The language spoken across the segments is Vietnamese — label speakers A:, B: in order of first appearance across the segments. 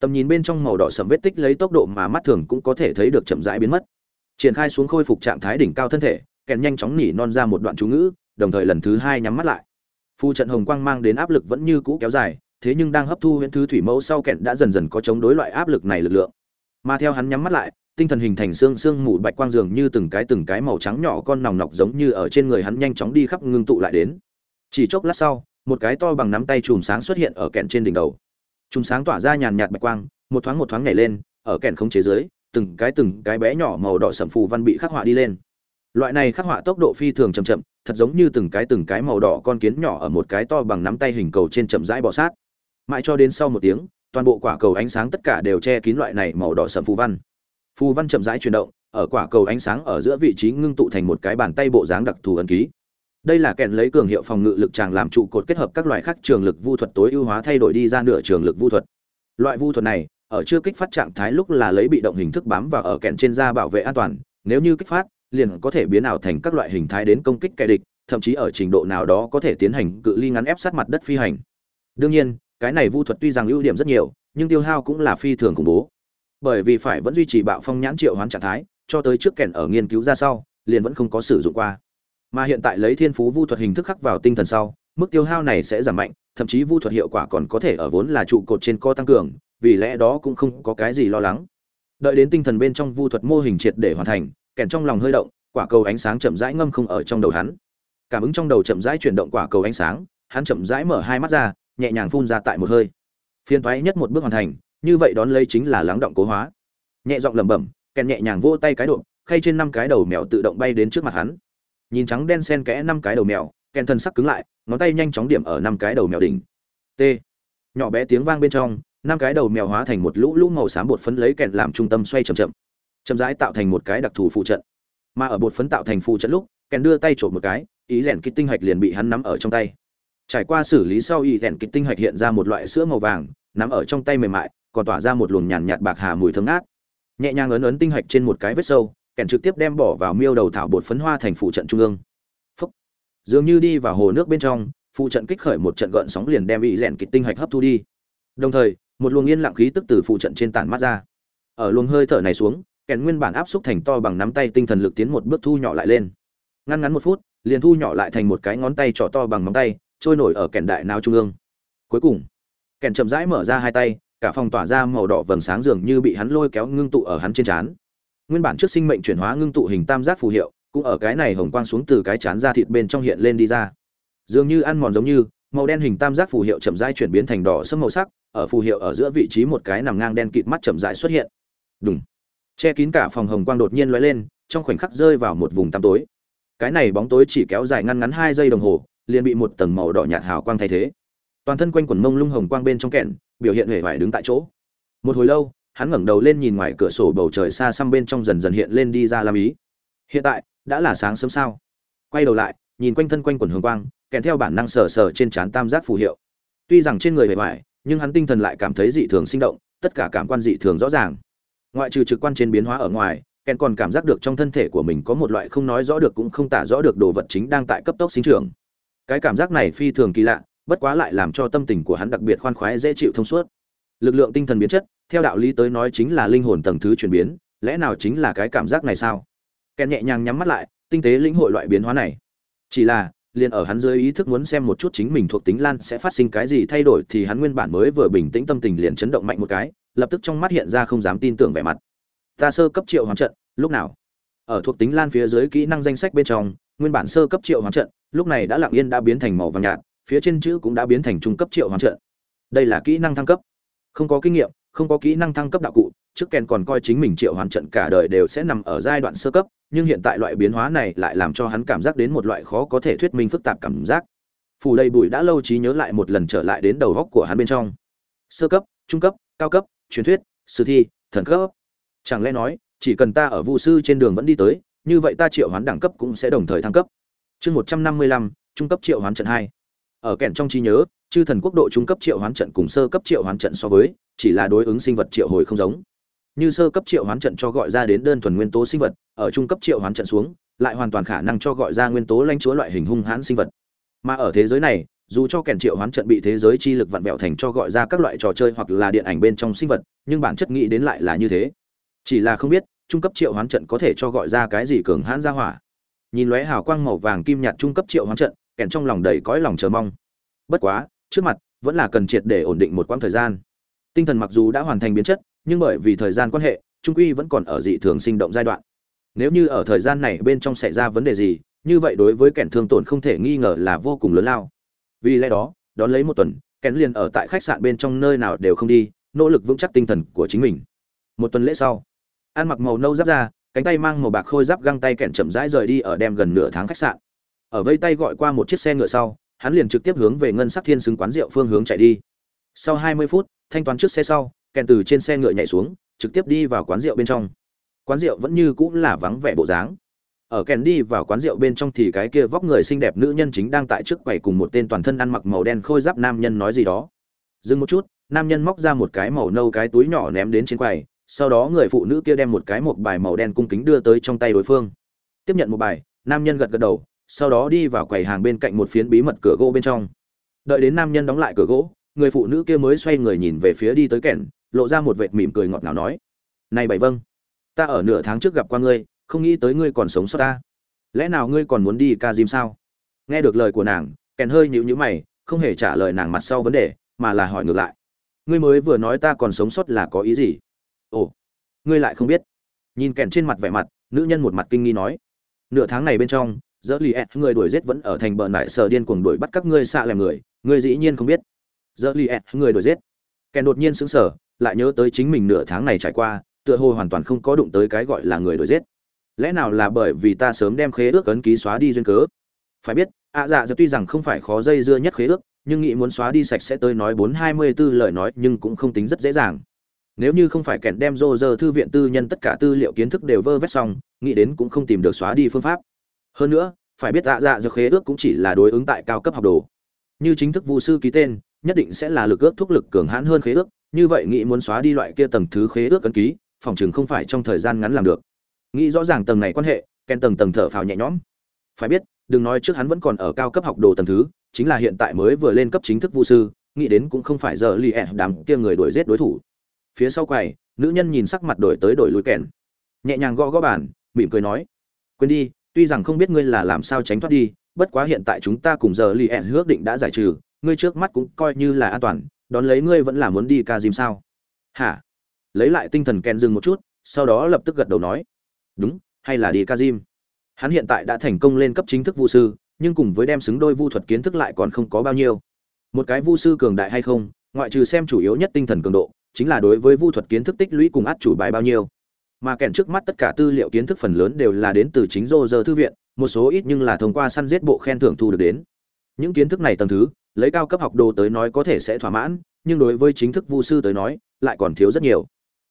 A: tầm nhìn bên trong màu đỏ sầm vết tích lấy tốc độ mà mắt thường cũng có thể thấy được chậm rãi biến mất. Triển khai xuống khôi phục trạng thái đỉnh cao thân thể, kèn nhanh chóng nỉ non ra một đoạn chú ngữ, đồng thời lần thứ hai nhắm mắt lại. Phu trận hồng quang mang đến áp lực vẫn như cũ kéo dài, thế nhưng đang hấp thu huyễn thứ thủy mẫu sau kẹn đã dần dần có chống đối loại áp lực này lực lượng. Mà theo hắn nhắm mắt lại, tinh thần hình thành xương xương mù bạch quang dường như từng cái từng cái màu trắng nhỏ con nòng nọc giống như ở trên người hắn nhanh chóng đi khắp ngưng tụ lại đến. Chỉ chốc lát sau, một cái to bằng nắm tay chùm sáng xuất hiện ở kẹn trên đỉnh đầu chúng sáng tỏa ra nhàn nhạt bạch quang, một thoáng một thoáng nhảy lên, ở kèn không chế giới từng cái từng cái bé nhỏ màu đỏ sẩm phù văn bị khắc họa đi lên. Loại này khắc họa tốc độ phi thường chậm chậm, thật giống như từng cái từng cái màu đỏ con kiến nhỏ ở một cái to bằng nắm tay hình cầu trên chậm rãi bò sát. Mãi cho đến sau một tiếng, toàn bộ quả cầu ánh sáng tất cả đều che kín loại này màu đỏ sẩm phù văn. Phù văn chậm rãi chuyển động, ở quả cầu ánh sáng ở giữa vị trí ngưng tụ thành một cái bàn tay bộ dáng đặc thù ấn ký đây là kèn lấy cường hiệu phòng ngự lực tràng làm trụ cột kết hợp các loại khác trường lực vu thuật tối ưu hóa thay đổi đi ra nửa trường lực vu thuật. Loại vu thuật này, ở chưa kích phát trạng thái lúc là lấy bị động hình thức bám vào ở kèn trên da bảo vệ an toàn, nếu như kích phát, liền có thể biến ảo thành các loại hình thái đến công kích kẻ địch, thậm chí ở trình độ nào đó có thể tiến hành cự ly ngắn ép sát mặt đất phi hành. Đương nhiên, cái này vu thuật tuy rằng ưu điểm rất nhiều, nhưng tiêu hao cũng là phi thường khủng bố. Bởi vì phải vẫn duy trì bạo phong nhãn triệu hoán trạng thái, cho tới trước kèn ở nghiên cứu ra sau, liền vẫn không có sử dụng qua mà hiện tại lấy thiên phú vu thuật hình thức khắc vào tinh thần sau, mức tiêu hao này sẽ giảm mạnh, thậm chí vu thuật hiệu quả còn có thể ở vốn là trụ cột trên co tăng cường, vì lẽ đó cũng không có cái gì lo lắng. Đợi đến tinh thần bên trong vu thuật mô hình triệt để hoàn thành, kèn trong lòng hơi động, quả cầu ánh sáng chậm rãi ngâm không ở trong đầu hắn. Cảm ứng trong đầu chậm rãi chuyển động quả cầu ánh sáng, hắn chậm rãi mở hai mắt ra, nhẹ nhàng phun ra tại một hơi. Phiên toái nhất một bước hoàn thành, như vậy đón lấy chính là lắng động cố hóa. Nhẹ giọng lẩm bẩm, kèn nhẹ nhàng vỗ tay cái độ, khay trên năm cái đầu mèo tự động bay đến trước mặt hắn nhìn trắng đen xen kẽ năm cái đầu mèo, kèn thân sắc cứng lại, ngón tay nhanh chóng điểm ở năm cái đầu mèo đỉnh. T. Nhỏ bé tiếng vang bên trong, năm cái đầu mèo hóa thành một lũ lũ màu xám bột phấn lấy kèn làm trung tâm xoay chậm chậm. Chậm rãi tạo thành một cái đặc thù phụ trận. Mà ở bột phấn tạo thành phụ trận lúc, kèn đưa tay trộm một cái, ý rèn kích tinh hạch liền bị hắn nắm ở trong tay. Trải qua xử lý sau ý rèn kích tinh hạch hiện ra một loại sữa màu vàng, nắm ở trong tay mềm mại, còn tỏa ra một luồng nhàn nhạt bạc hà mùi thơm ngát. Nhẹ nhàng ấn ấn tinh hạch trên một cái vết sâu kèn trực tiếp đem bỏ vào miêu đầu thảo bột phấn hoa thành phụ trận trung ương. Phúc. dường như đi vào hồ nước bên trong, phụ trận kích khởi một trận gợn sóng liền đem bị rèn kịch tinh hạch hấp thu đi. Đồng thời, một luồng yên lặng khí tức từ phụ trận trên tản mát ra. Ở luồng hơi thở này xuống, kèn nguyên bản áp xúc thành to bằng nắm tay tinh thần lực tiến một bước thu nhỏ lại lên. Ngăn ngắn một phút, liền thu nhỏ lại thành một cái ngón tay trỏ to bằng ngón tay, trôi nổi ở kèn đại não trung ương. Cuối cùng, kèn chậm rãi mở ra hai tay, cả phòng tỏa ra màu đỏ vầng sáng dường như bị hắn lôi kéo ngưng tụ ở hắn trên trán nguyên bản trước sinh mệnh chuyển hóa ngưng tụ hình tam giác phù hiệu, cũng ở cái này hồng quang xuống từ cái chán ra thịt bên trong hiện lên đi ra. Dường như ăn mòn giống như, màu đen hình tam giác phù hiệu chậm rãi chuyển biến thành đỏ sẫm màu sắc, ở phù hiệu ở giữa vị trí một cái nằm ngang đen kịt mắt chậm rãi xuất hiện. Đúng che kín cả phòng hồng quang đột nhiên lóe lên, trong khoảnh khắc rơi vào một vùng tăm tối. Cái này bóng tối chỉ kéo dài ngăn ngắn hai giây đồng hồ, liền bị một tầng màu đỏ nhạt hào quang thay thế. Toàn thân quanh quần mông lung hồng quang bên trong kẹn, biểu hiện hề vải đứng tại chỗ. Một hồi lâu hắn ngẩng đầu lên nhìn ngoài cửa sổ bầu trời xa xăm bên trong dần dần hiện lên đi ra Lam ý. Hiện tại, đã là sáng sớm sao? Quay đầu lại, nhìn quanh thân quanh quần hồng quang, kèm theo bản năng sờ sờ trên trán tam giác phù hiệu. Tuy rằng trên người hề ngoài nhưng hắn tinh thần lại cảm thấy dị thường sinh động, tất cả cảm quan dị thường rõ ràng. Ngoại trừ trực quan trên biến hóa ở ngoài, kèn còn cảm giác được trong thân thể của mình có một loại không nói rõ được cũng không tả rõ được đồ vật chính đang tại cấp tốc sinh trưởng. Cái cảm giác này phi thường kỳ lạ, bất quá lại làm cho tâm tình của hắn đặc biệt khoan khoái dễ chịu thông suốt. Lực lượng tinh thần biến chất theo đạo lý tới nói chính là linh hồn tầng thứ chuyển biến, lẽ nào chính là cái cảm giác này sao? Kèn nhẹ nhàng nhắm mắt lại, tinh tế lĩnh hội loại biến hóa này. Chỉ là, liền ở hắn dưới ý thức muốn xem một chút chính mình thuộc tính lan sẽ phát sinh cái gì thay đổi thì hắn nguyên bản mới vừa bình tĩnh tâm tình liền chấn động mạnh một cái, lập tức trong mắt hiện ra không dám tin tưởng vẻ mặt. Ta sơ cấp triệu hoán trận, lúc nào? Ở thuộc tính lan phía dưới kỹ năng danh sách bên trong, nguyên bản sơ cấp triệu hoán trận, lúc này đã lặng yên đã biến thành màu vàng nhạt, phía trên chữ cũng đã biến thành trung cấp triệu hoán trận. Đây là kỹ năng thăng cấp. Không có kinh nghiệm không có kỹ năng thăng cấp đạo cụ, trước kèn còn coi chính mình triệu hoán trận cả đời đều sẽ nằm ở giai đoạn sơ cấp, nhưng hiện tại loại biến hóa này lại làm cho hắn cảm giác đến một loại khó có thể thuyết minh phức tạp cảm giác. Phủ đầy bụi đã lâu trí nhớ lại một lần trở lại đến đầu góc của hắn bên trong. Sơ cấp, trung cấp, cao cấp, truyền thuyết, sử thi, thần cấp. Chẳng lẽ nói, chỉ cần ta ở vu sư trên đường vẫn đi tới, như vậy ta triệu hoán đẳng cấp cũng sẽ đồng thời thăng cấp. Chương một trăm năm mươi lăm, trung cấp triệu hoán trận hai. Ở kèn trong trí nhớ, chư thần quốc độ trung cấp triệu hoán trận cùng sơ cấp triệu hoán trận so với chỉ là đối ứng sinh vật triệu hồi không giống. Như sơ cấp triệu hoán trận cho gọi ra đến đơn thuần nguyên tố sinh vật, ở trung cấp triệu hoán trận xuống, lại hoàn toàn khả năng cho gọi ra nguyên tố lãnh chúa loại hình hung hãn sinh vật. Mà ở thế giới này, dù cho kèn triệu hoán trận bị thế giới chi lực vặn vẹo thành cho gọi ra các loại trò chơi hoặc là điện ảnh bên trong sinh vật, nhưng bản chất nghĩ đến lại là như thế. Chỉ là không biết, trung cấp triệu hoán trận có thể cho gọi ra cái gì cường hãn ra hỏa. Nhìn lóe hào quang màu vàng kim nhạt trung cấp triệu hoán trận, kèn trong lòng đầy cõi lòng chờ mong. Bất quá, trước mặt, vẫn là cần triệt để ổn định một quãng thời gian tinh thần mặc dù đã hoàn thành biến chất, nhưng bởi vì thời gian quan hệ, trung quy vẫn còn ở dị thường sinh động giai đoạn. Nếu như ở thời gian này bên trong xảy ra vấn đề gì, như vậy đối với kẻn thương tổn không thể nghi ngờ là vô cùng lớn lao. Vì lẽ đó, đón lấy một tuần kẻn liền ở tại khách sạn bên trong nơi nào đều không đi, nỗ lực vững chắc tinh thần của chính mình. Một tuần lễ sau ăn mặc màu nâu giáp ra cánh tay mang màu bạc khôi giáp găng tay kẻn chậm rãi rời đi ở đem gần nửa tháng khách sạn. Ở vây tay gọi qua một chiếc xe ngựa sau, hắn liền trực tiếp hướng về ngân sắc thiên xứng quán rượu phương hướng chạy đi. Sau 20 phút thanh toán trước xe sau, kèn từ trên xe ngựa nhảy xuống, trực tiếp đi vào quán rượu bên trong. Quán rượu vẫn như cũng là vắng vẻ bộ dáng. Ở kèn đi vào quán rượu bên trong thì cái kia vóc người xinh đẹp nữ nhân chính đang tại trước quầy cùng một tên toàn thân ăn mặc màu đen khôi giáp nam nhân nói gì đó. Dừng một chút, nam nhân móc ra một cái màu nâu cái túi nhỏ ném đến trên quầy, sau đó người phụ nữ kia đem một cái một bài màu đen cung kính đưa tới trong tay đối phương. Tiếp nhận một bài, nam nhân gật gật đầu, sau đó đi vào quầy hàng bên cạnh một phiến bí mật cửa gỗ bên trong. Đợi đến nam nhân đóng lại cửa gỗ người phụ nữ kia mới xoay người nhìn về phía đi tới kẻn lộ ra một vệt mỉm cười ngọt ngào nói, này bảy vâng ta ở nửa tháng trước gặp qua ngươi, không nghĩ tới ngươi còn sống sót ta. Lẽ nào ngươi còn muốn đi ca diêm sao? Nghe được lời của nàng kèn hơi nhịu nhữ mày, không hề trả lời nàng mặt sau vấn đề, mà là hỏi ngược lại, ngươi mới vừa nói ta còn sống sót là có ý gì? Ồ, ngươi lại không biết. Nhìn kèn trên mặt vẻ mặt, nữ nhân một mặt kinh nghi nói, nửa tháng này bên trong dỡ lì ẹt người đuổi giết vẫn ở thành bờ nại sờ điên cuồng đuổi bắt các ngươi xạ làm người, ngươi dĩ nhiên không biết dỡ li ẹt người đổi giết. Kèn đột nhiên sững sờ, lại nhớ tới chính mình nửa tháng này trải qua, tựa hồ hoàn toàn không có đụng tới cái gọi là người đổi giết. Lẽ nào là bởi vì ta sớm đem khế ước ấn ký xóa đi duyên cớ? Phải biết, ạ dạ dạ tuy rằng không phải khó dây dưa nhất khế ước, nhưng nghĩ muốn xóa đi sạch sẽ tới nói bốn hai mươi 424 lời nói nhưng cũng không tính rất dễ dàng. Nếu như không phải kèn đem rô rơ thư viện tư nhân tất cả tư liệu kiến thức đều vơ vét xong, nghĩ đến cũng không tìm được xóa đi phương pháp. Hơn nữa, phải biết ạ dạ dạ khế ước cũng chỉ là đối ứng tại cao cấp học đồ. Như chính thức vu sư ký tên nhất định sẽ là lực ước thúc lực cường hãn hơn khế ước, như vậy nghĩ muốn xóa đi loại kia tầng thứ khế ước ấn ký, phòng chừng không phải trong thời gian ngắn làm được. Nghĩ rõ ràng tầng này quan hệ, ken tầng tầng thở phào nhẹ nhõm. Phải biết, đừng nói trước hắn vẫn còn ở cao cấp học đồ tầng thứ, chính là hiện tại mới vừa lên cấp chính thức vu sư, nghĩ đến cũng không phải giờ li ẹ đám kia người đuổi giết đối thủ. Phía sau quầy, nữ nhân nhìn sắc mặt đổi tới đổi lui kèn nhẹ nhàng gõ gõ bàn, mỉm cười nói, quên đi, tuy rằng không biết ngươi là làm sao tránh thoát đi, bất quá hiện tại chúng ta cùng giờ li ẹ ước định đã giải trừ ngươi trước mắt cũng coi như là an toàn, đón lấy ngươi vẫn là muốn đi ca dìm sao? Hả? Lấy lại tinh thần kèn dừng một chút, sau đó lập tức gật đầu nói. Đúng, hay là đi ca dìm hắn hiện tại đã thành công lên cấp chính thức vu sư, nhưng cùng với đem xứng đôi vu thuật kiến thức lại còn không có bao nhiêu. Một cái vu sư cường đại hay không, ngoại trừ xem chủ yếu nhất tinh thần cường độ, chính là đối với vu thuật kiến thức tích lũy cùng át chủ bài bao nhiêu. Mà kèn trước mắt tất cả tư liệu kiến thức phần lớn đều là đến từ chính rô rơ thư viện, một số ít nhưng là thông qua săn giết bộ khen thưởng thu được đến. Những kiến thức này tầng thứ lấy cao cấp học đồ tới nói có thể sẽ thỏa mãn, nhưng đối với chính thức vu sư tới nói, lại còn thiếu rất nhiều.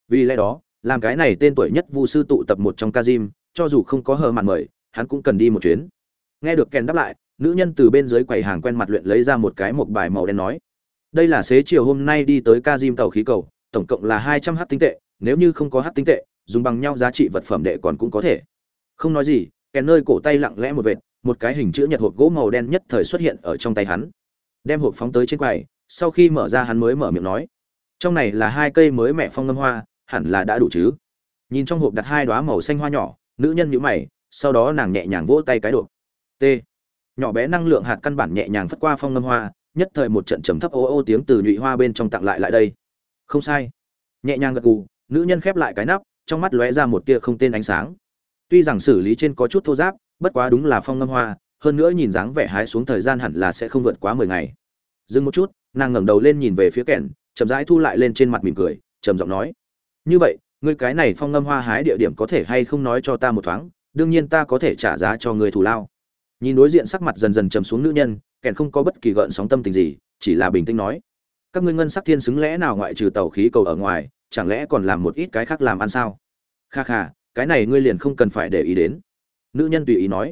A: Vì lẽ đó, làm cái này tên tuổi nhất vu sư tụ tập một trong kazim cho dù không có hờ mặt mời, hắn cũng cần đi một chuyến. Nghe được kèn đáp lại, nữ nhân từ bên dưới quầy hàng quen mặt luyện lấy ra một cái một bài màu đen nói, đây là xế chiều hôm nay đi tới kazim tàu khí cầu, tổng cộng là hai trăm h tinh tệ, nếu như không có h tinh tệ, dùng bằng nhau giá trị vật phẩm đệ còn cũng có thể. Không nói gì kèn nơi cổ tay lặng lẽ một vệt, một cái hình chữ nhật hộp gỗ màu đen nhất thời xuất hiện ở trong tay hắn đem hộp phóng tới trên quầy, sau khi mở ra hắn mới mở miệng nói, trong này là hai cây mới mẹ phong ngâm hoa, hẳn là đã đủ chứ? Nhìn trong hộp đặt hai đoá màu xanh hoa nhỏ, nữ nhân nhíu mày, sau đó nàng nhẹ nhàng vỗ tay cái độ. T. Nhỏ bé năng lượng hạt căn bản nhẹ nhàng phất qua phong ngâm hoa, nhất thời một trận trầm thấp ô ô tiếng từ nhụy hoa bên trong tặng lại lại đây. Không sai. Nhẹ nhàng gật gù, nữ nhân khép lại cái nắp, trong mắt lóe ra một tia không tên ánh sáng. Tuy rằng xử lý trên có chút thô giáp, bất quá đúng là phong ngâm hoa, hơn nữa nhìn dáng vẻ hái xuống thời gian hẳn là sẽ không vượt quá mười ngày dừng một chút, nàng ngẩng đầu lên nhìn về phía kẻn chậm rãi thu lại lên trên mặt mỉm cười, trầm giọng nói, như vậy, ngươi cái này phong ngâm hoa hái địa điểm có thể hay không nói cho ta một thoáng? Đương nhiên ta có thể trả giá cho người thù lao. Nhìn đối diện sắc mặt dần dần trầm xuống nữ nhân kẻn không có bất kỳ gợn sóng tâm tình gì, chỉ là bình tĩnh nói, các ngươi ngân sắc thiên xứng lẽ nào ngoại trừ tàu khí cầu ở ngoài, chẳng lẽ còn làm một ít cái khác làm ăn sao? Kha kha, cái này ngươi liền không cần phải để ý đến. Nữ nhân tùy ý nói,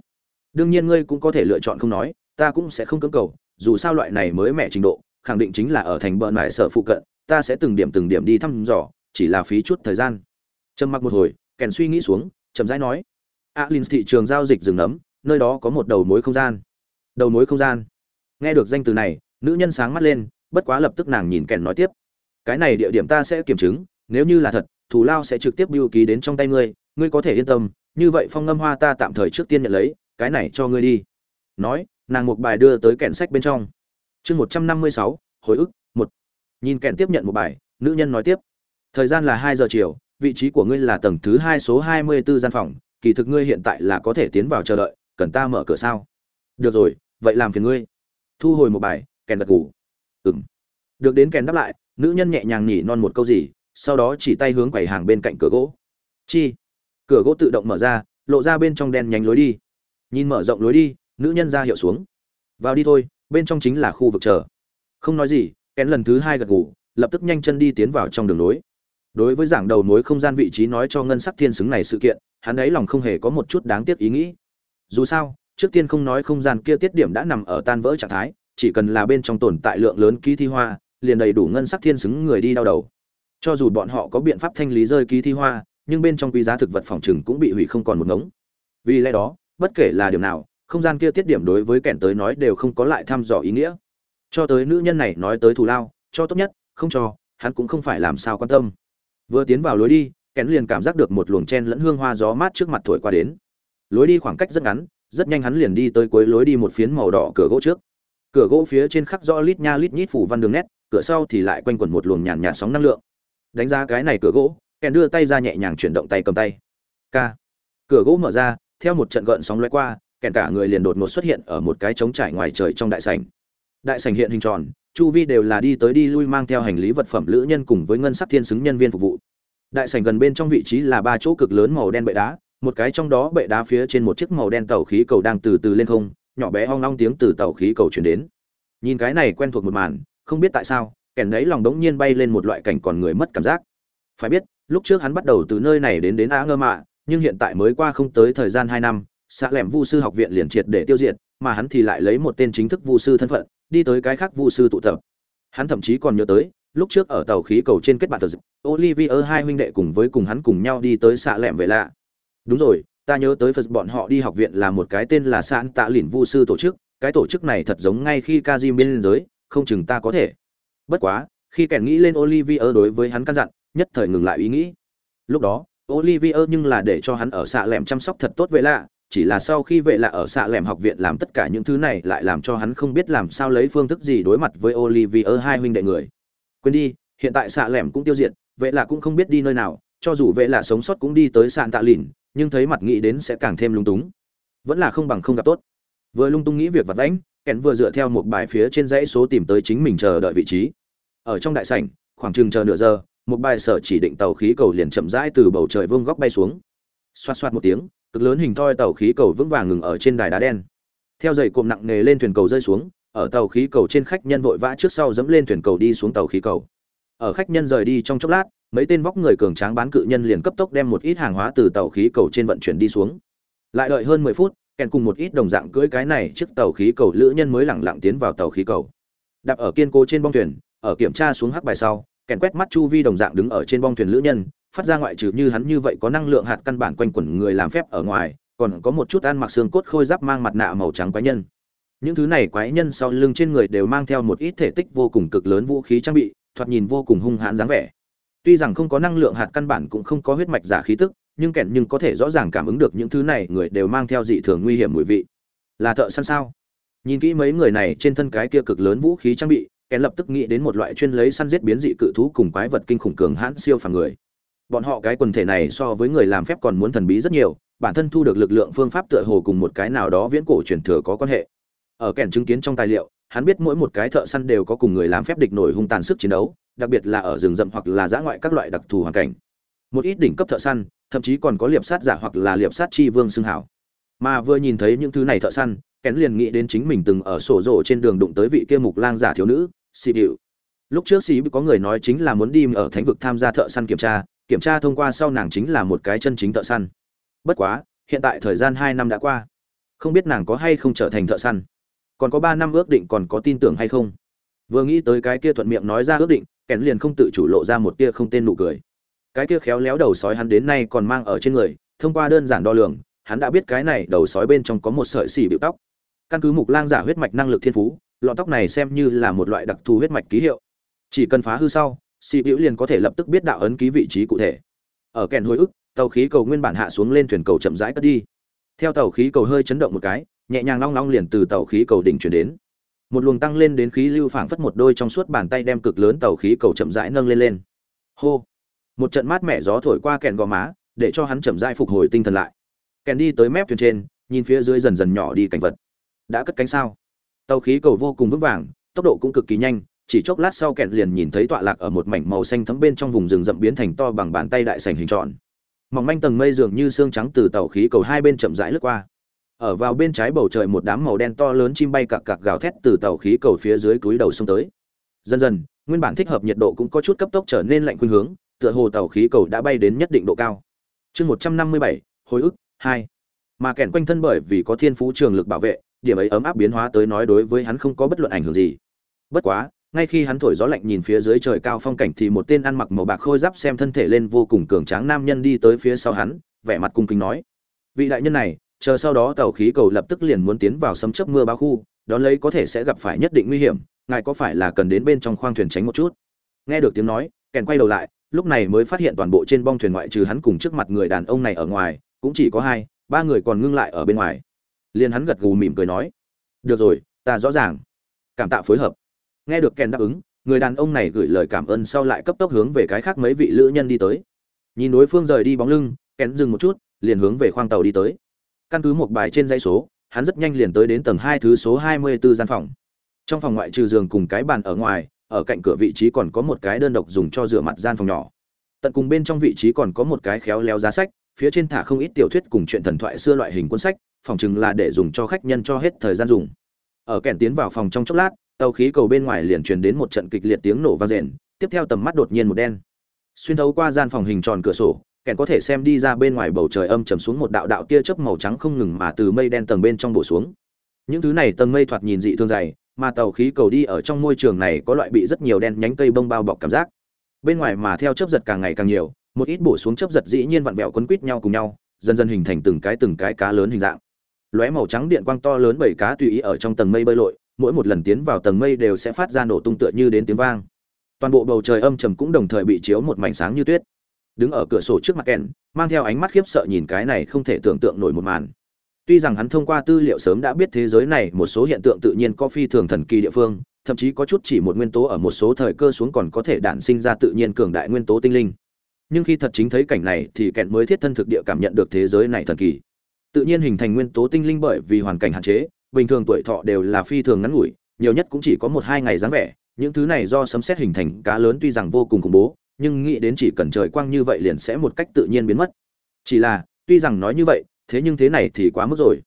A: đương nhiên ngươi cũng có thể lựa chọn không nói, ta cũng sẽ không cưỡng cầu dù sao loại này mới mẻ trình độ khẳng định chính là ở thành bờ nại sở phụ cận ta sẽ từng điểm từng điểm đi thăm dò chỉ là phí chút thời gian. Trầm mặc một hồi kèn suy nghĩ xuống chậm rãi nói alin thị trường giao dịch rừng nấm, nơi đó có một đầu mối không gian. Đầu mối không gian. Nghe được danh từ này nữ nhân sáng mắt lên bất quá lập tức nàng nhìn kèn nói tiếp cái này địa điểm ta sẽ kiểm chứng nếu như là thật thù lao sẽ trực tiếp biêu ký đến trong tay ngươi ngươi có thể yên tâm như vậy phong ngâm hoa ta tạm thời trước tiên nhận lấy cái này cho ngươi đi. Nói nàng một bài đưa tới kèn sách bên trong. Chương một trăm năm mươi sáu, hồi ức, một. Nhìn kèn tiếp nhận một bài, nữ nhân nói tiếp. Thời gian là hai giờ chiều, vị trí của ngươi là tầng thứ hai số hai mươi 24 gian phòng, kỳ thực ngươi hiện tại là có thể tiến vào chờ đợi, cần ta mở cửa sao? Được rồi, vậy làm phiền ngươi. Thu hồi một bài kèn gật gù. Ừng được đến kèn đáp lại, nữ nhân nhẹ nhàng nhỉ non một câu gì, sau đó chỉ tay hướng quầy hàng bên cạnh cửa gỗ. Chi? Cửa gỗ tự động mở ra, lộ ra bên trong đen nhánh lối đi. Nhìn mở rộng lối đi nữ nhân ra hiệu xuống. Vào đi thôi, bên trong chính là khu vực chờ. Không nói gì, kén lần thứ hai gật gù, lập tức nhanh chân đi tiến vào trong đường nối. Đối với giảng đầu nối không gian vị trí nói cho ngân sắc thiên xứng này sự kiện, hắn ấy lòng không hề có một chút đáng tiếc ý nghĩ. Dù sao, trước tiên không nói không gian kia tiết điểm đã nằm ở tan vỡ trạng thái, chỉ cần là bên trong tồn tại lượng lớn ký thi hoa, liền đầy đủ ngân sắc thiên xứng người đi đau đầu. Cho dù bọn họ có biện pháp thanh lý rơi ký thi hoa, nhưng bên trong quý giá thực vật phòng trừng cũng bị hủy không còn một ngống. Vì lẽ đó, bất kể là điều nào không gian kia tiết điểm đối với kẻn tới nói đều không có lại thăm dò ý nghĩa. Cho tới nữ nhân này nói tới thù lao, cho tốt nhất, không cho, hắn cũng không phải làm sao quan tâm. Vừa tiến vào lối đi, kẻn liền cảm giác được một luồng chen lẫn hương hoa gió mát trước mặt thổi qua đến. Lối đi khoảng cách rất ngắn, rất nhanh hắn liền đi tới cuối lối đi một phiến màu đỏ cửa gỗ trước. Cửa gỗ phía trên khắc rõ lít nha lít nhít phủ văn đường nét, cửa sau thì lại quanh quẩn một luồng nhàn nhạt sóng năng lượng. Đánh ra cái này cửa gỗ kèn đưa tay ra nhẹ nhàng chuyển động tay cầm tay. K cửa gỗ mở ra, theo một trận gợn sóng loay qua kèn cả người liền đột ngột xuất hiện ở một cái trống trải ngoài trời trong đại sảnh. Đại sảnh hiện hình tròn, chu vi đều là đi tới đi lui mang theo hành lý vật phẩm lữ nhân cùng với ngân sắc thiên xứng nhân viên phục vụ. Đại sảnh gần bên trong vị trí là ba chỗ cực lớn màu đen bệ đá, một cái trong đó bệ đá phía trên một chiếc màu đen tàu khí cầu đang từ từ lên không, nhỏ bé hoang long tiếng từ tàu khí cầu chuyển đến. Nhìn cái này quen thuộc một màn, không biết tại sao, kèn đấy lòng đống nhiên bay lên một loại cảnh còn người mất cảm giác. Phải biết, lúc trước hắn bắt đầu từ nơi này đến đến á ngơ mạ, nhưng hiện tại mới qua không tới thời gian hai năm xạ lẻm vu sư học viện liền triệt để tiêu diệt, mà hắn thì lại lấy một tên chính thức vu sư thân phận, đi tới cái khác vu sư tụ tập. Hắn thậm chí còn nhớ tới, lúc trước ở tàu khí cầu trên kết bạn tờ dịch olivier hai huynh đệ cùng với cùng hắn cùng nhau đi tới xạ lẻm về lạ. Đúng rồi, ta nhớ tới phật, bọn họ đi học viện là một cái tên là sạn tạ lỉn vu sư tổ chức, cái tổ chức này thật giống ngay khi ca di biên giới, không chừng ta có thể. Bất quá, khi kèn nghĩ lên olivier đối với hắn căn dặn, nhất thời ngừng lại ý nghĩ. Lúc đó, olivier nhưng là để cho hắn ở xạ lẻm chăm sóc thật tốt vậy lạ chỉ là sau khi vệ lạ ở xạ lẻm học viện làm tất cả những thứ này lại làm cho hắn không biết làm sao lấy phương thức gì đối mặt với olivier hai huynh đệ người. Quên đi, hiện tại xạ lẻm cũng tiêu diệt, vệ lạ cũng không biết đi nơi nào, cho dù vệ lạ sống sót cũng đi tới sạn tạ lìn, nhưng thấy mặt nghĩ đến sẽ càng thêm lung túng. Vẫn là không bằng không gặp tốt. Vừa lung tung nghĩ việc vật vãnh, kèn vừa dựa theo một bài phía trên dãy số tìm tới chính mình chờ đợi vị trí. Ở trong đại sảnh, khoảng chừng chờ nửa giờ, một bài sở chỉ định tàu khí cầu liền chậm rãi từ bầu trời vương góc bay xuống. Xoát xoát một tiếng cực lớn hình thoi tàu khí cầu vững vàng ngừng ở trên đài đá đen. Theo dây cộm nặng nề lên thuyền cầu rơi xuống, ở tàu khí cầu trên khách nhân vội vã trước sau dẫm lên thuyền cầu đi xuống tàu khí cầu. Ở khách nhân rời đi trong chốc lát, mấy tên vóc người cường tráng bán cự nhân liền cấp tốc đem một ít hàng hóa từ tàu khí cầu trên vận chuyển đi xuống. Lại đợi hơn mười phút, kèn cùng một ít đồng dạng cưỡi cái này chiếc tàu khí cầu lữ nhân mới lẳng lặng tiến vào tàu khí cầu. Đạp ở kiên cố trên bong thuyền, ở kiểm tra xuống hắc bài sau, kèn quét mắt chu vi đồng dạng đứng ở trên bong thuyền lữ nhân phát ra ngoại trừ như hắn như vậy có năng lượng hạt căn bản quanh quẩn người làm phép ở ngoài, còn có một chút ăn mặc xương cốt khôi giáp mang mặt nạ màu trắng quái nhân. Những thứ này quái nhân sau lưng trên người đều mang theo một ít thể tích vô cùng cực lớn vũ khí trang bị, thoạt nhìn vô cùng hung hãn dáng vẻ. Tuy rằng không có năng lượng hạt căn bản cũng không có huyết mạch giả khí tức, nhưng kẻn nhưng có thể rõ ràng cảm ứng được những thứ này người đều mang theo dị thường nguy hiểm mùi vị. Là thợ săn sao? Nhìn kỹ mấy người này trên thân cái kia cực lớn vũ khí trang bị kẻn lập tức nghĩ đến một loại chuyên lấy săn giết biến dị cự thú cùng quái vật kinh khủng cường hãn siêu phàm người bọn họ cái quần thể này so với người làm phép còn muốn thần bí rất nhiều, bản thân thu được lực lượng phương pháp tựa hồ cùng một cái nào đó viễn cổ truyền thừa có quan hệ. Ở kèn chứng kiến trong tài liệu, hắn biết mỗi một cái thợ săn đều có cùng người làm phép địch nổi hung tàn sức chiến đấu, đặc biệt là ở rừng rậm hoặc là giã ngoại các loại đặc thù hoàn cảnh. Một ít đỉnh cấp thợ săn, thậm chí còn có liệp sát giả hoặc là liệp sát chi vương xưng hảo. Mà vừa nhìn thấy những thứ này thợ săn kén liền nghĩ đến chính mình từng ở sổ rổ trên đường đụng tới vị kia mục lang giả thiếu nữ, xì bịu. Lúc trước xì có người nói chính là muốn đi ở thánh vực tham gia thợ săn kiểm tra kiểm tra thông qua sau nàng chính là một cái chân chính thợ săn. Bất quá, hiện tại thời gian hai năm đã qua. Không biết nàng có hay không trở thành thợ săn. Còn có ba năm ước định còn có tin tưởng hay không? Vừa nghĩ tới cái kia thuận miệng nói ra ước định, kèn liền không tự chủ lộ ra một tia không tên nụ cười. Cái kia khéo léo đầu sói hắn đến nay còn mang ở trên người, thông qua đơn giản đo lường, hắn đã biết cái này đầu sói bên trong có một sợi xỉ bịu tóc. Căn cứ mục lang giả huyết mạch năng lực thiên phú, lọn tóc này xem như là một loại đặc thù huyết mạch ký hiệu. Chỉ cần phá hư sau cpu liền có thể lập tức biết đạo ấn ký vị trí cụ thể. Ở kèn hồi ức, tàu khí cầu nguyên bản hạ xuống lên thuyền cầu chậm rãi cất đi. Theo tàu khí cầu hơi chấn động một cái, nhẹ nhàng long long liền từ tàu khí cầu đỉnh chuyển đến. Một luồng tăng lên đến khí lưu phảng phất một đôi trong suốt bàn tay đem cực lớn tàu khí cầu chậm rãi nâng lên lên. Hô! Một trận mát mẻ gió thổi qua kèn gò má, để cho hắn chậm rãi phục hồi tinh thần lại. Kèn đi tới mép thuyền trên, nhìn phía dưới dần dần nhỏ đi cảnh vật. Đã cất cánh sao? Tàu khí cầu vô cùng vững vàng, tốc độ cũng cực kỳ nhanh chỉ chốc lát sau kẹn liền nhìn thấy tọa lạc ở một mảnh màu xanh thấm bên trong vùng rừng rậm biến thành to bằng bàn tay đại sành hình tròn. Mỏng manh tầng mây dường như xương trắng từ tàu khí cầu hai bên chậm rãi lướt qua. Ở vào bên trái bầu trời một đám màu đen to lớn chim bay cặc cặc gào thét từ tàu khí cầu phía dưới túi đầu xông tới. Dần dần, nguyên bản thích hợp nhiệt độ cũng có chút cấp tốc trở nên lạnh khuynh hướng, tựa hồ tàu khí cầu đã bay đến nhất định độ cao. Chương một trăm năm mươi bảy, hồi ức, hai. Mà kèn quanh thân bởi vì có thiên phú trường lực bảo vệ, điểm ấy ấm áp biến hóa tới nói đối với hắn không có bất luận ảnh hưởng gì. Bất quá ngay khi hắn thổi gió lạnh nhìn phía dưới trời cao phong cảnh thì một tên ăn mặc màu bạc khôi giáp xem thân thể lên vô cùng cường tráng nam nhân đi tới phía sau hắn, vẻ mặt cung kính nói, vị đại nhân này, chờ sau đó tàu khí cầu lập tức liền muốn tiến vào sấm chớp mưa bão khu, đón lấy có thể sẽ gặp phải nhất định nguy hiểm, ngài có phải là cần đến bên trong khoang thuyền tránh một chút? Nghe được tiếng nói, kèn quay đầu lại, lúc này mới phát hiện toàn bộ trên bong thuyền ngoại trừ hắn cùng trước mặt người đàn ông này ở ngoài, cũng chỉ có hai, ba người còn ngưng lại ở bên ngoài. Liền hắn gật gù mỉm cười nói, được rồi, ta rõ ràng. Cảm tạ phối hợp nghe được kèn đáp ứng, người đàn ông này gửi lời cảm ơn sau lại cấp tốc hướng về cái khác mấy vị lữ nhân đi tới. Nhìn đối phương rời đi bóng lưng kèn dừng một chút, liền hướng về khoang tàu đi tới. Căn cứ một bài trên dãy số, hắn rất nhanh liền tới đến tầng hai thứ số hai mươi 24 gian phòng. Trong phòng ngoại trừ giường cùng cái bàn ở ngoài, ở cạnh cửa vị trí còn có một cái đơn độc dùng cho rửa mặt gian phòng nhỏ. Tận cùng bên trong vị trí còn có một cái khéo léo giá sách, phía trên thả không ít tiểu thuyết cùng chuyện thần thoại xưa loại hình cuốn sách, phòng chừng là để dùng cho khách nhân cho hết thời gian dùng. Ở kèn tiến vào phòng trong chốc lát tàu khí cầu bên ngoài liền truyền đến một trận kịch liệt tiếng nổ vang rền, tiếp theo tầm mắt đột nhiên một đen. Xuyên thấu qua gian phòng hình tròn cửa sổ kèn có thể xem đi ra bên ngoài bầu trời âm trầm xuống một đạo đạo tia chớp màu trắng không ngừng mà từ mây đen tầng bên trong bổ xuống. Những thứ này tầng mây thoạt nhìn dị thương dày, mà tàu khí cầu đi ở trong môi trường này có loại bị rất nhiều đen nhánh cây bông bao bọc cảm giác. Bên ngoài mà theo chớp giật càng ngày càng nhiều, một ít bổ xuống chớp giật dĩ nhiên vặn vẹo quấn quít nhau cùng nhau, dần dần hình thành từng cái từng cái cá lớn hình dạng. Lóe màu trắng điện quang to lớn bảy cá tùy ý ở trong tầng mây bơi lội mỗi một lần tiến vào tầng mây đều sẽ phát ra nổ tung tựa như đến tiếng vang. Toàn bộ bầu trời âm trầm cũng đồng thời bị chiếu một mảnh sáng như tuyết. Đứng ở cửa sổ trước mặt kèn mang theo ánh mắt khiếp sợ nhìn cái này không thể tưởng tượng nổi một màn. Tuy rằng hắn thông qua tư liệu sớm đã biết thế giới này một số hiện tượng tự nhiên có phi thường thần kỳ địa phương, thậm chí có chút chỉ một nguyên tố ở một số thời cơ xuống còn có thể đản sinh ra tự nhiên cường đại nguyên tố tinh linh. Nhưng khi thật chính thấy cảnh này thì kẹn mới thiết thân thực địa cảm nhận được thế giới này thần kỳ. Tự nhiên hình thành nguyên tố tinh linh bởi vì hoàn cảnh hạn chế bình thường tuổi thọ đều là phi thường ngắn ngủi, nhiều nhất cũng chỉ có một hai ngày dáng vẻ, những thứ này do sấm xét hình thành cá lớn tuy rằng vô cùng khủng bố, nhưng nghĩ đến chỉ cần trời quang như vậy liền sẽ một cách tự nhiên biến mất. Chỉ là, tuy rằng nói như vậy, thế nhưng thế này thì quá mức rồi.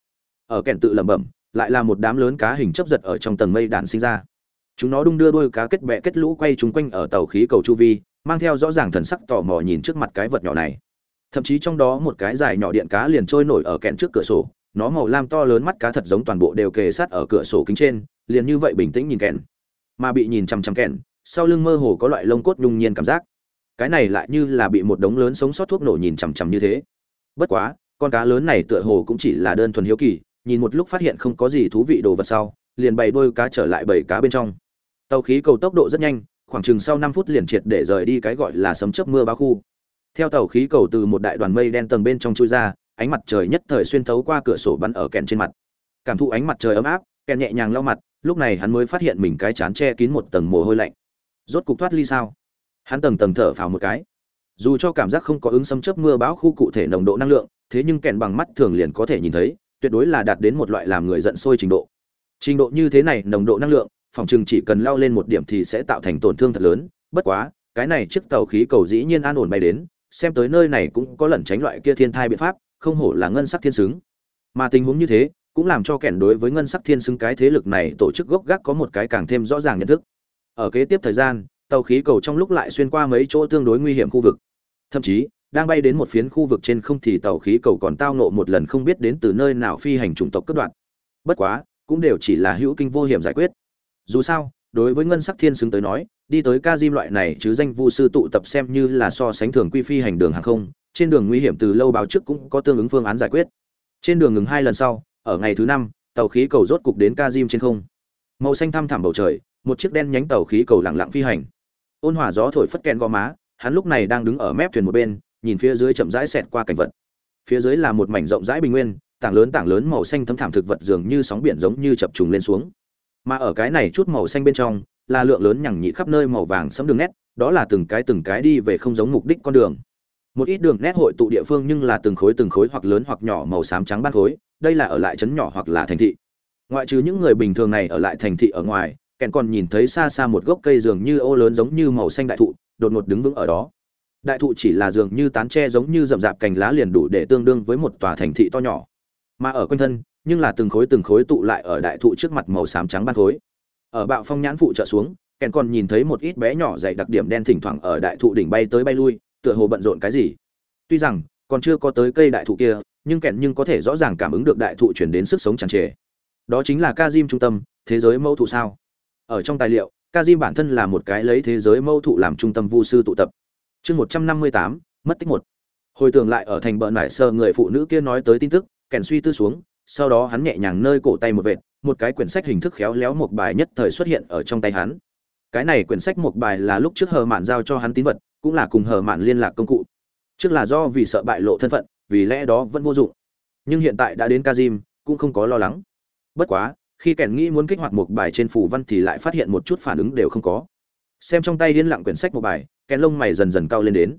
A: Ở kèn tự lẩm bẩm, lại là một đám lớn cá hình chấp giật ở trong tầng mây đàn sinh ra. Chúng nó đung đưa đôi cá kết bẹ kết lũ quay chúng quanh ở tàu khí cầu chu vi, mang theo rõ ràng thần sắc tò mò nhìn trước mặt cái vật nhỏ này. Thậm chí trong đó một cái dài nhỏ điện cá liền trôi nổi ở kẹn trước cửa sổ nó màu lam to lớn mắt cá thật giống toàn bộ đều kề sát ở cửa sổ kính trên, liền như vậy bình tĩnh nhìn kẹn. Mà bị nhìn chằm chằm kẹn, sau lưng mơ hồ có loại lông cốt nhung nhiên cảm giác. Cái này lại như là bị một đống lớn sống sót thuốc nổ nhìn chằm chằm như thế. Bất quá, con cá lớn này tựa hồ cũng chỉ là đơn thuần hiếu kỳ, nhìn một lúc phát hiện không có gì thú vị đồ vật sau, liền bày đôi cá trở lại bầy cá bên trong. Tàu khí cầu tốc độ rất nhanh, khoảng chừng sau năm phút liền triệt để rời đi cái gọi là sấm chớp mưa bao khu. Theo tàu khí cầu từ một đại đoàn mây đen tầng bên trong chui ra ánh mặt trời nhất thời xuyên thấu qua cửa sổ bắn ở kèn trên mặt. Cảm thụ ánh mặt trời ấm áp, kèn nhẹ nhàng lau mặt, lúc này hắn mới phát hiện mình cái chán che kín một tầng mồ hôi lạnh. Rốt cục thoát ly sao? Hắn tầng tầng thở phào một cái. Dù cho cảm giác không có ứng xâm chớp mưa bão khu cụ thể nồng độ năng lượng, thế nhưng kèn bằng mắt thường liền có thể nhìn thấy, tuyệt đối là đạt đến một loại làm người giận sôi trình độ. Trình độ như thế này nồng độ năng lượng, phòng chừng chỉ cần lao lên một điểm thì sẽ tạo thành tổn thương thật lớn. Bất quá, cái này chiếc tàu khí cầu dĩ nhiên an ổn bay đến, xem tới nơi này cũng có lẩn tránh loại kia thiên thai biện pháp không hổ là ngân sắc thiên xứng. Mà tình huống như thế, cũng làm cho kẻn đối với ngân sắc thiên xứng cái thế lực này tổ chức gốc gác có một cái càng thêm rõ ràng nhận thức. Ở kế tiếp thời gian, tàu khí cầu trong lúc lại xuyên qua mấy chỗ tương đối nguy hiểm khu vực. Thậm chí, đang bay đến một phiến khu vực trên không thì tàu khí cầu còn tao nộ một lần không biết đến từ nơi nào phi hành chủng tộc cấp đoạn. Bất quá, cũng đều chỉ là hữu kinh vô hiểm giải quyết. Dù sao, đối với ngân sắc thiên xứng tới nói, đi tới ca diêm loại này chứ danh vu sư tụ tập xem như là so sánh thường quy phi hành đường hàng không trên đường nguy hiểm từ lâu báo trước cũng có tương ứng phương án giải quyết. Trên đường ngừng hai lần sau, ở ngày thứ năm, tàu khí cầu rốt cục đến Kazim trên không. Màu xanh thăm thẳm bầu trời, một chiếc đen nhánh tàu khí cầu lặng lặng phi hành. Ôn hòa gió thổi phất kèn gò má, hắn lúc này đang đứng ở mép thuyền một bên, nhìn phía dưới chậm rãi xẹt qua cảnh vật. Phía dưới là một mảnh rộng rãi bình nguyên, tảng lớn tảng lớn màu xanh thấm thảm thực vật dường như sóng biển giống như chập trùng lên xuống. Mà ở cái này chút màu xanh bên trong, là lượng lớn nhằng nhị khắp nơi màu vàng sẫm đường nét, đó là từng cái từng cái đi về không giống mục đích con đường một ít đường nét hội tụ địa phương nhưng là từng khối từng khối hoặc lớn hoặc nhỏ màu xám trắng ban khối, đây là ở lại trấn nhỏ hoặc là thành thị. Ngoại trừ những người bình thường này ở lại thành thị ở ngoài, kèn còn nhìn thấy xa xa một gốc cây dường như ô lớn giống như màu xanh đại thụ, đột ngột đứng vững ở đó. Đại thụ chỉ là dường như tán tre giống như rậm rạp cành lá liền đủ để tương đương với một tòa thành thị to nhỏ. Mà ở quanh thân, nhưng là từng khối từng khối tụ lại ở đại thụ trước mặt màu xám trắng ban khối. Ở bạo phong nhãn phụ trợ xuống, kèn còn nhìn thấy một ít bé nhỏ dày đặc điểm đen thỉnh thoảng ở đại thụ đỉnh bay tới bay lui tựa hồ bận rộn cái gì. Tuy rằng, còn chưa có tới cây đại thụ kia, nhưng kẹn nhưng có thể rõ ràng cảm ứng được đại thụ chuyển đến sức sống tràn trề. Đó chính là ca diêm trung tâm, thế giới mẫu thụ sao? Ở trong tài liệu ca diêm bản thân là một cái lấy thế giới mẫu thụ làm trung tâm vu sư tụ tập. Chương một trăm năm mươi tám, mất tích một. Hồi tưởng lại ở thành bờ nải sơ, người phụ nữ kia nói tới tin tức kèn suy tư xuống, sau đó hắn nhẹ nhàng nơi cổ tay một vệt, một cái quyển sách hình thức khéo léo một bài nhất thời xuất hiện ở trong tay hắn. Cái này quyển sách một bài là lúc trước hờ mạn giao cho hắn tín vật cũng là cùng hờ mạn liên lạc công cụ. Trước là do vì sợ bại lộ thân phận, vì lẽ đó vẫn vô dụng. Nhưng hiện tại đã đến kazim, cũng không có lo lắng. Bất quá, khi kèn nghĩ muốn kích hoạt một bài trên phủ văn thì lại phát hiện một chút phản ứng đều không có. Xem trong tay điên lặng quyển sách một bài kèn lông mày dần dần cao lên đến.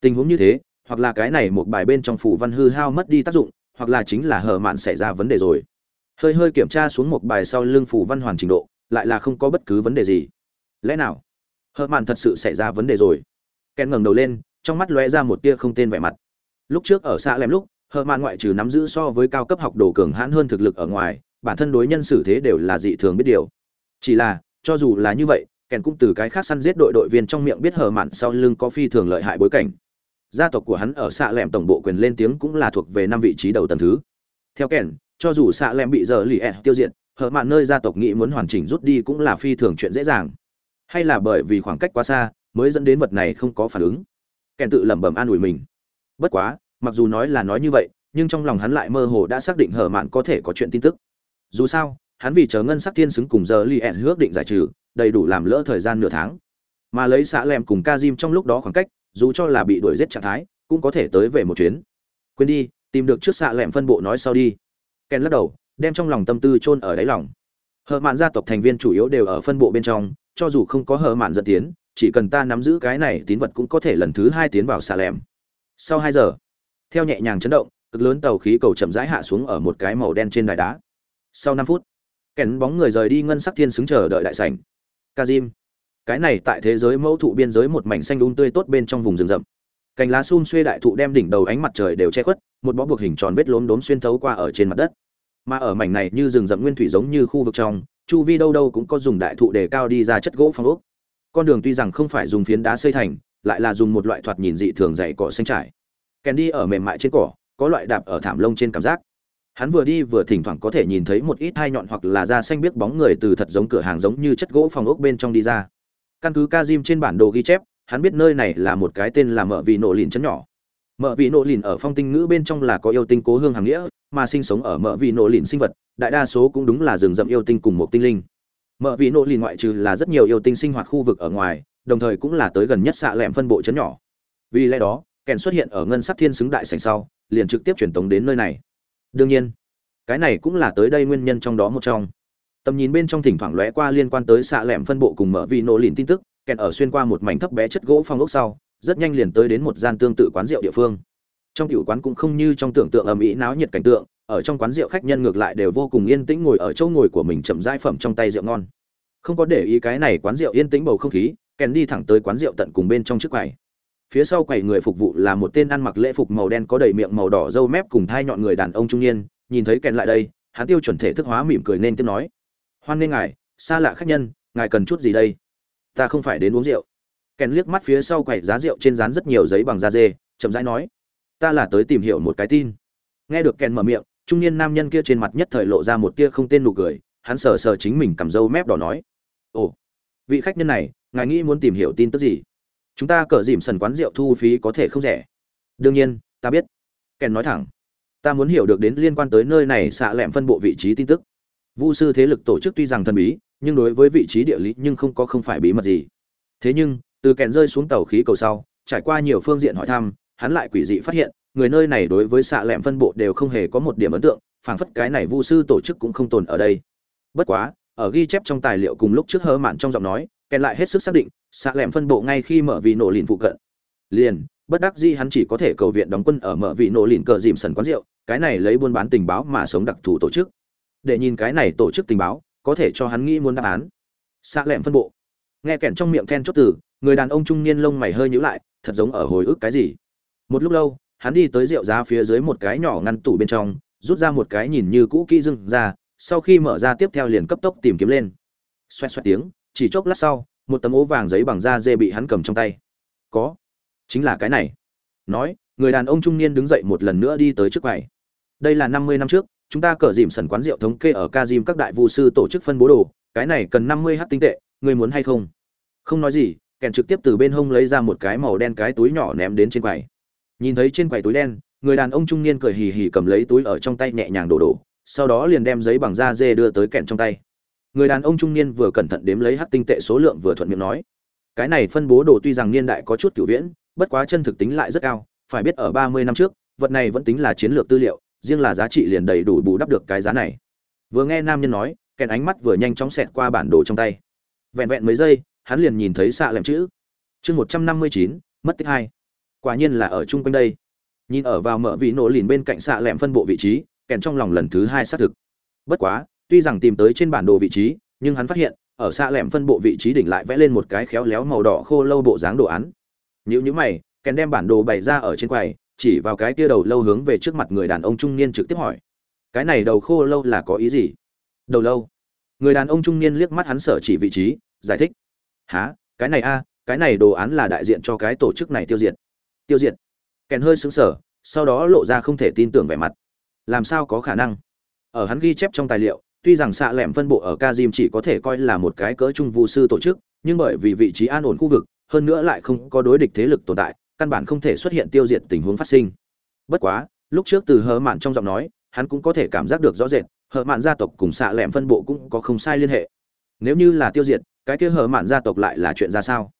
A: Tình huống như thế, hoặc là cái này một bài bên trong phủ văn hư hao mất đi tác dụng, hoặc là chính là hờ mạn xảy ra vấn đề rồi. Hơi hơi kiểm tra xuống một bài sau lưng phủ văn hoàn trình độ, lại là không có bất cứ vấn đề gì. Lẽ nào, hờ mạn thật sự xảy ra vấn đề rồi? Kèn ngẩng đầu lên, trong mắt lóe ra một tia không tên vẻ mặt. Lúc trước ở xã lem lúc, hờ mạn ngoại trừ nắm giữ so với cao cấp học đồ cường hãn hơn thực lực ở ngoài, bản thân đối nhân xử thế đều là dị thường biết điều. Chỉ là, cho dù là như vậy kèn cũng từ cái khác săn giết đội đội viên trong miệng biết hờ mạn sau lưng có phi thường lợi hại bối cảnh. Gia tộc của hắn ở xạ lẹm tổng bộ quyền lên tiếng cũng là thuộc về năm vị trí đầu tầng thứ. Theo kèn cho dù xạ lẹm bị giờ lì ẹ tiêu diệt, hờ mạn nơi gia tộc nghĩ muốn hoàn chỉnh rút đi cũng là phi thường chuyện dễ dàng. Hay là bởi vì khoảng cách quá xa mới dẫn đến vật này không có phản ứng. Kèn tự lẩm bẩm an ủi mình. Bất quá, mặc dù nói là nói như vậy, nhưng trong lòng hắn lại mơ hồ đã xác định hờ mạn có thể có chuyện tin tức. Dù sao, hắn vì chờ ngân sắc thiên xứng cùng giờ li ẹn hước định giải trừ, đầy đủ làm lỡ thời gian nửa tháng. Mà lấy xã lem cùng kazim trong lúc đó khoảng cách, dù cho là bị đuổi giết trạng thái, cũng có thể tới về một chuyến. Quên đi, tìm được trước xạ lẹm phân bộ nói sau đi. Ken lắc đầu, đem trong lòng tâm tư chôn ở đáy lòng. Hờ mạn gia tộc thành viên chủ yếu đều ở phân bộ bên trong, cho dù không có hờ mạn dẫn tiến chỉ cần ta nắm giữ cái này tín vật cũng có thể lần thứ hai tiến vào xà lẹm sau hai giờ, theo nhẹ nhàng chấn động, cực lớn tàu khí cầu chậm rãi hạ xuống ở một cái màu đen trên đài đá. Sau năm phút kèn bóng người rời đi ngân sắc thiên xứng chờ đợi đại sảnh. Kazim, cái này tại thế giới mẫu thụ biên giới một mảnh xanh đun tươi tốt bên trong vùng rừng rậm. Cành lá xun xuê đại thụ đem đỉnh đầu ánh mặt trời đều che khuất, một bó buộc hình tròn vết lốm đốm xuyên thấu qua ở trên mặt đất. Mà ở mảnh này như rừng rậm nguyên thủy giống như khu vực trong, chu vi đâu đâu cũng có dùng đại thụ để cao đi ra chất gỗ phong ốc con đường tuy rằng không phải dùng phiến đá xây thành, lại là dùng một loại thoạt nhìn dị thường dày cỏ xanh trải. Kèn đi ở mềm mại trên cỏ, có loại đạp ở thảm lông trên cảm giác. Hắn vừa đi vừa thỉnh thoảng có thể nhìn thấy một ít hai nhọn hoặc là da xanh biết bóng người từ thật giống cửa hàng giống như chất gỗ phòng ốc bên trong đi ra. Căn cứ Kazim trên bản đồ ghi chép, hắn biết nơi này là một cái tên là mợ vị nổ lìn chấn nhỏ. Mợ vị nổ lìn ở phong tinh ngữ bên trong là có yêu tinh cố hương hàng nghĩa, mà sinh sống ở mợ vị nổ lìn sinh vật, đại đa số cũng đúng là rừng rậm yêu tinh cùng một tinh linh mở vị nội lìn ngoại trừ là rất nhiều yêu tinh sinh hoạt khu vực ở ngoài, đồng thời cũng là tới gần nhất xạ lẻm phân bộ chấn nhỏ. Vì lẽ đó, kèn xuất hiện ở ngân sắc thiên xứng đại sảnh sau, liền trực tiếp truyền tống đến nơi này. Đương nhiên, cái này cũng là tới đây nguyên nhân trong đó một trong. Tầm nhìn bên trong thỉnh thoảng lóe qua liên quan tới xạ lẻm phân bộ cùng mở vị nổ lìn tin tức, kèn ở xuyên qua một mảnh thấp bé chất gỗ phong ốc sau, rất nhanh liền tới đến một gian tương tự quán rượu địa phương. Trong tiểu quán cũng không như trong tưởng tượng ầm ĩ náo nhiệt cảnh tượng ở trong quán rượu khách nhân ngược lại đều vô cùng yên tĩnh ngồi ở chỗ ngồi của mình chậm rãi phẩm trong tay rượu ngon. Không có để ý cái này quán rượu yên tĩnh bầu không khí kèn đi thẳng tới quán rượu tận cùng bên trong trước quầy. Phía sau quầy người phục vụ là một tên ăn mặc lễ phục màu đen có đầy miệng màu đỏ râu mép cùng thai nhọn người đàn ông trung niên, nhìn thấy kèn lại đây, hắn tiêu chuẩn thể thức hóa mỉm cười nên tiếp nói. Hoan nghênh ngài, xa lạ khách nhân, ngài cần chút gì đây? Ta không phải đến uống rượu. Kèn liếc mắt phía sau quầy giá rượu trên dán rất nhiều giấy bằng da dê, chậm rãi nói. Ta là tới tìm hiểu một cái tin. Nghe được kèn mở miệng trung niên nam nhân kia trên mặt nhất thời lộ ra một tia không tên nụ cười, hắn sờ sờ chính mình cầm râu mép đỏ nói, ồ, vị khách nhân này, ngài nghĩ muốn tìm hiểu tin tức gì? Chúng ta cờ dìm sần quán rượu thu phí có thể không rẻ. Đương nhiên, ta biết. Kèn nói thẳng, ta muốn hiểu được đến liên quan tới nơi này xạ lẹm phân bộ vị trí tin tức. Vu sư thế lực tổ chức tuy rằng thần bí, nhưng đối với vị trí địa lý nhưng không có không phải bí mật gì. Thế nhưng, từ kèn rơi xuống tàu khí cầu sau, trải qua nhiều phương diện hỏi thăm, hắn lại quỷ dị phát hiện người nơi này đối với xạ lẹm phân bộ đều không hề có một điểm ấn tượng, phảng phất cái này vu sư tổ chức cũng không tồn ở đây. Bất quá, ở ghi chép trong tài liệu cùng lúc trước hơ mạn trong giọng nói, kèn lại hết sức xác định, xạ lẹm phân bộ ngay khi mở vì nổ lìn phụ cận. Liền, bất đắc dĩ hắn chỉ có thể cầu viện đóng quân ở mở vị nổ lìn cờ dìm sần quán rượu, cái này lấy buôn bán tình báo mà sống đặc thù tổ chức. Để nhìn cái này tổ chức tình báo, có thể cho hắn nghĩ muốn đáp án. Xạ lẹm phân bộ. Nghe kèn trong miệng then chốt từ, người đàn ông trung niên lông mày hơi nhíu lại, thật giống ở hồi ức cái gì. Một lúc lâu hắn đi tới rượu giá phía dưới một cái nhỏ ngăn tủ bên trong, rút ra một cái nhìn như cũ kỹ dưng ra, sau khi mở ra tiếp theo liền cấp tốc tìm kiếm lên. Xoẹt xoẹt tiếng, chỉ chốc lát sau, một tấm ố vàng giấy bằng da dê bị hắn cầm trong tay. Có. Chính là cái này. Nói, người đàn ông trung niên đứng dậy một lần nữa đi tới trước quầy. Đây là năm mươi năm trước, chúng ta cờ dìm sần quán rượu thống kê ở ca dìm các đại vụ sư tổ chức phân bố đồ, cái này cần năm mươi h tinh tệ, người muốn hay không? Không nói gì, kèn trực tiếp từ bên hông lấy ra một cái màu đen cái túi nhỏ ném đến trên quầy nhìn thấy trên quầy túi đen, người đàn ông trung niên cười hì hì cầm lấy túi ở trong tay nhẹ nhàng đổ đổ, sau đó liền đem giấy bằng da dê đưa tới kẹn trong tay. Người đàn ông trung niên vừa cẩn thận đếm lấy hát tinh tệ số lượng vừa thuận miệng nói, cái này phân bố đồ tuy rằng niên đại có chút cựu viễn, bất quá chân thực tính lại rất cao, phải biết ở ba mươi năm trước, vật này vẫn tính là chiến lược tư liệu, riêng là giá trị liền đầy đủ bù đắp được cái giá này. Vừa nghe nam nhân nói kèn ánh mắt vừa nhanh chóng xẹt qua bản đồ trong tay. Vẹn vẹn mấy giây, hắn liền nhìn thấy xạ lẻm chữ. Chương một trăm năm mươi chín, mất tích hai quả nhiên là ở chung quanh đây. Nhìn ở vào mở vị nổ lìn bên cạnh xạ lẹm phân bộ vị trí, kèn trong lòng lần thứ hai xác thực. Bất quá, tuy rằng tìm tới trên bản đồ vị trí, nhưng hắn phát hiện, ở xạ lẹm phân bộ vị trí đỉnh lại vẽ lên một cái khéo léo màu đỏ khô lâu bộ dáng đồ án. Nếu như mày, kèn đem bản đồ bày ra ở trên quầy, chỉ vào cái kia đầu lâu hướng về trước mặt người đàn ông trung niên trực tiếp hỏi. Cái này đầu khô lâu là có ý gì? Đầu lâu. Người đàn ông trung niên liếc mắt hắn sở chỉ vị trí, giải thích. Há cái này a, cái này đồ án là đại diện cho cái tổ chức này tiêu diệt tiêu diệt. Kèn hơi sững sờ, sau đó lộ ra không thể tin tưởng vẻ mặt. Làm sao có khả năng? Ở hắn ghi chép trong tài liệu, tuy rằng xạ lẻm phân bộ ở ca diêm chỉ có thể coi là một cái cỡ trung vu sư tổ chức, nhưng bởi vì vị trí an ổn khu vực, hơn nữa lại không có đối địch thế lực tồn tại, căn bản không thể xuất hiện tiêu diệt tình huống phát sinh. Bất quá, lúc trước từ hờ mạn trong giọng nói, hắn cũng có thể cảm giác được rõ rệt, hờ mạn gia tộc cùng xạ lẻm phân bộ cũng có không sai liên hệ. Nếu như là tiêu diệt, cái kia hờ mạn gia tộc lại là chuyện ra sao?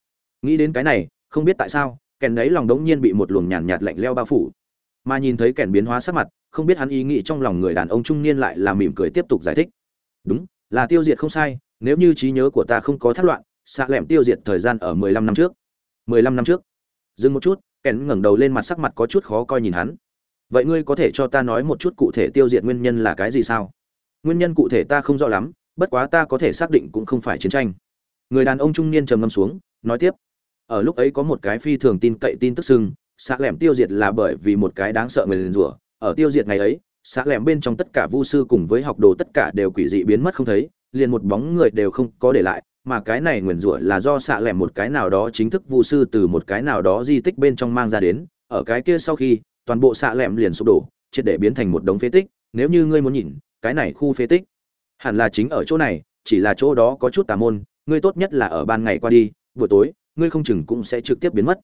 A: Nghĩ đến cái này, không biết tại sao kèn đấy lòng đống nhiên bị một luồng nhàn nhạt, nhạt lạnh leo bao phủ. Mà nhìn thấy kèn biến hóa sắc mặt không biết hắn ý nghĩ trong lòng người đàn ông trung niên lại là mỉm cười tiếp tục giải thích. Đúng là tiêu diệt không sai nếu như trí nhớ của ta không có thất loạn xạ lẻm tiêu diệt thời gian ở mười lăm năm trước. Mười lăm năm trước. Dừng một chút kèn ngẩng đầu lên mặt sắc mặt có chút khó coi nhìn hắn. Vậy ngươi có thể cho ta nói một chút cụ thể tiêu diệt nguyên nhân là cái gì sao? Nguyên nhân cụ thể ta không rõ lắm bất quá ta có thể xác định cũng không phải chiến tranh. Người đàn ông trung niên trầm ngâm xuống nói tiếp ở lúc ấy có một cái phi thường tin cậy tin tức sưng xã lẻm tiêu diệt là bởi vì một cái đáng sợ người liền rủa. Ở tiêu diệt ngày ấy xã lẻm bên trong tất cả vu sư cùng với học đồ tất cả đều quỷ dị biến mất không thấy, liền một bóng người đều không có để lại, mà cái này nguyền rủa là do xạ lẻm một cái nào đó chính thức vu sư từ một cái nào đó di tích bên trong mang ra đến. Ở cái kia sau khi, toàn bộ xạ lẻm liền sụp đổ, triệt để biến thành một đống phế tích. Nếu như ngươi muốn nhìn, cái này khu phế tích hẳn là chính ở chỗ này, chỉ là chỗ đó có chút tà môn, ngươi tốt nhất là ở ban ngày qua đi, buổi tối ngươi không chừng cũng sẽ trực tiếp biến mất.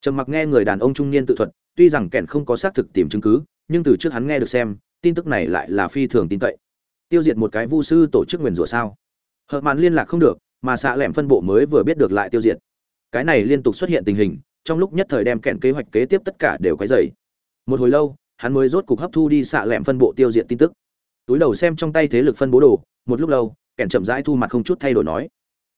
A: Trầm mặc nghe người đàn ông trung niên tự thuật, tuy rằng kẻn không có xác thực tìm chứng cứ, nhưng từ trước hắn nghe được xem, tin tức này lại là phi thường tin cậy. Tiêu diệt một cái vu sư tổ chức nguyền rủa sao? Hợp màn liên lạc không được, mà xạ lẻm phân bộ mới vừa biết được lại tiêu diệt. Cái này liên tục xuất hiện tình hình, trong lúc nhất thời đem kẹn kế hoạch kế tiếp tất cả đều quấy dày một hồi lâu, hắn mới rốt cục hấp thu đi xạ lẻm phân bộ tiêu diệt tin tức. Túi đầu xem trong tay thế lực phân bố đồ, một lúc lâu kẹn chậm rãi thu mặt không chút thay đổi nói.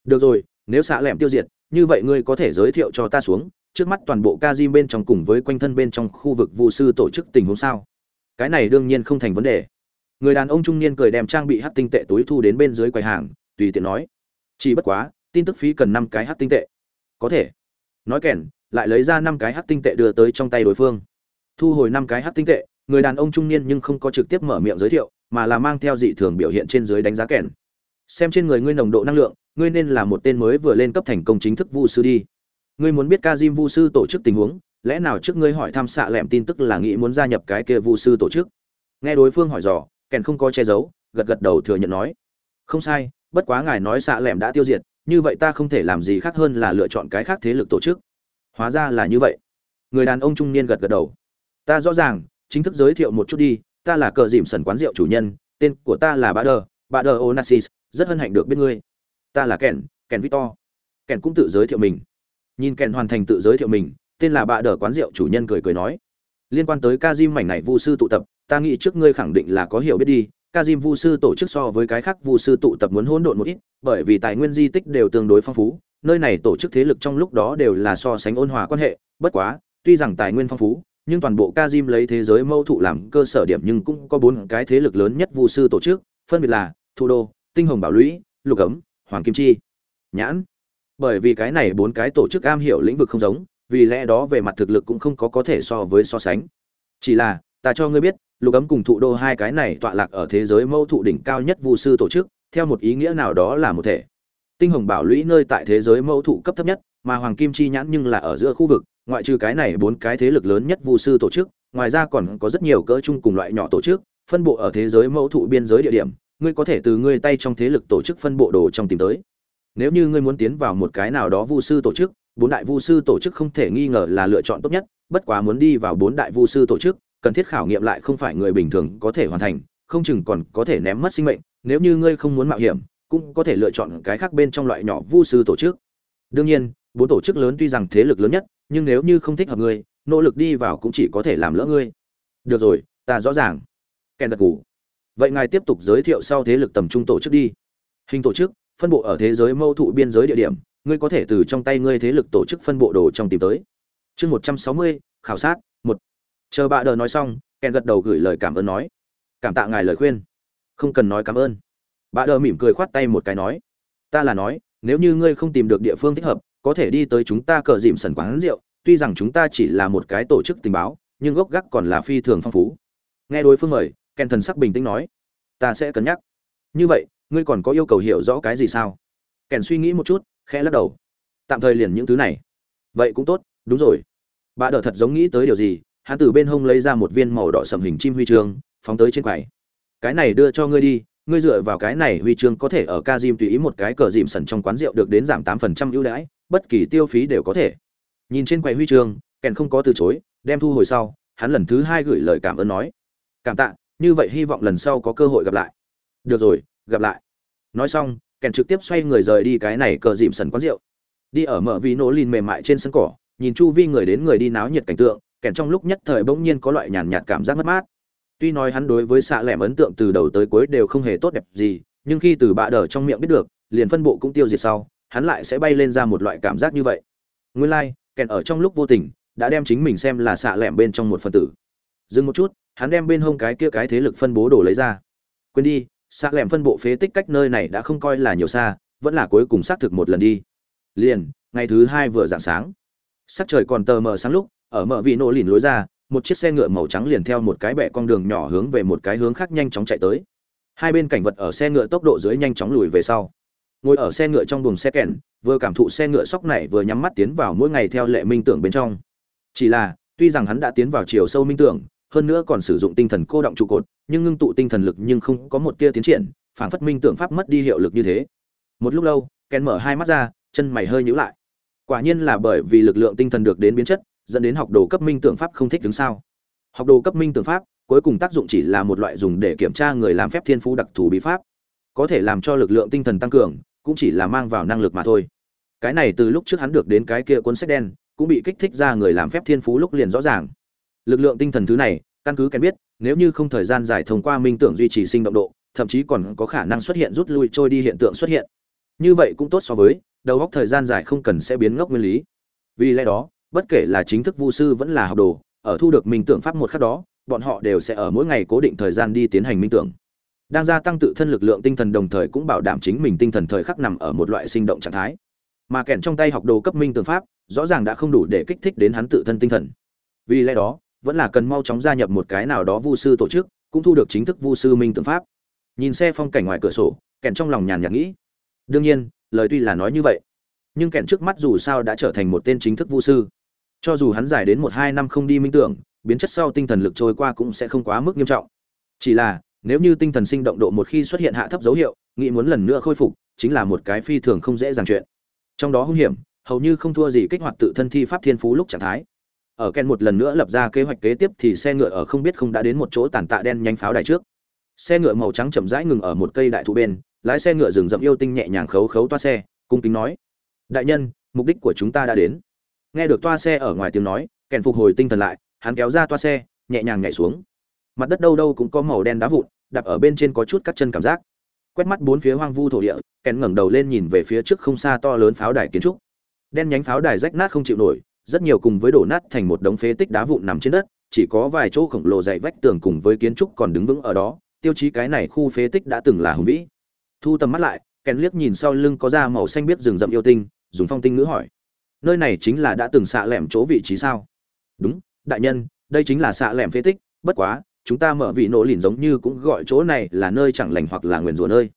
A: Được rồi, nếu xạ lẻm tiêu diệt như vậy ngươi có thể giới thiệu cho ta xuống, trước mắt toàn bộ ca bên trong cùng với quanh thân bên trong khu vực vụ sư tổ chức tình huống sao? Cái này đương nhiên không thành vấn đề. Người đàn ông trung niên cười đem trang bị hát tinh tệ túi thu đến bên dưới quầy hàng, tùy tiện nói. Chỉ bất quá, tin tức phí cần năm cái hát tinh tệ. Có thể. Nói kèn, lại lấy ra năm cái hát tinh tệ đưa tới trong tay đối phương. Thu hồi năm cái hát tinh tệ, người đàn ông trung niên nhưng không có trực tiếp mở miệng giới thiệu, mà là mang theo dị thường biểu hiện trên dưới đánh giá kèn. Xem trên người ngươi nồng độ năng lượng ngươi nên là một tên mới vừa lên cấp thành công chính thức vu sư đi. Ngươi muốn biết ca diêm vu sư tổ chức tình huống, lẽ nào trước ngươi hỏi thăm xạ lẹm tin tức là nghĩ muốn gia nhập cái kia vu sư tổ chức? Nghe đối phương hỏi dò, kèn không có che giấu, gật gật đầu thừa nhận nói. Không sai, bất quá ngài nói xạ lẻm đã tiêu diệt, như vậy ta không thể làm gì khác hơn là lựa chọn cái khác thế lực tổ chức. Hóa ra là như vậy. Người đàn ông trung niên gật gật đầu. Ta rõ ràng, chính thức giới thiệu một chút đi, ta là cờ dìm sần quán rượu chủ nhân, tên của ta là bà đờ bà đờ onassis, rất hân hạnh được biết ngươi ta là kèn kèn victor. Kèn cũng tự giới thiệu mình. Nhìn kèn hoàn thành tự giới thiệu mình, tên là bà đờ quán rượu chủ nhân cười cười nói. Liên quan tới ca diêm mảnh này vu sư tụ tập, ta nghĩ trước ngươi khẳng định là có hiểu biết đi. Ca diêm vu sư tổ chức so với cái khác vu sư tụ tập muốn hỗn độn một ít, bởi vì tài nguyên di tích đều tương đối phong phú. Nơi này tổ chức thế lực trong lúc đó đều là so sánh ôn hòa quan hệ, bất quá, tuy rằng tài nguyên phong phú, nhưng toàn bộ ca diêm lấy thế giới mâu thụ làm cơ sở điểm nhưng cũng có bốn cái thế lực lớn nhất vu sư tổ chức, phân biệt là thủ đô, tinh hồng bảo lũy, lục ấm hoàng kim chi. Nhãn. Bởi vì cái này bốn cái tổ chức am hiểu lĩnh vực không giống, vì lẽ đó về mặt thực lực cũng không có có thể so với so sánh. Chỉ là, ta cho ngươi biết, lục ấm cùng thụ đô hai cái này tọa lạc ở thế giới mẫu thụ đỉnh cao nhất vu sư tổ chức, theo một ý nghĩa nào đó là một thể. Tinh hồng bảo lũy nơi tại thế giới mẫu thụ cấp thấp nhất, mà hoàng kim chi nhãn nhưng là ở giữa khu vực, ngoại trừ cái này bốn cái thế lực lớn nhất vu sư tổ chức, ngoài ra còn có rất nhiều cỡ chung cùng loại nhỏ tổ chức, phân bộ ở thế giới mẫu thụ biên giới địa điểm ngươi có thể từ ngươi tay trong thế lực tổ chức phân bộ đồ trong tìm tới. Nếu như ngươi muốn tiến vào một cái nào đó vu sư tổ chức, bốn đại vu sư tổ chức không thể nghi ngờ là lựa chọn tốt nhất, bất quá muốn đi vào bốn đại vu sư tổ chức, cần thiết khảo nghiệm lại không phải người bình thường có thể hoàn thành, không chừng còn có thể ném mất sinh mệnh, nếu như ngươi không muốn mạo hiểm, cũng có thể lựa chọn cái khác bên trong loại nhỏ vu sư tổ chức. Đương nhiên, bốn tổ chức lớn tuy rằng thế lực lớn nhất, nhưng nếu như không thích hợp ngươi, nỗ lực đi vào cũng chỉ có thể làm lỡ ngươi. Được rồi, ta rõ ràng. Kèn đặc cù vậy ngài tiếp tục giới thiệu sau thế lực tầm trung tổ chức đi. Hình tổ chức, phân bộ ở thế giới mâu thụ biên giới địa điểm, ngươi có thể từ trong tay ngươi thế lực tổ chức phân bộ đồ trong tìm tới. Chương một trăm sáu mươi, khảo sát, một. Chờ bà đờ nói xong, kèn gật đầu gửi lời cảm ơn nói. Cảm tạ ngài lời khuyên. Không cần nói cảm ơn. Bà đờ mỉm cười khoát tay một cái nói. Ta là nói, nếu như ngươi không tìm được địa phương thích hợp, có thể đi tới chúng ta cờ dìm sần quán rượu, tuy rằng chúng ta chỉ là một cái tổ chức tình báo, nhưng gốc gác còn là phi thường phong phú. Nghe đối phương mời ken thần sắc bình tĩnh nói, ta sẽ cân nhắc. Như vậy, ngươi còn có yêu cầu hiểu rõ cái gì sao? Kèn suy nghĩ một chút, khẽ lắc đầu. Tạm thời liền những thứ này. Vậy cũng tốt, đúng rồi. Bà đỡ thật giống nghĩ tới điều gì, hắn từ bên hông lấy ra một viên màu đỏ sầm hình chim huy chương, phóng tới trên quầy. Cái này đưa cho ngươi đi, ngươi dựa vào cái này huy chương có thể ở ca tùy ý một cái cờ dìm sẩn trong quán rượu được đến giảm tám phần trăm ưu đãi, bất kỳ tiêu phí đều có thể. Nhìn trên quầy huy chương kèn không có từ chối, đem thu hồi sau, hắn lần thứ hai gửi lời cảm ơn nói, cảm tạ như vậy hy vọng lần sau có cơ hội gặp lại. Được rồi gặp lại. Nói xong kèn trực tiếp xoay người rời đi cái này cờ dìm sần quán rượu. Đi ở mở vì nổ lìn mềm mại trên sân cỏ nhìn chu vi người đến người đi náo nhiệt cảnh tượng kèn trong lúc nhất thời bỗng nhiên có loại nhàn nhạt cảm giác mất mát. Tuy nói hắn đối với xạ lẻm ấn tượng từ đầu tới cuối đều không hề tốt đẹp gì nhưng khi từ bạ đờ trong miệng biết được liền phân bộ cũng tiêu diệt sau hắn lại sẽ bay lên ra một loại cảm giác như vậy. Nguyên lai、like, kèn ở trong lúc vô tình đã đem chính mình xem là xạ lẻm bên trong một phân tử. Dừng một chút hắn đem bên hông cái kia cái thế lực phân bố đồ lấy ra. Quên đi xạ lẻm phân bộ phế tích cách nơi này đã không coi là nhiều xa, vẫn là cuối cùng xác thực một lần đi. Liền, ngày thứ hai vừa dạng sáng. Sắc trời còn tờ mờ sáng lúc, ở mở vị nổ lìn lối ra, một chiếc xe ngựa màu trắng liền theo một cái bẹ con đường nhỏ hướng về một cái hướng khác nhanh chóng chạy tới. Hai bên cảnh vật ở xe ngựa tốc độ dưới nhanh chóng lùi về sau. Ngồi ở xe ngựa trong buồng xe kèn vừa cảm thụ xe ngựa sóc này vừa nhắm mắt tiến vào mỗi ngày theo lệ minh tưởng bên trong. Chỉ là, tuy rằng hắn đã tiến vào chiều sâu minh tưởng hơn nữa còn sử dụng tinh thần cô động trụ cột, nhưng ngưng tụ tinh thần lực nhưng không có một tia tiến triển phản phất minh tưởng pháp mất đi hiệu lực như thế. Một lúc lâu kèn mở hai mắt ra, chân mày hơi nhíu lại. Quả nhiên là bởi vì lực lượng tinh thần được đến biến chất, dẫn đến học đồ cấp minh tưởng pháp không thích đứng sao. Học đồ cấp minh tưởng pháp, cuối cùng tác dụng chỉ là một loại dùng để kiểm tra người làm phép thiên phú đặc thù bí pháp. Có thể làm cho lực lượng tinh thần tăng cường, cũng chỉ là mang vào năng lực mà thôi. Cái này từ lúc trước hắn được đến cái kia cuốn sách đen, cũng bị kích thích ra người làm phép thiên phú lúc liền rõ ràng lực lượng tinh thần thứ này, căn cứ kèn biết, nếu như không thời gian dài thông qua minh tưởng duy trì sinh động độ, thậm chí còn có khả năng xuất hiện rút lui trôi đi hiện tượng xuất hiện. Như vậy cũng tốt so với, đầu góc thời gian dài không cần sẽ biến ngốc nguyên lý. Vì lẽ đó, bất kể là chính thức vu sư vẫn là học đồ, ở thu được minh tưởng pháp một khắc đó, bọn họ đều sẽ ở mỗi ngày cố định thời gian đi tiến hành minh tưởng. Đang gia tăng tự thân lực lượng tinh thần đồng thời cũng bảo đảm chính mình tinh thần thời khắc nằm ở một loại sinh động trạng thái. Mà kèn trong tay học đồ cấp minh tưởng pháp, rõ ràng đã không đủ để kích thích đến hắn tự thân tinh thần. Vì lẽ đó vẫn là cần mau chóng gia nhập một cái nào đó vu sư tổ chức, cũng thu được chính thức vu sư minh tưởng pháp. Nhìn xe phong cảnh ngoài cửa sổ kèn trong lòng nhàn nhạt nghĩ. Đương nhiên, lời tuy là nói như vậy, nhưng kèn trước mắt dù sao đã trở thành một tên chính thức vu sư. Cho dù hắn dài đến một hai năm không đi minh tưởng, biến chất sau tinh thần lực trôi qua cũng sẽ không quá mức nghiêm trọng. Chỉ là, nếu như tinh thần sinh động độ một khi xuất hiện hạ thấp dấu hiệu, nghĩ muốn lần nữa khôi phục, chính là một cái phi thường không dễ dàng chuyện. Trong đó hung hiểm, hầu như không thua gì kích hoạt tự thân thi pháp thiên phú lúc trạng thái ở ken một lần nữa lập ra kế hoạch kế tiếp thì xe ngựa ở không biết không đã đến một chỗ tàn tạ đen nhanh pháo đài trước. Xe ngựa màu trắng chậm rãi ngừng ở một cây đại thụ bên, lái xe ngựa rừng rậm yêu tinh nhẹ nhàng khấu khấu toa xe, cung kính nói, đại nhân, mục đích của chúng ta đã đến. Nghe được toa xe ở ngoài tiếng nói kèn phục hồi tinh thần lại, hắn kéo ra toa xe, nhẹ nhàng nhảy xuống. Mặt đất đâu đâu cũng có màu đen đá vụn, đạp ở bên trên có chút cắt chân cảm giác. Quét mắt bốn phía hoang vu thổ địa kèn ngẩng đầu lên nhìn về phía trước không xa to lớn pháo đài kiến trúc. Đen nhánh pháo đài rách nát không chịu nổi rất nhiều cùng với đổ nát thành một đống phế tích đá vụn nằm trên đất, chỉ có vài chỗ khổng lồ dày vách tường cùng với kiến trúc còn đứng vững ở đó, tiêu chí cái này khu phế tích đã từng là hùng vĩ. Thu tầm mắt lại, Ken liếc nhìn sau lưng có da màu xanh biết rừng rậm yêu tinh, dùng phong tinh ngữ hỏi. Nơi này chính là đã từng xạ lẻm chỗ vị trí sao? Đúng, đại nhân, đây chính là xạ lẻm phế tích, bất quá, chúng ta mở vị nổ lìn giống như cũng gọi chỗ này là nơi chẳng lành hoặc là nguyền rủa nơi.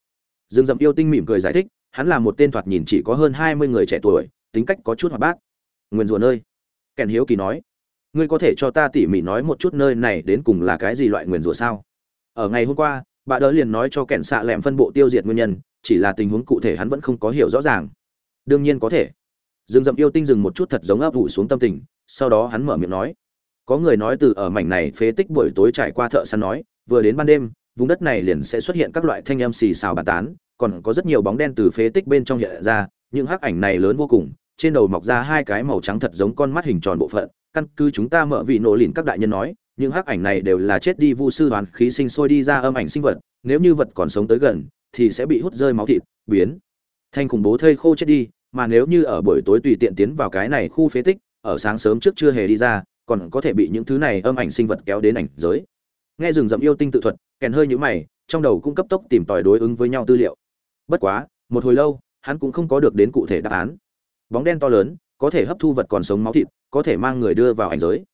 A: Dương Dậm yêu tinh mỉm cười giải thích, hắn là một tên thoạt nhìn chỉ có hơn hai mươi người trẻ tuổi, tính cách có chút hoạt bát nguyền rủa nơi. Kèn hiếu kỳ nói, ngươi có thể cho ta tỉ mỉ nói một chút nơi này đến cùng là cái gì loại nguyền rủa sao? Ở ngày hôm qua, bà đỡ liền nói cho kẻn xạ lẹm phân bộ tiêu diệt nguyên nhân, chỉ là tình huống cụ thể hắn vẫn không có hiểu rõ ràng. Đương nhiên có thể. Rừng rậm yêu tinh dừng một chút thật giống ấp ủ xuống tâm tình, sau đó hắn mở miệng nói, có người nói từ ở mảnh này phế tích buổi tối trải qua thợ săn nói, vừa đến ban đêm, vùng đất này liền sẽ xuất hiện các loại thanh âm xì xào bàn tán, còn có rất nhiều bóng đen từ phế tích bên trong hiện ra, những hắc ảnh này lớn vô cùng trên đầu mọc ra hai cái màu trắng thật giống con mắt hình tròn bộ phận. Căn cứ chúng ta mở vị nổ lìn các đại nhân nói, những hắc ảnh này đều là chết đi vu sư hoàn khí sinh sôi đi ra âm ảnh sinh vật, nếu như vật còn sống tới gần, thì sẽ bị hút rơi máu thịt, biến. Thành khủng bố thây khô chết đi, mà nếu như ở buổi tối tùy tiện tiến vào cái này khu phế tích, ở sáng sớm trước chưa hề đi ra, còn có thể bị những thứ này âm ảnh sinh vật kéo đến ảnh giới. Nghe rừng rậm yêu tinh tự thuật, kèn hơi nhũ mày, trong đầu cũng cấp tốc tìm tòi đối ứng với nhau tư liệu. Bất quá, một hồi lâu, hắn cũng không có được đến cụ thể đáp án bóng đen to lớn, có thể hấp thu vật còn sống máu thịt, có thể mang người đưa vào ảnh giới.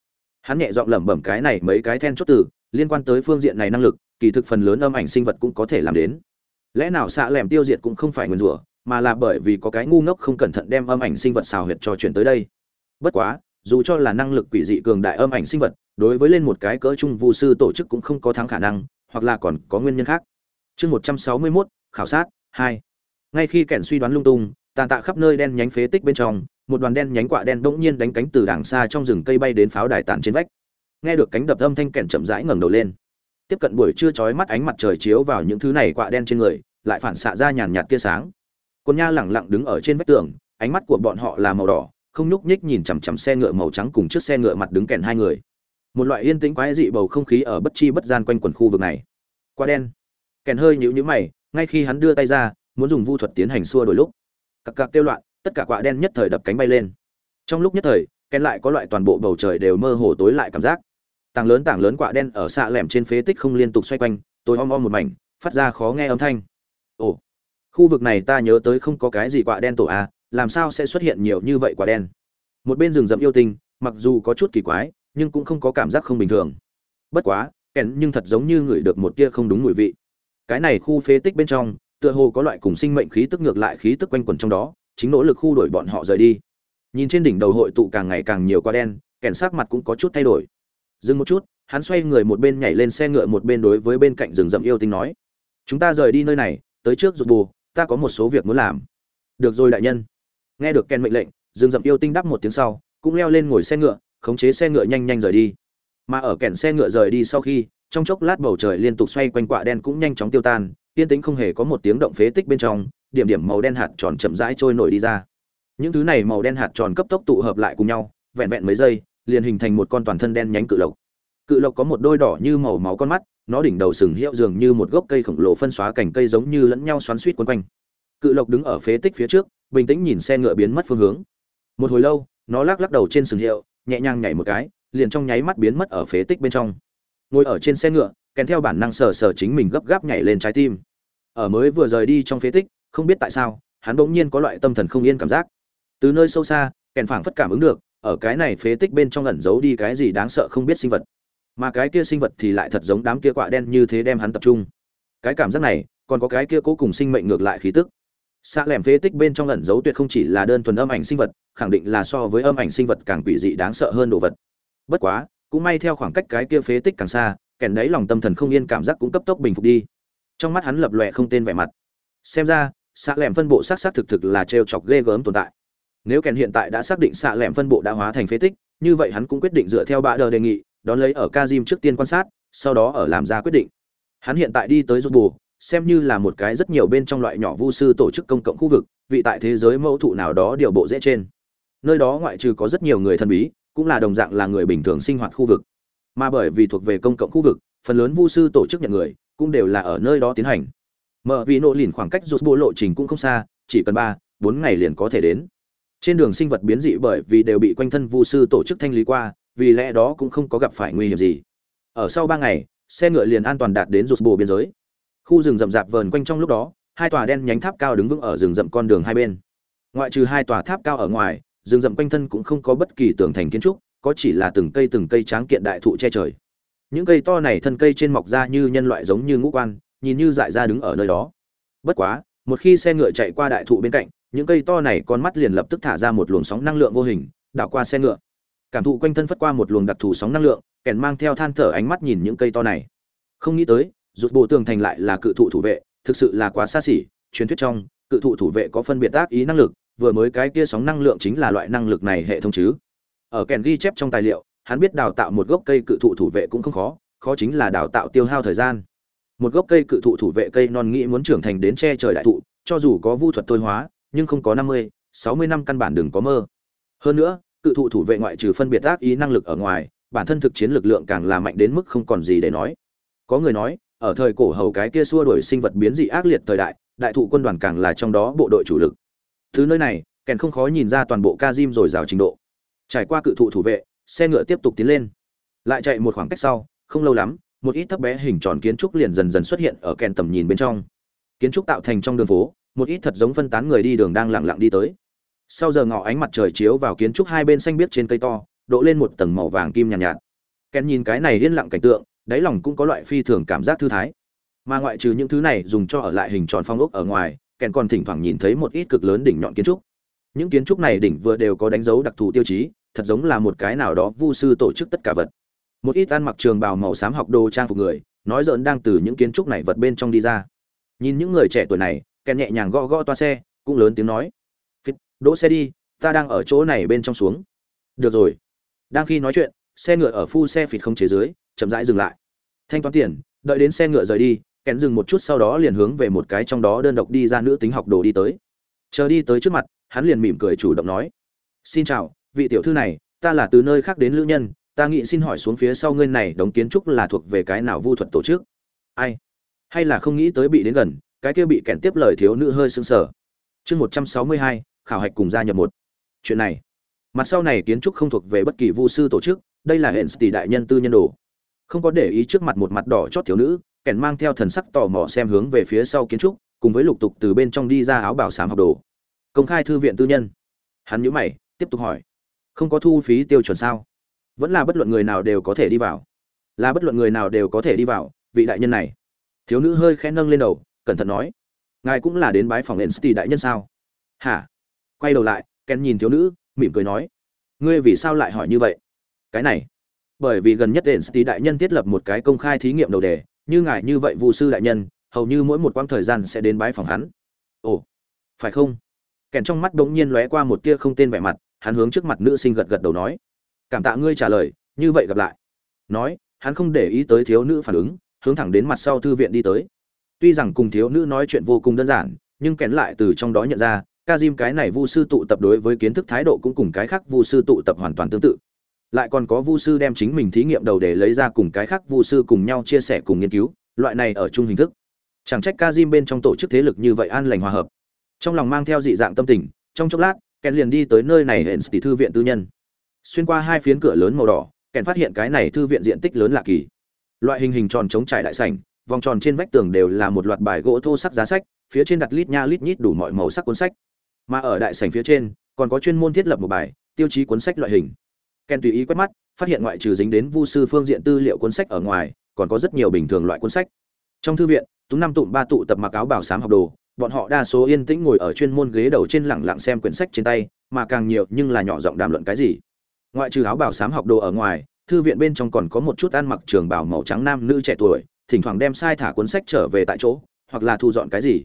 A: Hắn nhẹ dọn lẩm bẩm cái này mấy cái then chốt từ, liên quan tới phương diện này năng lực, kỳ thực phần lớn âm ảnh sinh vật cũng có thể làm đến. Lẽ nào xạ lẻm tiêu diệt cũng không phải nguyên rủa, mà là bởi vì có cái ngu ngốc không cẩn thận đem âm ảnh sinh vật xào huyệt cho chuyển tới đây? Bất quá, dù cho là năng lực quỷ dị cường đại âm ảnh sinh vật, đối với lên một cái cỡ trung vu sư tổ chức cũng không có thắng khả năng, hoặc là còn có nguyên nhân khác. Chương một trăm sáu mươi mốt, khảo sát hai. Ngay khi kẻn suy đoán lung tung tàn tạ khắp nơi đen nhánh phế tích bên trong, một đoàn đen nhánh quạ đen bỗng nhiên đánh cánh từ đàng xa trong rừng cây bay đến pháo đài tàn trên vách. Nghe được cánh đập âm thanh kèn chậm rãi ngẩng đầu lên. Tiếp cận buổi trưa chói mắt ánh mặt trời chiếu vào những thứ này quạ đen trên người, lại phản xạ ra nhàn nhạt tia sáng. Quân nha lẳng lặng đứng ở trên vách tường, ánh mắt của bọn họ là màu đỏ, không nhúc nhích nhìn chằm chằm xe ngựa màu trắng cùng chiếc xe ngựa mặt đứng kèn hai người. Một loại yên tĩnh quái dị bầu không khí ở bất chi bất gian quanh quần khu vực này. Quạ đen. Kèn hơi nhũ nhũ mày, ngay khi hắn đưa tay ra, muốn dùng vu thuật tiến hành xua đổi lúc cặc cặc kêu loạn, tất cả quạ đen nhất thời đập cánh bay lên. Trong lúc nhất thời kèn lại có loại toàn bộ bầu trời đều mơ hồ tối lại cảm giác. Tảng lớn tảng lớn quạ đen ở xạ lẻm trên phế tích không liên tục xoay quanh tối om om một mảnh, phát ra khó nghe âm thanh. Ồ, khu vực này ta nhớ tới không có cái gì quạ đen tổ a làm sao sẽ xuất hiện nhiều như vậy quả đen? Một bên rừng rậm yêu tinh, mặc dù có chút kỳ quái, nhưng cũng không có cảm giác không bình thường. Bất quá kèn nhưng thật giống như ngửi được một tia không đúng mùi vị. Cái này khu phế tích bên trong tựa hồ có loại cùng sinh mệnh khí tức ngược lại khí tức quanh quẩn trong đó, chính nỗ lực khu đổi bọn họ rời đi. Nhìn trên đỉnh đầu hội tụ càng ngày càng nhiều quả đen kèn sắc mặt cũng có chút thay đổi. Dừng một chút, hắn xoay người một bên nhảy lên xe ngựa một bên đối với bên cạnh rừng rậm yêu tinh nói, chúng ta rời đi nơi này, tới trước rụt bù, ta có một số việc muốn làm. Được rồi đại nhân. Nghe được kèn mệnh lệnh, rừng dậm yêu tinh đáp một tiếng sau, cũng leo lên ngồi xe ngựa, khống chế xe ngựa nhanh nhanh rời đi. Mà ở kèn xe ngựa rời đi sau khi, trong chốc lát bầu trời liên tục xoay quanh quạ đen cũng nhanh chóng tiêu tan tiên tính không hề có một tiếng động phế tích bên trong, điểm điểm màu đen hạt tròn chậm rãi trôi nổi đi ra. Những thứ này màu đen hạt tròn cấp tốc tụ hợp lại cùng nhau, vẹn vẹn mấy giây, liền hình thành một con toàn thân đen nhánh cự lộc. Cự lộc có một đôi đỏ như màu máu con mắt, nó đỉnh đầu sừng hiệu dường như một gốc cây khổng lồ phân xóa cành cây giống như lẫn nhau xoắn suýt quấn quanh. Cự lộc đứng ở phế tích phía trước, bình tĩnh nhìn xe ngựa biến mất phương hướng. Một hồi lâu, nó lắc lắc đầu trên sừng hiệu, nhẹ nhàng nhảy một cái, liền trong nháy mắt biến mất ở phế tích bên trong. Ngồi ở trên xe ngựa kèm theo bản năng sờ sờ chính mình gấp gáp nhảy lên trái tim. Ở mới vừa rời đi trong phế tích, không biết tại sao, hắn bỗng nhiên có loại tâm thần không yên cảm giác. Từ nơi sâu xa, kèn phảng phất cảm ứng được, ở cái này phế tích bên trong ẩn giấu đi cái gì đáng sợ không biết sinh vật. Mà cái kia sinh vật thì lại thật giống đám kia quạ đen như thế đem hắn tập trung. Cái cảm giác này, còn có cái kia cố cùng sinh mệnh ngược lại khí tức. Xa lẻm phế tích bên trong ẩn giấu tuyệt không chỉ là đơn thuần âm ảnh sinh vật, khẳng định là so với âm ảnh sinh vật càng quỷ dị đáng sợ hơn đồ vật. Bất quá, cũng may theo khoảng cách cái kia phế tích càng xa kèn đấy lòng tâm thần không yên cảm giác cũng cấp tốc bình phục đi. Trong mắt hắn lập lòe không tên vẻ mặt. Xem ra xạ lẻm phân bộ xác xác thực thực là trêu chọc ghê gớm tồn tại. Nếu kèn hiện tại đã xác định xạ lẻm phân bộ đã hóa thành phế tích, như vậy hắn cũng quyết định dựa theo bạ đờ đề nghị, đón lấy ở ca diêm trước tiên quan sát, sau đó ở làm ra quyết định. Hắn hiện tại đi tới rút bù, xem như là một cái rất nhiều bên trong loại nhỏ vu sư tổ chức công cộng khu vực, vị tại thế giới mẫu thụ nào đó điều bộ dễ trên. Nơi đó ngoại trừ có rất nhiều người thân bí, cũng là đồng dạng là người bình thường sinh hoạt khu vực mà bởi vì thuộc về công cộng khu vực, phần lớn vu sư tổ chức nhận người cũng đều là ở nơi đó tiến hành. Mở vì nộ lìn khoảng cách rút bộ lộ trình cũng không xa, chỉ cần ba, bốn ngày liền có thể đến. Trên đường sinh vật biến dị bởi vì đều bị quanh thân vu sư tổ chức thanh lý qua, vì lẽ đó cũng không có gặp phải nguy hiểm gì. Ở sau ba ngày, xe ngựa liền an toàn đạt đến rút bộ biên giới. Khu rừng rậm rạp vờn quanh trong lúc đó, hai tòa đen nhánh tháp cao đứng vững ở rừng rậm con đường hai bên. Ngoại trừ hai tòa tháp cao ở ngoài, rừng rậm quanh thân cũng không có bất kỳ tường thành kiến trúc có chỉ là từng cây từng cây tráng kiện đại thụ che trời. Những cây to này thân cây trên mọc ra như nhân loại giống như ngũ quan, nhìn như dại ra đứng ở nơi đó. Bất quá, một khi xe ngựa chạy qua đại thụ bên cạnh, những cây to này con mắt liền lập tức thả ra một luồng sóng năng lượng vô hình, đảo qua xe ngựa. Cảm thụ quanh thân phất qua một luồng đặc thù sóng năng lượng, kèn mang theo than thở ánh mắt nhìn những cây to này. Không nghĩ tới, rụt bộ tường thành lại là cự thụ thủ vệ, thực sự là quá xa xỉ, truyền thuyết trong, cự thụ thủ vệ có phân biệt tác ý năng lực, vừa mới cái kia sóng năng lượng chính là loại năng lực này hệ thống chứ ở kèn ghi chép trong tài liệu, hắn biết đào tạo một gốc cây cự thụ thủ vệ cũng không khó khó chính là đào tạo tiêu hao thời gian. Một gốc cây cự thụ thủ vệ cây non nghĩ muốn trưởng thành đến che trời đại thụ, cho dù có vu thuật thôi hóa, nhưng không có năm mươi, sáu mươi năm căn bản đừng có mơ. Hơn nữa, cự thụ thủ vệ ngoại trừ phân biệt ác ý năng lực ở ngoài, bản thân thực chiến lực lượng càng là mạnh đến mức không còn gì để nói. Có người nói, ở thời cổ hầu cái kia xua đuổi sinh vật biến dị ác liệt thời đại đại thụ quân đoàn càng là trong đó bộ đội chủ lực. Thứ nơi này, kèn không khó nhìn ra toàn bộ ca diêm rồi rào trình độ trải qua cự thụ thủ vệ xe ngựa tiếp tục tiến lên. Lại chạy một khoảng cách sau không lâu lắm một ít thấp bé hình tròn kiến trúc liền dần dần xuất hiện ở kèn tầm nhìn bên trong. Kiến trúc tạo thành trong đường phố một ít thật giống phân tán người đi đường đang lặng lặng đi tới. Sau giờ ngọ ánh mặt trời chiếu vào kiến trúc hai bên xanh biếc trên cây to độ lên một tầng màu vàng kim nhàn nhạt, nhạt. Kèn nhìn cái này yên lặng cảnh tượng đáy lòng cũng có loại phi thường cảm giác thư thái. Mà ngoại trừ những thứ này dùng cho ở lại hình tròn phong ốc ở ngoài kèn còn thỉnh thoảng nhìn thấy một ít cực lớn đỉnh nhọn kiến trúc. Những kiến trúc này đỉnh vừa đều có đánh dấu đặc thù tiêu chí thật giống là một cái nào đó vu sư tổ chức tất cả vật. Một ít ăn mặc trường bào màu xám học đồ trang phục người, nói dỡn đang từ những kiến trúc này vật bên trong đi ra. Nhìn những người trẻ tuổi này kèn nhẹ nhàng gõ gõ toa xe, cũng lớn tiếng nói, phít, đỗ xe đi, ta đang ở chỗ này bên trong xuống. Được rồi. Đang khi nói chuyện, xe ngựa ở phu xe phịt không chế dưới, chậm rãi dừng lại. Thanh toán tiền, đợi đến xe ngựa rời đi kèn dừng một chút sau đó liền hướng về một cái trong đó đơn độc đi ra nữ tính học đồ đi tới. Chờ đi tới trước mặt, hắn liền mỉm cười chủ động nói, xin chào vị tiểu thư này, ta là từ nơi khác đến lữ nhân, ta nghĩ xin hỏi xuống phía sau ngươi này đống kiến trúc là thuộc về cái nào vu thuật tổ chức? Ai? Hay là không nghĩ tới bị đến gần, cái kia bị kèn tiếp lời thiếu nữ hơi sưng sờ. Chương một trăm sáu mươi hai, khảo hạch cùng gia nhập một. Chuyện này. Mặt sau này kiến trúc không thuộc về bất kỳ vu sư tổ chức, đây là hệ tỷ đại nhân tư nhân đồ. Không có để ý trước mặt một mặt đỏ chót thiếu nữ kèn mang theo thần sắc tò mò xem hướng về phía sau kiến trúc, cùng với lục tục từ bên trong đi ra áo bảo sám học đồ. Công khai thư viện tư nhân. Hắn nhíu mày, tiếp tục hỏi không có thu phí tiêu chuẩn sao? Vẫn là bất luận người nào đều có thể đi vào. Là bất luận người nào đều có thể đi vào, vị đại nhân này. Thiếu nữ hơi khẽ nâng lên đầu, cẩn thận nói. Ngài cũng là đến bái phòng nền sti đại nhân sao? Hả? Quay đầu lại, ken nhìn thiếu nữ, mỉm cười nói. Ngươi vì sao lại hỏi như vậy? Cái này. Bởi vì gần nhất nền sti đại nhân thiết lập một cái công khai thí nghiệm đầu đề, như ngài như vậy vụ sư đại nhân, hầu như mỗi một quãng thời gian sẽ đến bái phòng hắn. Ồ, phải không? Kèn trong mắt đống nhiên lóe qua một tia không tên vẻ mặt hắn hướng trước mặt nữ sinh gật gật đầu nói, cảm tạ ngươi trả lời, như vậy gặp lại. Nói, hắn không để ý tới thiếu nữ phản ứng, hướng thẳng đến mặt sau thư viện đi tới. Tuy rằng cùng thiếu nữ nói chuyện vô cùng đơn giản, nhưng kén lại từ trong đó nhận ra, ca diêm cái này vu sư tụ tập đối với kiến thức thái độ cũng cùng cái khác vu sư tụ tập hoàn toàn tương tự. Lại còn có vu sư đem chính mình thí nghiệm đầu để lấy ra cùng cái khác vu sư cùng nhau chia sẻ cùng nghiên cứu, loại này ở chung hình thức. Chẳng trách ca diêm bên trong tổ chức thế lực như vậy an lành hòa hợp. Trong lòng mang theo dị dạng tâm tình, trong chốc lát kèn liền đi tới nơi này hển tỷ thư viện tư nhân. Xuyên qua hai phiến cửa lớn màu đỏ, kèn phát hiện cái này thư viện diện tích lớn lạ kỳ. Loại hình hình tròn chống trải đại sảnh, vòng tròn trên vách tường đều là một loạt bài gỗ thô sắc giá sách, phía trên đặt lít nha lít nhít đủ mọi màu sắc cuốn sách. Mà ở đại sảnh phía trên, còn có chuyên môn thiết lập một bài, tiêu chí cuốn sách loại hình. Ken tùy ý quét mắt, phát hiện ngoại trừ dính đến vu sư phương diện tư liệu cuốn sách ở ngoài, còn có rất nhiều bình thường loại cuốn sách. Trong thư viện tú năm tụm ba tụ tập mặc áo bảo sám học đồ bọn họ đa số yên tĩnh ngồi ở chuyên môn ghế đầu trên lẳng lặng xem quyển sách trên tay, mà càng nhiều nhưng là nhỏ giọng đàm luận cái gì. Ngoại trừ áo bảo sám học đồ ở ngoài, thư viện bên trong còn có một chút ăn mặc trường bảo màu trắng nam nữ trẻ tuổi, thỉnh thoảng đem sai thả cuốn sách trở về tại chỗ, hoặc là thu dọn cái gì.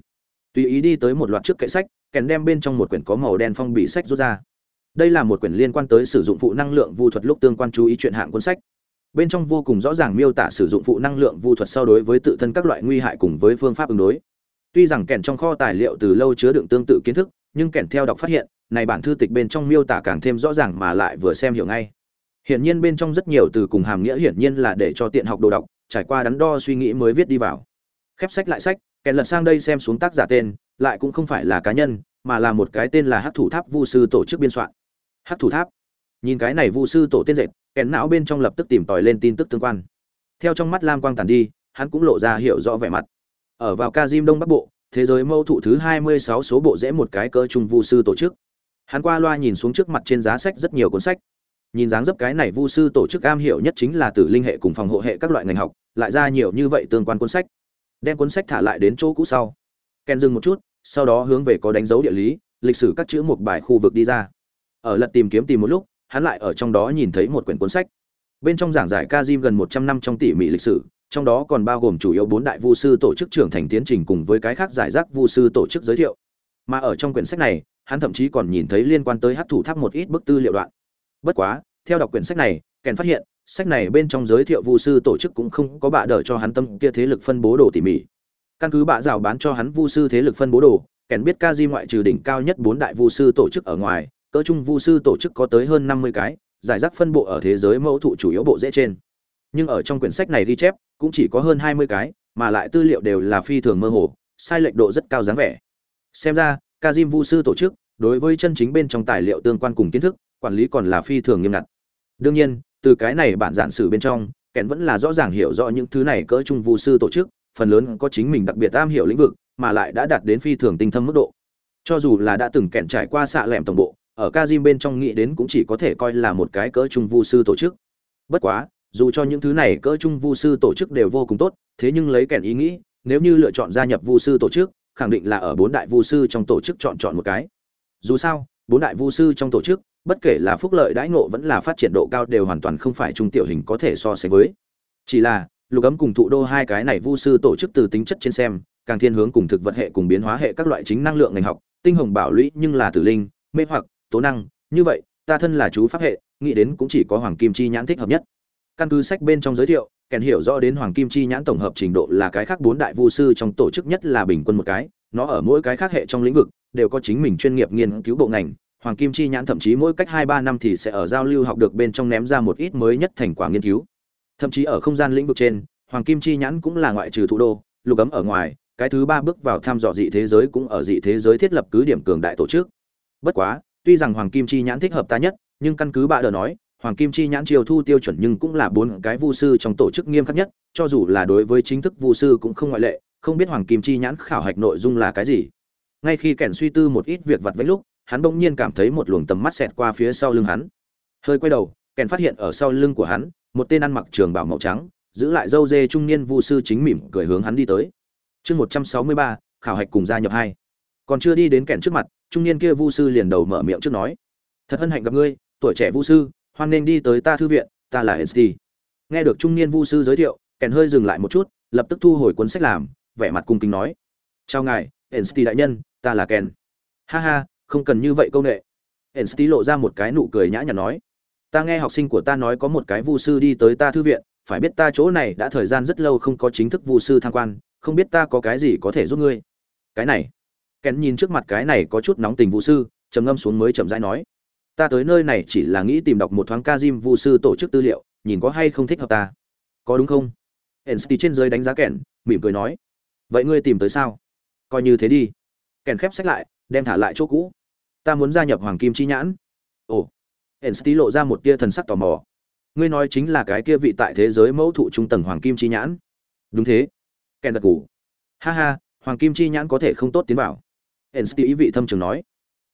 A: Tùy ý đi tới một loạt trước kệ sách, kèn đem bên trong một quyển có màu đen phong bì sách rút ra. Đây là một quyển liên quan tới sử dụng phụ năng lượng vu thuật lúc tương quan chú ý chuyện hạng cuốn sách. Bên trong vô cùng rõ ràng miêu tả sử dụng phụ năng lượng vu thuật sau đối với tự thân các loại nguy hại cùng với phương pháp ứng đối tuy rằng kèn trong kho tài liệu từ lâu chứa đựng tương tự kiến thức, nhưng kèn theo đọc phát hiện, này bản thư tịch bên trong miêu tả càng thêm rõ ràng mà lại vừa xem hiểu ngay. Hiển nhiên bên trong rất nhiều từ cùng hàm nghĩa hiển nhiên là để cho tiện học đồ đọc, trải qua đắn đo suy nghĩ mới viết đi vào. Khép sách lại sách, kèn lật sang đây xem xuống tác giả tên, lại cũng không phải là cá nhân, mà là một cái tên là hát thủ tháp vu sư tổ chức biên soạn. Hát thủ tháp. Nhìn cái này vu sư tổ tiên dệt, kèn não bên trong lập tức tìm tòi lên tin tức tương quan. Theo trong mắt lam quang tàn đi, hắn cũng lộ ra hiểu rõ vẻ mặt ở vào Kazim Đông Bắc Bộ, thế giới mâu thụ thứ 26 số bộ rẽ một cái cỡ trung vu sư tổ chức. Hắn qua loa nhìn xuống trước mặt trên giá sách rất nhiều cuốn sách. Nhìn dáng dấp cái này vu sư tổ chức am hiểu nhất chính là tử linh hệ cùng phòng hộ hệ các loại ngành học, lại ra nhiều như vậy tương quan cuốn sách. Đem cuốn sách thả lại đến chỗ cũ sau. Ken dừng một chút, sau đó hướng về có đánh dấu địa lý, lịch sử các chữ một bài khu vực đi ra. Ở lật tìm kiếm tìm một lúc, hắn lại ở trong đó nhìn thấy một quyển cuốn sách. Bên trong giảng giải Kazim gần 100 năm trong tỉ mỉ lịch sử, trong đó còn bao gồm chủ yếu bốn đại vu sư tổ chức trưởng thành tiến trình cùng với cái khác giải rác vu sư tổ chức giới thiệu. Mà ở trong quyển sách này, hắn thậm chí còn nhìn thấy liên quan tới hắc thủ tháp một ít bức tư liệu đoạn. Bất quá, theo đọc quyển sách này, kèn phát hiện, sách này bên trong giới thiệu vu sư tổ chức cũng không có bạ đỡ cho hắn tâm kia thế lực phân bố đồ tỉ mỉ. Căn cứ bạ rào bán cho hắn vu sư thế lực phân bố đồ, kèn biết ca di ngoại trừ đỉnh cao nhất bốn đại vu sư tổ chức ở ngoài, cỡ trung vu sư tổ chức có tới hơn 50 cái, giải rác phân bộ ở thế giới mẫu thụ chủ yếu bộ dễ trên. Nhưng ở trong quyển sách này ghi chép, cũng chỉ có hơn hai mươi cái, mà lại tư liệu đều là phi thường mơ hồ, sai lệch độ rất cao dáng vẻ. Xem ra, Kazim Vu sư tổ chức, đối với chân chính bên trong tài liệu tương quan cùng kiến thức, quản lý còn là phi thường nghiêm ngặt. Đương nhiên, từ cái này bản giản sử bên trong, kèn vẫn là rõ ràng hiểu rõ những thứ này cỡ trung Vu sư tổ chức, phần lớn có chính mình đặc biệt am hiểu lĩnh vực, mà lại đã đạt đến phi thường tinh thâm mức độ. Cho dù là đã từng kèn trải qua xạ lẻm tổng bộ, ở Kazim bên trong nghĩ đến cũng chỉ có thể coi là một cái cỡ trung Vu sư tổ chức. Bất quá, dù cho những thứ này cỡ trung vu sư tổ chức đều vô cùng tốt, thế nhưng lấy kèn ý nghĩ, nếu như lựa chọn gia nhập vu sư tổ chức, khẳng định là ở bốn đại vu sư trong tổ chức chọn chọn một cái. Dù sao, bốn đại vu sư trong tổ chức, bất kể là phúc lợi đãi ngộ vẫn là phát triển độ cao đều hoàn toàn không phải trung tiểu hình có thể so sánh với. Chỉ là, lục ấm cùng thụ đô hai cái này vu sư tổ chức từ tính chất trên xem, càng thiên hướng cùng thực vật hệ cùng biến hóa hệ các loại chính năng lượng ngành học, tinh hồng bảo lũy nhưng là tử linh, mê hoặc, tố năng, như vậy, ta thân là chú pháp hệ, nghĩ đến cũng chỉ có hoàng kim chi nhãn thích hợp nhất căn cứ sách bên trong giới thiệu, kèn hiểu rõ đến hoàng kim chi nhãn tổng hợp trình độ là cái khác bốn đại vu sư trong tổ chức nhất là bình quân một cái, nó ở mỗi cái khác hệ trong lĩnh vực đều có chính mình chuyên nghiệp nghiên cứu bộ ngành. Hoàng kim chi nhãn thậm chí mỗi cách hai ba năm thì sẽ ở giao lưu học được bên trong ném ra một ít mới nhất thành quả nghiên cứu. Thậm chí ở không gian lĩnh vực trên, hoàng kim chi nhãn cũng là ngoại trừ thủ đô, lục ấm ở ngoài, cái thứ ba bước vào thăm dò dị thế giới cũng ở dị thế giới thiết lập cứ điểm cường đại tổ chức. Bất quá, tuy rằng hoàng kim chi nhãn thích hợp ta nhất, nhưng căn cứ bạ đờ nói hoàng kim chi nhãn chiều thu tiêu chuẩn nhưng cũng là bốn cái vu sư trong tổ chức nghiêm khắc nhất, cho dù là đối với chính thức vu sư cũng không ngoại lệ, không biết hoàng kim chi nhãn khảo hạch nội dung là cái gì. Ngay khi kẻn suy tư một ít việc vặt vãnh lúc, hắn bỗng nhiên cảm thấy một luồng tầm mắt xẹt qua phía sau lưng hắn. Hơi quay đầu kẻn phát hiện ở sau lưng của hắn, một tên ăn mặc trường bảo màu trắng, giữ lại dâu dê trung niên vu sư chính mỉm cười hướng hắn đi tới. Chương một trăm sáu mươi ba, khảo hạch cùng gia nhập hai. Còn chưa đi đến kẻn trước mặt, trung niên kia vu sư liền đầu mở miệng trước nói, thật hân hạnh gặp ngươi, tuổi trẻ vu sư hoan nên đi tới ta thư viện, ta là st nghe được trung niên vu sư giới thiệu, kèn hơi dừng lại một chút, lập tức thu hồi cuốn sách làm, vẻ mặt cung kính nói. Chào ngài st đại nhân, ta là ken ha ha, không cần như vậy công nghệ st lộ ra một cái nụ cười nhã nhặn nói. Ta nghe học sinh của ta nói có một cái vu sư đi tới ta thư viện, phải biết ta chỗ này đã thời gian rất lâu không có chính thức vu sư tham quan, không biết ta có cái gì có thể giúp ngươi. Cái này. Kèn nhìn trước mặt cái này có chút nóng tình vu sư, trầm ngâm xuống mới chậm rãi nói ta tới nơi này chỉ là nghĩ tìm đọc một thoáng ca diêm vu sư tổ chức tư liệu, nhìn có hay không thích hợp ta. Có đúng không? Ensti trên dưới đánh giá kẻn mỉm cười nói. Vậy ngươi tìm tới sao? Coi như thế đi. Kẻn khép sách lại, đem thả lại chỗ cũ. Ta muốn gia nhập hoàng kim chi nhãn. Ồ. Ensti lộ ra một tia thần sắc tò mò. Ngươi nói chính là cái kia vị tại thế giới mẫu thụ trung tầng hoàng kim chi nhãn. Đúng thế. Kẻn gật ngủ ha ha, hoàng kim chi nhãn có thể không tốt tiến vào. Ensti ý vị thâm trường nói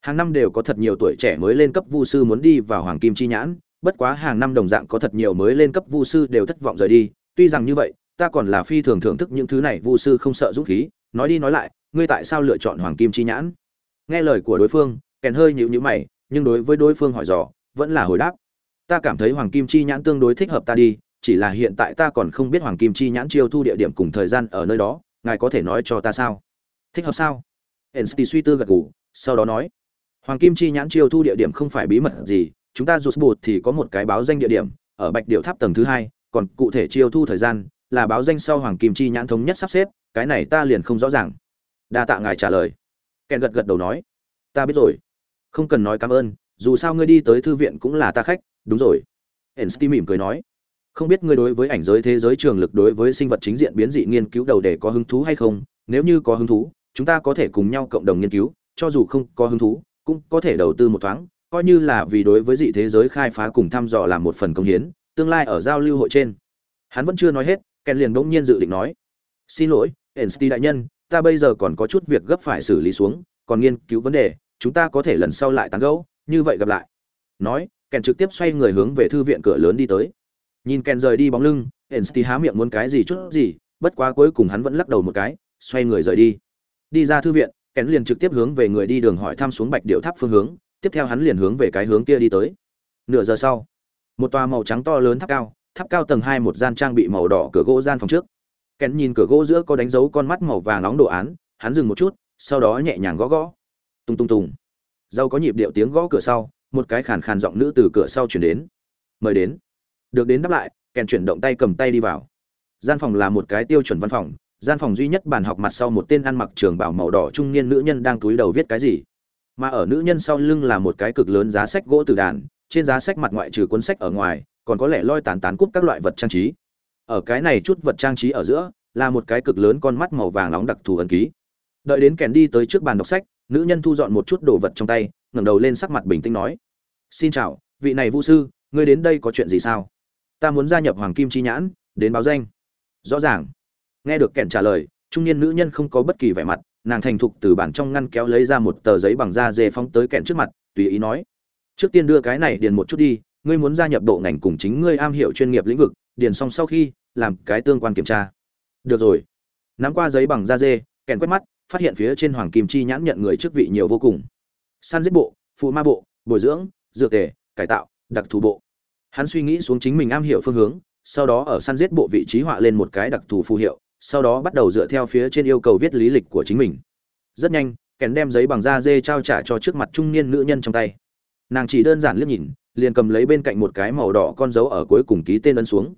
A: hàng năm đều có thật nhiều tuổi trẻ mới lên cấp vu sư muốn đi vào hoàng kim chi nhãn, bất quá hàng năm đồng dạng có thật nhiều mới lên cấp vu sư đều thất vọng rời đi. Tuy rằng như vậy, ta còn là phi thường thưởng thức những thứ này, vu sư không sợ dũng khí. Nói đi nói lại, ngươi tại sao lựa chọn hoàng kim chi nhãn? Nghe lời của đối phương, kèn hơi nhịu nhữ mày, nhưng đối với đối phương hỏi dò, vẫn là hồi đáp. Ta cảm thấy hoàng kim chi nhãn tương đối thích hợp ta đi, chỉ là hiện tại ta còn không biết hoàng kim chi nhãn chiêu thu địa điểm cùng thời gian ở nơi đó, ngài có thể nói cho ta sao? Thích hợp sao? Ensti suy tư gật gù, sau đó nói. Hoàng Kim Chi nhãn chiêu thu địa điểm không phải bí mật gì, chúng ta rụt bột thì có một cái báo danh địa điểm, ở Bạch Điểu Tháp tầng thứ hai, còn cụ thể chiêu thu thời gian là báo danh sau hoàng kim chi nhãn thống nhất sắp xếp cái này ta liền không rõ ràng. Đa tạ ngài trả lời. Kèn gật gật đầu nói. Ta biết rồi. Không cần nói cảm ơn dù sao ngươi đi tới thư viện cũng là ta khách đúng rồi. Ensti mỉm cười nói. Không biết ngươi đối với ảnh giới thế giới trường lực đối với sinh vật chính diện biến dị nghiên cứu đầu để có hứng thú hay không? Nếu như có hứng thú chúng ta có thể cùng nhau cộng đồng nghiên cứu cho dù không có hứng thú cũng có thể đầu tư một thoáng, coi như là vì đối với dị thế giới khai phá cùng thăm dò làm một phần công hiến, tương lai ở giao lưu hội trên. Hắn vẫn chưa nói hết, ken liền bỗng nhiên dự định nói, xin lỗi Einstein đại nhân, ta bây giờ còn có chút việc gấp phải xử lý xuống, còn nghiên cứu vấn đề, chúng ta có thể lần sau lại tán gẫu, như vậy gặp lại. Nói, ken trực tiếp xoay người hướng về thư viện cửa lớn đi tới. Nhìn ken rời đi bóng lưng Einstein há miệng muốn cái gì chút gì, bất quá cuối cùng hắn vẫn lắc đầu một cái, xoay người rời đi. Đi ra thư viện ken liền trực tiếp hướng về người đi đường hỏi thăm xuống bạch điệu tháp phương hướng, tiếp theo hắn liền hướng về cái hướng kia đi tới. Nửa giờ sau, một tòa màu trắng to lớn tháp cao tháp cao tầng hai một gian trang bị màu đỏ cửa gỗ gian phòng trước. Kèn nhìn cửa gỗ giữa có đánh dấu con mắt màu vàng nóng đồ án, hắn dừng một chút, sau đó nhẹ nhàng gõ gõ. Tung tung tùng. Dâu có nhịp điệu tiếng gõ cửa sau, một cái khàn khàn giọng nữ từ cửa sau chuyển đến. Mời đến. Được đến đáp lại kèn chuyển động tay cầm tay đi vào. Gian phòng là một cái tiêu chuẩn văn phòng gian phòng duy nhất bàn học mặt sau một tên ăn mặc trường bảo màu đỏ trung niên nữ nhân đang túi đầu viết cái gì. Mà ở nữ nhân sau lưng là một cái cực lớn giá sách gỗ từ đàn, trên giá sách mặt ngoại trừ cuốn sách ở ngoài, còn có lẽ loi tán tán cúp các loại vật trang trí. Ở cái này chút vật trang trí ở giữa, là một cái cực lớn con mắt màu vàng nóng đặc thù ấn ký. Đợi đến kèn đi tới trước bàn đọc sách, nữ nhân thu dọn một chút đồ vật trong tay, ngẩng đầu lên sắc mặt bình tĩnh nói, xin chào, vị này vũ sư, ngươi đến đây có chuyện gì sao? Ta muốn gia nhập hoàng kim chi nhãn, đến báo danh. Rõ ràng nghe được kèn trả lời, trung niên nữ nhân không có bất kỳ vẻ mặt, nàng thành thục từ bản trong ngăn kéo lấy ra một tờ giấy bằng da dê phóng tới kẹn trước mặt, tùy ý nói, trước tiên đưa cái này điền một chút đi, ngươi muốn gia nhập độ ngành cùng chính ngươi am hiểu chuyên nghiệp lĩnh vực, điền xong sau khi, làm cái tương quan kiểm tra. Được rồi. Nắm qua giấy bằng da dê kèn quét mắt, phát hiện phía trên hoàng kim chi nhãn nhận người chức vị nhiều vô cùng. Săn giết bộ, phụ ma bộ, bồi dưỡng, dược tề, cải tạo, đặc thù bộ. Hắn suy nghĩ xuống chính mình am hiểu phương hướng, sau đó ở săn giết bộ vị trí họa lên một cái đặc thù phù hiệu sau đó bắt đầu dựa theo phía trên yêu cầu viết lý lịch của chính mình. Rất nhanh, kèn đem giấy bằng da dê trao trả cho trước mặt trung niên nữ nhân trong tay. Nàng chỉ đơn giản liếc nhìn, liền cầm lấy bên cạnh một cái màu đỏ con dấu ở cuối cùng ký tên ấn xuống.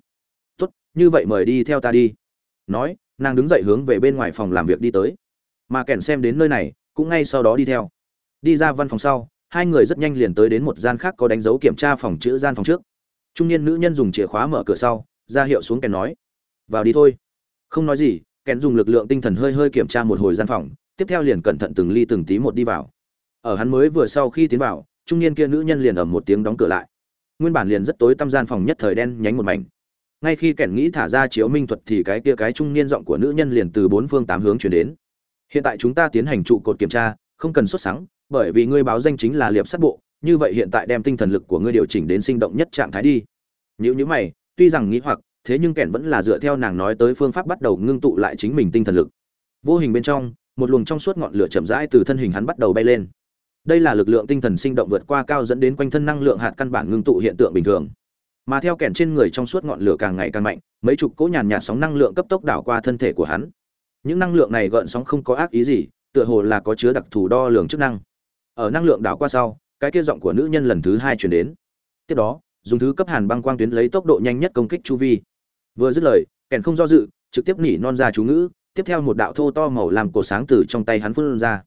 A: Tốt, như vậy mời đi theo ta đi. Nói, nàng đứng dậy hướng về bên ngoài phòng làm việc đi tới. Mà kèn xem đến nơi này, cũng ngay sau đó đi theo. Đi ra văn phòng sau, hai người rất nhanh liền tới đến một gian khác có đánh dấu kiểm tra phòng chữ gian phòng trước. Trung niên nữ nhân dùng chìa khóa mở cửa sau, ra hiệu xuống kèn nói, vào đi thôi không nói gì, kèn dùng lực lượng tinh thần hơi hơi kiểm tra một hồi gian phòng, tiếp theo liền cẩn thận từng ly từng tí một đi vào. Ở hắn mới vừa sau khi tiến vào, trung niên kia nữ nhân liền ầm một tiếng đóng cửa lại. Nguyên bản liền rất tối tăm gian phòng nhất thời đen nhánh một mảnh. Ngay khi kẻn nghĩ thả ra chiếu minh thuật thì cái kia cái trung niên giọng của nữ nhân liền từ bốn phương tám hướng chuyển đến. Hiện tại chúng ta tiến hành trụ cột kiểm tra, không cần xuất sáng bởi vì ngươi báo danh chính là liệp sắt bộ, như vậy hiện tại đem tinh thần lực của ngươi điều chỉnh đến sinh động nhất trạng thái đi. Nếu như mày, tuy rằng nghĩ hoặc thế nhưng kẻn vẫn là dựa theo nàng nói tới phương pháp bắt đầu ngưng tụ lại chính mình tinh thần lực. Vô hình bên trong, một luồng trong suốt ngọn lửa chậm rãi từ thân hình hắn bắt đầu bay lên. Đây là lực lượng tinh thần sinh động vượt qua cao dẫn đến quanh thân năng lượng hạt căn bản ngưng tụ hiện tượng bình thường. Mà theo kẻn trên người trong suốt ngọn lửa càng ngày càng mạnh, mấy chục cỗ nhàn nhạt sóng năng lượng cấp tốc đảo qua thân thể của hắn. Những năng lượng này gợn sóng không có ác ý gì, tựa hồ là có chứa đặc thù đo lường chức năng. Ở năng lượng đảo qua sau, cái kia giọng của nữ nhân lần thứ hai chuyển đến. Tiếp đó, dùng thứ cấp hàn băng quang tuyến lấy tốc độ nhanh nhất công kích chu vi vừa dứt lời, kèn không do dự, trực tiếp nỉ non ra chú ngữ, tiếp theo một đạo thô to màu làm cổ sáng từ trong tay hắn phun ra.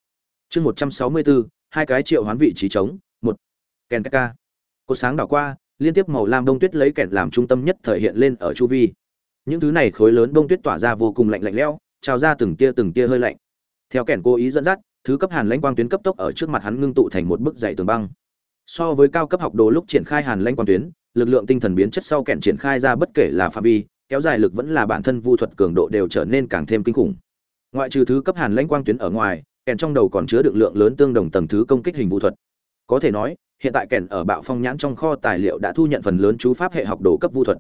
A: Chương một trăm sáu mươi bốn, hai cái triệu hoán vị trí trống, một. Kèn ca cổ sáng đảo qua, liên tiếp màu lam đông tuyết lấy kẹn làm trung tâm nhất thể hiện lên ở chu vi. Những thứ này khối lớn đông tuyết tỏa ra vô cùng lạnh lạnh lẽo, trào ra từng tia từng tia hơi lạnh. Theo kẹn cố ý dẫn dắt, thứ cấp hàn lãnh quang tuyến cấp tốc ở trước mặt hắn ngưng tụ thành một bức dày tường băng. So với cao cấp học đồ lúc triển khai hàn lãnh quang tuyến, lực lượng tinh thần biến chất sau kẹn triển khai ra bất kể là phạm vi kéo dài lực vẫn là bản thân vu thuật cường độ đều trở nên càng thêm kinh khủng. Ngoại trừ thứ cấp hàn lãnh quang tuyến ở ngoài, kèn trong đầu còn chứa được lượng lớn tương đồng tầng thứ công kích hình vu thuật. Có thể nói, hiện tại kèn ở bạo phong nhãn trong kho tài liệu đã thu nhận phần lớn chú pháp hệ học đồ cấp vu thuật.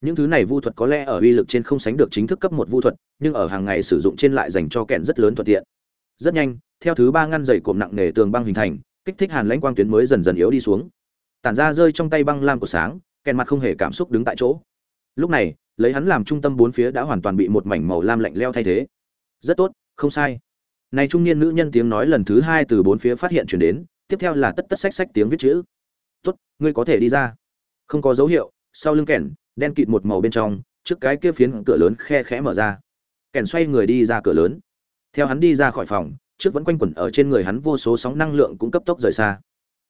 A: Những thứ này vu thuật có lẽ ở uy lực trên không sánh được chính thức cấp một vu thuật, nhưng ở hàng ngày sử dụng trên lại dành cho kèn rất lớn thuận tiện. Rất nhanh, theo thứ ba ngăn dày cộm nặng nề tường băng hình thành, kích thích hàn lãnh quang tuyến mới dần dần yếu đi xuống. Tản ra rơi trong tay băng lam của sáng, kèn mặt không hề cảm xúc đứng tại chỗ. Lúc này lấy hắn làm trung tâm bốn phía đã hoàn toàn bị một mảnh màu lam lạnh leo thay thế. Rất tốt, không sai. Này trung niên nữ nhân tiếng nói lần thứ hai từ bốn phía phát hiện chuyển đến, tiếp theo là tất tất sách sách tiếng viết chữ. Tốt, ngươi có thể đi ra. Không có dấu hiệu, sau lưng kẻn đen kịt một màu bên trong, trước cái kia phiến cửa lớn khe khẽ mở ra. Kẻn xoay người đi ra cửa lớn. Theo hắn đi ra khỏi phòng, trước vẫn quanh quẩn ở trên người hắn vô số sóng năng lượng cũng cấp tốc rời xa.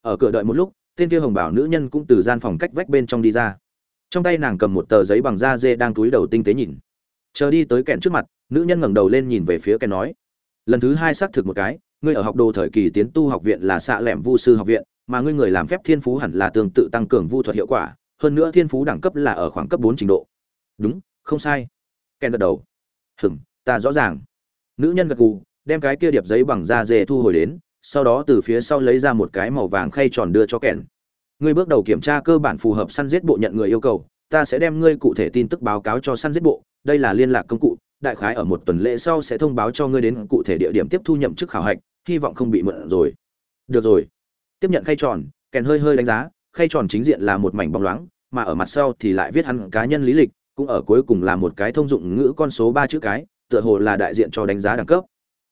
A: Ở cửa đợi một lúc, tên kia hồng bảo nữ nhân cũng từ gian phòng cách vách bên trong đi ra trong tay nàng cầm một tờ giấy bằng da dê đang túi đầu tinh tế nhìn. Chờ đi tới kẹn trước mặt, nữ nhân ngẩng đầu lên nhìn về phía kèn nói, lần thứ hai xác thực một cái, ngươi ở học đồ thời kỳ tiến tu học viện là xạ lẻm vu sư học viện, mà ngươi người làm phép thiên phú hẳn là tương tự tăng cường vu thuật hiệu quả, hơn nữa thiên phú đẳng cấp là ở khoảng cấp bốn trình độ. Đúng, không sai. Ken gật đầu. Hừm, ta rõ ràng. Nữ nhân gật gù, đem cái kia điệp giấy bằng da dê thu hồi đến, sau đó từ phía sau lấy ra một cái màu vàng khay tròn đưa cho kèn ngươi bước đầu kiểm tra cơ bản phù hợp săn giết bộ nhận người yêu cầu, ta sẽ đem ngươi cụ thể tin tức báo cáo cho săn giết bộ, đây là liên lạc công cụ, đại khái ở một tuần lễ sau sẽ thông báo cho ngươi đến cụ thể địa điểm tiếp thu nhậm chức khảo hạch, hy vọng không bị mượn rồi. Được rồi. Tiếp nhận khay tròn, kèn hơi hơi đánh giá, khay tròn chính diện là một mảnh bóng loáng, mà ở mặt sau thì lại viết hắn cá nhân lý lịch, cũng ở cuối cùng là một cái thông dụng ngữ con số ba chữ cái, tựa hồ là đại diện cho đánh giá đẳng cấp.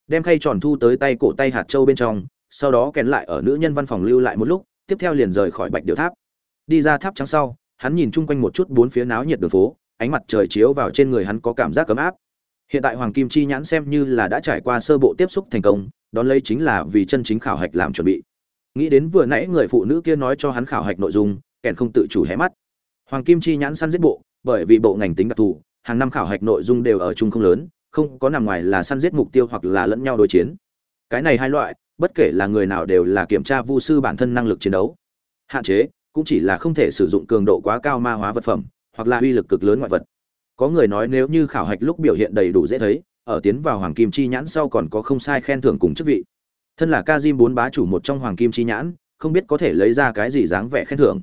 A: Đem khay tròn thu tới tay cổ tay hạt châu bên trong, sau đó kèn lại ở nữ nhân văn phòng lưu lại một lúc tiếp theo liền rời khỏi bạch điệu tháp. Đi ra tháp trắng sau, hắn nhìn chung quanh một chút bốn phía náo nhiệt đường phố, ánh mặt trời chiếu vào trên người hắn có cảm giác ấm áp. Hiện tại hoàng kim chi nhãn xem như là đã trải qua sơ bộ tiếp xúc thành công, đón lấy chính là vì chân chính khảo hạch làm chuẩn bị. Nghĩ đến vừa nãy người phụ nữ kia nói cho hắn khảo hạch nội dung, kèn không tự chủ hé mắt. Hoàng kim chi nhãn săn giết bộ, bởi vì bộ ngành tính đặc thù, hàng năm khảo hạch nội dung đều ở chung không lớn, không có nằm ngoài là săn giết mục tiêu hoặc là lẫn nhau đối chiến. Cái này hai loại bất kể là người nào đều là kiểm tra vu sư bản thân năng lực chiến đấu. Hạn chế cũng chỉ là không thể sử dụng cường độ quá cao ma hóa vật phẩm, hoặc là uy lực cực lớn ngoại vật. Có người nói nếu như khảo hạch lúc biểu hiện đầy đủ dễ thấy, ở tiến vào hoàng kim chi nhãn sau còn có không sai khen thưởng cùng chức vị. Thân là ca diêm bốn bá chủ một trong hoàng kim chi nhãn, không biết có thể lấy ra cái gì dáng vẻ khen thưởng.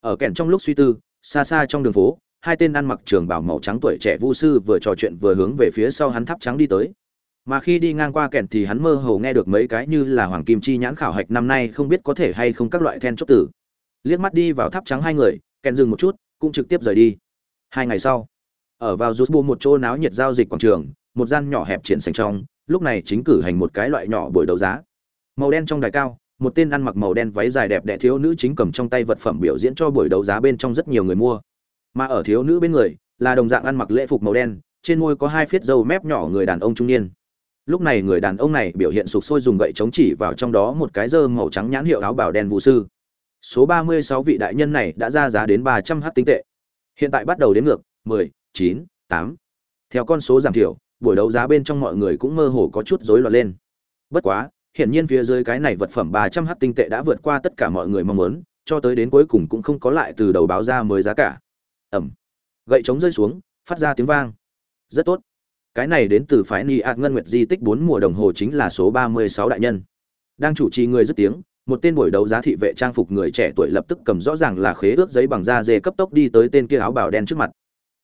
A: Ở kèn trong lúc suy tư, xa xa trong đường phố, hai tên ăn mặc trường bảo màu trắng tuổi trẻ vu sư vừa trò chuyện vừa hướng về phía sau hắn tháp trắng đi tới mà khi đi ngang qua kẹn thì hắn mơ hồ nghe được mấy cái như là hoàng kim chi nhãn khảo hạch năm nay không biết có thể hay không các loại then chốt tử liếc mắt đi vào tháp trắng hai người kèn dừng một chút, cũng trực tiếp rời đi. Hai ngày sau, ở vào rút bu một chỗ náo nhiệt giao dịch quảng trường, một gian nhỏ hẹp triển sành trong, lúc này chính cử hành một cái loại nhỏ buổi đấu giá. Màu đen trong đài cao, một tên ăn mặc màu đen váy dài đẹp đẽ thiếu nữ chính cầm trong tay vật phẩm biểu diễn cho buổi đấu giá bên trong rất nhiều người mua. Mà ở thiếu nữ bên người, là đồng dạng ăn mặc lễ phục màu đen, trên môi có hai phiết râu mép nhỏ người đàn ông trung niên lúc này người đàn ông này biểu hiện sụp sôi dùng gậy chống chỉ vào trong đó một cái dơ màu trắng nhãn hiệu áo bảo đen vũ sư. Số ba mươi sáu vị đại nhân này đã ra giá đến ba trăm h tinh tệ. Hiện tại bắt đầu đến ngược, mười, chín, tám. Theo con số giảm thiểu, buổi đấu giá bên trong mọi người cũng mơ hồ có chút rối loạn lên. Bất quá, hiển nhiên phía dưới cái này vật phẩm ba trăm h tinh tệ đã vượt qua tất cả mọi người mong muốn, cho tới đến cuối cùng cũng không có lại từ đầu báo ra mới giá cả. Ẩm. Gậy chống rơi xuống, phát ra tiếng vang. Rất tốt cái này đến từ phái ni ạt ngân nguyệt di tích bốn mùa đồng hồ chính là số ba mươi sáu đại nhân. Đang chủ trì người dứt tiếng, một tên buổi đấu giá thị vệ trang phục người trẻ tuổi lập tức cầm rõ ràng là khế ước giấy bằng da dê cấp tốc đi tới tên kia áo bào đen trước mặt.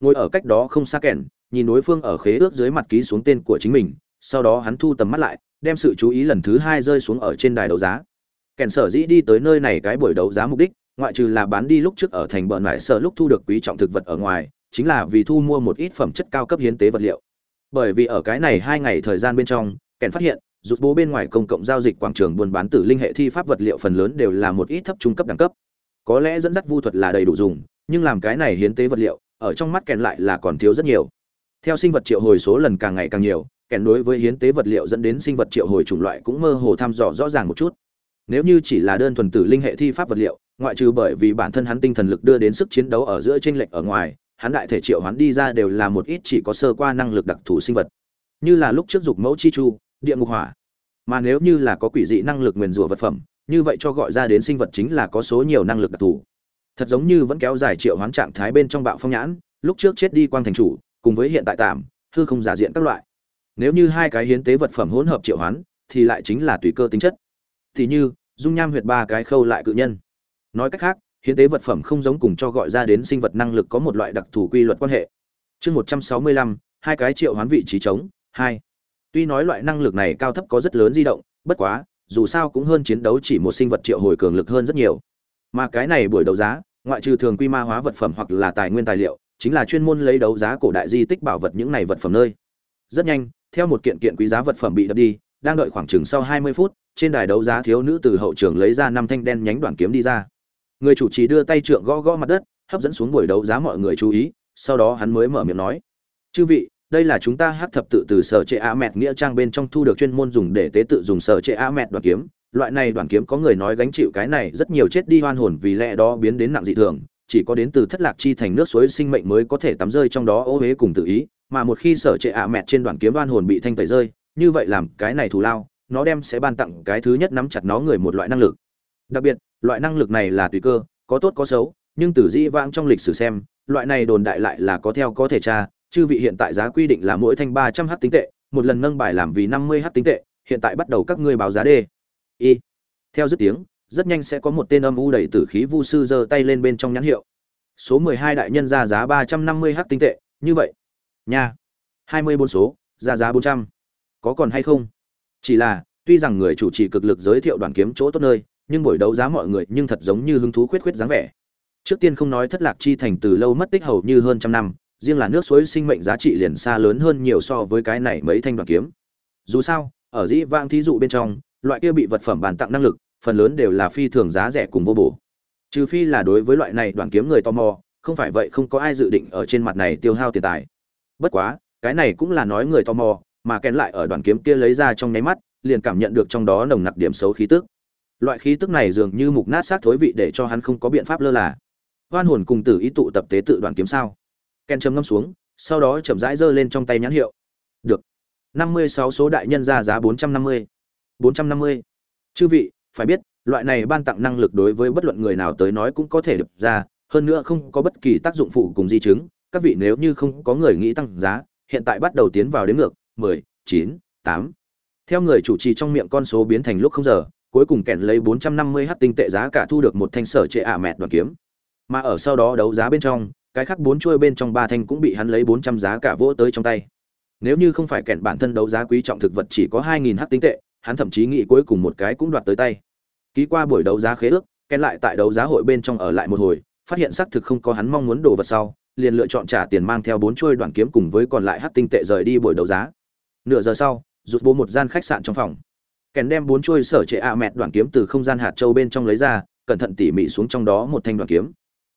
A: Ngồi ở cách đó không xa kèn nhìn đối phương ở khế ước dưới mặt ký xuống tên của chính mình, sau đó hắn thu tầm mắt lại, đem sự chú ý lần thứ hai rơi xuống ở trên đài đấu giá. Kèn sở dĩ đi tới nơi này cái buổi đấu giá mục đích, ngoại trừ là bán đi lúc trước ở thành bờ ngoại sở lúc thu được quý trọng thực vật ở ngoài, chính là vì thu mua một ít phẩm chất cao cấp hiến tế vật liệu bởi vì ở cái này hai ngày thời gian bên trong, kèn phát hiện rút bố bên ngoài công cộng giao dịch quảng trường buôn bán tử linh hệ thi pháp vật liệu phần lớn đều là một ít thấp trung cấp đẳng cấp. Có lẽ dẫn dắt vu thuật là đầy đủ dùng, nhưng làm cái này hiến tế vật liệu, ở trong mắt kèn lại là còn thiếu rất nhiều. Theo sinh vật triệu hồi số lần càng ngày càng nhiều, kèn đối với hiến tế vật liệu dẫn đến sinh vật triệu hồi chủng loại cũng mơ hồ thăm dò rõ ràng một chút. Nếu như chỉ là đơn thuần tử linh hệ thi pháp vật liệu, ngoại trừ bởi vì bản thân hắn tinh thần lực đưa đến sức chiến đấu ở giữa tranh lệch ở ngoài hắn đại thể triệu hắn đi ra đều là một ít chỉ có sơ qua năng lực đặc thù sinh vật. Như là lúc trước dục mẫu chi chu, địa ngục hỏa. Mà nếu như là có quỷ dị năng lực nguyền rủa vật phẩm, như vậy cho gọi ra đến sinh vật chính là có số nhiều năng lực đặc thù. Thật giống như vẫn kéo dài triệu hoán trạng thái bên trong bạo phong nhãn, lúc trước chết đi quang thành chủ, cùng với hiện tại tạm, hư không giả diện các loại. Nếu như hai cái hiến tế vật phẩm hỗn hợp triệu hoán, thì lại chính là tùy cơ tính chất. Thì như, dung nham huyệt ba cái khâu lại cự nhân. Nói cách khác hiến tế vật phẩm không giống cùng cho gọi ra đến sinh vật năng lực có một loại đặc thù quy luật quan hệ. Chương một trăm sáu mươi lăm, hai cái triệu hoán vị trí trống, hai. Tuy nói loại năng lực này cao thấp có rất lớn di động, bất quá, dù sao cũng hơn chiến đấu chỉ một sinh vật triệu hồi cường lực hơn rất nhiều. Mà cái này buổi đấu giá, ngoại trừ thường quy ma hóa vật phẩm hoặc là tài nguyên tài liệu, chính là chuyên môn lấy đấu giá cổ đại di tích bảo vật những này vật phẩm nơi. Rất nhanh, theo một kiện kiện quý giá vật phẩm bị đập đi, đang đợi khoảng chừng sau hai mươi phút, trên đài đấu giá thiếu nữ từ hậu trường lấy ra năm thanh đen nhánh đoạn kiếm đi ra người chủ trì đưa tay trượng gõ gõ mặt đất, hấp dẫn xuống buổi đấu giá mọi người chú ý, sau đó hắn mới mở miệng nói. Chư vị, đây là chúng ta hát thập tự từ sở trệ a mẹt nghĩa trang bên trong thu được chuyên môn dùng để tế tự dùng sở trệ a mẹt đoàn kiếm. Loại này đoàn kiếm có người nói gánh chịu cái này rất nhiều chết đi hoan hồn vì lẽ đó biến đến nặng dị thường, chỉ có đến từ thất lạc chi thành nước suối sinh mệnh mới có thể tắm rơi trong đó ô huế cùng tự ý, mà một khi sở trệ a mẹt trên đoàn kiếm đoan hồn bị thanh tẩy rơi, như vậy làm cái này thù lao, nó đem sẽ ban tặng cái thứ nhất nắm chặt nó người một loại năng lực. Đặc biệt loại năng lực này là tùy cơ, có tốt có xấu, nhưng từ di vãng trong lịch sử xem, loại này đồn đại lại là có theo có thể tra, chư vị hiện tại giá quy định là mỗi thanh ba trăm h tính tệ, một lần nâng bài làm vì năm mươi h tính tệ, hiện tại bắt đầu các ngươi báo giá đê. Y. Theo dứt tiếng, rất nhanh sẽ có một tên âm u đầy tử khí vu sư giơ tay lên bên trong nhãn hiệu. Số mười hai đại nhân ra giá ba trăm năm mươi h tính tệ, như vậy. Nha. hai mươi bốn số, ra giá bốn trăm. Có còn hay không? Chỉ là, tuy rằng người chủ trì cực lực giới thiệu đoàn kiếm chỗ tốt nơi nhưng buổi đấu giá mọi người nhưng thật giống như hứng thú khuyết khuyết dáng vẻ. Trước tiên không nói thất lạc chi thành từ lâu mất tích hầu như hơn trăm năm, riêng là nước suối sinh mệnh giá trị liền xa lớn hơn nhiều so với cái này mấy thanh đoạn kiếm. Dù sao, ở dĩ vãng thí dụ bên trong, loại kia bị vật phẩm bàn tặng năng lực, phần lớn đều là phi thường giá rẻ cùng vô bổ. Trừ phi là đối với loại này đoạn kiếm người tò mò, không phải vậy không có ai dự định ở trên mặt này tiêu hao tiền tài. Bất quá, cái này cũng là nói người tò mò, mà kén lại ở đoàn kiếm kia lấy ra trong nháy mắt, liền cảm nhận được trong đó nồng nặc điểm xấu khí tức loại khí tức này dường như mục nát xác thối vị để cho hắn không có biện pháp lơ là. Hoan hồn cùng tử ý tụ tập tế tự đoàn kiếm sao. Ken chấm ngâm xuống, sau đó chậm rãi giơ lên trong tay nhãn hiệu. Được. Năm mươi sáu số đại nhân ra giá bốn trăm năm mươi. bốn trăm năm mươi. Chư vị, phải biết, loại này ban tặng năng lực đối với bất luận người nào tới nói cũng có thể được ra, hơn nữa không có bất kỳ tác dụng phụ cùng di chứng. Các vị nếu như không có người nghĩ tăng giá, hiện tại bắt đầu tiến vào đến ngược, mười, chín, tám. Theo người chủ trì trong miệng con số biến thành lúc không giờ cuối cùng kèn lấy bốn trăm năm mươi h tinh tệ giá cả thu được một thanh sở trệ ả mẹt đoàn kiếm. Mà ở sau đó đấu giá bên trong, cái khác bốn chuôi bên trong ba thanh cũng bị hắn lấy bốn trăm giá cả vỗ tới trong tay. Nếu như không phải kèn bản thân đấu giá quý trọng thực vật chỉ có hai nghìn h tinh tệ, hắn thậm chí nghĩ cuối cùng một cái cũng đoạt tới tay. Ký qua buổi đấu giá khế ước, kèn lại tại đấu giá hội bên trong ở lại một hồi, phát hiện xác thực không có hắn mong muốn đồ vật sau, liền lựa chọn trả tiền mang theo bốn chuôi đoàn kiếm cùng với còn lại hát tinh tệ rời đi buổi đấu giá. Nửa giờ sau, rút bố một gian khách sạn trong phòng kèn đem bốn chuôi sở trệ ạ mẹt đoạn kiếm từ không gian hạt châu bên trong lấy ra, cẩn thận tỉ mỉ xuống trong đó một thanh đoạn kiếm.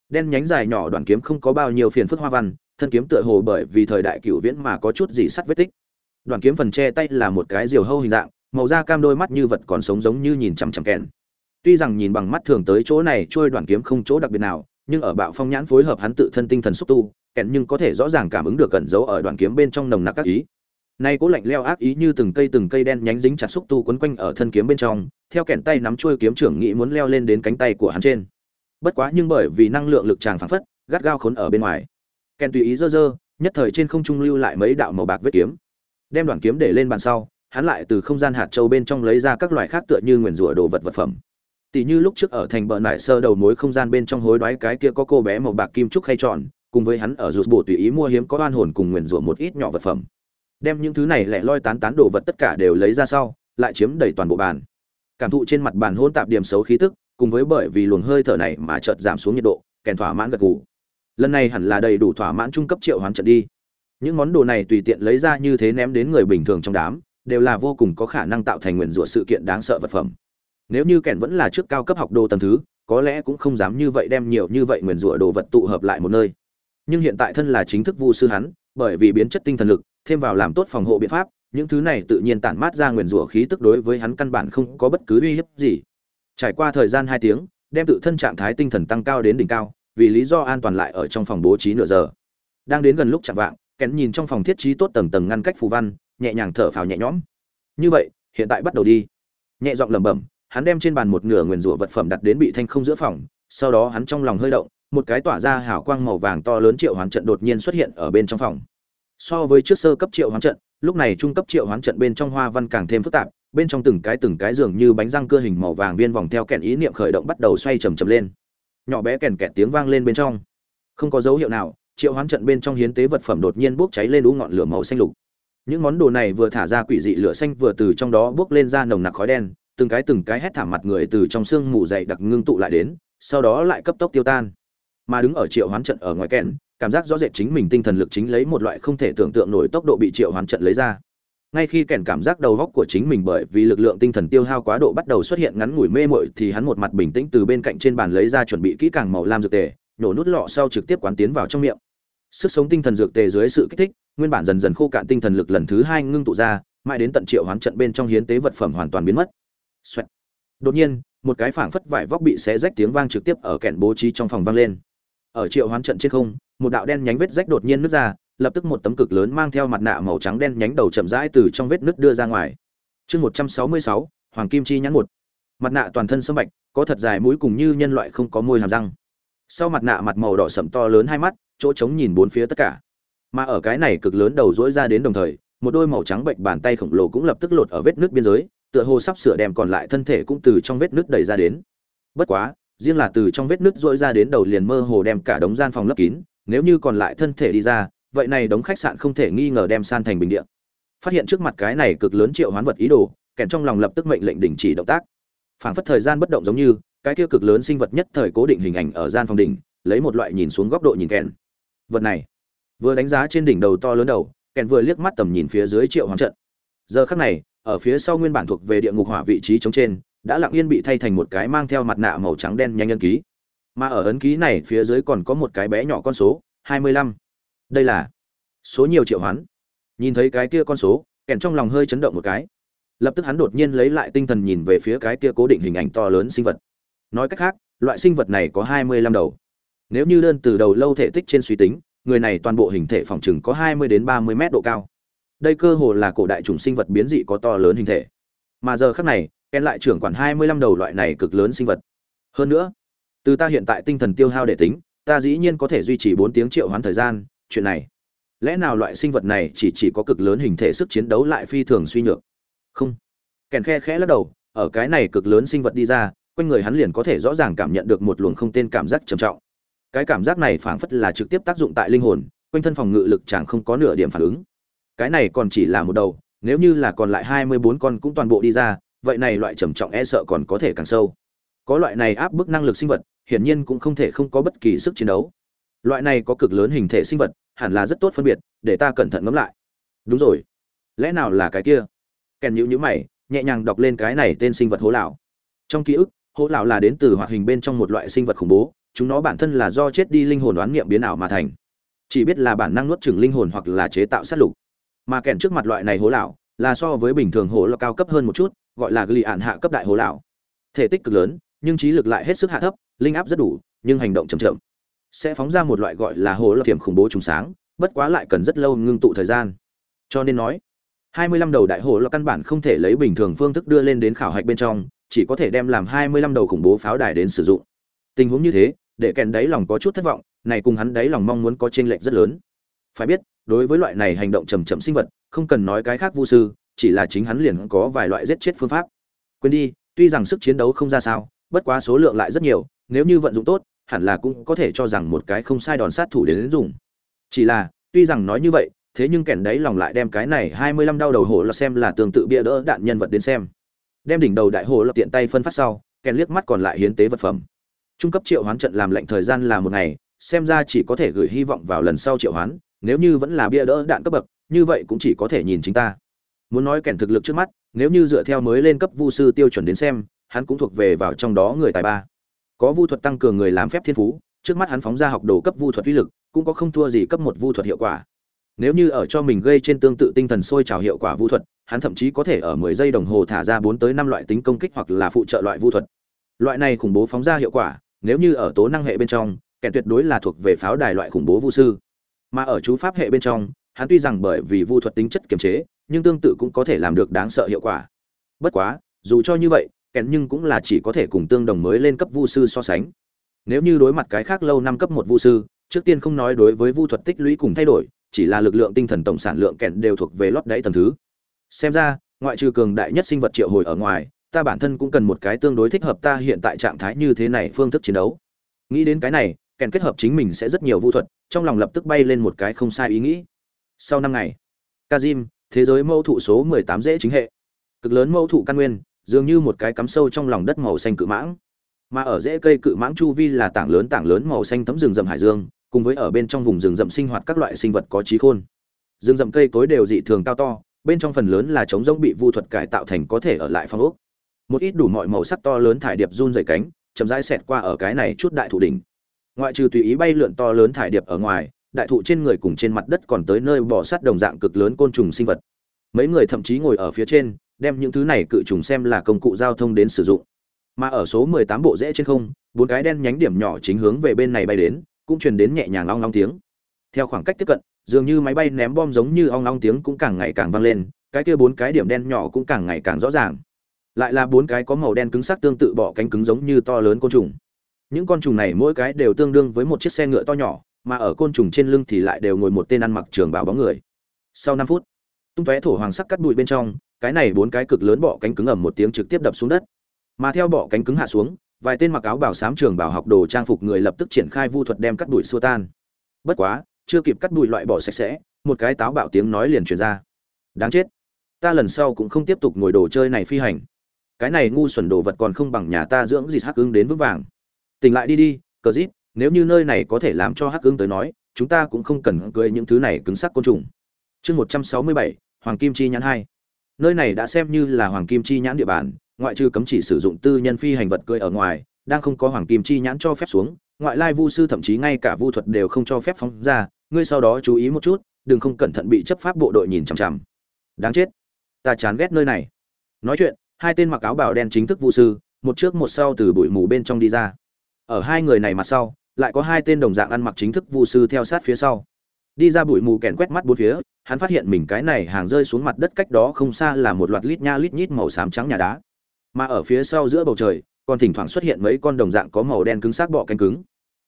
A: Đen nhánh dài nhỏ đoạn kiếm không có bao nhiêu phiền phức hoa văn, thân kiếm tựa hồ bởi vì thời đại cựu viễn mà có chút gì sắt vết tích. Đoạn kiếm phần che tay là một cái diều hâu hình dạng, màu da cam đôi mắt như vật còn sống giống như nhìn chằm chằm kèn. Tuy rằng nhìn bằng mắt thường tới chỗ này trôi đoạn kiếm không chỗ đặc biệt nào, nhưng ở bạo phong nhãn phối hợp hắn tự thân tinh thần xúc tu, kèn nhưng có thể rõ ràng cảm ứng được cẩn giấu ở đoạn kiếm bên trong nồng nặc các ý nay cố lạnh leo ác ý như từng cây từng cây đen nhánh dính chặt xúc tu quấn quanh ở thân kiếm bên trong, theo kẹn tay nắm chuôi kiếm trưởng nghĩ muốn leo lên đến cánh tay của hắn trên. Bất quá nhưng bởi vì năng lượng lực tràng phản phất, gắt gao khốn ở bên ngoài. Kèn tùy ý dơ dơ nhất thời trên không trung lưu lại mấy đạo màu bạc vết kiếm. Đem đoàn kiếm để lên bàn sau, hắn lại từ không gian hạt châu bên trong lấy ra các loại khác tựa như nguyền rủa đồ vật vật phẩm. Tỷ như lúc trước ở thành bờ nại sơ đầu mối không gian bên trong hối đoái cái kia có cô bé màu bạc kim trúc khay tròn, cùng với hắn ở rụt bổ tùy ý mua hiếm có oan hồn cùng nguyền rủa một ít nhỏ vật phẩm đem những thứ này lẻ loi tán tán đồ vật tất cả đều lấy ra sau, lại chiếm đầy toàn bộ bàn. Cảm thụ trên mặt bàn hôn tạp điểm xấu khí tức, cùng với bởi vì luồng hơi thở này mà chợt giảm xuống nhiệt độ, kèn thỏa mãn gật gù. Lần này hẳn là đầy đủ thỏa mãn trung cấp triệu hoán trận đi. Những món đồ này tùy tiện lấy ra như thế ném đến người bình thường trong đám, đều là vô cùng có khả năng tạo thành nguyền rủa sự kiện đáng sợ vật phẩm. Nếu như kèn vẫn là trước cao cấp học đồ tầng thứ, có lẽ cũng không dám như vậy đem nhiều như vậy nguyền rủa đồ vật tụ hợp lại một nơi. Nhưng hiện tại thân là chính thức vu sư hắn, bởi vì biến chất tinh thần lực thêm vào làm tốt phòng hộ biện pháp, những thứ này tự nhiên tản mát ra nguyền rủa khí tức đối với hắn căn bản không có bất cứ uy hiếp gì. Trải qua thời gian hai tiếng, đem tự thân trạng thái tinh thần tăng cao đến đỉnh cao, vì lý do an toàn lại ở trong phòng bố trí nửa giờ. Đang đến gần lúc chạm vạng, kén nhìn trong phòng thiết trí tốt tầng tầng ngăn cách phù văn, nhẹ nhàng thở phào nhẹ nhõm. Như vậy, hiện tại bắt đầu đi. Nhẹ giọng lẩm bẩm, hắn đem trên bàn một nửa nguyền rủa vật phẩm đặt đến bị thanh không giữa phòng, sau đó hắn trong lòng hơi động, một cái tỏa ra hào quang màu vàng to lớn triệu hoán trận đột nhiên xuất hiện ở bên trong phòng so với trước sơ cấp triệu hoán trận, lúc này trung cấp triệu hoán trận bên trong hoa văn càng thêm phức tạp, bên trong từng cái từng cái dường như bánh răng cơ hình màu vàng viên vòng theo kèn ý niệm khởi động bắt đầu xoay chầm chầm lên. Nhỏ bé kèn kẹt tiếng vang lên bên trong. Không có dấu hiệu nào, triệu hoán trận bên trong hiến tế vật phẩm đột nhiên bốc cháy lên đũ ngọn lửa màu xanh lục. Những món đồ này vừa thả ra quỷ dị lửa xanh vừa từ trong đó bốc lên ra nồng nặc khói đen, từng cái từng cái hét thảm mặt người từ trong xương mù dày đặc ngưng tụ lại đến, sau đó lại cấp tốc tiêu tan. Mà đứng ở triệu hoán trận ở ngoài kèn cảm giác rõ rệt chính mình tinh thần lực chính lấy một loại không thể tưởng tượng nổi tốc độ bị triệu hoán trận lấy ra. Ngay khi kèn cảm giác đầu góc của chính mình bởi vì lực lượng tinh thần tiêu hao quá độ bắt đầu xuất hiện ngắn ngủi mê mội thì hắn một mặt bình tĩnh từ bên cạnh trên bàn lấy ra chuẩn bị kỹ càng màu lam dược tề, nhổ nút lọ sau trực tiếp quán tiến vào trong miệng. Sức sống tinh thần dược tề dưới sự kích thích, nguyên bản dần dần khô cạn tinh thần lực lần thứ hai ngưng tụ ra, mãi đến tận triệu hoán trận bên trong hiến tế vật phẩm hoàn toàn biến mất. Xoẹt. đột nhiên, một cái phảng phất vải vóc bị xé rách tiếng vang trực tiếp ở kẹn bố trí trong phòng vang lên. Ở triệu hoán trận trên không một đạo đen nhánh vết rách đột nhiên nứt ra, lập tức một tấm cực lớn mang theo mặt nạ màu trắng đen nhánh đầu chậm rãi từ trong vết nứt đưa ra ngoài. Chương một trăm sáu mươi sáu, hoàng kim chi nhãn một. Mặt nạ toàn thân sâm bạch, có thật dài mũi cùng như nhân loại không có môi hàm răng. Sau mặt nạ mặt màu đỏ sẫm to lớn hai mắt, chỗ trống nhìn bốn phía tất cả. Mà ở cái này cực lớn đầu dỗi ra đến đồng thời, một đôi màu trắng bệnh bàn tay khổng lồ cũng lập tức lột ở vết nứt biên giới, tựa hồ sắp sửa đem còn lại thân thể cũng từ trong vết nứt đẩy ra đến. Bất quá, riêng là từ trong vết nứt rỗi ra đến đầu liền mơ hồ đem cả đống gian phòng lấp kín nếu như còn lại thân thể đi ra, vậy này đống khách sạn không thể nghi ngờ đem san thành bình địa. Phát hiện trước mặt cái này cực lớn triệu hoán vật ý đồ, kèn trong lòng lập tức mệnh lệnh đình chỉ động tác. Phảng phất thời gian bất động giống như, cái kia cực lớn sinh vật nhất thời cố định hình ảnh ở gian phòng đỉnh, lấy một loại nhìn xuống góc độ nhìn kèn. Vật này, vừa đánh giá trên đỉnh đầu to lớn đầu, kèn vừa liếc mắt tầm nhìn phía dưới triệu hoán trận. Giờ khắc này, ở phía sau nguyên bản thuộc về địa ngục hỏa vị trí chống trên, đã lặng yên bị thay thành một cái mang theo mặt nạ màu trắng đen nhanh nhân ký mà ở ấn ký này phía dưới còn có một cái bé nhỏ con số, hai mươi lăm. Đây là số nhiều triệu hoán. Nhìn thấy cái kia con số, kèn trong lòng hơi chấn động một cái. Lập tức hắn đột nhiên lấy lại tinh thần nhìn về phía cái kia cố định hình ảnh to lớn sinh vật. Nói cách khác, loại sinh vật này có hai mươi lăm đầu. Nếu như đơn từ đầu lâu thể tích trên suy tính, người này toàn bộ hình thể phòng chừng có hai mươi đến ba mươi mét độ cao. Đây cơ hồ là cổ đại chủng sinh vật biến dị có to lớn hình thể. Mà giờ khác này, kèn lại trưởng quản hai mươi lăm đầu loại này cực lớn sinh vật. Hơn nữa từ ta hiện tại tinh thần tiêu hao để tính, ta dĩ nhiên có thể duy trì bốn tiếng triệu hoán thời gian, chuyện này. Lẽ nào loại sinh vật này chỉ chỉ có cực lớn hình thể sức chiến đấu lại phi thường suy nhược? Không. Kèn khe khẽ lắc đầu, ở cái này cực lớn sinh vật đi ra, quanh người hắn liền có thể rõ ràng cảm nhận được một luồng không tên cảm giác trầm trọng. Cái cảm giác này phảng phất là trực tiếp tác dụng tại linh hồn, quanh thân phòng ngự lực chẳng không có nửa điểm phản ứng. Cái này còn chỉ là một đầu, nếu như là còn lại hai mươi bốn con cũng toàn bộ đi ra, vậy này loại trầm trọng e sợ còn có thể càng sâu. Có loại này áp bức năng lực sinh vật hiển nhiên cũng không thể không có bất kỳ sức chiến đấu. Loại này có cực lớn hình thể sinh vật, hẳn là rất tốt phân biệt, để ta cẩn thận ngẫm lại. Đúng rồi. Lẽ nào là cái kia? Kèn nhíu nhíu mày, nhẹ nhàng đọc lên cái này tên sinh vật hố lão. Trong ký ức, hố lão là đến từ hoạt hình bên trong một loại sinh vật khủng bố, chúng nó bản thân là do chết đi linh hồn đoán niệm biến ảo mà thành. Chỉ biết là bản năng nuốt chửng linh hồn hoặc là chế tạo sát lục. Mà kèn trước mặt loại này hố lão là so với bình thường hố lão cao cấp hơn một chút, gọi là gli ạn hạ cấp đại hố lão. Thể tích cực lớn nhưng trí lực lại hết sức hạ thấp, linh áp rất đủ, nhưng hành động chậm chậm. Sẽ phóng ra một loại gọi là hồ lập tiềm khủng bố trùng sáng, bất quá lại cần rất lâu ngưng tụ thời gian. Cho nên nói 25 đầu đại hồ là căn bản không thể lấy bình thường phương thức đưa lên đến khảo hạch bên trong, chỉ có thể đem làm 25 đầu khủng bố pháo đài đến sử dụng. Tình huống như thế, để kèn đáy lòng có chút thất vọng, này cùng hắn đáy lòng mong muốn có chênh lệch rất lớn. Phải biết, đối với loại này hành động chậm chậm sinh vật, không cần nói cái khác vu sư, chỉ là chính hắn liền có vài loại giết chết phương pháp. Quên đi, tuy rằng sức chiến đấu không ra sao bất quá số lượng lại rất nhiều nếu như vận dụng tốt hẳn là cũng có thể cho rằng một cái không sai đòn sát thủ đến, đến dùng. Chỉ là tuy rằng nói như vậy thế nhưng kẻn đấy lòng lại đem cái này hai mươi lăm đau đầu hổ là xem là tương tự bia đỡ đạn nhân vật đến xem. Đem đỉnh đầu đại hổ lập tiện tay phân phát sau kèn liếc mắt còn lại hiến tế vật phẩm. Trung cấp triệu hoán trận làm lệnh thời gian là một ngày xem ra chỉ có thể gửi hy vọng vào lần sau triệu hoán nếu như vẫn là bia đỡ đạn cấp bậc như vậy cũng chỉ có thể nhìn chính ta. Muốn nói kèn thực lực trước mắt nếu như dựa theo mới lên cấp vu sư tiêu chuẩn đến xem hắn cũng thuộc về vào trong đó người tài ba. Có vu thuật tăng cường người làm phép thiên phú, trước mắt hắn phóng ra học đồ cấp vu thuật uy lực, cũng có không thua gì cấp một vu thuật hiệu quả. Nếu như ở cho mình gây trên tương tự tinh thần sôi trào hiệu quả vu thuật, hắn thậm chí có thể ở 10 giây đồng hồ thả ra 4 tới 5 loại tính công kích hoặc là phụ trợ loại vu thuật. Loại này khủng bố phóng ra hiệu quả, nếu như ở tố năng hệ bên trong, kẻ tuyệt đối là thuộc về pháo đài loại khủng bố vu sư. Mà ở chú pháp hệ bên trong, hắn tuy rằng bởi vì vu thuật tính chất kiềm chế, nhưng tương tự cũng có thể làm được đáng sợ hiệu quả. Bất quá, dù cho như vậy kèn nhưng cũng là chỉ có thể cùng tương đồng mới lên cấp vu sư so sánh. Nếu như đối mặt cái khác lâu năm cấp một vu sư, trước tiên không nói đối với vu thuật tích lũy cùng thay đổi, chỉ là lực lượng tinh thần tổng sản lượng kèn đều thuộc về lót đáy tầm thứ. Xem ra, ngoại trừ cường đại nhất sinh vật triệu hồi ở ngoài, ta bản thân cũng cần một cái tương đối thích hợp ta hiện tại trạng thái như thế này phương thức chiến đấu. Nghĩ đến cái này, kèn kết hợp chính mình sẽ rất nhiều vu thuật, trong lòng lập tức bay lên một cái không sai ý nghĩ. Sau năm ngày, kazim, thế giới mẫu thụ số 18 dễ chính hệ. Cực lớn mẫu thụ căn nguyên dường như một cái cắm sâu trong lòng đất màu xanh cự mãng. Mà ở rễ cây cự mãng chu vi là tảng lớn tảng lớn màu xanh thấm rừng rậm hải dương, cùng với ở bên trong vùng rừng rậm sinh hoạt các loại sinh vật có trí khôn. Rừng rậm cây cối đều dị thường cao to, bên trong phần lớn là trống rỗng bị vu thuật cải tạo thành có thể ở lại phong ốc. Một ít đủ mọi màu sắc to lớn thải điệp run dày cánh, chậm rãi xẹt qua ở cái này chút đại thụ đỉnh. Ngoại trừ tùy ý bay lượn to lớn thải điệp ở ngoài, đại thụ trên người cùng trên mặt đất còn tới nơi bỏ sát đồng dạng cực lớn côn trùng sinh vật. Mấy người thậm chí ngồi ở phía trên đem những thứ này cự trùng xem là công cụ giao thông đến sử dụng. Mà ở số 18 bộ rễ trên không, bốn cái đen nhánh điểm nhỏ chính hướng về bên này bay đến, cũng truyền đến nhẹ nhàng long long tiếng. Theo khoảng cách tiếp cận, dường như máy bay ném bom giống như ong ong tiếng cũng càng ngày càng vang lên, cái kia bốn cái điểm đen nhỏ cũng càng ngày càng rõ ràng. Lại là bốn cái có màu đen cứng sắc tương tự bỏ cánh cứng giống như to lớn côn trùng. Những con trùng này mỗi cái đều tương đương với một chiếc xe ngựa to nhỏ, mà ở côn trùng trên lưng thì lại đều ngồi một tên ăn mặc trường bào bóng người. Sau năm phút, tung tóe thổ hoàng sắc cắt bụi bên trong cái này bốn cái cực lớn bọ cánh cứng ầm một tiếng trực tiếp đập xuống đất. Mà theo bọ cánh cứng hạ xuống, vài tên mặc áo bảo sám trường bảo học đồ trang phục người lập tức triển khai vu thuật đem cắt đuổi xua tan. Bất quá, chưa kịp cắt đuổi loại bỏ sạch sẽ, một cái táo bạo tiếng nói liền truyền ra. Đáng chết. Ta lần sau cũng không tiếp tục ngồi đồ chơi này phi hành. Cái này ngu xuẩn đồ vật còn không bằng nhà ta dưỡng gì hắc ứng đến vững vàng. Tỉnh lại đi đi, cờ dít, nếu như nơi này có thể làm cho hắc ứng tới nói, chúng ta cũng không cần cười những thứ này cứng sắc côn trùng. Chương một trăm sáu mươi bảy, hoàng kim chi nhãn hai nơi này đã xem như là hoàng kim chi nhãn địa bàn, ngoại trừ cấm chỉ sử dụng tư nhân phi hành vật cưỡi ở ngoài, đang không có hoàng kim chi nhãn cho phép xuống, ngoại lai vu sư thậm chí ngay cả vu thuật đều không cho phép phóng ra, ngươi sau đó chú ý một chút, đừng không cẩn thận bị chấp pháp bộ đội nhìn chằm chằm. Đáng chết. Ta chán ghét nơi này. Nói chuyện, hai tên mặc áo bào đen chính thức vu sư, một trước một sau từ bụi mù bên trong đi ra. Ở hai người này mặt sau, lại có hai tên đồng dạng ăn mặc chính thức vu sư theo sát phía sau đi ra bụi mù kèn quét mắt bốn phía, hắn phát hiện mình cái này hàng rơi xuống mặt đất cách đó không xa là một loạt lít nha lít nhít màu xám trắng nhà đá. Mà ở phía sau giữa bầu trời, còn thỉnh thoảng xuất hiện mấy con đồng dạng có màu đen cứng xác bọ cánh cứng.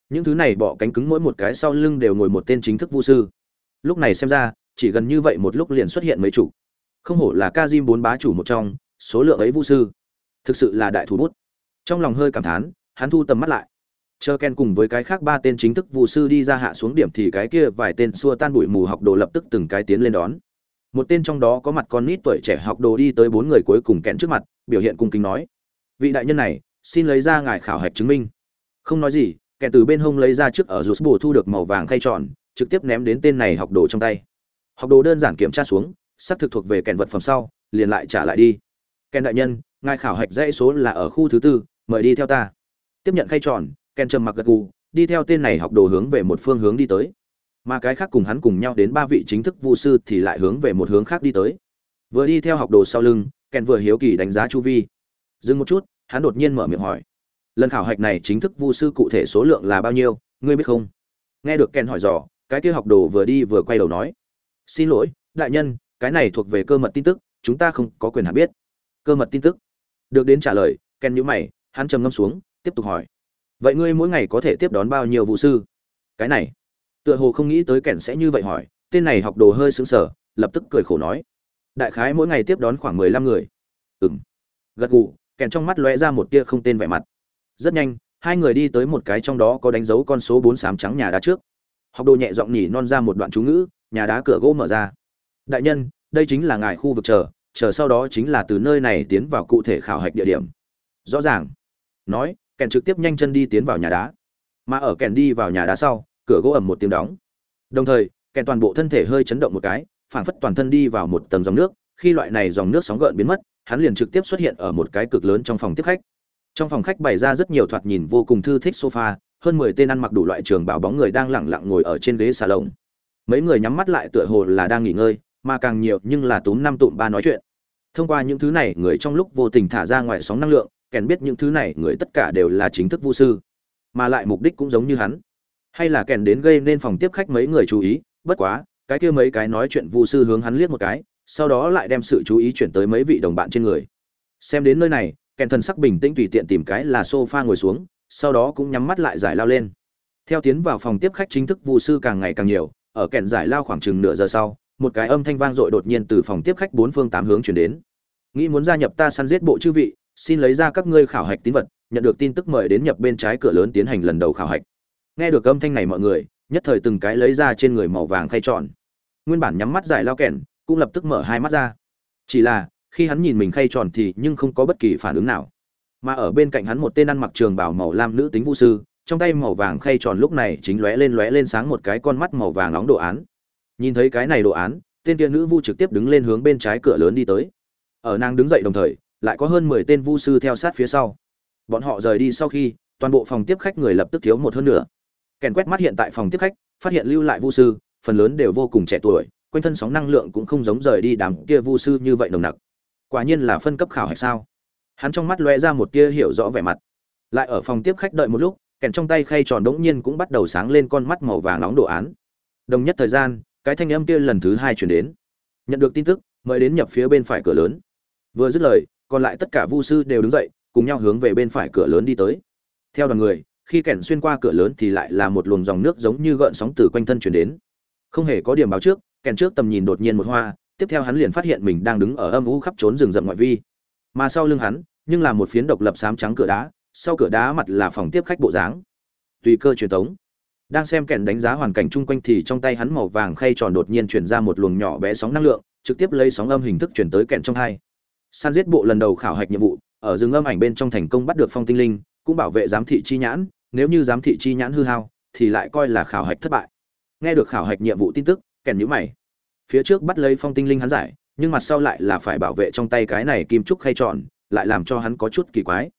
A: Những thứ này bọ cánh cứng mỗi một cái sau lưng đều ngồi một tên chính thức vu sư. Lúc này xem ra, chỉ gần như vậy một lúc liền xuất hiện mấy chủ. Không hổ là ca diêm bốn bá chủ một trong, số lượng ấy vu sư. Thực sự là đại thủ bút. Trong lòng hơi cảm thán, hắn thu tầm mắt lại chờ ken cùng với cái khác ba tên chính thức vụ sư đi ra hạ xuống điểm thì cái kia vài tên xua tan bụi mù học đồ lập tức từng cái tiến lên đón. Một tên trong đó có mặt con nít tuổi trẻ học đồ đi tới bốn người cuối cùng kẹn trước mặt, biểu hiện cung kính nói, vị đại nhân này, xin lấy ra ngài khảo hạch chứng minh. Không nói gì kẻ từ bên hông lấy ra trước ở rút bù thu được màu vàng khay tròn, trực tiếp ném đến tên này học đồ trong tay. Học đồ đơn giản kiểm tra xuống, xác thực thuộc về kèn vật phẩm sau, liền lại trả lại đi. Kèn đại nhân, ngài khảo hạch dãy số là ở khu thứ tư, mời đi theo ta. Tiếp nhận khay tròn Ken trầm mặc gật gù, đi theo tên này học đồ hướng về một phương hướng đi tới. Mà cái khác cùng hắn cùng nhau đến ba vị chính thức vu sư thì lại hướng về một hướng khác đi tới. Vừa đi theo học đồ sau lưng, Ken vừa hiếu kỳ đánh giá chu vi. Dừng một chút, hắn đột nhiên mở miệng hỏi. Lần khảo hạch này chính thức vu sư cụ thể số lượng là bao nhiêu, ngươi biết không? Nghe được Ken hỏi dò, cái kia học đồ vừa đi vừa quay đầu nói. Xin lỗi, đại nhân, cái này thuộc về cơ mật tin tức, chúng ta không có quyền hạn biết. Cơ mật tin tức. Được đến trả lời, ken nhíu mày, hắn trầm ngâm xuống, tiếp tục hỏi vậy ngươi mỗi ngày có thể tiếp đón bao nhiêu vụ sư? Cái này, tựa hồ không nghĩ tới kẻn sẽ như vậy hỏi, tên này học đồ hơi sững sờ, lập tức cười khổ nói. Đại khái mỗi ngày tiếp đón khoảng mười lăm người. Ừng gật gù kèn trong mắt lóe ra một tia không tên vẻ mặt. Rất nhanh, hai người đi tới một cái trong đó có đánh dấu con số bốn xám trắng nhà đá trước. Học đồ nhẹ giọng nhỉ non ra một đoạn chú ngữ, nhà đá cửa gỗ mở ra. Đại nhân, đây chính là ngài khu vực chờ chờ sau đó chính là từ nơi này tiến vào cụ thể khảo hạch địa điểm. Rõ ràng. Nói kèn trực tiếp nhanh chân đi tiến vào nhà đá. Mà ở kèn đi vào nhà đá sau, cửa gỗ ẩm một tiếng đóng. Đồng thời, kèn toàn bộ thân thể hơi chấn động một cái, phảng phất toàn thân đi vào một tầng dòng nước. Khi loại này dòng nước sóng gợn biến mất, hắn liền trực tiếp xuất hiện ở một cái cực lớn trong phòng tiếp khách. Trong phòng khách bày ra rất nhiều thoạt nhìn vô cùng thư thích sofa, hơn mười tên ăn mặc đủ loại trường bảo bóng người đang lẳng lặng ngồi ở trên ghế xà lồng mấy người nhắm mắt lại tựa hồ là đang nghỉ ngơi, mà càng nhiều nhưng là túm năm tụm ba nói chuyện. Thông qua những thứ này, người trong lúc vô tình thả ra ngoài sóng năng lượng kèn biết những thứ này người tất cả đều là chính thức vu sư, mà lại mục đích cũng giống như hắn. Hay là kèn đến gây nên phòng tiếp khách mấy người chú ý, bất quá, cái kia mấy cái nói chuyện vu sư hướng hắn liếc một cái, sau đó lại đem sự chú ý chuyển tới mấy vị đồng bạn trên người. Xem đến nơi này, kèn thần sắc bình tĩnh tùy tiện tìm cái là sofa ngồi xuống, sau đó cũng nhắm mắt lại giải lao lên. Theo tiến vào phòng tiếp khách chính thức vu sư càng ngày càng nhiều, ở kèn giải lao khoảng chừng nửa giờ sau, một cái âm thanh vang dội đột nhiên từ phòng tiếp khách bốn phương tám hướng chuyển đến. Nghĩ muốn gia nhập ta săn giết bộ chư vị xin lấy ra các ngươi khảo hạch tín vật, nhận được tin tức mời đến nhập bên trái cửa lớn tiến hành lần đầu khảo hạch. Nghe được âm thanh này mọi người, nhất thời từng cái lấy ra trên người màu vàng khay tròn. Nguyên bản nhắm mắt giải lao kèn, cũng lập tức mở hai mắt ra. Chỉ là, khi hắn nhìn mình khay tròn thì nhưng không có bất kỳ phản ứng nào. Mà ở bên cạnh hắn một tên ăn mặc trường bảo màu lam nữ tính vũ sư, trong tay màu vàng khay tròn lúc này chính lóe lên lóe lên sáng một cái con mắt màu vàng nóng đồ án. Nhìn thấy cái này đồ án, tên kia nữ vu trực tiếp đứng lên hướng bên trái cửa lớn đi tới. Ở nàng đứng dậy đồng thời lại có hơn mười tên vu sư theo sát phía sau. Bọn họ rời đi sau khi, toàn bộ phòng tiếp khách người lập tức thiếu một hơn nữa kèn quét mắt hiện tại phòng tiếp khách, phát hiện lưu lại vu sư, phần lớn đều vô cùng trẻ tuổi, quanh thân sóng năng lượng cũng không giống rời đi đám kia vu sư như vậy nồng nặc. Quả nhiên là phân cấp khảo hay sao? Hắn trong mắt lóe ra một tia hiểu rõ vẻ mặt. Lại ở phòng tiếp khách đợi một lúc, kèn trong tay khay tròn đống nhiên cũng bắt đầu sáng lên con mắt màu vàng nóng đồ án. Đồng nhất thời gian, cái thanh âm kia lần thứ hai chuyển đến. Nhận được tin tức, mời đến nhập phía bên phải cửa lớn. Vừa dứt lời còn lại tất cả vu sư đều đứng dậy, cùng nhau hướng về bên phải cửa lớn đi tới. Theo đoàn người, khi Kẻn xuyên qua cửa lớn thì lại là một luồng dòng nước giống như gợn sóng từ quanh thân chuyển đến. Không hề có điểm báo trước kèn trước tầm nhìn đột nhiên một hoa, tiếp theo hắn liền phát hiện mình đang đứng ở âm u khắp trốn rừng rậm ngoại vi. Mà sau lưng hắn, nhưng là một phiến độc lập xám trắng cửa đá, sau cửa đá mặt là phòng tiếp khách bộ dáng. Tùy cơ truyền tống. Đang xem kèn đánh giá hoàn cảnh chung quanh thì trong tay hắn màu vàng khay tròn đột nhiên truyền ra một luồng nhỏ bé sóng năng lượng, trực tiếp lấy sóng âm hình thức truyền tới kèn trong hai san giết bộ lần đầu khảo hạch nhiệm vụ, ở rừng âm ảnh bên trong thành công bắt được phong tinh linh, cũng bảo vệ giám thị chi nhãn, nếu như giám thị chi nhãn hư hao, thì lại coi là khảo hạch thất bại. Nghe được khảo hạch nhiệm vụ tin tức, kèn nhữ mày. Phía trước bắt lấy phong tinh linh hắn giải, nhưng mặt sau lại là phải bảo vệ trong tay cái này kim trúc khay tròn, lại làm cho hắn có chút kỳ quái.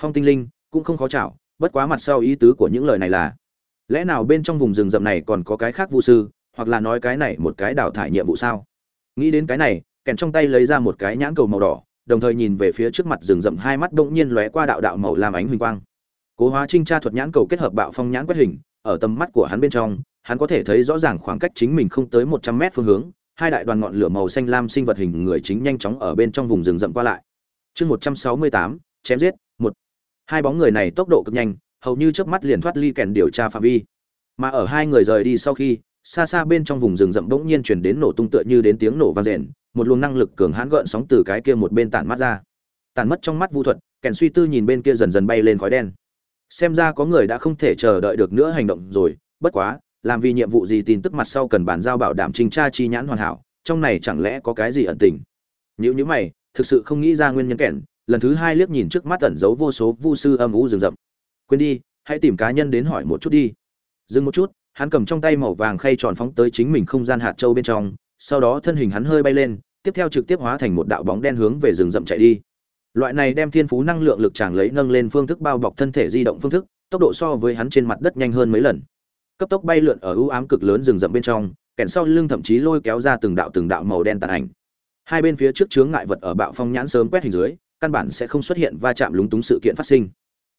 A: Phong tinh linh, cũng không khó chảo, bất quá mặt sau ý tứ của những lời này là, lẽ nào bên trong vùng rừng rậm này còn có cái khác vu sư, hoặc là nói cái này một cái đào thải nhiệm vụ sao? Nghĩ đến cái này kèn trong tay lấy ra một cái nhãn cầu màu đỏ, đồng thời nhìn về phía trước mặt rừng rậm hai mắt bỗng nhiên lóe qua đạo đạo màu làm ánh huỳnh quang. Cố hóa trinh tra thuật nhãn cầu kết hợp bạo phong nhãn quét hình, ở tầm mắt của hắn bên trong, hắn có thể thấy rõ ràng khoảng cách chính mình không tới một trăm mét phương hướng, hai đại đoàn ngọn lửa màu xanh lam sinh vật hình người chính nhanh chóng ở bên trong vùng rừng rậm qua lại. Chương một trăm sáu mươi tám, chém giết, một. Hai bóng người này tốc độ cực nhanh, hầu như chớp mắt liền thoát ly kèn điều tra phạm vi. Mà ở hai người rời đi sau khi, xa xa bên trong vùng rừng rậm bỗng nhiên chuyển đến nổ tung tựa như đến tiếng nổ vang rền một luồng năng lực cường hãn gợn sóng từ cái kia một bên tản mắt ra. Tản mất trong mắt vu thuật, kèn suy tư nhìn bên kia dần dần bay lên khói đen. Xem ra có người đã không thể chờ đợi được nữa hành động rồi, bất quá, làm vì nhiệm vụ gì tin tức mặt sau cần bàn giao bảo đảm trình tra chi nhãn hoàn hảo, trong này chẳng lẽ có cái gì ẩn tình? Nếu như mày, thực sự không nghĩ ra nguyên nhân kẻn lần thứ hai liếc nhìn trước mắt ẩn giấu vô số vu sư âm u rừng rậm. Quên đi, hãy tìm cá nhân đến hỏi một chút đi. Dừng một chút, hắn cầm trong tay màu vàng khay tròn phóng tới chính mình không gian hạt châu bên trong sau đó thân hình hắn hơi bay lên, tiếp theo trực tiếp hóa thành một đạo bóng đen hướng về rừng rậm chạy đi. Loại này đem thiên phú năng lượng lực chàng lấy nâng lên phương thức bao bọc thân thể di động phương thức, tốc độ so với hắn trên mặt đất nhanh hơn mấy lần. Cấp tốc bay lượn ở ưu ám cực lớn rừng rậm bên trong, kèn sau lưng thậm chí lôi kéo ra từng đạo từng đạo màu đen tàn ảnh. Hai bên phía trước chướng ngại vật ở bạo phong nhãn sớm quét hình dưới, căn bản sẽ không xuất hiện va chạm lúng túng sự kiện phát sinh.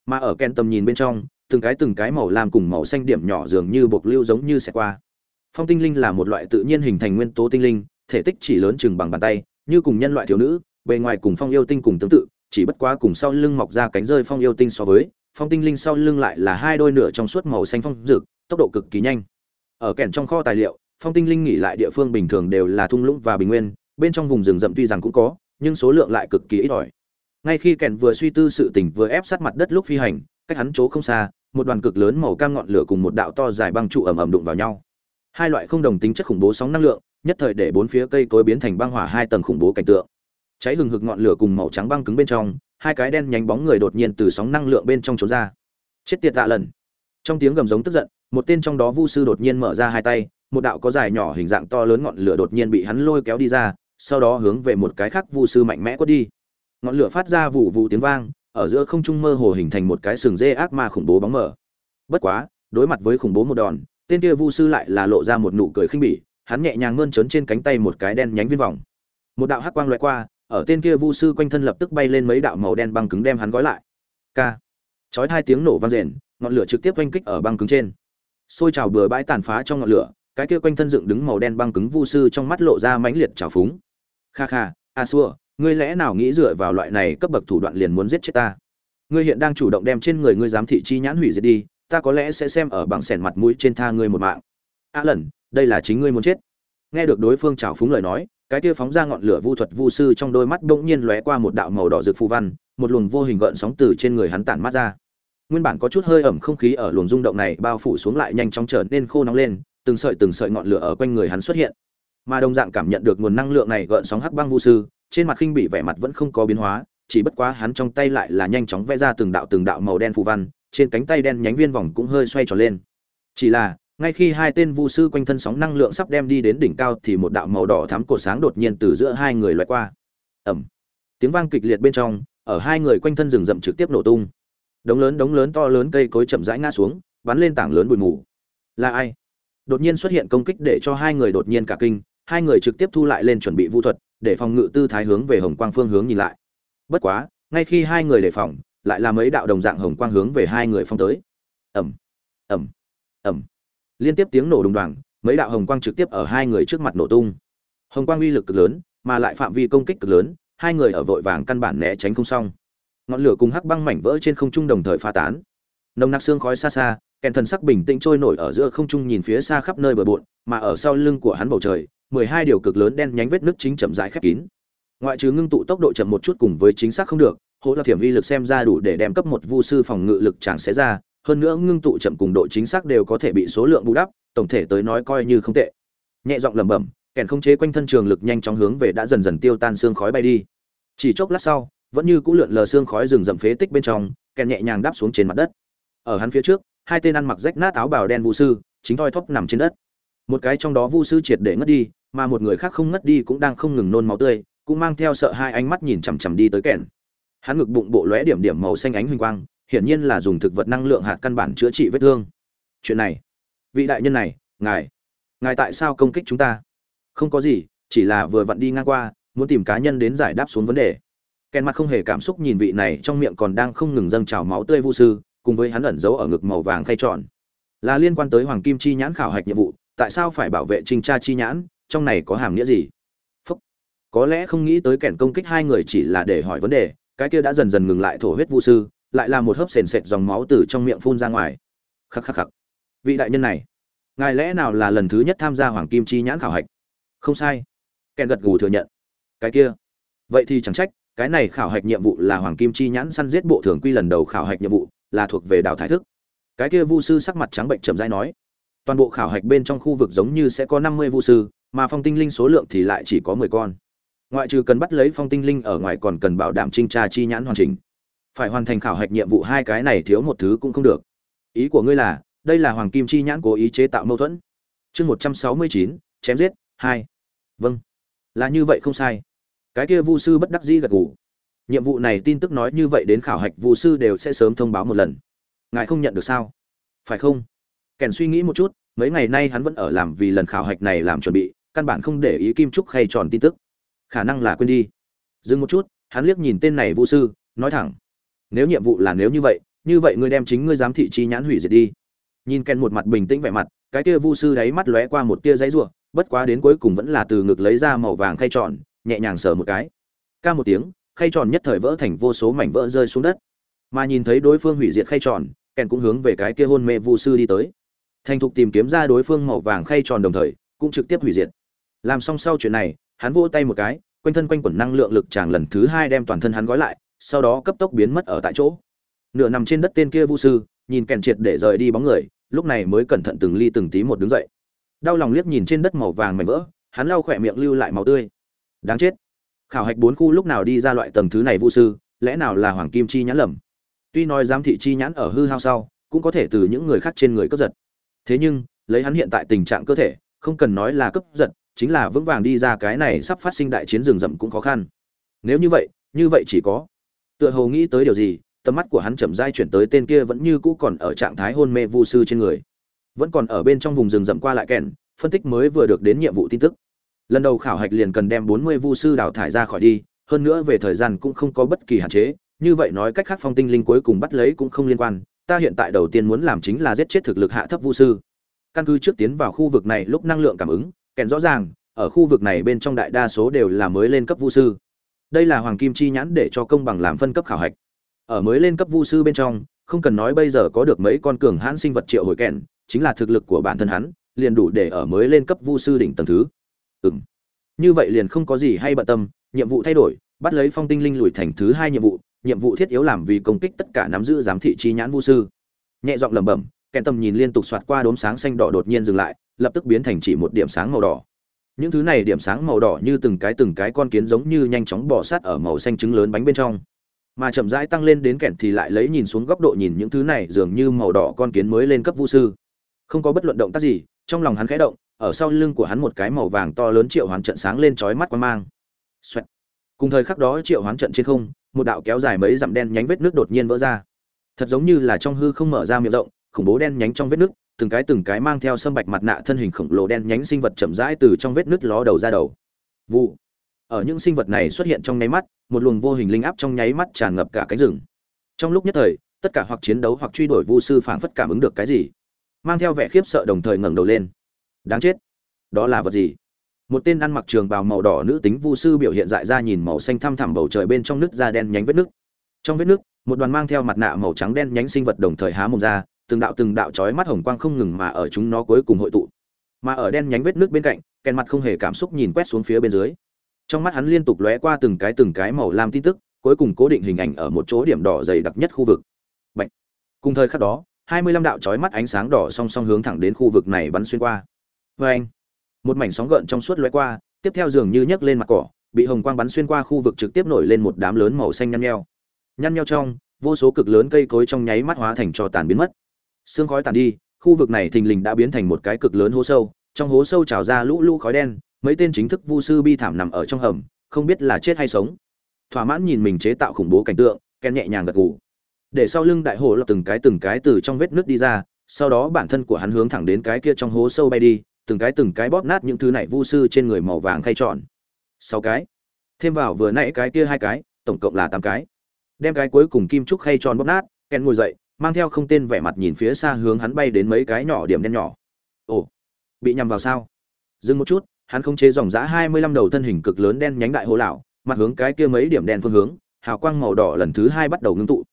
A: Mà ở kèn tầm nhìn bên trong, từng cái từng cái màu lam cùng màu xanh điểm nhỏ dường như bộc lưu giống như sẽ qua phong tinh linh là một loại tự nhiên hình thành nguyên tố tinh linh, thể tích chỉ lớn chừng bằng bàn tay, như cùng nhân loại thiếu nữ, bề ngoài cùng phong yêu tinh cùng tương tự, chỉ bất quá cùng sau lưng mọc ra cánh rơi phong yêu tinh so với, phong tinh linh sau lưng lại là hai đôi nửa trong suốt màu xanh phong rực, tốc độ cực kỳ nhanh. Ở kèn trong kho tài liệu, phong tinh linh nghỉ lại địa phương bình thường đều là thung lũng và bình nguyên, bên trong vùng rừng rậm tuy rằng cũng có, nhưng số lượng lại cực kỳ ít ỏi. Ngay khi kèn vừa suy tư sự tình vừa ép sát mặt đất lúc phi hành, cách hắn chỗ không xa, một đoàn cực lớn màu cam ngọn lửa cùng một đạo to dài băng trụ ẩm ẩm đụng vào nhau hai loại không đồng tính chất khủng bố sóng năng lượng, nhất thời để bốn phía cây cối biến thành băng hỏa hai tầng khủng bố cảnh tượng. Cháy hừng hực ngọn lửa cùng màu trắng băng cứng bên trong, hai cái đen nhánh bóng người đột nhiên từ sóng năng lượng bên trong trốn ra. Chết tiệt tạ lần. Trong tiếng gầm giống tức giận, một tên trong đó vu sư đột nhiên mở ra hai tay, một đạo có dài nhỏ hình dạng to lớn ngọn lửa đột nhiên bị hắn lôi kéo đi ra, sau đó hướng về một cái khác vu sư mạnh mẽ quất đi. Ngọn lửa phát ra vụ vụ tiếng vang, ở giữa không trung mơ hồ hình thành một cái sừng dê ác ma khủng bố bóng mờ. Bất quá, đối mặt với khủng bố một đòn tên kia vu sư lại là lộ ra một nụ cười khinh bỉ, hắn nhẹ nhàng mơn trớn trên cánh tay một cái đen nhánh viên vòng. Một đạo hắc quang loại qua, ở tên kia vu sư quanh thân lập tức bay lên mấy đạo màu đen băng cứng đem hắn gói lại. K chói hai tiếng nổ vang rền, ngọn lửa trực tiếp oanh kích ở băng cứng trên. Xôi trào bừa bãi tàn phá trong ngọn lửa, cái kia quanh thân dựng đứng màu đen băng cứng vu sư trong mắt lộ ra mãnh liệt trào phúng. Kha kha, a xua, ngươi lẽ nào nghĩ dựa vào loại này cấp bậc thủ đoạn liền muốn giết chết ta? Ngươi hiện đang chủ động đem trên người ngươi giám thị chi nhãn hủy diệt đi ta có lẽ sẽ xem ở bằng sẻn mặt mũi trên tha ngươi một mạng. A lần đây là chính ngươi muốn chết. Nghe được đối phương trào phúng lời nói, cái kia phóng ra ngọn lửa vu thuật vu sư trong đôi mắt bỗng nhiên lóe qua một đạo màu đỏ rực phù văn, một luồng vô hình gợn sóng từ trên người hắn tản mát ra. Nguyên bản có chút hơi ẩm không khí ở luồng rung động này bao phủ xuống lại nhanh chóng trở nên khô nóng lên, từng sợi từng sợi ngọn lửa ở quanh người hắn xuất hiện. Mà đồng dạng cảm nhận được nguồn năng lượng này gợn sóng hắc băng vu sư, trên mặt khinh bị vẻ mặt vẫn không có biến hóa, chỉ bất quá hắn trong tay lại là nhanh chóng vẽ ra từng đạo từng đạo màu đen phù văn trên cánh tay đen nhánh viên vòng cũng hơi xoay tròn lên. Chỉ là, ngay khi hai tên vu sư quanh thân sóng năng lượng sắp đem đi đến đỉnh cao thì một đạo màu đỏ thắm cột sáng đột nhiên từ giữa hai người loại qua. Ẩm tiếng vang kịch liệt bên trong, ở hai người quanh thân rừng rậm trực tiếp nổ tung. Đống lớn đống lớn to lớn cây cối chậm rãi ngã xuống, bắn lên tảng lớn bụi mù. Là ai? Đột nhiên xuất hiện công kích để cho hai người đột nhiên cả kinh, hai người trực tiếp thu lại lên chuẩn bị vũ thuật, để phòng ngự tư thái hướng về hồng quang phương hướng nhìn lại. Bất quá, ngay khi hai người đề phòng lại là mấy đạo đồng dạng hồng quang hướng về hai người phong tới. Ẩm ẩm ẩm liên tiếp tiếng nổ đùng đoàng, mấy đạo hồng quang trực tiếp ở hai người trước mặt nổ tung. Hồng quang uy lực cực lớn, mà lại phạm vi công kích cực lớn, hai người ở vội vàng căn bản né tránh không xong. Ngọn lửa cùng hắc băng mảnh vỡ trên không trung đồng thời pha tán. Nồng nặc xương khói xa xa, kèn thần sắc bình tĩnh trôi nổi ở giữa không trung nhìn phía xa khắp nơi bờ bộn, mà ở sau lưng của hắn bầu trời, mười hai điều cực lớn đen nhánh vết nước chính chậm rãi khép kín. Ngoại trừ ngưng tụ tốc độ chậm một chút cùng với chính xác không được hỗ là thiểm vi lực xem ra đủ để đem cấp một vu sư phòng ngự lực chẳng sẽ ra, hơn nữa ngưng tụ chậm cùng độ chính xác đều có thể bị số lượng bù đắp, tổng thể tới nói coi như không tệ. Nhẹ giọng lẩm bẩm, kèn không chế quanh thân trường lực nhanh chóng hướng về đã dần dần tiêu tan xương khói bay đi. Chỉ chốc lát sau, vẫn như cũ lượn lờ xương khói rừng rậm phế tích bên trong, kèn nhẹ nhàng đáp xuống trên mặt đất. Ở hắn phía trước, hai tên ăn mặc rách nát áo bào đen vu sư, chính thoi thóp nằm trên đất. Một cái trong đó vu sư triệt để ngất đi, mà một người khác không ngất đi cũng đang không ngừng nôn máu tươi, cũng mang theo sợ hai ánh mắt nhìn chằm chằm đi tới kèn hắn ngực bụng bộ lóe điểm điểm màu xanh ánh huỳnh quang, hiển nhiên là dùng thực vật năng lượng hạt căn bản chữa trị vết thương. Chuyện này, vị đại nhân này, ngài ngài tại sao công kích chúng ta? Không có gì, chỉ là vừa vặn đi ngang qua, muốn tìm cá nhân đến giải đáp xuống vấn đề. Kèn mặt không hề cảm xúc nhìn vị này trong miệng còn đang không ngừng dâng trào máu tươi vô sư, cùng với hắn ẩn giấu ở ngực màu vàng khay tròn. Là liên quan tới hoàng kim chi nhãn khảo hạch nhiệm vụ, tại sao phải bảo vệ trinh tra chi nhãn, trong này có hàm nghĩa gì? Phúc. có lẽ không nghĩ tới kẻn công kích hai người chỉ là để hỏi vấn đề cái kia đã dần dần ngừng lại thổ huyết vu sư, lại là một hớp sền sệt dòng máu từ trong miệng phun ra ngoài. Khắc khắc khắc. Vị đại nhân này, ngài lẽ nào là lần thứ nhất tham gia hoàng kim chi nhãn khảo hạch? Không sai. Kèn gật gù thừa nhận. Cái kia. Vậy thì chẳng trách, cái này khảo hạch nhiệm vụ là hoàng kim chi nhãn săn giết bộ thường quy lần đầu khảo hạch nhiệm vụ, là thuộc về đào thải thức. Cái kia vu sư sắc mặt trắng bệnh chậm dai nói, toàn bộ khảo hạch bên trong khu vực giống như sẽ có năm mươi vu sư, mà phong tinh linh số lượng thì lại chỉ có mười con ngoại trừ cần bắt lấy phong tinh linh ở ngoài còn cần bảo đảm trinh tra chi nhãn hoàn chỉnh. Phải hoàn thành khảo hạch nhiệm vụ hai cái này thiếu một thứ cũng không được. Ý của ngươi là, đây là hoàng kim chi nhãn cố ý chế tạo mâu thuẫn. Chương một trăm sáu mươi chín, chém giết, hai. Vâng. Là như vậy không sai. Cái kia vu sư bất đắc dĩ gật gù. Nhiệm vụ này tin tức nói như vậy đến khảo hạch vu sư đều sẽ sớm thông báo một lần. Ngài không nhận được sao? Phải không? Kèn suy nghĩ một chút, mấy ngày nay hắn vẫn ở làm vì lần khảo hạch này làm chuẩn bị, căn bản không để ý kim trúc khay tròn tin tức khả năng là quên đi. Dừng một chút, hắn liếc nhìn tên này vu sư, nói thẳng, nếu nhiệm vụ là nếu như vậy như vậy ngươi đem chính ngươi giám thị chi nhãn hủy diệt đi. Nhìn ken một mặt bình tĩnh vẻ mặt, cái kia vu sư đáy mắt lóe qua một tia giấy rủa, bất quá đến cuối cùng vẫn là từ ngực lấy ra màu vàng khay tròn, nhẹ nhàng sờ một cái. Ca một tiếng, khay tròn nhất thời vỡ thành vô số mảnh vỡ rơi xuống đất. Mà nhìn thấy đối phương hủy diệt khay tròn, ken cũng hướng về cái kia hôn mê vu sư đi tới. Thành thục tìm kiếm ra đối phương màu vàng khay tròn đồng thời, cũng trực tiếp hủy diệt. Làm xong sau chuyện này hắn vỗ tay một cái, quanh thân quanh quẩn năng lượng lực chàng lần thứ hai đem toàn thân hắn gói lại, sau đó cấp tốc biến mất ở tại chỗ. Nửa nằm trên đất tên kia vu sư, nhìn kèn triệt để rời đi bóng người, lúc này mới cẩn thận từng ly từng tí một đứng dậy. Đau lòng liếc nhìn trên đất màu vàng mảnh vỡ, hắn lau khỏe miệng lưu lại máu tươi. Đáng chết. Khảo hạch bốn khu lúc nào đi ra loại tầng thứ này vu sư, lẽ nào là hoàng kim chi nhãn lầm? Tuy nói giám thị chi nhãn ở hư hao sau, cũng có thể từ những người khác trên người cướp giật. Thế nhưng, lấy hắn hiện tại tình trạng cơ thể, không cần nói là cướp giật chính là vững vàng đi ra cái này sắp phát sinh đại chiến rừng rậm cũng khó khăn. Nếu như vậy như vậy chỉ có. Tựa hồ nghĩ tới điều gì, tầm mắt của hắn chậm rãi chuyển tới tên kia vẫn như cũ còn ở trạng thái hôn mê vu sư trên người. Vẫn còn ở bên trong vùng rừng rậm qua lại kèn, phân tích mới vừa được đến nhiệm vụ tin tức. Lần đầu khảo hạch liền cần đem bốn mươi vu sư đào thải ra khỏi đi, hơn nữa về thời gian cũng không có bất kỳ hạn chế, như vậy nói cách khác phong tinh linh cuối cùng bắt lấy cũng không liên quan, ta hiện tại đầu tiên muốn làm chính là giết chết thực lực hạ thấp vu sư. Căn cứ trước tiến vào khu vực này lúc năng lượng cảm ứng kèn rõ ràng, ở khu vực này bên trong đại đa số đều là mới lên cấp vu sư. Đây là hoàng kim chi nhãn để cho công bằng làm phân cấp khảo hạch. Ở mới lên cấp vu sư bên trong, không cần nói bây giờ có được mấy con cường hãn sinh vật triệu hồi kèn, chính là thực lực của bản thân hắn, liền đủ để ở mới lên cấp vu sư đỉnh tầng thứ. Ừm. Như vậy liền không có gì hay bận tâm, nhiệm vụ thay đổi, bắt lấy phong tinh linh lùi thành thứ hai nhiệm vụ nhiệm vụ thiết yếu làm vì công kích tất cả nắm giữ giám thị chi nhãn vu sư. Nhẹ giọng lẩm bẩm, kèn tầm nhìn liên tục soạt qua đốm sáng xanh đỏ đột nhiên dừng lại lập tức biến thành chỉ một điểm sáng màu đỏ. Những thứ này điểm sáng màu đỏ như từng cái từng cái con kiến giống như nhanh chóng bò sát ở màu xanh trứng lớn bánh bên trong. Mà chậm rãi tăng lên đến kẹn thì lại lấy nhìn xuống góc độ nhìn những thứ này dường như màu đỏ con kiến mới lên cấp vũ sư. Không có bất luận động tác gì, trong lòng hắn khẽ động, ở sau lưng của hắn một cái màu vàng to lớn triệu hoán trận sáng lên chói mắt quan mang. Xoẹt. cùng thời khắc đó triệu hoán trận trên không, một đạo kéo dài mấy dặm đen nhánh vết nước đột nhiên vỡ ra. Thật giống như là trong hư không mở ra miệng rộng, khủng bố đen nhánh trong vết nước từng cái từng cái mang theo sâm bạch mặt nạ thân hình khổng lồ đen nhánh sinh vật chậm rãi từ trong vết nứt ló đầu ra đầu. Vụ. Ở những sinh vật này xuất hiện trong nháy mắt, một luồng vô hình linh áp trong nháy mắt tràn ngập cả cánh rừng. Trong lúc nhất thời, tất cả hoặc chiến đấu hoặc truy đuổi vu sư phảng phất cảm ứng được cái gì, mang theo vẻ khiếp sợ đồng thời ngẩng đầu lên. Đáng chết. Đó là vật gì? Một tên ăn mặc trường bào màu đỏ nữ tính vu sư biểu hiện dại ra nhìn màu xanh thăm thẳm bầu trời bên trong nước da đen nhánh vết nước trong vết nước một đoàn mang theo mặt nạ màu trắng đen nhánh sinh vật đồng thời há mồm ra từng đạo từng đạo chói mắt hồng quang không ngừng mà ở chúng nó cuối cùng hội tụ. Mà ở đen nhánh vết nước bên cạnh kèn mặt không hề cảm xúc nhìn quét xuống phía bên dưới. Trong mắt hắn liên tục lóe qua từng cái từng cái màu lam tin tức, cuối cùng cố định hình ảnh ở một chỗ điểm đỏ dày đặc nhất khu vực. Bạch. cùng thời khắc đó, hai mươi lăm đạo chói mắt ánh sáng đỏ song song hướng thẳng đến khu vực này bắn xuyên qua. Oeng. anh, một mảnh sóng gợn trong suốt lóe qua, tiếp theo dường như nhấc lên mặt cỏ, bị hồng quang bắn xuyên qua khu vực trực tiếp nổi lên một đám lớn màu xanh nhăn nheo. Nhăn nheo trong, vô số cực lớn cây cối trong nháy mắt hóa thành cho tàn biến mất sương khói tàn đi, khu vực này thình lình đã biến thành một cái cực lớn hố sâu, trong hố sâu trào ra lũ lũ khói đen, mấy tên chính thức vu sư bi thảm nằm ở trong hầm, không biết là chết hay sống. Thỏa mãn nhìn mình chế tạo khủng bố cảnh tượng, ken nhẹ nhàng gật gù. Để sau lưng đại hồ lập từng cái từng cái từ trong vết nứt đi ra, sau đó bản thân của hắn hướng thẳng đến cái kia trong hố sâu bay đi, từng cái từng cái bóp nát những thứ này vu sư trên người màu vàng khay tròn. Sáu cái. Thêm vào vừa nãy cái kia hai cái, tổng cộng là tám cái. Đem cái cuối cùng kim trúc khay tròn bóp nát, ken ngồi dậy mang theo không tên vẻ mặt nhìn phía xa hướng hắn bay đến mấy cái nhỏ điểm đen nhỏ. Ồ, bị nhầm vào sao? Dừng một chút, hắn không chế dòng giã hai mươi lăm đầu thân hình cực lớn đen nhánh đại hồ lão, mặt hướng cái kia mấy điểm đen phương hướng, hào quang màu đỏ lần thứ hai bắt đầu ngưng tụ.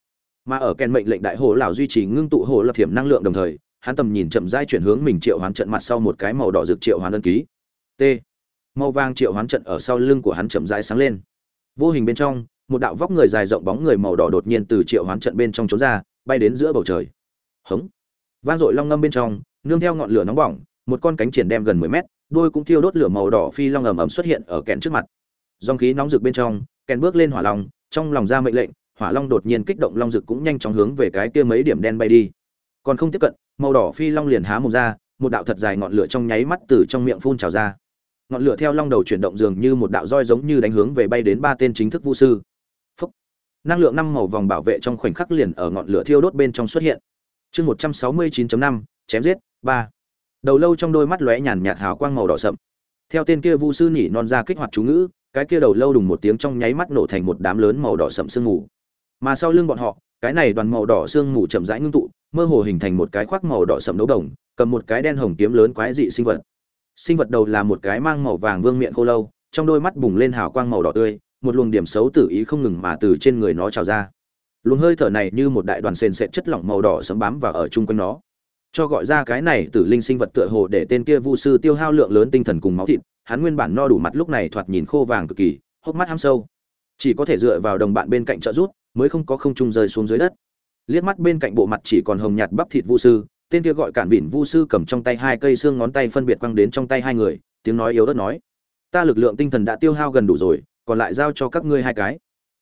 A: Mà ở kèn mệnh lệnh đại hồ lão duy trì ngưng tụ hồ lập thiểm năng lượng đồng thời, hắn tầm nhìn chậm rãi chuyển hướng mình triệu hoán trận mặt sau một cái màu đỏ rực triệu hoán ân ký. T. Màu vàng triệu hoán trận ở sau lưng của hắn chậm rãi sáng lên. Vô hình bên trong, một đạo vóc người dài rộng bóng người màu đỏ đột nhiên từ triệu hoán trận bên trong trốn ra bay đến giữa bầu trời. Hống. Vang dội long ngâm bên trong, nương theo ngọn lửa nóng bỏng, một con cánh triển đem gần mười mét đôi cũng thiêu đốt lửa màu đỏ phi long ầm ầm xuất hiện ở kẹn trước mặt. Dòng khí nóng rực bên trong kèn bước lên hỏa long, trong lòng ra mệnh lệnh, hỏa long đột nhiên kích động long rực cũng nhanh chóng hướng về cái kia mấy điểm đen bay đi. Còn không tiếp cận, màu đỏ phi long liền há mồm ra, một đạo thật dài ngọn lửa trong nháy mắt từ trong miệng phun trào ra. Ngọn lửa theo long đầu chuyển động dường như một đạo roi giống như đánh hướng về bay đến ba tên chính thức vũ sư năng lượng năm màu vòng bảo vệ trong khoảnh khắc liền ở ngọn lửa thiêu đốt bên trong xuất hiện. Chương một trăm sáu mươi 169.5, chém giết ba. Đầu lâu trong đôi mắt lóe nhàn nhạt hào quang màu đỏ sậm. Theo tên kia vu sư nhỉ non ra kích hoạt chú ngữ cái kia đầu lâu đùng một tiếng trong nháy mắt nổ thành một đám lớn màu đỏ sậm sương mù. Mà sau lưng bọn họ cái này đoàn màu đỏ sương mù chậm rãi ngưng tụ mơ hồ hình thành một cái khoác màu đỏ sậm đấu đồng cầm một cái đen hồng kiếm lớn quái dị sinh vật. Sinh vật đầu là một cái mang màu vàng vương miệng khô lâu trong đôi mắt bùng lên hào quang màu đỏ tươi một luồng điểm xấu tử ý không ngừng mà từ trên người nó trào ra. Luồng hơi thở này như một đại đoàn sền sệt chất lỏng màu đỏ sấm bám và ở chung quanh nó. Cho gọi ra cái này tử linh sinh vật tựa hồ để tên kia vu sư tiêu hao lượng lớn tinh thần cùng máu thịt, hắn nguyên bản no đủ mặt lúc này thoạt nhìn khô vàng cực kỳ, hốc mắt ham sâu. Chỉ có thể dựa vào đồng bạn bên cạnh trợ rút mới không có không trung rơi xuống dưới đất. Liếc mắt bên cạnh bộ mặt chỉ còn hồng nhạt bắp thịt vu sư, tên kia gọi cản vịn vu sư cầm trong tay hai cây xương ngón tay phân biệt quăng đến trong tay hai người, tiếng nói yếu ớt nói. Ta lực lượng tinh thần đã tiêu hao gần đủ rồi còn lại giao cho các ngươi hai cái.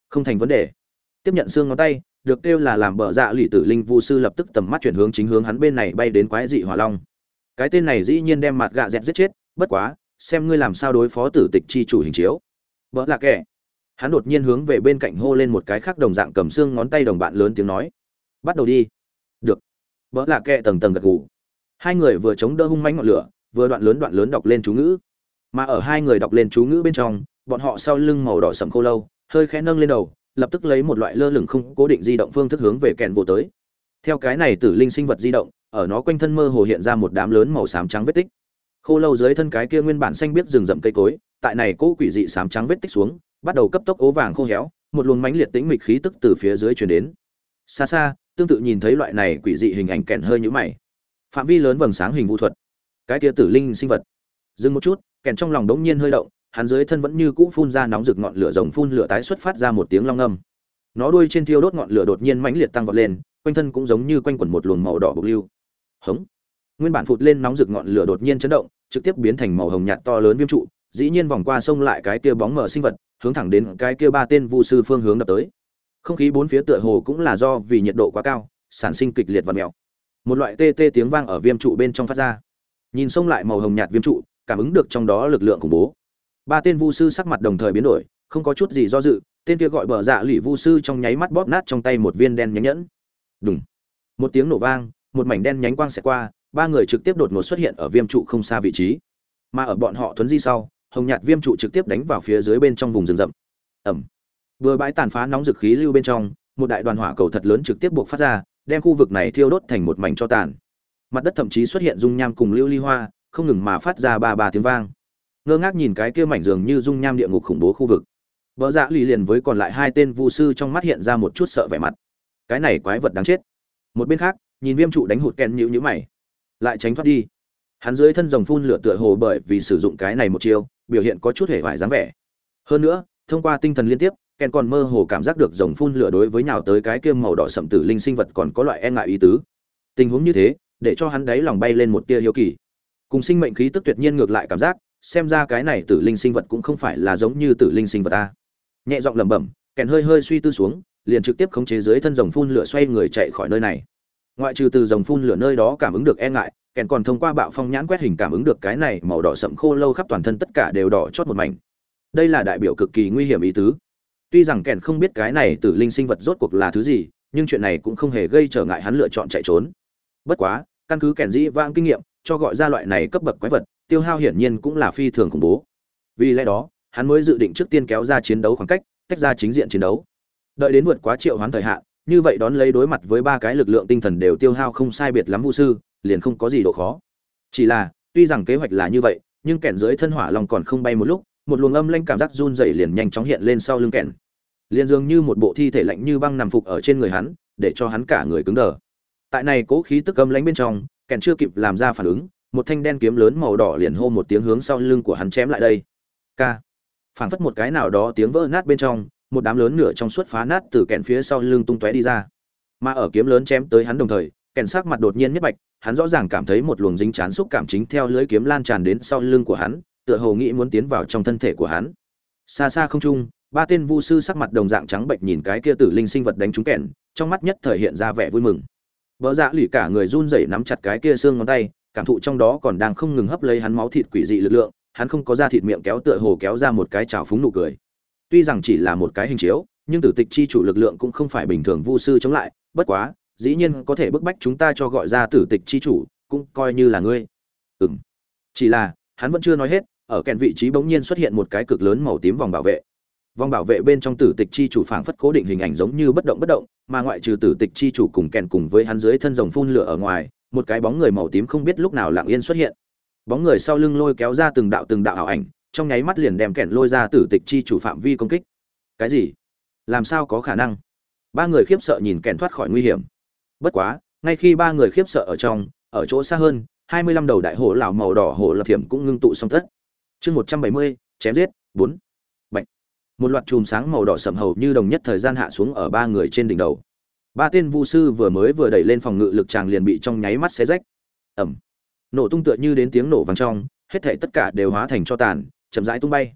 A: Không thành vấn đề. Tiếp nhận xương ngón tay, được kêu là làm bờ dạ lì tử linh vu sư lập tức tầm mắt chuyển hướng chính hướng hắn bên này bay đến quái dị hỏa long. Cái tên này dĩ nhiên đem mặt gạ dẹt giết chết, bất quá, xem ngươi làm sao đối phó tử tịch chi chủ hình chiếu. Vợ là kẻ. Hắn đột nhiên hướng về bên cạnh hô lên một cái khác đồng dạng cầm xương ngón tay đồng bạn lớn tiếng nói. Bắt đầu đi. Được. Vợ là kẻ tầng tầng gật gù. Hai người vừa chống đỡ hung mãnh ngọn lửa, vừa đoạn lớn đoạn lớn đọc lên chú ngữ. Mà ở hai người đọc lên chú ngữ bên trong bọn họ sau lưng màu đỏ sẫm khô lâu, hơi khẽ nâng lên đầu, lập tức lấy một loại lơ lửng không cố định di động phương thức hướng về kèn vô tới. Theo cái này tử linh sinh vật di động, ở nó quanh thân mơ hồ hiện ra một đám lớn màu xám trắng vết tích. Khô lâu dưới thân cái kia nguyên bản xanh biết rừng rậm cây cối, tại này cố quỷ dị xám trắng vết tích xuống, bắt đầu cấp tốc ố vàng khô héo, một luồng mãnh liệt tĩnh mịch khí tức từ phía dưới truyền đến. Xa xa, tương tự nhìn thấy loại này quỷ dị hình ảnh kèn hơi nhũ mày. Phạm vi lớn vầng sáng hình vũ thuật. Cái kia tử linh sinh vật. Dừng một chút, kèn trong lòng đống nhiên hơi động hắn dưới thân vẫn như cũ phun ra nóng rực ngọn lửa rồng phun lửa tái xuất phát ra một tiếng long âm. Nó đuôi trên thiêu đốt ngọn lửa đột nhiên mãnh liệt tăng vọt lên, quanh thân cũng giống như quanh quẩn một luồng màu đỏ bộc lưu. Hống! Nguyên bản phụt lên nóng rực ngọn lửa đột nhiên chấn động, trực tiếp biến thành màu hồng nhạt to lớn viêm trụ, dĩ nhiên vòng qua sông lại cái kia bóng mờ sinh vật, hướng thẳng đến cái kia ba tên vu sư phương hướng đập tới. Không khí bốn phía tựa hồ cũng là do vì nhiệt độ quá cao, sản sinh kịch liệt và mèo. Một loại tê tê tiếng vang ở viêm trụ bên trong phát ra. Nhìn sông lại màu hồng nhạt viêm trụ, cảm ứng được trong đó lực lượng khủng bố ba tên vu sư sắc mặt đồng thời biến đổi, không có chút gì do dự, tên kia gọi bờ dạ lì vu sư trong nháy mắt bóp nát trong tay một viên đen nhánh nhẫn. Đúng một tiếng nổ vang, một mảnh đen nhánh quang sẽ qua, ba người trực tiếp đột ngột xuất hiện ở viêm trụ không xa vị trí. Mà ở bọn họ thuấn di sau, hồng nhạt viêm trụ trực tiếp đánh vào phía dưới bên trong vùng rừng rậm. Ẩm. Vừa bãi tàn phá nóng dực khí lưu bên trong, một đại đoàn hỏa cầu thật lớn trực tiếp buộc phát ra, đem khu vực này thiêu đốt thành một mảnh cho tàn. Mặt đất thậm chí xuất hiện dung nham cùng lưu ly hoa, không ngừng mà phát ra ba ba tiếng vang ngơ ngác nhìn cái kia mảnh giường như dung nham địa ngục khủng bố khu vực. Vợ dạ lì liền với còn lại hai tên vu sư trong mắt hiện ra một chút sợ vẻ mặt. Cái này quái vật đáng chết. Một bên khác, nhìn viêm trụ đánh hụt kèn nhữ nhữ mày. Lại tránh thoát đi. Hắn dưới thân dòng phun lửa tựa hồ bởi vì sử dụng cái này một chiêu, biểu hiện có chút hề vải dáng vẻ. Hơn nữa, thông qua tinh thần liên tiếp, kèn còn mơ hồ cảm giác được dòng phun lửa đối với nhào tới cái kia màu đỏ sậm tử linh sinh vật còn có loại e ngại ý tứ. Tình huống như thế, để cho hắn đáy lòng bay lên một tia hiếu kỳ. Cùng sinh mệnh khí tức tuyệt nhiên ngược lại cảm giác xem ra cái này tử linh sinh vật cũng không phải là giống như tử linh sinh vật ta. Nhẹ giọng lẩm bẩm, kèn hơi hơi suy tư xuống, liền trực tiếp khống chế dưới thân rồng phun lửa xoay người chạy khỏi nơi này. Ngoại trừ từ rồng phun lửa nơi đó cảm ứng được e ngại, kèn còn thông qua bạo phong nhãn quét hình cảm ứng được cái này màu đỏ sậm khô lâu khắp toàn thân tất cả đều đỏ chót một mảnh. Đây là đại biểu cực kỳ nguy hiểm ý tứ. Tuy rằng kèn không biết cái này tử linh sinh vật rốt cuộc là thứ gì, nhưng chuyện này cũng không hề gây trở ngại hắn lựa chọn chạy trốn. Bất quá, căn cứ kèn dĩ vãng kinh nghiệm, cho gọi ra loại này cấp bậc quái vật tiêu hao hiển nhiên cũng là phi thường khủng bố. Vì lẽ đó, hắn mới dự định trước tiên kéo ra chiến đấu khoảng cách, tách ra chính diện chiến đấu. Đợi đến vượt quá triệu hoán thời hạn, như vậy đón lấy đối mặt với ba cái lực lượng tinh thần đều tiêu hao không sai biệt lắm vũ sư, liền không có gì độ khó. Chỉ là, tuy rằng kế hoạch là như vậy, nhưng kèn dưới thân hỏa long còn không bay một lúc, một luồng âm lanh cảm giác run rẩy liền nhanh chóng hiện lên sau lưng kèn. liền dường như một bộ thi thể lạnh như băng nằm phục ở trên người hắn, để cho hắn cả người cứng đờ. Tại này cố khí tức âm lãnh bên trong, kèn chưa kịp làm ra phản ứng một thanh đen kiếm lớn màu đỏ liền hô một tiếng hướng sau lưng của hắn chém lại đây. K phảng phất một cái nào đó tiếng vỡ nát bên trong, một đám lớn nửa trong suốt phá nát từ kẹn phía sau lưng tung tóe đi ra. Mà ở kiếm lớn chém tới hắn đồng thời, kẹn sắc mặt đột nhiên nhất bạch, hắn rõ ràng cảm thấy một luồng dính chán xúc cảm chính theo lưới kiếm lan tràn đến sau lưng của hắn, tựa hồ nghĩ muốn tiến vào trong thân thể của hắn. Xa xa không trung, ba tên vu sư sắc mặt đồng dạng trắng bệnh nhìn cái kia tử linh sinh vật đánh trúng kẹn, trong mắt nhất thời hiện ra vẻ vui mừng. Bỡ dạ lì cả người run rẩy nắm chặt cái kia xương ngón tay cảm thụ trong đó còn đang không ngừng hấp lấy hắn máu thịt quỷ dị lực lượng, hắn không có ra thịt miệng kéo tựa hồ kéo ra một cái trào phúng nụ cười. Tuy rằng chỉ là một cái hình chiếu, nhưng tử tịch chi chủ lực lượng cũng không phải bình thường vu sư chống lại, bất quá, dĩ nhiên có thể bức bách chúng ta cho gọi ra tử tịch chi chủ, cũng coi như là ngươi. Ừm. Chỉ là, hắn vẫn chưa nói hết, ở kèn vị trí bỗng nhiên xuất hiện một cái cực lớn màu tím vòng bảo vệ. Vòng bảo vệ bên trong tử tịch chi chủ phảng phất cố định hình ảnh giống như bất động bất động, mà ngoại trừ tử tịch chi chủ cùng kèn cùng với hắn dưới thân rồng phun lửa ở ngoài một cái bóng người màu tím không biết lúc nào lặng yên xuất hiện. Bóng người sau lưng lôi kéo ra từng đạo từng đạo ảo ảnh, trong nháy mắt liền đem kẹn lôi ra tử tịch chi chủ phạm vi công kích. Cái gì? Làm sao có khả năng? Ba người khiếp sợ nhìn kẹn thoát khỏi nguy hiểm. Bất quá, ngay khi ba người khiếp sợ ở trong, ở chỗ xa hơn, hai mươi lăm đầu đại hổ lão màu đỏ hổ lập thiểm cũng ngưng tụ xong tất. Chương một trăm bảy mươi, chém giết, bốn. Bệnh một loạt chùm sáng màu đỏ sậm hầu như đồng nhất thời gian hạ xuống ở ba người trên đỉnh đầu ba tên vu sư vừa mới vừa đẩy lên phòng ngự lực tràng liền bị trong nháy mắt xé rách. Ẩm. Nổ tung tựa như đến tiếng nổ vang trong, hết thảy tất cả đều hóa thành cho tàn, chậm rãi tung bay.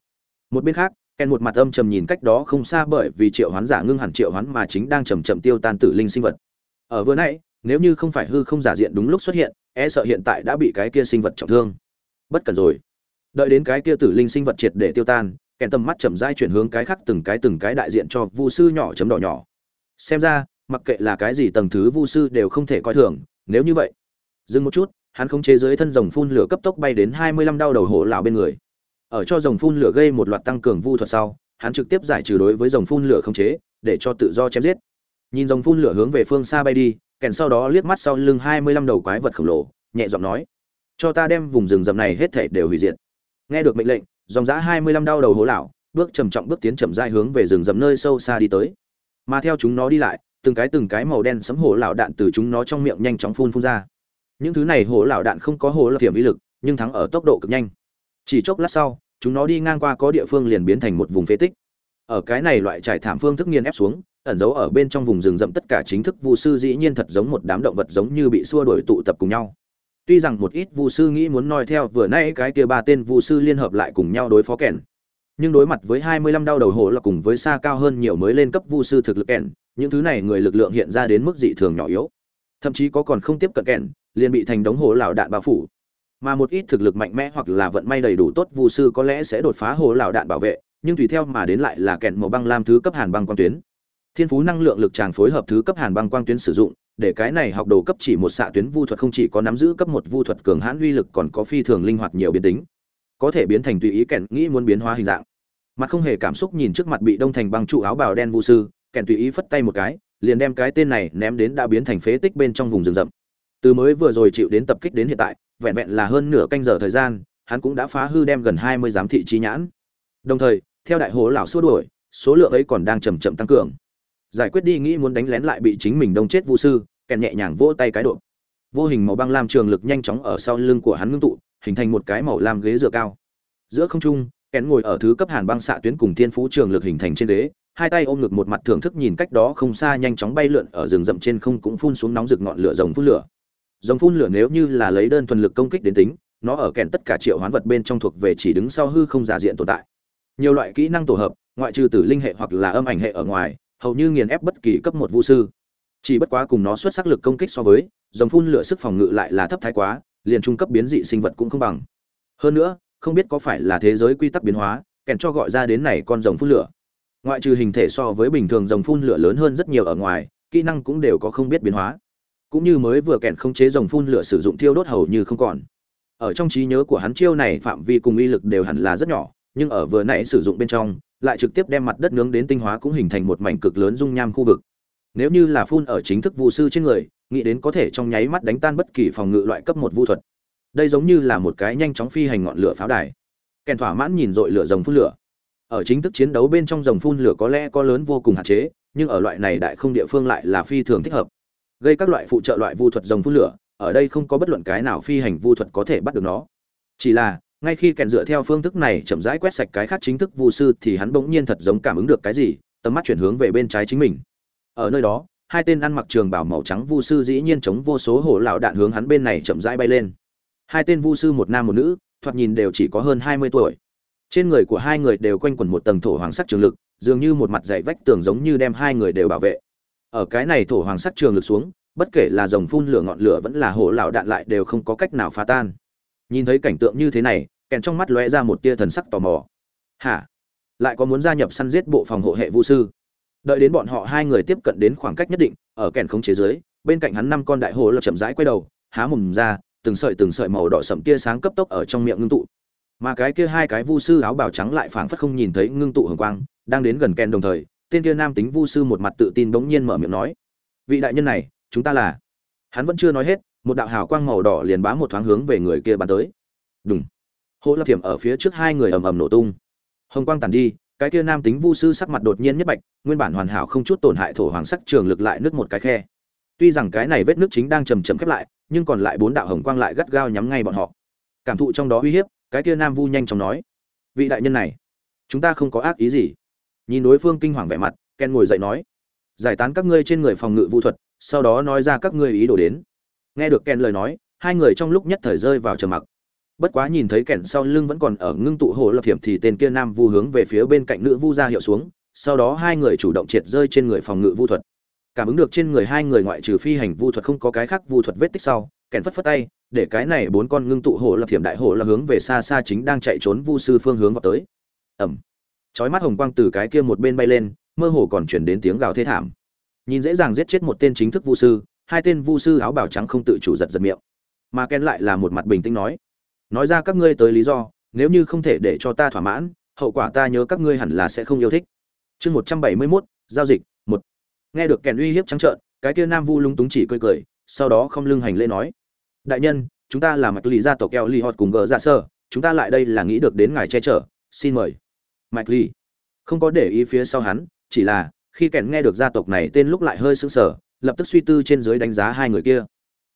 A: Một bên khác kèn một mặt âm trầm nhìn cách đó không xa bởi vì triệu hoán giả ngưng hẳn triệu hoán mà chính đang chậm chậm tiêu tan tử linh sinh vật. Ở vừa nãy, nếu như không phải hư không giả diện đúng lúc xuất hiện e sợ hiện tại đã bị cái kia sinh vật trọng thương. Bất cần rồi. Đợi đến cái kia tử linh sinh vật triệt để tiêu tan kèn tầm mắt chậm rãi chuyển hướng cái khác từng cái từng cái đại diện cho vu sư nhỏ chấm đỏ nhỏ. Xem ra mặc kệ là cái gì tầng thứ vu sư đều không thể coi thường, nếu như vậy, dừng một chút, hắn khống chế dưới thân rồng phun lửa cấp tốc bay đến hai mươi lăm đau đầu hổ lão bên người. Ở cho rồng phun lửa gây một loạt tăng cường vu thuật sau, hắn trực tiếp giải trừ đối với rồng phun lửa khống chế, để cho tự do chém giết. Nhìn rồng phun lửa hướng về phương xa bay đi, kèn sau đó liếc mắt sau lưng hai mươi lăm đầu quái vật khổng lồ, nhẹ giọng nói, cho ta đem vùng rừng rậm này hết thể đều hủy diệt. Nghe được mệnh lệnh, dòng giã hai mươi lăm đau đầu hố lão bước trầm trọng bước tiến chậm rãi hướng về rừng rậm nơi sâu xa đi tới. Mà theo chúng nó đi lại từng cái từng cái màu đen sấm hổ lão đạn từ chúng nó trong miệng nhanh chóng phun phun ra. Những thứ này hổ lão đạn không có hổ lập tiềm ý lực, nhưng thắng ở tốc độ cực nhanh. Chỉ chốc lát sau, chúng nó đi ngang qua có địa phương liền biến thành một vùng phế tích. Ở cái này loại trải thảm phương thức nghiền ép xuống, ẩn giấu ở bên trong vùng rừng rậm tất cả chính thức vu sư dĩ nhiên thật giống một đám động vật giống như bị xua đuổi tụ tập cùng nhau. Tuy rằng một ít vu sư nghĩ muốn noi theo, vừa nay cái kia ba tên vu sư liên hợp lại cùng nhau đối phó kèn. Nhưng đối mặt với hai mươi lăm đau đầu hổ là cùng với xa cao hơn nhiều mới lên cấp vu sư thực lực kèn những thứ này người lực lượng hiện ra đến mức dị thường nhỏ yếu. Thậm chí có còn không tiếp cận kẹn, liền bị thành đống hồ lão đạn bao phủ. Mà một ít thực lực mạnh mẽ hoặc là vận may đầy đủ tốt vu sư có lẽ sẽ đột phá hồ lão đạn bảo vệ nhưng tùy theo mà đến lại là kẹn màu băng lam thứ cấp hàn băng quang tuyến. Thiên phú năng lượng lực tràng phối hợp thứ cấp hàn băng quang tuyến sử dụng để cái này học đồ cấp chỉ một xạ tuyến vu thuật không chỉ có nắm giữ cấp một vu thuật cường hãn uy lực còn có phi thường linh hoạt nhiều biến tính. Có thể biến thành tùy ý kẹn nghĩ muốn biến hóa hình dạng. Mặt không hề cảm xúc nhìn trước mặt bị đông thành băng trụ áo bào đen vu sư kèn tùy ý phất tay một cái, liền đem cái tên này ném đến đã biến thành phế tích bên trong vùng rừng rậm. Từ mới vừa rồi chịu đến tập kích đến hiện tại, vẹn vẹn là hơn nửa canh giờ thời gian, hắn cũng đã phá hư đem gần hai mươi giám thị trí nhãn. Đồng thời, theo đại hồ lão xua đuổi, số lượng ấy còn đang chầm chậm tăng cường. Giải quyết đi nghĩ muốn đánh lén lại bị chính mình đông chết vu sư, kèn nhẹ nhàng vỗ tay cái độ. Vô hình màu băng lam trường lực nhanh chóng ở sau lưng của hắn ngưng tụ, hình thành một cái màu lam ghế dựa cao. Giữa không trung, kèn ngồi ở thứ cấp hàn băng xạ tuyến cùng thiên phú trường lực hình thành trên ghế hai tay ôm ngực một mặt thưởng thức nhìn cách đó không xa nhanh chóng bay lượn ở rừng rậm trên không cũng phun xuống nóng rực ngọn lửa rồng phun lửa. Rồng phun lửa nếu như là lấy đơn thuần lực công kích đến tính, nó ở kèn tất cả triệu hoán vật bên trong thuộc về chỉ đứng sau hư không giả diện tồn tại. Nhiều loại kỹ năng tổ hợp, ngoại trừ tử linh hệ hoặc là âm ảnh hệ ở ngoài, hầu như nghiền ép bất kỳ cấp một vũ sư. Chỉ bất quá cùng nó xuất sắc lực công kích so với dòng phun lửa sức phòng ngự lại là thấp thái quá, liền trung cấp biến dị sinh vật cũng không bằng. Hơn nữa, không biết có phải là thế giới quy tắc biến hóa, kèn cho gọi ra đến này con rồng phun lửa ngoại trừ hình thể so với bình thường rồng phun lửa lớn hơn rất nhiều ở ngoài, kỹ năng cũng đều có không biết biến hóa. Cũng như mới vừa kèn không chế rồng phun lửa sử dụng thiêu đốt hầu như không còn. Ở trong trí nhớ của hắn chiêu này phạm vi cùng uy lực đều hẳn là rất nhỏ, nhưng ở vừa nãy sử dụng bên trong, lại trực tiếp đem mặt đất nướng đến tinh hóa cũng hình thành một mảnh cực lớn dung nham khu vực. Nếu như là phun ở chính thức vụ sư trên người, nghĩ đến có thể trong nháy mắt đánh tan bất kỳ phòng ngự loại cấp một vu thuật. Đây giống như là một cái nhanh chóng phi hành ngọn lửa pháo đài. Kèn thỏa mãn nhìn dội lửa rồng phun lửa ở chính thức chiến đấu bên trong dòng phun lửa có lẽ có lớn vô cùng hạn chế, nhưng ở loại này đại không địa phương lại là phi thường thích hợp. Gây các loại phụ trợ loại vu thuật dòng phun lửa, ở đây không có bất luận cái nào phi hành vu thuật có thể bắt được nó. Chỉ là, ngay khi kèn dựa theo phương thức này chậm rãi quét sạch cái khác chính thức vu sư thì hắn bỗng nhiên thật giống cảm ứng được cái gì, tầm mắt chuyển hướng về bên trái chính mình. Ở nơi đó, hai tên ăn mặc trường bảo màu trắng vu sư dĩ nhiên chống vô số hổ lão đạn hướng hắn bên này chậm rãi bay lên. Hai tên vu sư một nam một nữ, thoạt nhìn đều chỉ có hơn hai mươi tuổi trên người của hai người đều quanh quẩn một tầng thổ hoàng sắc trường lực, dường như một mặt dày vách tường giống như đem hai người đều bảo vệ. Ở cái này thổ hoàng sắc trường lực xuống, bất kể là dòng phun lửa ngọn lửa vẫn là hổ lão đạn lại đều không có cách nào phá tan. Nhìn thấy cảnh tượng như thế này, kèn trong mắt lóe ra một tia thần sắc tò mò. Hả? Lại có muốn gia nhập săn giết bộ phòng hộ hệ vũ sư? Đợi đến bọn họ hai người tiếp cận đến khoảng cách nhất định, ở kèn khống chế dưới, bên cạnh hắn năm con đại hồ lập chậm rãi quay đầu, há mồm ra, từng sợi từng sợi màu đỏ sậm tia sáng cấp tốc ở trong miệng ngưng tụ mà cái kia hai cái vu sư áo bào trắng lại phảng phất không nhìn thấy ngưng tụ hồng quang, đang đến gần Ken đồng thời, tên kia nam tính vu sư một mặt tự tin bỗng nhiên mở miệng nói, vị đại nhân này, chúng ta là hắn vẫn chưa nói hết, một đạo hào quang màu đỏ liền bám một thoáng hướng về người kia bắn tới. Đúng hô lập thiểm ở phía trước hai người ầm ầm nổ tung. Hồng quang tàn đi, cái kia nam tính vu sư sắc mặt đột nhiên nhất bạch, nguyên bản hoàn hảo không chút tổn hại thổ hoàng sắc trường lực lại nứt một cái khe. Tuy rằng cái này vết nước chính đang chầm chậm khép lại, nhưng còn lại bốn đạo hồng quang lại gắt gao nhắm ngay bọn họ. Cảm thụ trong đó uy hiếp cái kia nam vu nhanh chóng nói, vị đại nhân này, chúng ta không có ác ý gì. Nhìn đối phương kinh hoàng vẻ mặt, ken ngồi dậy nói, giải tán các ngươi trên người phòng ngự vũ thuật, sau đó nói ra các ngươi ý đồ đến. Nghe được ken lời nói, hai người trong lúc nhất thời rơi vào trầm mặc. Bất quá nhìn thấy kẻn sau lưng vẫn còn ở ngưng tụ hồ lập thiểm thì tên kia nam vu hướng về phía bên cạnh nữ vu ra hiệu xuống, sau đó hai người chủ động triệt rơi trên người phòng ngự vu thuật. Cảm ứng được trên người hai người ngoại trừ phi hành vu thuật không có cái khác vu thuật vết tích sau kẻn phất phất tay để cái này bốn con ngưng tụ hổ lập thiểm đại hổ là hướng về xa xa chính đang chạy trốn vu sư phương hướng vào tới. Ẩm. Chói mắt hồng quang từ cái kia một bên bay lên, mơ hồ còn chuyển đến tiếng gào thê thảm. Nhìn dễ dàng giết chết một tên chính thức vu sư, hai tên vu sư áo bào trắng không tự chủ giật giật miệng. Mà ken lại là một mặt bình tĩnh nói nói ra các ngươi tới lý do, nếu như không thể để cho ta thỏa mãn, hậu quả ta nhớ các ngươi hẳn là sẽ không yêu thích. Chương một trăm bảy mươi mốt, giao dịch, một. Nghe được kèn uy hiếp trắng trợn, cái kia nam vu lung túng chỉ cười cười, sau đó không lưng hành lễ nói đại nhân chúng ta là mạch lì gia tộc keo li hot cùng gờ ra sơ chúng ta lại đây là nghĩ được đến ngài che chở xin mời. Mạch lì, không có để ý phía sau hắn chỉ là khi kèn nghe được gia tộc này tên lúc lại hơi sững sờ lập tức suy tư trên dưới đánh giá hai người kia.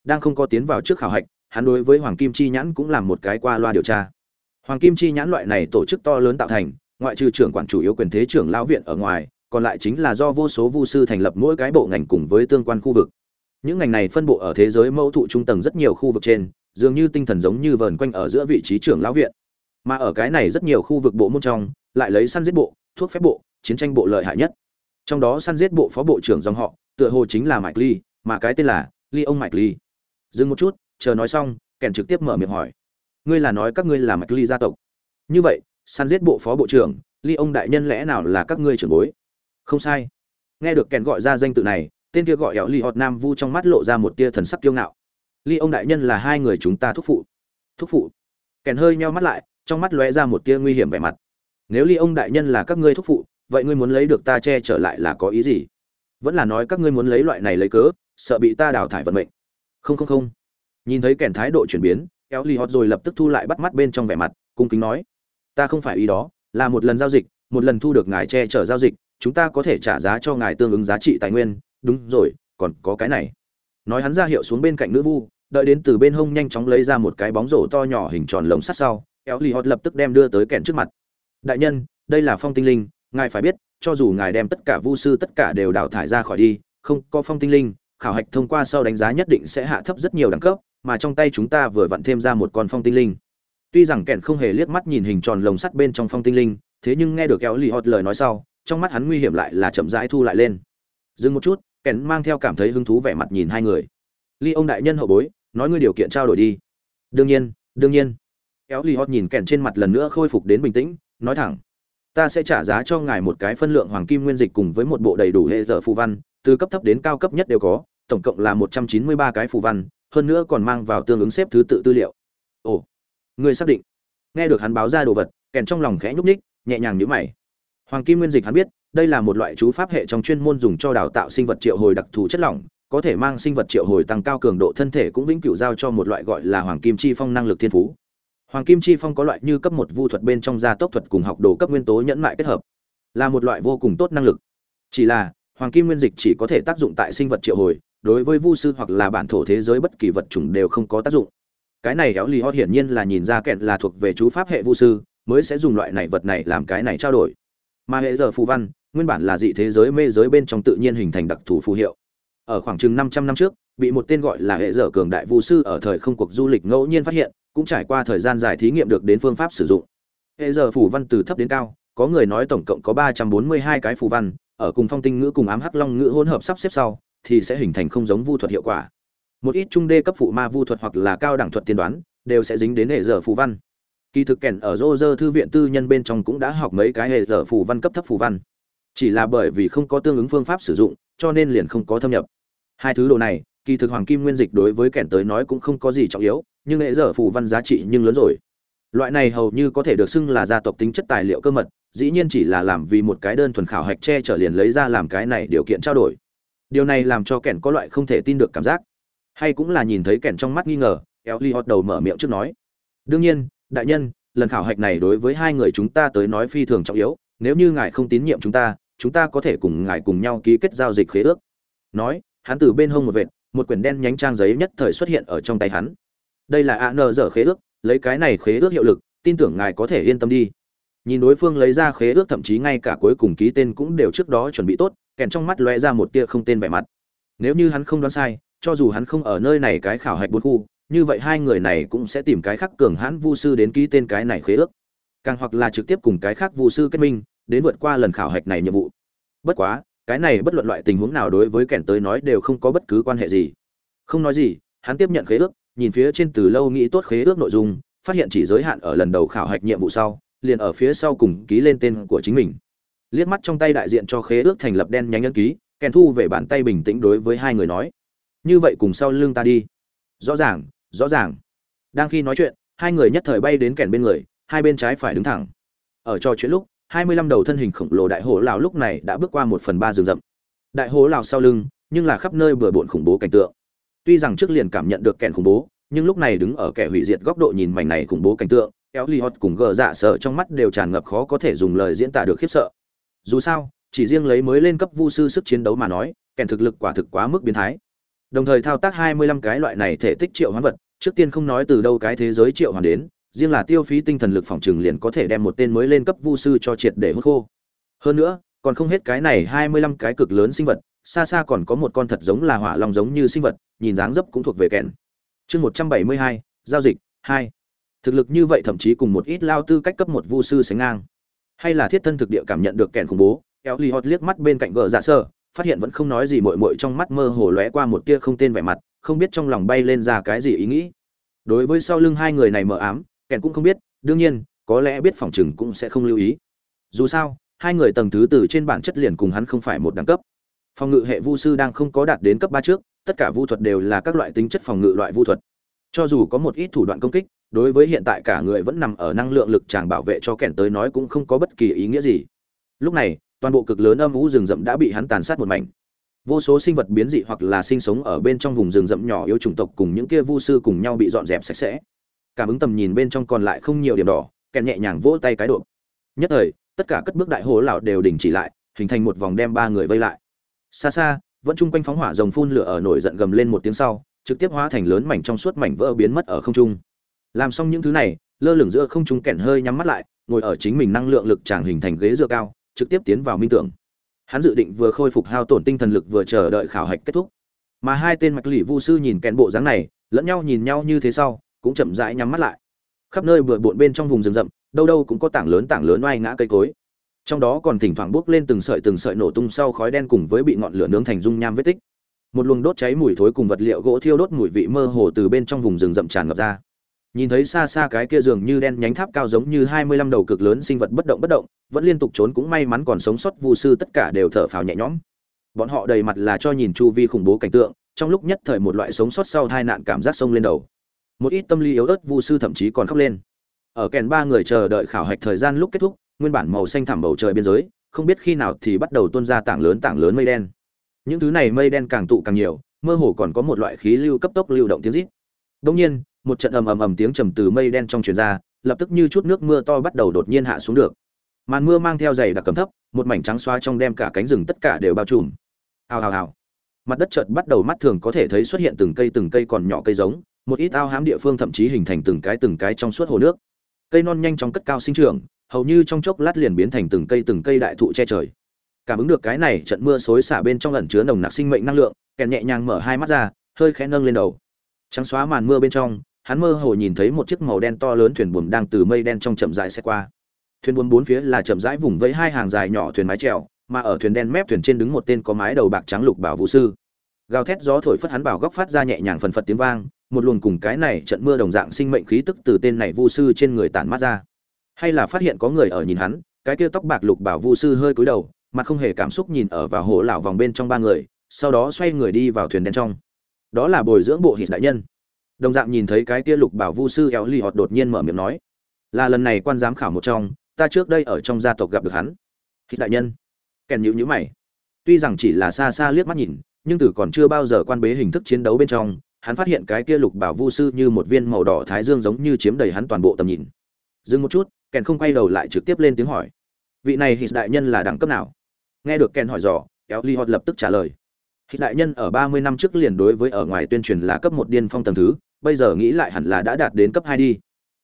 A: Đang không có tiến vào trước khảo hạch hắn đối với hoàng kim chi nhãn cũng làm một cái qua loa điều tra. Hoàng kim chi nhãn loại này tổ chức to lớn tạo thành ngoại trừ trưởng quản chủ yếu quyền thế trưởng lão viện ở ngoài còn lại chính là do vô số vu sư thành lập mỗi cái bộ ngành cùng với tương quan khu vực những ngành này phân bộ ở thế giới mẫu thụ trung tầng rất nhiều khu vực trên, dường như tinh thần giống như vờn quanh ở giữa vị trí trưởng lão viện. Mà ở cái này rất nhiều khu vực bộ môn trong, lại lấy săn giết bộ, thuốc phép bộ, chiến tranh bộ lợi hại nhất. Trong đó săn giết bộ phó bộ trưởng dòng họ, tựa hồ chính là mike lee, mà cái tên là lee ông mike lee. Dừng một chút, chờ nói xong, kèn trực tiếp mở miệng hỏi. Ngươi là nói các ngươi là mạch ly gia tộc. Như vậy, săn giết bộ phó bộ trưởng ly ông đại nhân lẽ nào là các ngươi trưởng bối? Không sai. Nghe được kèn gọi ra danh tự này tên kia gọi éo ly hot nam vu trong mắt lộ ra một tia thần sắc kiêu ngạo. Ly ông đại nhân là hai người chúng ta thúc phụ. Thúc phụ? Kèn hơi nheo mắt lại, trong mắt lóe ra một tia nguy hiểm vẻ mặt. Nếu ly ông đại nhân là các ngươi thúc phụ, vậy ngươi muốn lấy được ta che trở lại là có ý gì? Vẫn là nói các ngươi muốn lấy loại này lấy cớ, sợ bị ta đào thải vận mệnh. Không không không. Nhìn thấy kèn thái độ chuyển biến éo ly hot rồi lập tức thu lại bắt mắt bên trong vẻ mặt, cung kính nói. Ta không phải ý đó, là một lần giao dịch, một lần thu được ngài che chở giao dịch, chúng ta có thể trả giá cho ngài tương ứng giá trị tài nguyên đúng rồi, còn có cái này. Nói hắn ra hiệu xuống bên cạnh nữ vu, đợi đến từ bên hông nhanh chóng lấy ra một cái bóng rổ to nhỏ hình tròn lồng sắt sau éo lì hót lập tức đem đưa tới kèn trước mặt. Đại nhân, đây là phong tinh linh, ngài phải biết, cho dù ngài đem tất cả vu sư tất cả đều đào thải ra khỏi đi, không có phong tinh linh, khảo hạch thông qua sau đánh giá nhất định sẽ hạ thấp rất nhiều đẳng cấp, mà trong tay chúng ta vừa vặn thêm ra một con phong tinh linh. Tuy rằng kèn không hề liếc mắt nhìn hình tròn lồng sắt bên trong phong tinh linh, thế nhưng nghe được kéo lì hót lời nói sau, trong mắt hắn nguy hiểm lại là chậm rãi thu lại lên dừng một chút kèn mang theo cảm thấy hứng thú vẻ mặt nhìn hai người. Ly ông đại nhân hậu bối, nói ngươi điều kiện trao đổi đi. Đương nhiên đương nhiên. Kéo ly hot nhìn kèn trên mặt lần nữa khôi phục đến bình tĩnh, nói thẳng, ta sẽ trả giá cho ngài một cái phân lượng hoàng kim nguyên dịch cùng với một bộ đầy đủ hệ dở phù văn, từ cấp thấp đến cao cấp nhất đều có, tổng cộng là một trăm chín mươi ba cái phù văn, hơn nữa còn mang vào tương ứng xếp thứ tự tư liệu. Ồ người xác định? Nghe được hắn báo ra đồ vật kèn trong lòng khẽ nhúc ních nhẹ nhàng nhíu mày. Hoàng kim nguyên dịch hắn biết đây là một loại chú pháp hệ trong chuyên môn dùng cho đào tạo sinh vật triệu hồi đặc thù chất lỏng, có thể mang sinh vật triệu hồi tăng cao cường độ thân thể cũng vĩnh cửu giao cho một loại gọi là hoàng kim chi phong năng lực thiên phú. Hoàng kim chi phong có loại như cấp một vu thuật bên trong gia tốc thuật cùng học đồ cấp nguyên tố nhẫn mại kết hợp, là một loại vô cùng tốt năng lực. Chỉ là, hoàng kim nguyên dịch chỉ có thể tác dụng tại sinh vật triệu hồi, đối với vu sư hoặc là bản thổ thế giới bất kỳ vật chủng đều không có tác dụng. Cái này éo lì hót hiển nhiên là nhìn ra kẹn là thuộc về chú pháp hệ vu sư, mới sẽ dùng loại này vật này làm cái này trao đổi. Mà hệ giờ phù văn nguyên bản là dị thế giới mê giới bên trong tự nhiên hình thành đặc thù phù hiệu. Ở khoảng chừng 500 năm trước, bị một tên gọi là hệ dở cường đại vu sư ở thời không cuộc du lịch ngẫu nhiên phát hiện, cũng trải qua thời gian dài thí nghiệm được đến phương pháp sử dụng. Hệ dở phù văn từ thấp đến cao, có người nói tổng cộng có 342 cái phù văn, ở cùng phong tinh ngữ cùng ám hắc long ngữ hỗn hợp sắp xếp sau, thì sẽ hình thành không giống vu thuật hiệu quả. Một ít trung đê cấp phụ ma vu thuật hoặc là cao đẳng thuật tiên đoán, đều sẽ dính đến hệ dở phù văn. Kỳ thực kèn ở rô thư viện tư nhân bên trong cũng đã học mấy cái hệ dở phù văn cấp thấp phù văn chỉ là bởi vì không có tương ứng phương pháp sử dụng, cho nên liền không có thâm nhập. Hai thứ đồ này, kỳ thực hoàng kim nguyên dịch đối với kẻn tới nói cũng không có gì trọng yếu, nhưng hệ giờ phù văn giá trị nhưng lớn rồi. Loại này hầu như có thể được xưng là gia tộc tính chất tài liệu cơ mật, dĩ nhiên chỉ là làm vì một cái đơn thuần khảo hạch che trở liền lấy ra làm cái này điều kiện trao đổi. Điều này làm cho kẻn có loại không thể tin được cảm giác. Hay cũng là nhìn thấy kẻn trong mắt nghi ngờ eo ly đầu mở miệng trước nói. Đương nhiên, đại nhân, lần khảo hạch này đối với hai người chúng ta tới nói phi thường trọng yếu, nếu như ngài không tín nhiệm chúng ta chúng ta có thể cùng ngài cùng nhau ký kết giao dịch khế ước. Nói, hắn từ bên hông một vệt, một quyển đen nhánh trang giấy nhất thời xuất hiện ở trong tay hắn. Đây là a nờ dở khế ước, lấy cái này khế ước hiệu lực, tin tưởng ngài có thể yên tâm đi. Nhìn đối phương lấy ra khế ước thậm chí ngay cả cuối cùng ký tên cũng đều trước đó chuẩn bị tốt, kèn trong mắt lóe ra một tia không tên vẻ mặt. Nếu như hắn không đoán sai, cho dù hắn không ở nơi này cái khảo hạch bốn khu, như vậy hai người này cũng sẽ tìm cái khác cường hãn vu sư đến ký tên cái này khế ước. Càng hoặc là trực tiếp cùng cái khác vu sư kết minh đến vượt qua lần khảo hạch này nhiệm vụ. Bất quá, cái này bất luận loại tình huống nào đối với kẻn tới nói đều không có bất cứ quan hệ gì. Không nói gì, hắn tiếp nhận khế ước, nhìn phía trên từ lâu nghĩ tốt khế ước nội dung, phát hiện chỉ giới hạn ở lần đầu khảo hạch nhiệm vụ sau, liền ở phía sau cùng ký lên tên của chính mình. Liếc mắt trong tay đại diện cho khế ước thành lập đen nhánh ấn ký, kèn thu về bàn tay bình tĩnh đối với hai người nói, như vậy cùng sau lưng ta đi. Rõ ràng rõ ràng. Đang khi nói chuyện, hai người nhất thời bay đến kèn bên người, hai bên trái phải đứng thẳng. Ở trò chuyện lúc hai mươi lăm đầu thân hình khổng lồ đại hổ lão lúc này đã bước qua một phần ba rừng rậm. Đại hổ lão sau lưng, nhưng là khắp nơi bừa bộn khủng bố cảnh tượng. Tuy rằng trước liền cảm nhận được kèn khủng bố, nhưng lúc này đứng ở kẻ hủy diệt góc độ nhìn mảnh này khủng bố cảnh tượng, kéo li hot cùng gờ dạ sợ trong mắt đều tràn ngập khó có thể dùng lời diễn tả được khiếp sợ. Dù sao, chỉ riêng lấy mới lên cấp vu sư sức chiến đấu mà nói, kèn thực lực quả thực quá mức biến thái. Đồng thời thao tác hai mươi lăm cái loại này thể tích triệu hoán vật, trước tiên không nói từ đâu cái thế giới triệu hoàn đến riêng là tiêu phí tinh thần lực phòng trừng liền có thể đem một tên mới lên cấp vu sư cho triệt để hút khô. Hơn nữa, còn không hết cái này hai mươi lăm cái cực lớn sinh vật, xa xa còn có một con thật giống là hỏa long giống như sinh vật, nhìn dáng dấp cũng thuộc về kèn chương một trăm bảy mươi hai, giao dịch, hai. Thực lực như vậy thậm chí cùng một ít lao tư cách cấp một vu sư sánh ngang. Hay là thiết thân thực địa cảm nhận được kèn khủng bố éo li hot liếc mắt bên cạnh gờ dạ sơ, phát hiện vẫn không nói gì mội mội trong mắt mơ hồ lóe qua một tia không tên vẻ mặt, không biết trong lòng bay lên ra cái gì ý nghĩ. Đối với sau lưng hai người này mờ ám kèn cũng không biết, đương nhiên, có lẽ biết phòng chừng cũng sẽ không lưu ý. Dù sao, hai người tầng thứ từ trên bản chất liền cùng hắn không phải một đẳng cấp. Phòng ngự hệ vu sư đang không có đạt đến cấp ba trước, tất cả vu thuật đều là các loại tính chất phòng ngự loại vu thuật. Cho dù có một ít thủ đoạn công kích, đối với hiện tại cả người vẫn nằm ở năng lượng lực chàng bảo vệ cho kẻn tới nói cũng không có bất kỳ ý nghĩa gì. Lúc này, toàn bộ cực lớn âm vũ rừng rậm đã bị hắn tàn sát một mảnh. Vô số sinh vật biến dị hoặc là sinh sống ở bên trong vùng rừng rậm nhỏ yếu chủng tộc cùng những kia vu sư cùng nhau bị dọn dẹp sạch sẽ cảm ứng tầm nhìn bên trong còn lại không nhiều điểm đỏ kèn nhẹ nhàng vỗ tay cái độ. Nhất thời, tất cả cất bước đại hồ lão đều đình chỉ lại, hình thành một vòng đem ba người vây lại. Xa xa, vẫn chung quanh phóng hỏa rồng phun lửa ở nổi giận gầm lên một tiếng sau, trực tiếp hóa thành lớn mảnh trong suốt mảnh vỡ biến mất ở không trung. Làm xong những thứ này, lơ lửng giữa không trung kẹn hơi nhắm mắt lại, ngồi ở chính mình năng lượng lực tràng hình thành ghế dựa cao, trực tiếp tiến vào minh tưởng. Hắn dự định vừa khôi phục hao tổn tinh thần lực vừa chờ đợi khảo hạch kết thúc. Mà hai tên mạch lì vu sư nhìn kẹn bộ dáng này, lẫn nhau nhìn nhau như thế sau cũng chậm rãi nhắm mắt lại. Khắp nơi vừa bộn bên trong vùng rừng rậm, đâu đâu cũng có tảng lớn tảng lớn oai ngã cây cối. Trong đó còn thỉnh thoảng bốc lên từng sợi từng sợi nổ tung sau khói đen cùng với bị ngọn lửa nướng thành dung nham vết tích. Một luồng đốt cháy mùi thối cùng vật liệu gỗ thiêu đốt mùi vị mơ hồ từ bên trong vùng rừng rậm tràn ngập ra. Nhìn thấy xa xa cái kia dường như đen nhánh tháp cao giống như hai mươi lăm đầu cực lớn sinh vật bất động bất động, vẫn liên tục trốn cũng may mắn còn sống sót vu sư tất cả đều thở phào nhẹ nhõm. Bọn họ đầy mặt là cho nhìn chu vi khủng bố cảnh tượng, trong lúc nhất thời một loại sống sót sau hai nạn cảm giác sông lên đầu một ít tâm lý yếu ớt vu sư thậm chí còn khóc lên. Ở kèn ba người chờ đợi khảo hạch thời gian lúc kết thúc, nguyên bản màu xanh thẳm bầu trời biên giới, không biết khi nào thì bắt đầu tuôn ra tảng lớn tảng lớn mây đen. Những thứ này mây đen càng tụ càng nhiều, mơ hồ còn có một loại khí lưu cấp tốc lưu động tiếng rít. Đông nhiên, một trận ầm ầm ầm tiếng trầm từ mây đen trong truyền ra, lập tức như chút nước mưa to bắt đầu đột nhiên hạ xuống được. Màn mưa mang theo dày đặc cầm thấp, một mảnh trắng xóa trong đem cả cánh rừng tất cả đều bao trùm. Hào hào hào. Mặt đất chợt bắt đầu mắt thường có thể thấy xuất hiện từng cây từng cây còn nhỏ cây giống một ít ao hám địa phương thậm chí hình thành từng cái từng cái trong suốt hồ nước. Cây non nhanh chóng cất cao sinh trưởng, hầu như trong chốc lát liền biến thành từng cây từng cây đại thụ che trời. Cảm ứng được cái này, trận mưa xối xả bên trong ẩn chứa nồng nặc sinh mệnh năng lượng, kèn nhẹ nhàng mở hai mắt ra, hơi khẽ nâng lên đầu. Trắng xóa màn mưa bên trong, hắn mơ hồ nhìn thấy một chiếc màu đen to lớn thuyền buồm đang từ mây đen trong chậm rãi xe qua. Thuyền buồm bốn phía là chậm rãi vùng với hai hàng dài nhỏ thuyền mái chèo, mà ở thuyền đen mép thuyền trên đứng một tên có mái đầu bạc trắng lục bảo vũ sư. Gào thét gió thổi phất hắn bảo góc phát ra nhẹ nhàng phần phật tiếng vang một luồng cùng cái này trận mưa đồng dạng sinh mệnh khí tức từ tên này vu sư trên người tản mát ra. Hay là phát hiện có người ở nhìn hắn, cái kia tóc bạc lục bảo vu sư hơi cúi đầu, mặt không hề cảm xúc nhìn ở vào hồ lão vòng bên trong ba người, sau đó xoay người đi vào thuyền đen trong. Đó là bồi dưỡng bộ hít đại nhân. Đồng dạng nhìn thấy cái kia lục bảo vu sư éo lì họt đột nhiên mở miệng nói, là lần này quan giám khảo một trong, ta trước đây ở trong gia tộc gặp được hắn. Hít đại nhân. Kèn nhữ nhữ mày. Tuy rằng chỉ là xa xa liếc mắt nhìn, nhưng từ còn chưa bao giờ quan bế hình thức chiến đấu bên trong hắn phát hiện cái kia lục bảo vu sư như một viên màu đỏ thái dương giống như chiếm đầy hắn toàn bộ tầm nhìn. Dừng một chút, kèn không quay đầu lại trực tiếp lên tiếng hỏi. Vị này hít đại nhân là đẳng cấp nào? Nghe được kèn hỏi dò, kéo li hot lập tức trả lời. Hít đại nhân ở ba mươi năm trước liền đối với ở ngoài tuyên truyền là cấp một điên phong tầng thứ, bây giờ nghĩ lại hẳn là đã đạt đến cấp hai đi.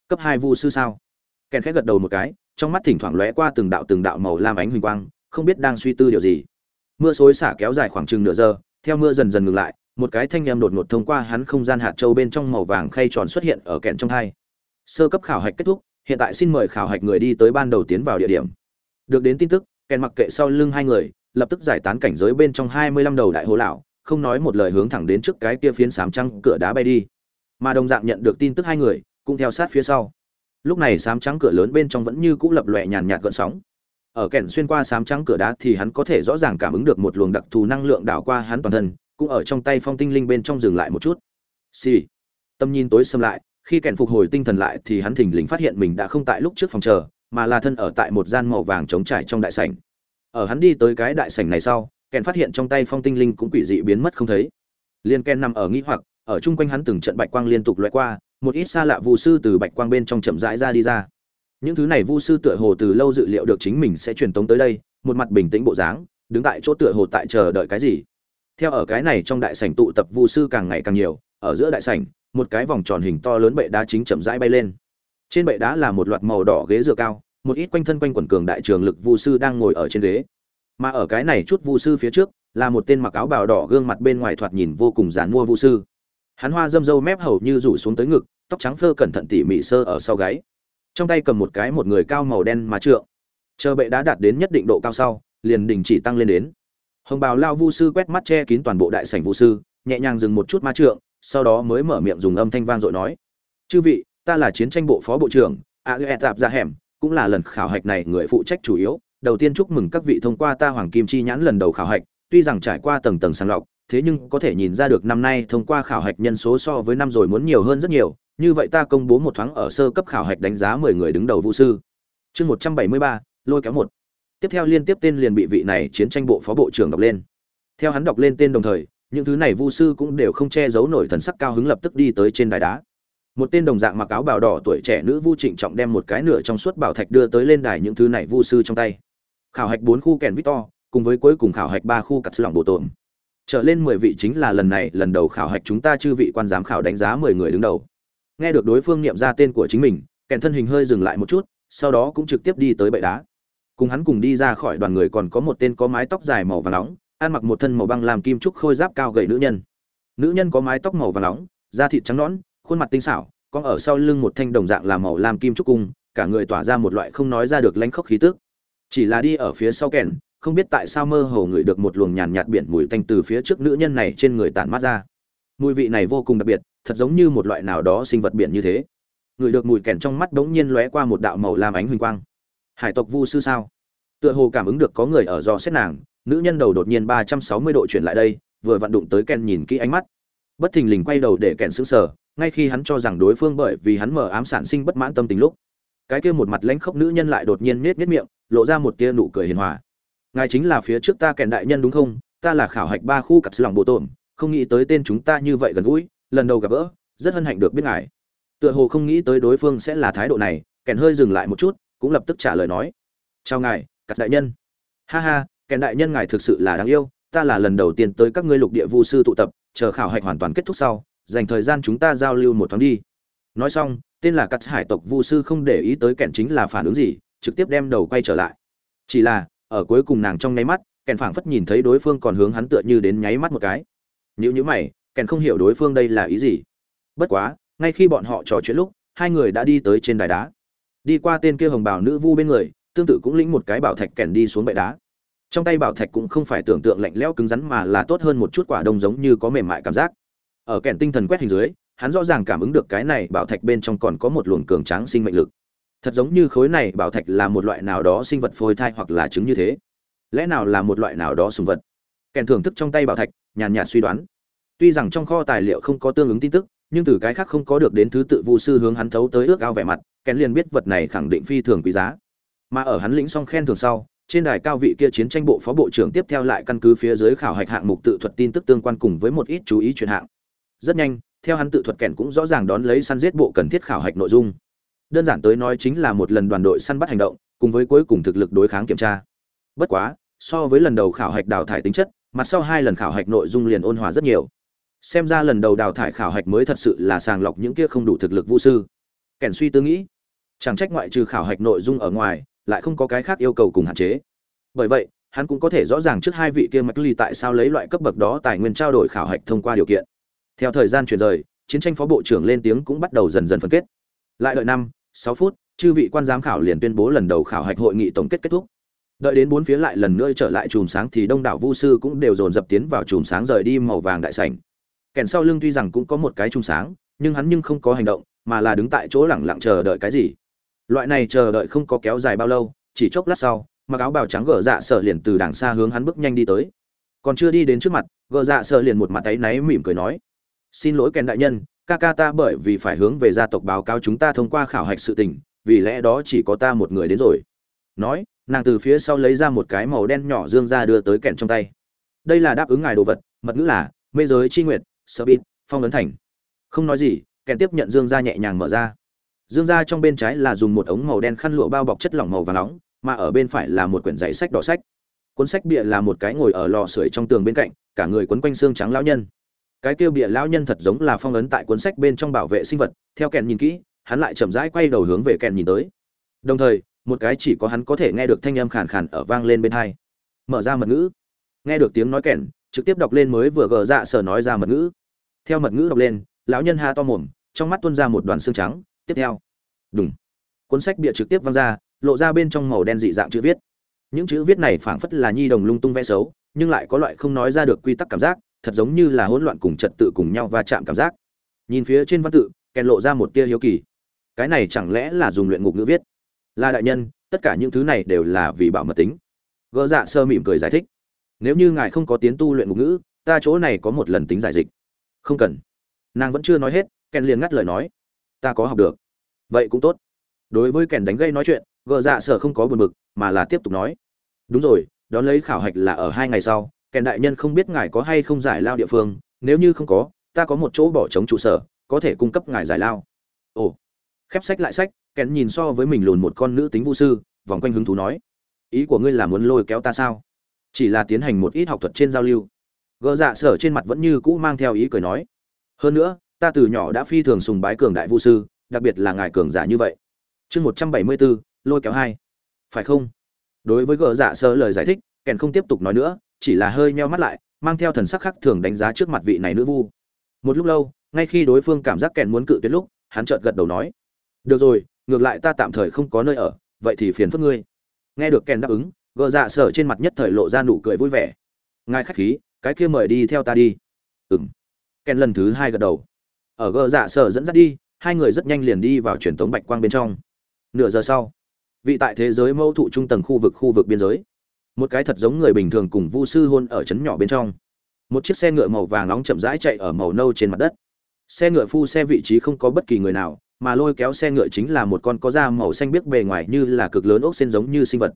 A: Cấp hai vu sư sao? Kèn khẽ gật đầu một cái, trong mắt thỉnh thoảng lóe qua từng đạo từng đạo màu lam ánh huỳnh quang, không biết đang suy tư điều gì. Mưa xối xả kéo dài khoảng chừng nửa giờ, theo mưa dần dần ngừng lại một cái thanh em đột ngột thông qua hắn không gian hạt châu bên trong màu vàng khay tròn xuất hiện ở kẹn trong hai. Sơ cấp khảo hạch kết thúc, hiện tại xin mời khảo hạch người đi tới ban đầu tiến vào địa điểm. Được đến tin tức kèn mặc kệ sau lưng hai người, lập tức giải tán cảnh giới bên trong hai mươi lăm đầu đại hồ lão, không nói một lời hướng thẳng đến trước cái kia phiến sám trăng cửa đá bay đi. Mà đồng dạng nhận được tin tức hai người, cũng theo sát phía sau. Lúc này sám trắng cửa lớn bên trong vẫn như cũ lập lòe nhàn nhạt gợn sóng. Ở kèn xuyên qua sám trắng cửa đá thì hắn có thể rõ ràng cảm ứng được một luồng đặc thù năng lượng đảo qua hắn toàn thân cũng ở trong tay phong tinh linh bên trong dừng lại một chút. Xì、sì. tâm nhìn tối xâm lại, khi kèn phục hồi tinh thần lại thì hắn thình lình phát hiện mình đã không tại lúc trước phòng chờ, mà là thân ở tại một gian màu vàng trống trải trong đại sảnh. Ở hắn đi tới cái đại sảnh này sau, kèn phát hiện trong tay phong tinh linh cũng quỷ dị biến mất không thấy. Liên kèn nằm ở nghĩ hoặc, ở chung quanh hắn từng trận bạch quang liên tục loại qua, một ít xa lạ vu sư từ bạch quang bên trong chậm rãi ra đi ra. Những thứ này vu sư tựa hồ từ lâu dự liệu được chính mình sẽ truyền tống tới đây, một mặt bình tĩnh bộ dáng, đứng tại chỗ tựa hồ tại chờ đợi cái gì theo ở cái này trong đại sảnh tụ tập vu sư càng ngày càng nhiều, ở giữa đại sảnh, một cái vòng tròn hình to lớn bệ đá chính chậm rãi bay lên. Trên bệ đá là một loạt màu đỏ ghế dựa cao, một ít quanh thân quanh quần cường đại trường lực vu sư đang ngồi ở trên ghế. Mà ở cái này chút vu sư phía trước, là một tên mặc áo bào đỏ gương mặt bên ngoài thoạt nhìn vô cùng dán mua vu sư. Hắn hoa dâm dâu mép hầu như rủ xuống tới ngực, tóc trắng phơ cẩn thận tỉ mỉ sơ ở sau gáy. Trong tay cầm một cái một người cao màu đen mà trượng. Chờ bệ đá đạt đến nhất định độ cao sau, liền đình chỉ tăng lên đến hồng bào lao vu sư quét mắt che kín toàn bộ đại sảnh vu sư, nhẹ nhàng dừng một chút ma trượng, sau đó mới mở miệng dùng âm thanh vang dội nói. Chư vị, ta là chiến tranh bộ phó bộ trưởng, a ghẹ tạp ra hẻm, cũng là lần khảo hạch này người phụ trách chủ yếu. Đầu tiên chúc mừng các vị thông qua ta hoàng kim chi nhãn lần đầu khảo hạch, tuy rằng trải qua tầng tầng sàng lọc, thế nhưng có thể nhìn ra được năm nay thông qua khảo hạch nhân số so với năm rồi muốn nhiều hơn rất nhiều. Như vậy ta công bố một thoáng ở sơ cấp khảo hạch đánh giá mười người đứng đầu vũ sư. Chương một trăm bảy mươi ba, lôi kéo một tiếp theo liên tiếp tên liền bị vị này chiến tranh bộ phó bộ trưởng đọc lên. Theo hắn đọc lên tên đồng thời, những thứ này vu sư cũng đều không che giấu nổi thần sắc cao hứng lập tức đi tới trên đài đá. Một tên đồng dạng mặc áo bào đỏ tuổi trẻ nữ vu trịnh trọng đem một cái nửa trong suốt bảo thạch đưa tới lên đài những thứ này vu sư trong tay. Khảo hạch bốn khu kèn victor, cùng với cuối cùng khảo hạch ba khu cắt lỏng bộ tổn. Trở lên mười vị chính là lần này, lần đầu khảo hạch chúng ta chư vị quan giám khảo đánh giá mười người đứng đầu. Nghe được đối phương niệm ra tên của chính mình, kèn thân hình hơi dừng lại một chút, sau đó cũng trực tiếp đi tới bệ đá cùng hắn cùng đi ra khỏi đoàn người còn có một tên có mái tóc dài màu vàng nóng, ăn mặc một thân màu băng làm kim trúc khôi giáp cao gầy nữ nhân. Nữ nhân có mái tóc màu vàng nóng, da thịt trắng nõn, khuôn mặt tinh xảo, có ở sau lưng một thanh đồng dạng là màu làm kim trúc cung, cả người tỏa ra một loại không nói ra được lãnh khốc khí tức. Chỉ là đi ở phía sau kèn, không biết tại sao mơ hồ ngửi được một luồng nhàn nhạt biển mùi tanh từ phía trước nữ nhân này trên người tản mát ra. Mùi vị này vô cùng đặc biệt, thật giống như một loại nào đó sinh vật biển như thế. Ngửi được mùi kèn trong mắt đống nhiên lóe qua một đạo màu lam ánh huỳnh quang hải tộc vu sư sao? Tựa hồ cảm ứng được có người ở do xét nàng, nữ nhân đầu đột nhiên ba trăm sáu mươi độ chuyển lại đây, vừa vặn đụng tới ken nhìn kỹ ánh mắt. Bất thình lình quay đầu để kẹn sững sờ, ngay khi hắn cho rằng đối phương bởi vì hắn mở ám sản sinh bất mãn tâm tình lúc, cái kia một mặt lãnh khốc nữ nhân lại đột nhiên nết nết miệng, lộ ra một tia nụ cười hiền hòa. Ngài chính là phía trước ta kèn đại nhân đúng không? Ta là khảo hạch ba khu cặp lòng bộ tổn, không nghĩ tới tên chúng ta như vậy gần gũi, lần đầu gặp gỡ, rất hân hạnh được biết ngài. Tựa hồ không nghĩ tới đối phương sẽ là thái độ này kèn hơi dừng lại một chút cũng lập tức trả lời nói, chào ngài cặp đại nhân. Ha ha, kèn đại nhân ngài thực sự là đáng yêu, ta là lần đầu tiên tới các ngươi lục địa vu sư tụ tập, chờ khảo hạch hoàn toàn kết thúc sau, dành thời gian chúng ta giao lưu một thoáng đi. Nói xong, tên là cắt hải tộc vu sư không để ý tới kèn chính là phản ứng gì, trực tiếp đem đầu quay trở lại. Chỉ là, ở cuối cùng nàng trong nháy mắt, kèn phảng phất nhìn thấy đối phương còn hướng hắn tựa như đến nháy mắt một cái. Nếu như mày, kèn không hiểu đối phương đây là ý gì. Bất quá, ngay khi bọn họ trò chuyện lúc, hai người đã đi tới trên đài đá đi qua tên kia hồng bào nữ vu bên người, tương tự cũng lĩnh một cái bảo thạch kèn đi xuống bệ đá. Trong tay bảo thạch cũng không phải tưởng tượng lạnh lẽo cứng rắn mà là tốt hơn một chút quả đông giống như có mềm mại cảm giác. Ở kèn tinh thần quét hình dưới, hắn rõ ràng cảm ứng được cái này bảo thạch bên trong còn có một luồng cường tráng sinh mệnh lực. Thật giống như khối này bảo thạch là một loại nào đó sinh vật phôi thai hoặc là trứng như thế. Lẽ nào là một loại nào đó sùng vật? Kèn thưởng thức trong tay bảo thạch, nhàn nhạt suy đoán. Tuy rằng trong kho tài liệu không có tương ứng tin tức, nhưng từ cái khác không có được đến thứ tự vu sư hướng hắn thấu tới ước ao vẻ mặt kèn liền biết vật này khẳng định phi thường quý giá. Mà ở hắn lĩnh xong khen thường sau, trên đài cao vị kia chiến tranh bộ phó bộ trưởng tiếp theo lại căn cứ phía dưới khảo hạch hạng mục tự thuật tin tức tương quan cùng với một ít chú ý chuyện hạng. Rất nhanh, theo hắn tự thuật kèn cũng rõ ràng đón lấy săn giết bộ cần thiết khảo hạch nội dung. Đơn giản tới nói chính là một lần đoàn đội săn bắt hành động, cùng với cuối cùng thực lực đối kháng kiểm tra. Bất quá, so với lần đầu khảo hạch đào thải tính chất, mặt sau hai lần khảo hạch nội dung liền ôn hòa rất nhiều. Xem ra lần đầu đào thải khảo hạch mới thật sự là sàng lọc những kia không đủ thực lực vũ sư. Kèn suy tư nghĩ chẳng trách ngoại trừ khảo hạch nội dung ở ngoài, lại không có cái khác yêu cầu cùng hạn chế. Bởi vậy, hắn cũng có thể rõ ràng trước hai vị kia mạch ly tại sao lấy loại cấp bậc đó tài nguyên trao đổi khảo hạch thông qua điều kiện. Theo thời gian chuyển rời, chiến tranh phó bộ trưởng lên tiếng cũng bắt đầu dần dần phân kết. Lại đợi năm, sáu phút, chư vị quan giám khảo liền tuyên bố lần đầu khảo hạch hội nghị tổng kết kết thúc. Đợi đến bốn phía lại lần nữa trở lại chùm sáng thì đông đảo vu sư cũng đều dồn dập tiến vào chùm sáng rời đi màu vàng đại sảnh. Kèn sau lưng tuy rằng cũng có một cái chùm sáng, nhưng hắn nhưng không có hành động, mà là đứng tại chỗ lẳng lặng chờ đợi cái gì loại này chờ đợi không có kéo dài bao lâu, chỉ chốc lát sau, mặc áo bào trắng gờ dạ sợ liền từ đằng xa hướng hắn bước nhanh đi tới. Còn chưa đi đến trước mặt gờ dạ sợ liền một mặt tay náy mỉm cười nói, xin lỗi kèn đại nhân, ca ca ta bởi vì phải hướng về gia tộc báo cáo chúng ta thông qua khảo hạch sự tình, vì lẽ đó chỉ có ta một người đến rồi. Nói, nàng từ phía sau lấy ra một cái màu đen nhỏ dương ra đưa tới kèn trong tay. Đây là đáp ứng ngài đồ vật, mật ngữ là, mê giới chi nguyệt sơ bít phong ấn thành. Không nói gì kèn tiếp nhận dương ra nhẹ nhàng mở ra dương ra trong bên trái là dùng một ống màu đen khăn lụa bao bọc chất lỏng màu và nóng, mà ở bên phải là một quyển giấy sách đỏ sách. Cuốn sách bịa là một cái ngồi ở lò sưởi trong tường bên cạnh, cả người quấn quanh xương trắng lão nhân. Cái kêu bịa lão nhân thật giống là phong ấn tại cuốn sách bên trong bảo vệ sinh vật, theo kèn nhìn kỹ, hắn lại chậm rãi quay đầu hướng về kèn nhìn tới. Đồng thời, một cái chỉ có hắn có thể nghe được thanh âm khàn khàn ở vang lên bên hai. Mở ra mật ngữ. Nghe được tiếng nói kèn, trực tiếp đọc lên mới vừa gờ dạ sở nói ra mật ngữ. Theo mật ngữ đọc lên, lão nhân ha to mồm, trong mắt tuôn ra một đoàn xương trắng tiếp theo. Đúng cuốn sách bịa trực tiếp văng ra, lộ ra bên trong màu đen dị dạng chữ viết. Những chữ viết này phảng phất là nhi đồng lung tung vẽ xấu, nhưng lại có loại không nói ra được quy tắc cảm giác, thật giống như là hỗn loạn cùng trật tự cùng nhau va chạm cảm giác. Nhìn phía trên văn tự, kèn lộ ra một tia hiếu kỳ. Cái này chẳng lẽ là dùng luyện ngục ngữ viết? Là đại nhân, tất cả những thứ này đều là vì bảo mật tính. Gỡ dạ sơ mỉm cười giải thích. Nếu như ngài không có tiến tu luyện ngục ngữ, ta chỗ này có một lần tính giải dịch. Không cần. Nàng vẫn chưa nói hết, kèn liền ngắt lời nói ta có học được. Vậy cũng tốt. Đối với kèn đánh gây nói chuyện gợ dạ sở không có buồn bực, mà là tiếp tục nói. Đúng rồi, đón lấy khảo hạch là ở hai ngày sau kèn đại nhân không biết ngài có hay không giải lao địa phương, nếu như không có, ta có một chỗ bỏ trống trụ sở, có thể cung cấp ngài giải lao. Ồ. Khép sách lại sách kèn nhìn so với mình lùn một con nữ tính vũ sư, vòng quanh hứng thú nói. Ý của ngươi là muốn lôi kéo ta sao? Chỉ là tiến hành một ít học thuật trên giao lưu. Gợ dạ sở trên mặt vẫn như cũ mang theo ý cười nói. Hơn nữa ta từ nhỏ đã phi thường sùng bái cường đại vu sư, đặc biệt là ngài cường giả như vậy. Chương một trăm bảy mươi bốn lôi kéo hai. Phải không? Đối với gờ giả sơ lời giải thích, kèn không tiếp tục nói nữa, chỉ là hơi nheo mắt lại, mang theo thần sắc khác thường đánh giá trước mặt vị này nữ vu. Một lúc lâu, ngay khi đối phương cảm giác kèn muốn cự tuyệt lúc, hắn chợt gật đầu nói, được rồi, ngược lại ta tạm thời không có nơi ở, vậy thì phiền phức ngươi. Nghe được kèn đáp ứng, gờ dạ sở trên mặt nhất thời lộ ra nụ cười vui vẻ. Ngài khách khí, cái kia mời đi theo ta đi. Ừng kèn lần thứ hai gật đầu ở gờ dạ sở dẫn dắt đi, hai người rất nhanh liền đi vào truyền thống bạch quang bên trong. Nửa giờ sau, vị tại thế giới mẫu thụ trung tầng khu vực khu vực biên giới. Một cái thật giống người bình thường cùng vu sư hôn ở trấn nhỏ bên trong. Một chiếc xe ngựa màu vàng nóng chậm rãi chạy ở màu nâu trên mặt đất. Xe ngựa phu xe vị trí không có bất kỳ người nào, mà lôi kéo xe ngựa chính là một con có da màu xanh biếc bề ngoài như là cực lớn ốc sen giống như sinh vật.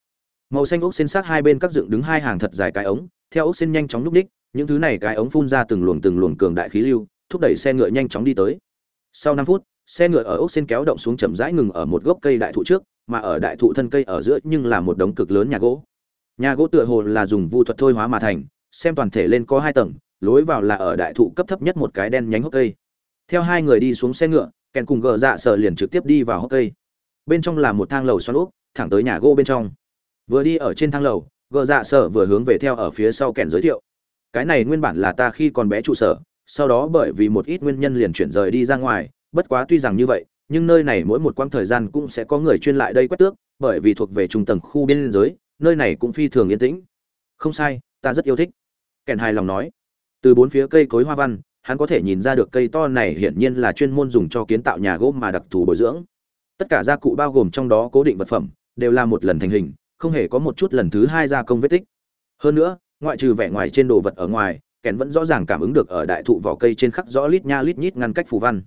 A: Màu xanh ốc sen sát hai bên các dựng đứng hai hàng thật dài cái ống, theo ốc sen nhanh chóng núp đích những thứ này cái ống phun ra từng luồng từng luồng cường đại khí lưu thúc đẩy xe ngựa nhanh chóng đi tới. Sau năm phút, xe ngựa ở ốc sen kéo động xuống chậm rãi ngừng ở một gốc cây đại thụ trước, mà ở đại thụ thân cây ở giữa nhưng là một đống cực lớn nhà gỗ. Nhà gỗ tựa hồ là dùng vu thuật thôi hóa mà thành, xem toàn thể lên có hai tầng, lối vào là ở đại thụ cấp thấp nhất một cái đen nhánh hốc cây. Theo hai người đi xuống xe ngựa, kèn cùng gờ dạ sở liền trực tiếp đi vào hốc cây. Bên trong là một thang lầu xoắn úp, thẳng tới nhà gỗ bên trong. Vừa đi ở trên thang lầu, gờ dạ sở vừa hướng về theo ở phía sau kèn giới thiệu. Cái này nguyên bản là ta khi còn bé trụ sở sau đó bởi vì một ít nguyên nhân liền chuyển rời đi ra ngoài, bất quá tuy rằng như vậy, nhưng nơi này mỗi một quãng thời gian cũng sẽ có người chuyên lại đây quét tước, bởi vì thuộc về trung tầng khu biên giới, nơi này cũng phi thường yên tĩnh. Không sai, ta rất yêu thích. Kèn hài lòng nói. Từ bốn phía cây cối hoa văn, hắn có thể nhìn ra được cây to này hiển nhiên là chuyên môn dùng cho kiến tạo nhà gỗ mà đặc thù bồi dưỡng. Tất cả gia cụ bao gồm trong đó cố định vật phẩm, đều là một lần thành hình, không hề có một chút lần thứ hai gia công vết tích. Hơn nữa, ngoại trừ vẻ ngoài trên đồ vật ở ngoài kèn vẫn rõ ràng cảm ứng được ở đại thụ vỏ cây trên khắc rõ lít nha lít nhít ngăn cách phù văn.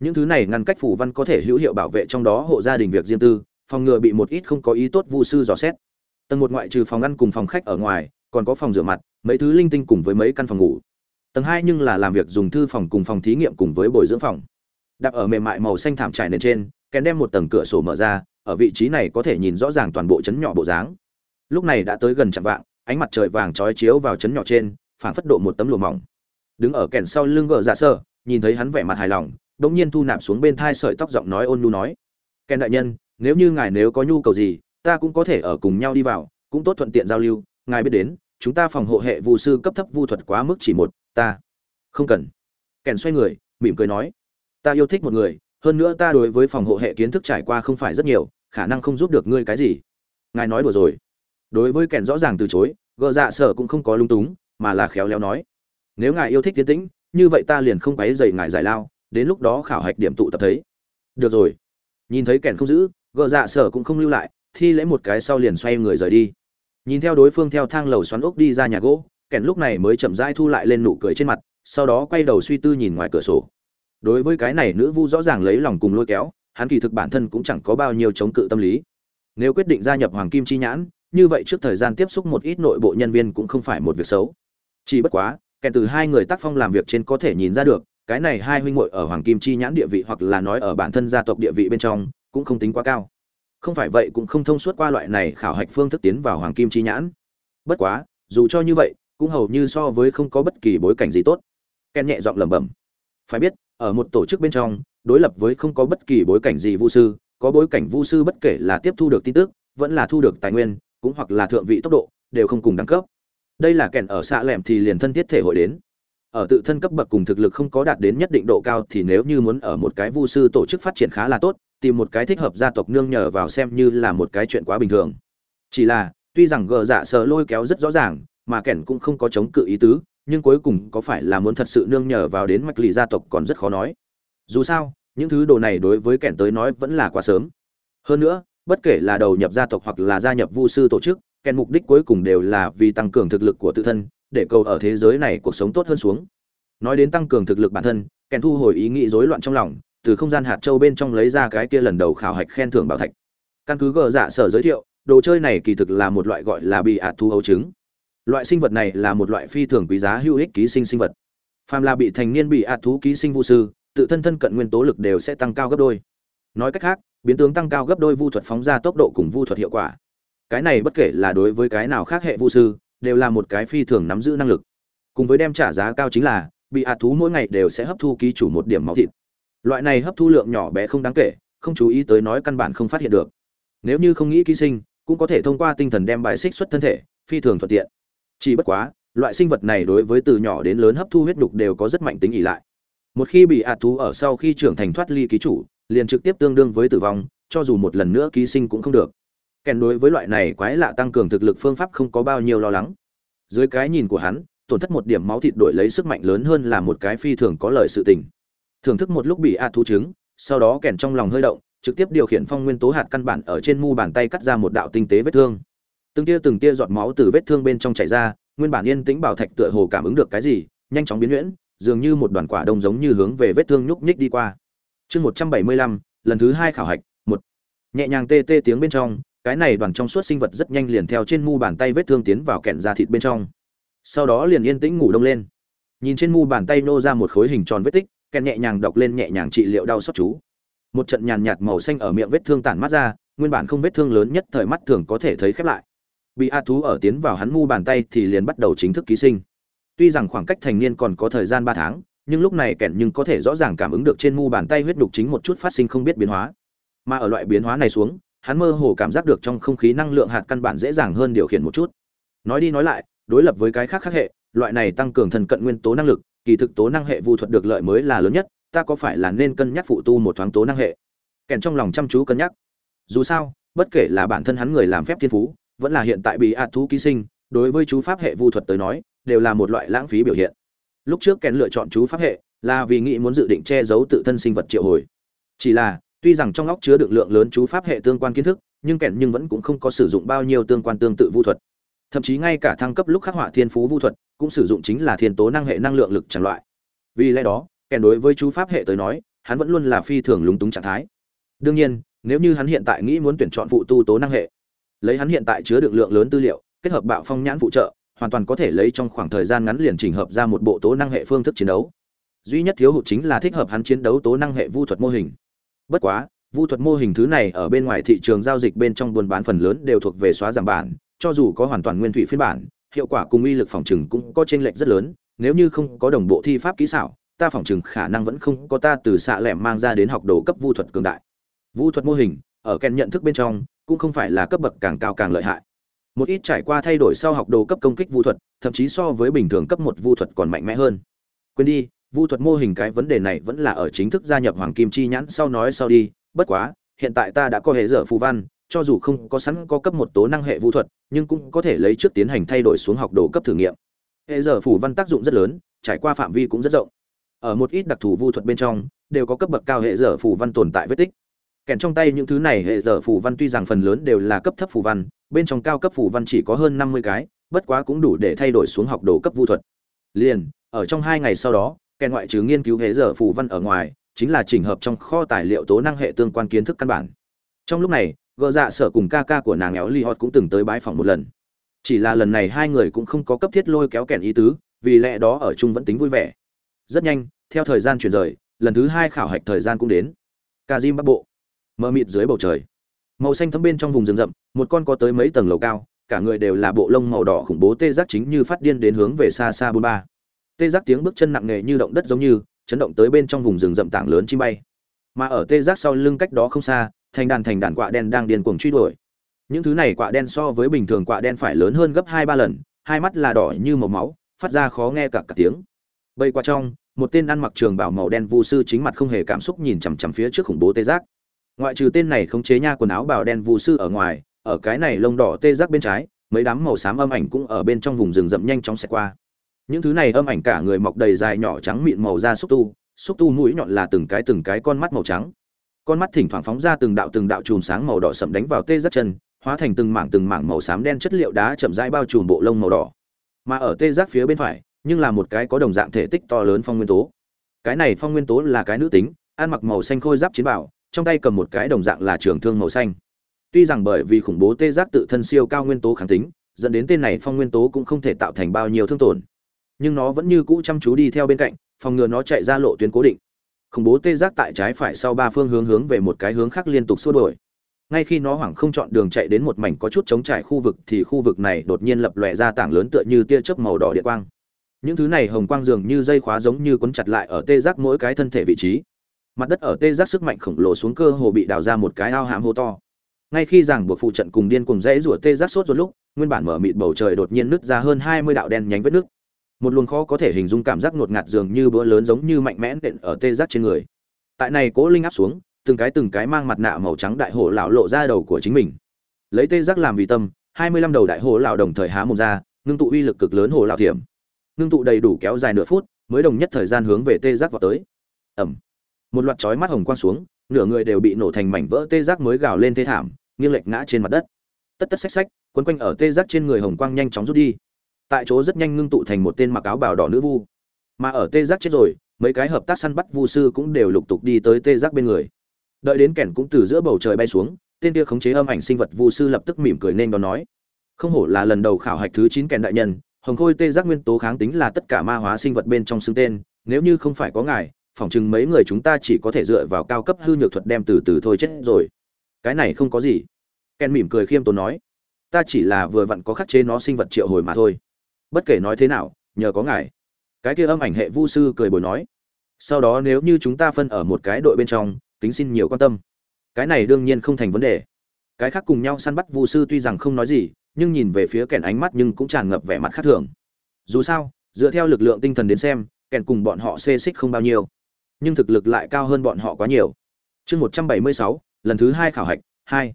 A: Những thứ này ngăn cách phù văn có thể hữu hiệu bảo vệ trong đó hộ gia đình việc riêng tư, phòng ngừa bị một ít không có ý tốt vu sư dò xét. Tầng một ngoại trừ phòng ăn cùng phòng khách ở ngoài, còn có phòng rửa mặt, mấy thứ linh tinh cùng với mấy căn phòng ngủ. Tầng hai nhưng là làm việc dùng thư phòng cùng phòng thí nghiệm cùng với bồi dưỡng phòng. Đặt ở mềm mại màu xanh thảm trải nền trên, kèn đem một tầng cửa sổ mở ra, ở vị trí này có thể nhìn rõ ràng toàn bộ chấn nhỏ bộ dáng. Lúc này đã tới gần chạm vạng, ánh mặt trời vàng trói chiếu vào chấn nhỏ trên phản phất độ một tấm lụa mỏng. Đứng ở kèn sau lưng gờ dạ sơ nhìn thấy hắn vẻ mặt hài lòng, đống nhiên thu nạp xuống bên thai sợi tóc giọng nói ôn nhu nói. Kèn đại nhân, nếu như ngài nếu có nhu cầu gì, ta cũng có thể ở cùng nhau đi vào, cũng tốt thuận tiện giao lưu, ngài biết đến, chúng ta phòng hộ hệ vu sư cấp thấp vu thuật quá mức chỉ một, ta không cần. Kèn xoay người, mỉm cười nói. Ta yêu thích một người, hơn nữa ta đối với phòng hộ hệ kiến thức trải qua không phải rất nhiều, khả năng không giúp được ngươi cái gì. Ngài nói đùa rồi. Đối với kèn rõ ràng từ chối gợ dạ sở cũng không có lung túng mà là khéo léo nói, nếu ngài yêu thích tiến tĩnh, như vậy ta liền không quấy dày ngài giải lao, đến lúc đó khảo hạch điểm tụ tập thấy. Được rồi. Nhìn thấy kẻn không giữ gợ dạ sở cũng không lưu lại, thi lễ một cái sau liền xoay người rời đi. Nhìn theo đối phương theo thang lầu xoắn ốc đi ra nhà gỗ kẻn lúc này mới chậm rãi thu lại lên nụ cười trên mặt, sau đó quay đầu suy tư nhìn ngoài cửa sổ. Đối với cái này nữ vu rõ ràng lấy lòng cùng lôi kéo, hắn kỳ thực bản thân cũng chẳng có bao nhiêu chống cự tâm lý. Nếu quyết định gia nhập hoàng kim chi nhãn, như vậy trước thời gian tiếp xúc một ít nội bộ nhân viên cũng không phải một việc xấu chỉ bất quá, kèn từ hai người tác phong làm việc trên có thể nhìn ra được, cái này hai huynh muội ở hoàng kim chi nhãn địa vị hoặc là nói ở bản thân gia tộc địa vị bên trong, cũng không tính quá cao. Không phải vậy cũng không thông suốt qua loại này khảo hạch phương thức tiến vào hoàng kim chi nhãn. Bất quá, dù cho như vậy, cũng hầu như so với không có bất kỳ bối cảnh gì tốt. Ken nhẹ giọng lẩm bẩm. Phải biết, ở một tổ chức bên trong, đối lập với không có bất kỳ bối cảnh gì vu sư, có bối cảnh vu sư bất kể là tiếp thu được tin tức, vẫn là thu được tài nguyên, cũng hoặc là thượng vị tốc độ, đều không cùng đẳng cấp đây là kèn ở xạ lẻm thì liền thân thiết thể hội đến. Ở tự thân cấp bậc cùng thực lực không có đạt đến nhất định độ cao thì nếu như muốn ở một cái vu sư tổ chức phát triển khá là tốt, tìm một cái thích hợp gia tộc nương nhờ vào xem như là một cái chuyện quá bình thường. Chỉ là, tuy rằng gờ dạ sờ lôi kéo rất rõ ràng, mà kẻn cũng không có chống cự ý tứ, nhưng cuối cùng có phải là muốn thật sự nương nhờ vào đến mạch lì gia tộc còn rất khó nói. Dù sao, những thứ đồ này đối với kẻn tới nói vẫn là quá sớm. Hơn nữa, bất kể là đầu nhập gia tộc hoặc là gia nhập vu sư tổ chức kèn mục đích cuối cùng đều là vì tăng cường thực lực của tự thân, để cầu ở thế giới này cuộc sống tốt hơn xuống. Nói đến tăng cường thực lực bản thân, kèn thu hồi ý nghĩ rối loạn trong lòng, từ không gian hạt châu bên trong lấy ra cái kia lần đầu khảo hạch khen thưởng bảo thạch. Căn cứ gờ dạ sở giới thiệu, đồ chơi này kỳ thực là một loại gọi là bị ạt thu ấu trứng. Loại sinh vật này là một loại phi thường quý giá hữu ích ký sinh sinh vật. Phàm là bị thành niên bị ạt thú ký sinh vũ sư, tự thân thân cận nguyên tố lực đều sẽ tăng cao gấp đôi. Nói cách khác, biến tướng tăng cao gấp đôi vu thuật phóng ra tốc độ cùng vu thuật hiệu quả cái này bất kể là đối với cái nào khác hệ vu sư, đều là một cái phi thường nắm giữ năng lực. Cùng với đem trả giá cao chính là, bị ạt thú mỗi ngày đều sẽ hấp thu ký chủ một điểm máu thịt. Loại này hấp thu lượng nhỏ bé không đáng kể, không chú ý tới nói căn bản không phát hiện được. Nếu như không nghĩ ký sinh, cũng có thể thông qua tinh thần đem bài xích xuất thân thể, phi thường thuận tiện. Chỉ bất quá, loại sinh vật này đối với từ nhỏ đến lớn hấp thu huyết đục đều có rất mạnh tính ỉ lại. Một khi bị ạt thú ở sau khi trưởng thành thoát ly ký chủ, liền trực tiếp tương đương với tử vong, cho dù một lần nữa ký sinh cũng không được kèn đối với loại này quái lạ tăng cường thực lực phương pháp không có bao nhiêu lo lắng. Dưới cái nhìn của hắn, tổn thất một điểm máu thịt đổi lấy sức mạnh lớn hơn là một cái phi thường có lợi sự tình. Thưởng thức một lúc bị a thú chứng sau đó kèn trong lòng hơi động, trực tiếp điều khiển phong nguyên tố hạt căn bản ở trên mu bàn tay cắt ra một đạo tinh tế vết thương. Từng tia từng tia giọt máu từ vết thương bên trong chảy ra, nguyên bản yên tĩnh bảo thạch tựa hồ cảm ứng được cái gì, nhanh chóng biến nhuyễn, dường như một đoàn quả đông giống như hướng về vết thương nhúc nhích đi qua. Chương một trăm bảy mươi lăm, lần thứ hai khảo hạch, một. Nhẹ nhàng tê tê tiếng bên trong cái này đoàn trong suốt sinh vật rất nhanh liền theo trên mu bàn tay vết thương tiến vào kẹn da thịt bên trong. Sau đó liền yên tĩnh ngủ đông lên. Nhìn trên mu bàn tay nô ra một khối hình tròn vết tích, kẹn nhẹ nhàng đọc lên nhẹ nhàng trị liệu đau xót chú. Một trận nhàn nhạt màu xanh ở miệng vết thương tản mắt ra, nguyên bản không vết thương lớn nhất thời mắt thường có thể thấy khép lại. Bị a thú ở tiến vào hắn mu bàn tay thì liền bắt đầu chính thức ký sinh. Tuy rằng khoảng cách thành niên còn có thời gian ba tháng, nhưng lúc này kẹn nhưng có thể rõ ràng cảm ứng được trên mu bàn tay huyết đục chính một chút phát sinh không biết biến hóa. Mà ở loại biến hóa này xuống hắn mơ hồ cảm giác được trong không khí năng lượng hạt căn bản dễ dàng hơn điều khiển một chút. Nói đi nói lại, đối lập với cái khác khác hệ, loại này tăng cường thần cận nguyên tố năng lực, kỳ thực tố năng hệ vu thuật được lợi mới là lớn nhất, ta có phải là nên cân nhắc phụ tu một thoáng tố năng hệ? Kèn trong lòng chăm chú cân nhắc. Dù sao, bất kể là bản thân hắn người làm phép thiên phú, vẫn là hiện tại bị ạt thú ký sinh, đối với chú pháp hệ vu thuật tới nói, đều là một loại lãng phí biểu hiện. Lúc trước kèn lựa chọn chú pháp hệ là vì nghĩ muốn dự định che giấu tự thân sinh vật triệu hồi. Chỉ là tuy rằng trong óc chứa được lượng lớn chú pháp hệ tương quan kiến thức, nhưng kẻn nhưng vẫn cũng không có sử dụng bao nhiêu tương quan tương tự vu thuật. Thậm chí ngay cả thăng cấp lúc khắc họa thiên phú vu thuật, cũng sử dụng chính là thiên tố năng hệ năng lượng lực chẳng loại. Vì lẽ đó, kẻn đối với chú pháp hệ tới nói, hắn vẫn luôn là phi thường lúng túng trạng thái. Đương nhiên, nếu như hắn hiện tại nghĩ muốn tuyển chọn phụ tu tố năng hệ, lấy hắn hiện tại chứa được lượng lớn tư liệu, kết hợp bạo phong nhãn phụ trợ, hoàn toàn có thể lấy trong khoảng thời gian ngắn liền chỉnh hợp ra một bộ tố năng hệ phương thức chiến đấu. Duy nhất thiếu hụt chính là thích hợp hắn chiến đấu tố năng hệ vu thuật mô hình bất quá, vu thuật mô hình thứ này ở bên ngoài thị trường giao dịch bên trong buôn bán phần lớn đều thuộc về xóa giảm bản, cho dù có hoàn toàn nguyên thủy phiên bản, hiệu quả cùng uy lực phòng trừng cũng có chênh lệch rất lớn, nếu như không có đồng bộ thi pháp kỹ xảo, ta phòng trừng khả năng vẫn không có ta từ xạ lẻm mang ra đến học đồ cấp vu thuật cường đại. Vu thuật mô hình, ở kèn nhận thức bên trong, cũng không phải là cấp bậc càng cao càng lợi hại. Một ít trải qua thay đổi sau học đồ cấp công kích vu thuật, thậm chí so với bình thường cấp một vu thuật còn mạnh mẽ hơn. Quên đi vu thuật mô hình cái vấn đề này vẫn là ở chính thức gia nhập hoàng kim chi nhãn sau nói sau đi, bất quá, hiện tại ta đã có hệ dở phù văn, cho dù không có sẵn có cấp một tố năng hệ vu thuật, nhưng cũng có thể lấy trước tiến hành thay đổi xuống học đồ cấp thử nghiệm. Hệ dở phù văn tác dụng rất lớn, trải qua phạm vi cũng rất rộng. Ở một ít đặc thù vu thuật bên trong, đều có cấp bậc cao hệ dở phù văn tồn tại vết tích. Kèn trong tay những thứ này hệ dở phù văn tuy rằng phần lớn đều là cấp thấp phù văn, bên trong cao cấp phù văn chỉ có hơn năm mươi cái, bất quá cũng đủ để thay đổi xuống học đồ cấp vu thuật. Liền, ở trong hai ngày sau đó kèn ngoại trừ nghiên cứu hệ giờ phù văn ở ngoài, chính là chỉnh hợp trong kho tài liệu tố năng hệ tương quan kiến thức căn bản. Trong lúc này gợ dạ sở cùng ca ca của nàng éo li hot cũng từng tới bãi phòng một lần. Chỉ là lần này hai người cũng không có cấp thiết lôi kéo kèn ý tứ, vì lẽ đó ở chung vẫn tính vui vẻ. Rất nhanh, theo thời gian chuyển rời, lần thứ hai khảo hạch thời gian cũng đến. Ca diêm bắc bộ. Mờ mịt dưới bầu trời. Màu xanh thấm bên trong vùng rừng rậm, một con có tới mấy tầng lầu cao, cả người đều là bộ lông màu đỏ khủng bố tê giác chính như phát điên đến hướng về xa xa bốn ba tê giác tiếng bước chân nặng nề như động đất giống như, chấn động tới bên trong vùng rừng rậm tảng lớn chim bay. Mà ở tê giác sau lưng cách đó không xa, thành đàn thành đàn quạ đen đang điên cuồng truy đuổi. Những thứ này quạ đen so với bình thường quạ đen phải lớn hơn gấp hai ba lần, hai mắt là đỏ như màu máu, phát ra khó nghe cả cả tiếng. Bây qua trong, một tên ăn mặc trường bảo màu đen vu sư chính mặt không hề cảm xúc nhìn chằm chằm phía trước khủng bố tê giác. Ngoại trừ tên này khống chế nha quần áo bào đen vu sư ở ngoài, ở cái này lông đỏ tê giác bên trái, mấy đám màu xám âm ảnh cũng ở bên trong vùng rừng rậm nhanh chóng xẹt qua những thứ này âm ảnh cả người mọc đầy dài nhỏ trắng mịn màu da xúc tu xúc tu mũi nhọn là từng cái từng cái con mắt màu trắng. Con mắt thỉnh thoảng phóng ra từng đạo từng đạo chùm sáng màu đỏ sậm đánh vào tê giác chân, hóa thành từng mảng từng mảng màu xám đen chất liệu đá chậm rãi bao trùm bộ lông màu đỏ. Mà ở tê giác phía bên phải, nhưng là một cái có đồng dạng thể tích to lớn phong nguyên tố. Cái này phong nguyên tố là cái nữ tính, ăn mặc màu xanh khôi giáp chiến bảo trong tay cầm một cái đồng dạng là trường thương màu xanh. Tuy rằng bởi vì khủng bố tê giác tự thân siêu cao nguyên tố kháng tính, dẫn đến tên này phong nguyên tố cũng không thể tạo thành bao nhiêu thương tổn nhưng nó vẫn như cũ chăm chú đi theo bên cạnh, phòng ngừa nó chạy ra lộ tuyến cố định. Khủng bố tê giác tại trái phải sau ba phương hướng hướng về một cái hướng khác liên tục xua đổi ngay khi nó hoảng không chọn đường chạy đến một mảnh có chút chống trải khu vực thì khu vực này đột nhiên lập lòe ra tảng lớn tựa như tia chớp màu đỏ điện quang. Những thứ này hồng quang dường như dây khóa giống như quấn chặt lại ở tê giác mỗi cái thân thể vị trí. Mặt đất ở tê giác sức mạnh khổng lồ xuống cơ hồ bị đào ra một cái ao hãm hô to. Ngay khi giảng buộc phụ trận cùng điên cùng rẽ rủa tê giác sốt rồi lúc, nguyên bản mở mịt bầu trời đột nhiên nứt ra hơn hai mươi đạo đen nhánh vết nước một luồng khó có thể hình dung cảm giác ngột ngạt dường như bữa lớn giống như mạnh mẽ nện ở tê giác trên người. Tại này cố linh áp xuống, từng cái từng cái mang mặt nạ màu trắng đại hổ lão lộ ra đầu của chính mình. Lấy tê giác làm vì tâm, hai mươi lăm đầu đại hổ lão đồng thời há mồm ra, ngưng tụ uy lực cực lớn hổ lão thiểm. Ngưng tụ đầy đủ kéo dài nửa phút, mới đồng nhất thời gian hướng về tê giác vào tới. Ẩm. Một loạt chói mắt hồng quang xuống, nửa người đều bị nổ thành mảnh vỡ tê giác mới gào lên thê thảm, nghiêng lệch ngã trên mặt đất. Tất tất xách xách, quấn quanh ở tê giác trên người hồng quang nhanh chóng rút đi tại chỗ rất nhanh ngưng tụ thành một tên mặc áo bào đỏ nữ vu. Mà ở tê giác chết rồi, mấy cái hợp tác săn bắt vu sư cũng đều lục tục đi tới tê giác bên người. Đợi đến kẻn cũng từ giữa bầu trời bay xuống, tên kia khống chế âm ảnh sinh vật vu sư lập tức mỉm cười nên đón nói. Không hổ là lần đầu khảo hạch thứ chín kèn đại nhân, hồng khôi tê giác nguyên tố kháng tính là tất cả ma hóa sinh vật bên trong xưng tên, nếu như không phải có ngài, phỏng chừng mấy người chúng ta chỉ có thể dựa vào cao cấp hư nhược thuật đem từ từ thôi chết rồi. Cái này không có gì. Ken mỉm cười khiêm tốn nói, ta chỉ là vừa vặn có khắc chế nó sinh vật triệu hồi mà thôi bất kể nói thế nào, nhờ có ngài. Cái kia âm ảnh hệ vu sư cười bồi nói. Sau đó nếu như chúng ta phân ở một cái đội bên trong, kính xin nhiều quan tâm. Cái này đương nhiên không thành vấn đề. Cái khác cùng nhau săn bắt vu sư tuy rằng không nói gì, nhưng nhìn về phía kèn ánh mắt nhưng cũng tràn ngập vẻ mặt khác thường. Dù sao, dựa theo lực lượng tinh thần đến xem, kèn cùng bọn họ xê xích không bao nhiêu. Nhưng thực lực lại cao hơn bọn họ quá nhiều. Chương một trăm bảy mươi sáu, lần thứ hai khảo hạch, hai.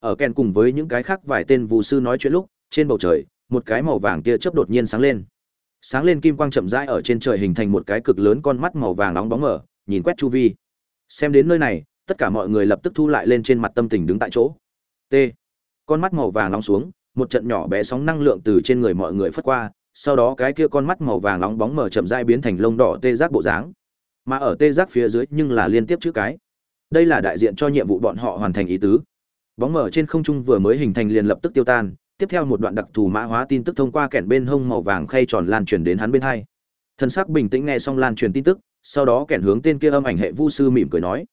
A: Ở kèn cùng với những cái khác vài tên vu sư nói chuyện lúc, trên bầu trời một cái màu vàng kia chớp đột nhiên sáng lên. Sáng lên kim quang chậm rãi ở trên trời hình thành một cái cực lớn con mắt màu vàng nóng bóng mở nhìn quét chu vi. Xem đến nơi này, tất cả mọi người lập tức thu lại lên trên mặt tâm tình đứng tại chỗ. T. Con mắt màu vàng nóng xuống, một trận nhỏ bé sóng năng lượng từ trên người mọi người phất qua, sau đó cái kia con mắt màu vàng nóng bóng mở chậm rãi biến thành lông đỏ tê giác bộ dáng. Mà ở tê giác phía dưới nhưng là liên tiếp chữ cái. Đây là đại diện cho nhiệm vụ bọn họ hoàn thành ý tứ. Bóng mở trên không trung vừa mới hình thành liền lập tức tiêu tan tiếp theo một đoạn đặc thù mã hóa tin tức thông qua kẻn bên hông màu vàng khay tròn lan truyền đến hắn bên hai. Thân xác bình tĩnh nghe xong lan truyền tin tức, sau đó kẻn hướng tên kia âm ảnh hệ vu sư mỉm cười nói,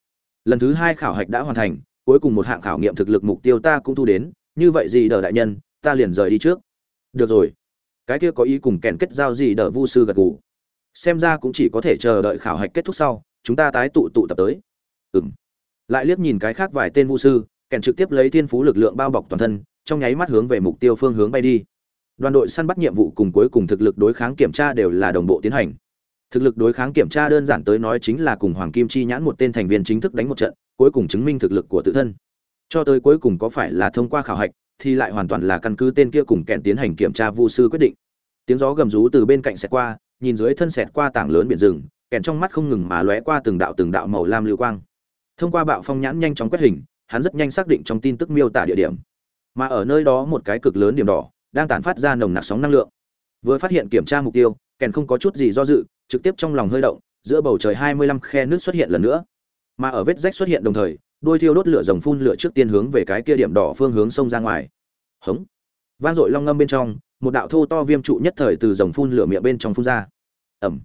A: lần thứ hai khảo hạch đã hoàn thành, cuối cùng một hạng khảo nghiệm thực lực mục tiêu ta cũng thu đến, như vậy gì đờ đại nhân, ta liền rời đi trước. Được rồi. Cái kia có ý cùng kẻn kết giao gì đờ vu sư gật gù. Xem ra cũng chỉ có thể chờ đợi khảo hạch kết thúc sau, chúng ta tái tụ tụ tập tới. Ừng lại liếc nhìn cái khác vài tên vu sư kèn trực tiếp lấy thiên phú lực lượng bao bọc toàn thân trong nháy mắt hướng về mục tiêu phương hướng bay đi. Đoàn đội săn bắt nhiệm vụ cùng cuối cùng thực lực đối kháng kiểm tra đều là đồng bộ tiến hành. Thực lực đối kháng kiểm tra đơn giản tới nói chính là cùng hoàng kim chi nhãn một tên thành viên chính thức đánh một trận, cuối cùng chứng minh thực lực của tự thân. Cho tới cuối cùng có phải là thông qua khảo hạch, thì lại hoàn toàn là căn cứ tên kia cùng kèn tiến hành kiểm tra vu sư quyết định. Tiếng gió gầm rú từ bên cạnh xẹt qua, nhìn dưới thân xẹt qua tảng lớn biển rừng, kèn trong mắt không ngừng mà lóe qua từng đạo từng đạo màu lam lưu quang. Thông qua bạo phong nhãn nhanh chóng quét hình, hắn rất nhanh xác định trong tin tức miêu tả địa điểm mà ở nơi đó một cái cực lớn điểm đỏ, đang tản phát ra nồng nặc sóng năng lượng. Vừa phát hiện kiểm tra mục tiêu, kèn không có chút gì do dự, trực tiếp trong lòng hơi động, giữa bầu trời hai mươi lăm khe nước xuất hiện lần nữa. Mà ở vết rách xuất hiện đồng thời đôi thiêu đốt lửa rồng phun lửa trước tiên hướng về cái kia điểm đỏ phương hướng sông ra ngoài. Hống! Vang dội long ngâm bên trong, một đạo thô to viêm trụ nhất thời từ rồng phun lửa miệng bên trong phun ra. Ẩm!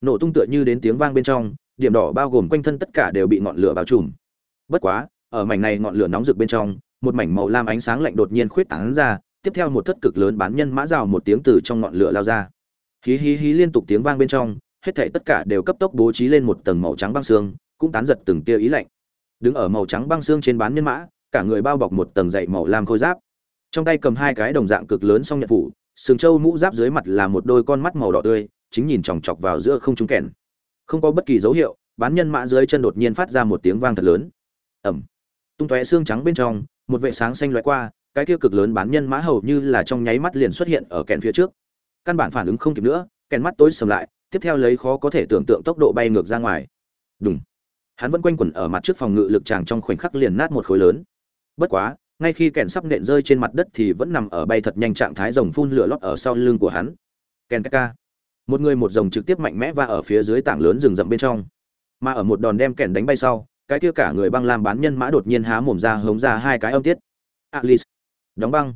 A: Nổ tung tựa như đến tiếng vang bên trong, điểm đỏ bao gồm quanh thân tất cả đều bị ngọn lửa bao trùm. Bất quá, ở mảnh này ngọn lửa nóng rực bên trong một mảnh màu lam ánh sáng lạnh đột nhiên khuyết tán ra tiếp theo một thất cực lớn bán nhân mã rào một tiếng từ trong ngọn lửa lao ra. Hí hí hí liên tục tiếng vang bên trong hết thảy tất cả đều cấp tốc bố trí lên một tầng màu trắng băng xương cũng tán giật từng tia ý lạnh. Đứng ở màu trắng băng xương trên bán nhân mã cả người bao bọc một tầng dày màu lam khôi giáp. Trong tay cầm hai cái đồng dạng cực lớn song nhật phủ sừng trâu mũ giáp dưới mặt là một đôi con mắt màu đỏ tươi chính nhìn chòng chọc vào giữa không trung kèn không có bất kỳ dấu hiệu bán nhân mã dưới chân đột nhiên phát ra một tiếng vang thật lớn. Ầm, tung tóe xương trắng bên trong một vệ sáng xanh lóe qua cái kia cực lớn bán nhân mã hầu như là trong nháy mắt liền xuất hiện ở kèn phía trước. Căn bản phản ứng không kịp nữa kèn mắt tối sầm lại tiếp theo lấy khó có thể tưởng tượng tốc độ bay ngược ra ngoài. Đùng, hắn vẫn quanh quẩn ở mặt trước phòng ngự lực chàng trong khoảnh khắc liền nát một khối lớn. Bất quá ngay khi kèn sắp nện rơi trên mặt đất thì vẫn nằm ở bay thật nhanh trạng thái rồng phun lửa lót ở sau lưng của hắn. Kèn ca. một người một rồng trực tiếp mạnh mẽ và ở phía dưới tảng lớn rừng rậm bên trong. Mà ở một đòn đem kèn đánh bay sau cái kia cả người băng lam bán nhân mã đột nhiên há mồm ra hống ra hai cái âm tiết. Alice. Đóng băng.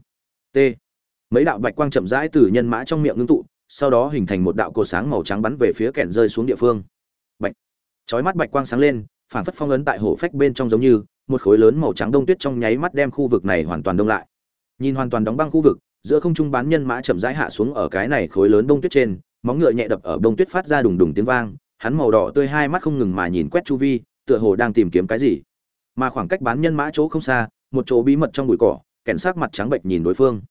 A: T. Mấy đạo bạch quang chậm rãi từ nhân mã trong miệng ngưng tụ, sau đó hình thành một đạo cột sáng màu trắng bắn về phía kẹn rơi xuống địa phương. Bạch. Chói mắt bạch quang sáng lên, phản phất phong ấn tại hổ phách bên trong giống như, một khối lớn màu trắng đông tuyết trong nháy mắt đem khu vực này hoàn toàn đông lại. Nhìn hoàn toàn đóng băng khu vực, giữa không trung bán nhân mã chậm rãi hạ xuống ở cái này khối lớn đông tuyết trên, móng ngựa nhẹ đập ở đông tuyết phát ra đùng đùng tiếng vang, hắn màu đỏ tươi hai mắt không ngừng mà nhìn quét chu vi tựa hồ đang tìm kiếm cái gì. Mà khoảng cách bán nhân mã chỗ không xa, một chỗ bí mật trong bụi cỏ, kẻn sắc mặt trắng bệnh nhìn đối phương.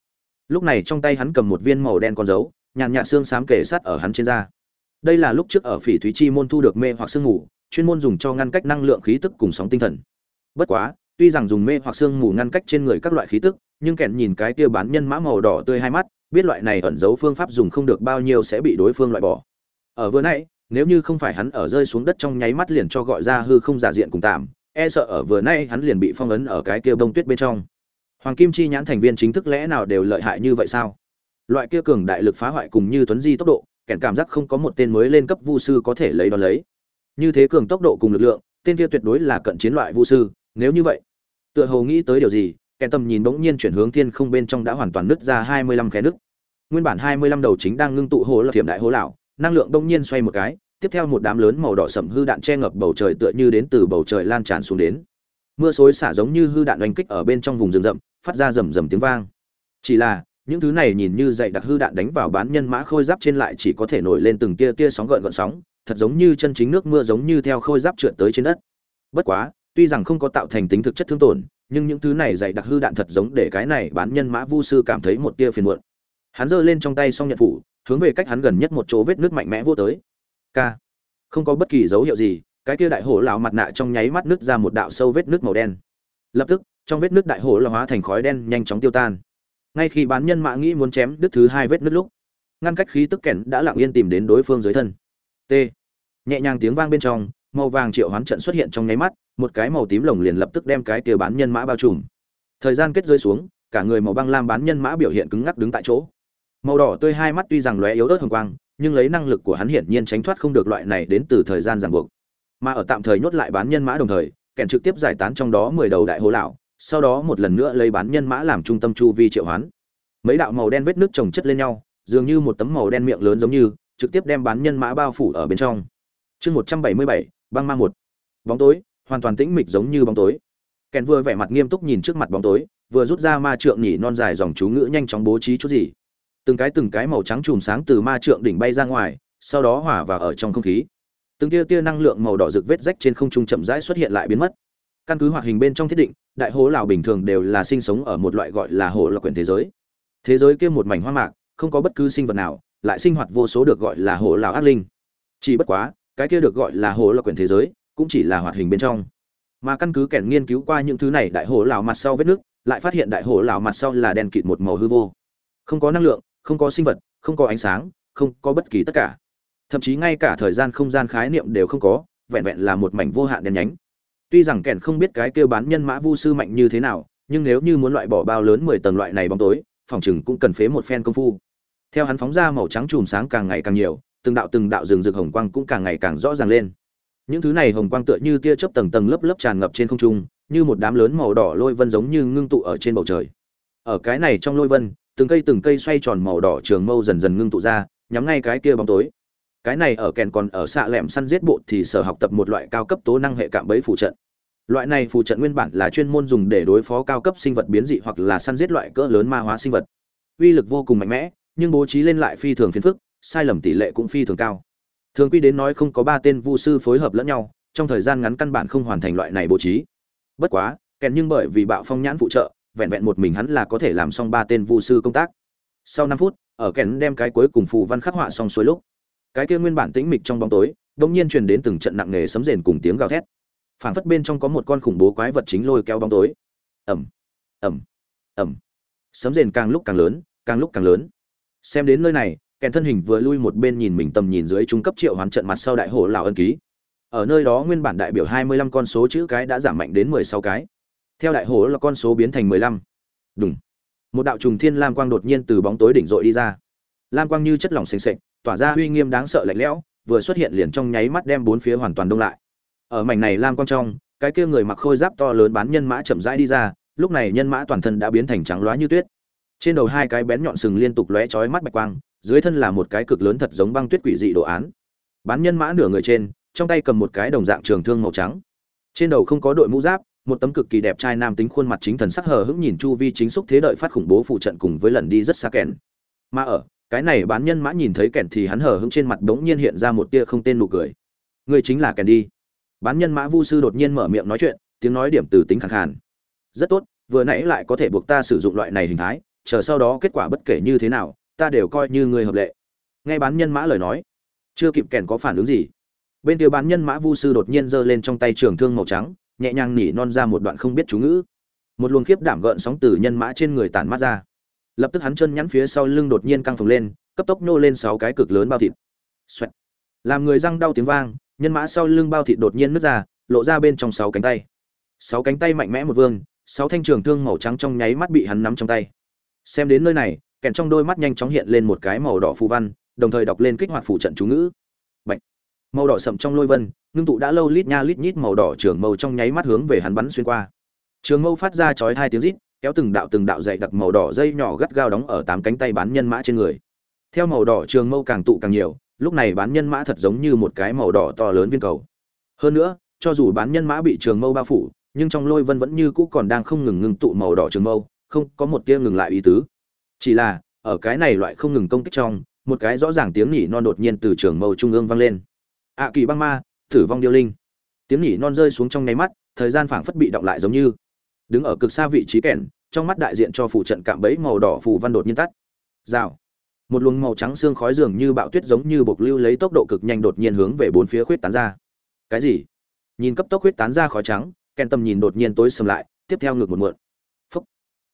A: Lúc này trong tay hắn cầm một viên màu đen con dấu, nhàn nhạt xương xám kể sát ở hắn trên da. Đây là lúc trước ở phỉ thúy chi môn thu được mê hoặc sương mù, chuyên môn dùng cho ngăn cách năng lượng khí tức cùng sóng tinh thần. Bất quá, tuy rằng dùng mê hoặc sương mù ngăn cách trên người các loại khí tức, nhưng kẻn nhìn cái kia bán nhân mã màu đỏ tươi hai mắt, biết loại này ẩn giấu phương pháp dùng không được bao nhiêu sẽ bị đối phương loại bỏ. Ở vừa nãy nếu như không phải hắn ở rơi xuống đất trong nháy mắt liền cho gọi ra hư không giả diện cùng tạm e sợ ở vừa nay hắn liền bị phong ấn ở cái kia bông tuyết bên trong. Hoàng kim chi nhãn thành viên chính thức lẽ nào đều lợi hại như vậy sao? Loại kia cường đại lực phá hoại cùng như tuấn di tốc độ kèn cảm giác không có một tên mới lên cấp vu sư có thể lấy đo lấy. Như thế cường tốc độ cùng lực lượng, tên kia tuyệt đối là cận chiến loại vu sư, nếu như vậy, tựa hồ nghĩ tới điều gì kèn tầm nhìn bỗng nhiên chuyển hướng thiên không bên trong đã hoàn toàn nứt ra hai mươi lăm khe nứt. Nguyên bản hai mươi lăm đầu chính đang ngưng tụ hồ là thiểm đại hồ lão năng lượng bỗng nhiên xoay một cái, tiếp theo một đám lớn màu đỏ sậm hư đạn che ngập bầu trời tựa như đến từ bầu trời lan tràn xuống đến. Mưa xối xả giống như hư đạn oanh kích ở bên trong vùng rừng rậm, phát ra rầm rầm tiếng vang. Chỉ là, những thứ này nhìn như dày đặc hư đạn đánh vào bán nhân mã khôi giáp trên lại chỉ có thể nổi lên từng tia tia sóng gợn gợn sóng, thật giống như chân chính nước mưa giống như theo khôi giáp trượt tới trên đất. Bất quá, tuy rằng không có tạo thành tính thực chất thương tổn, nhưng những thứ này dày đặc hư đạn thật giống để cái này bán nhân mã vu sư cảm thấy một tia phiền muộn. Hắn giơ lên trong tay xong nhận phủ hướng về cách hắn gần nhất một chỗ vết nước mạnh mẽ vô tới. K. Không có bất kỳ dấu hiệu gì, cái kia đại hổ lão mặt nạ trong nháy mắt nứt ra một đạo sâu vết nước màu đen. Lập tức, trong vết nước đại hổ lão hóa thành khói đen nhanh chóng tiêu tan. Ngay khi bán nhân mã nghĩ muốn chém đứt thứ hai vết nứt lúc, ngăn cách khí tức kẻn đã lặng yên tìm đến đối phương dưới thân. T. Nhẹ nhàng tiếng vang bên trong, màu vàng triệu hoán trận xuất hiện trong nháy mắt, một cái màu tím lồng liền lập tức đem cái kia bán nhân mã bao trùm. Thời gian kết rơi xuống, cả người màu băng lam bán nhân mã biểu hiện cứng ngắc đứng tại chỗ màu đỏ tươi hai mắt tuy rằng lóe yếu ớt hồng quang, nhưng lấy năng lực của hắn hiển nhiên tránh thoát không được loại này đến từ thời gian ràng buộc. Mà ở tạm thời nhốt lại bán nhân mã đồng thời kèn trực tiếp giải tán trong đó mười đầu đại hố lão, sau đó một lần nữa lấy bán nhân mã làm trung tâm chu vi triệu hoán. Mấy đạo màu đen vết nước trồng chất lên nhau, dường như một tấm màu đen miệng lớn giống như, trực tiếp đem bán nhân mã bao phủ ở bên trong. Chương một trăm bảy mươi bảy, băng ma một. Bóng tối, hoàn toàn tĩnh mịch giống như bóng tối. Kèn vừa vẻ mặt nghiêm túc nhìn trước mặt bóng tối, vừa rút ra ma trượng nhỉ non dài dòng chú ngữ nhanh chóng bố trí chút gì từng cái từng cái màu trắng chùm sáng từ ma trượng đỉnh bay ra ngoài, sau đó hỏa vào ở trong không khí. Từng tia tia năng lượng màu đỏ rực vết rách trên không trung chậm rãi xuất hiện lại biến mất. Căn cứ hoạt hình bên trong thiết định, đại hố lào bình thường đều là sinh sống ở một loại gọi là hồ lạc quyển thế giới. Thế giới kia một mảnh hoang mạc, không có bất cứ sinh vật nào, lại sinh hoạt vô số được gọi là hồ lào ác linh. Chỉ bất quá, cái kia được gọi là hồ lạc quyển thế giới, cũng chỉ là hoạt hình bên trong. Mà căn cứ kẻn nghiên cứu qua những thứ này, đại hồ lào mặt sau vết nước, lại phát hiện đại hồ lào mặt sau là đen kịt một màu hư vô. Không có năng lượng không có sinh vật, không có ánh sáng, không có bất kỳ tất cả. Thậm chí ngay cả thời gian không gian khái niệm đều không có, vẹn vẹn là một mảnh vô hạn đen nhánh. Tuy rằng kẻn không biết cái kêu bán nhân mã vu sư mạnh như thế nào, nhưng nếu như muốn loại bỏ bao lớn mười tầng loại này bóng tối, phòng chừng cũng cần phế một phen công phu. Theo hắn phóng ra màu trắng chùm sáng càng ngày càng nhiều, từng đạo từng đạo rừng rực hồng quang cũng càng ngày càng rõ ràng lên. Những thứ này hồng quang tựa như tia chớp tầng tầng lớp lớp tràn ngập trên không trung, như một đám lớn màu đỏ lôi vân giống như ngưng tụ ở trên bầu trời. Ở cái này trong lôi vân từng cây từng cây xoay tròn màu đỏ trường mâu dần dần ngưng tụ ra, nhắm ngay cái kia bóng tối. Cái này ở kèn còn ở xạ lẻm săn giết bộ thì sở học tập một loại cao cấp tố năng hệ cạm bẫy phụ trận. Loại này phụ trận nguyên bản là chuyên môn dùng để đối phó cao cấp sinh vật biến dị hoặc là săn giết loại cỡ lớn ma hóa sinh vật. Uy lực vô cùng mạnh mẽ, nhưng bố trí lên lại phi thường phiền phức, sai lầm tỷ lệ cũng phi thường cao. Thường quy đến nói không có ba tên vu sư phối hợp lẫn nhau, trong thời gian ngắn căn bản không hoàn thành loại này bố trí. Bất quá, kèn nhưng bởi vì bạo phong nhãn phụ trợ vẹn vẹn một mình hắn là có thể làm xong ba tên vu sư công tác. Sau năm phút, ở kèn đem cái cuối cùng phù văn khắc họa xong xuôi lúc, cái kia nguyên bản tĩnh mịch trong bóng tối, đột nhiên truyền đến từng trận nặng nề sấm rền cùng tiếng gào thét. Phảng phất bên trong có một con khủng bố quái vật chính lôi kéo bóng tối. Ẩm ẩm ẩm sấm rền càng lúc càng lớn, càng lúc càng lớn. Xem đến nơi này, kèn thân hình vừa lui một bên nhìn mình tầm nhìn dưới trung cấp triệu hoán trận mặt sau đại hồ lão ân ký. Ở nơi đó nguyên bản đại biểu hai mươi lăm con số chữ cái đã giảm mạnh đến mười sáu cái theo đại hồ là con số biến thành mười lăm. Đúng một đạo trùng thiên lam quang đột nhiên từ bóng tối đỉnh dội đi ra. Lam quang như chất lỏng sền sệt, tỏa ra uy nghiêm đáng sợ lạnh lẽo vừa xuất hiện liền trong nháy mắt đem bốn phía hoàn toàn đông lại. Ở mảnh này lam quang trong cái kia người mặc khôi giáp to lớn bán nhân mã chậm rãi đi ra lúc này nhân mã toàn thân đã biến thành trắng loá như tuyết. Trên đầu hai cái bén nhọn sừng liên tục lóe chói mắt bạch quang dưới thân là một cái cực lớn thật giống băng tuyết quỷ dị đồ án. Bán nhân mã nửa người trên trong tay cầm một cái đồng dạng trường thương màu trắng. Trên đầu không có đội mũ giáp một tấm cực kỳ đẹp trai nam tính khuôn mặt chính thần sắc hờ hững nhìn chu vi chính xúc thế đợi phát khủng bố phụ trận cùng với lần đi rất xa kèn. Mà ở, cái này bán nhân mã nhìn thấy kèn thì hắn hờ hững trên mặt bỗng nhiên hiện ra một tia không tên nụ cười. Người chính là kèn đi. Bán nhân mã vu sư đột nhiên mở miệng nói chuyện, tiếng nói điểm từ tính khẳng khàn. Rất tốt, vừa nãy lại có thể buộc ta sử dụng loại này hình thái, chờ sau đó kết quả bất kể như thế nào, ta đều coi như người hợp lệ. Nghe bán nhân mã lời nói, chưa kịp kèn có phản ứng gì. Bên kia bán nhân mã vu sư đột nhiên giơ lên trong tay trường thương màu trắng nhẹ nhàng nỉ non ra một đoạn không biết chú ngữ. Một luồng khiếp đảm gợn sóng từ nhân mã trên người tản mát ra. Lập tức hắn chân nhắn phía sau lưng đột nhiên căng phồng lên, cấp tốc nô lên sáu cái cực lớn bao thịt. Xoẹt. làm người răng đau tiếng vang, nhân mã sau lưng bao thịt đột nhiên nứt ra, lộ ra bên trong sáu cánh tay. Sáu cánh tay mạnh mẽ một vương, sáu thanh trường thương màu trắng trong nháy mắt bị hắn nắm trong tay. Xem đến nơi này, kèn trong đôi mắt nhanh chóng hiện lên một cái màu đỏ phù văn, đồng thời đọc lên kích hoạt phủ trận chú ngữ. Bạch. màu đỏ sậm trong lôi vân ngưng tụ đã lâu lít nha lít nhít màu đỏ trường mâu trong nháy mắt hướng về hắn bắn xuyên qua. Trường mâu phát ra chói hai tiếng rít, kéo từng đạo từng đạo dày đặc màu đỏ dây nhỏ gắt gao đóng ở tám cánh tay bán nhân mã trên người. Theo màu đỏ trường mâu càng tụ càng nhiều, lúc này bán nhân mã thật giống như một cái màu đỏ to lớn viên cầu. Hơn nữa, cho dù bán nhân mã bị trường mâu bao phủ, nhưng trong lôi vân vẫn như cũ còn đang không ngừng ngưng tụ màu đỏ trường mâu, không có một tia ngừng lại ý tứ. Chỉ là, ở cái này loại không ngừng công kích trong, một cái rõ ràng tiếng nhỉ non đột nhiên từ trường mâu trung ương vang lên. Ạ kỳ băng ma thử vong điêu linh. Tiếng nhỉ non rơi xuống trong nháy mắt, thời gian phảng phất bị động lại giống như. Đứng ở cực xa vị trí kèn, trong mắt đại diện cho phủ trận cạm bẫy màu đỏ phù văn đột nhiên tắt. Rào. Một luồng màu trắng xương khói dường như bạo tuyết giống như bộc lưu lấy tốc độ cực nhanh đột nhiên hướng về bốn phía khuyết tán ra. Cái gì? Nhìn cấp tốc khuyết tán ra khói trắng, kèn tầm nhìn đột nhiên tối sầm lại, tiếp theo ngược một muộn. Phúc.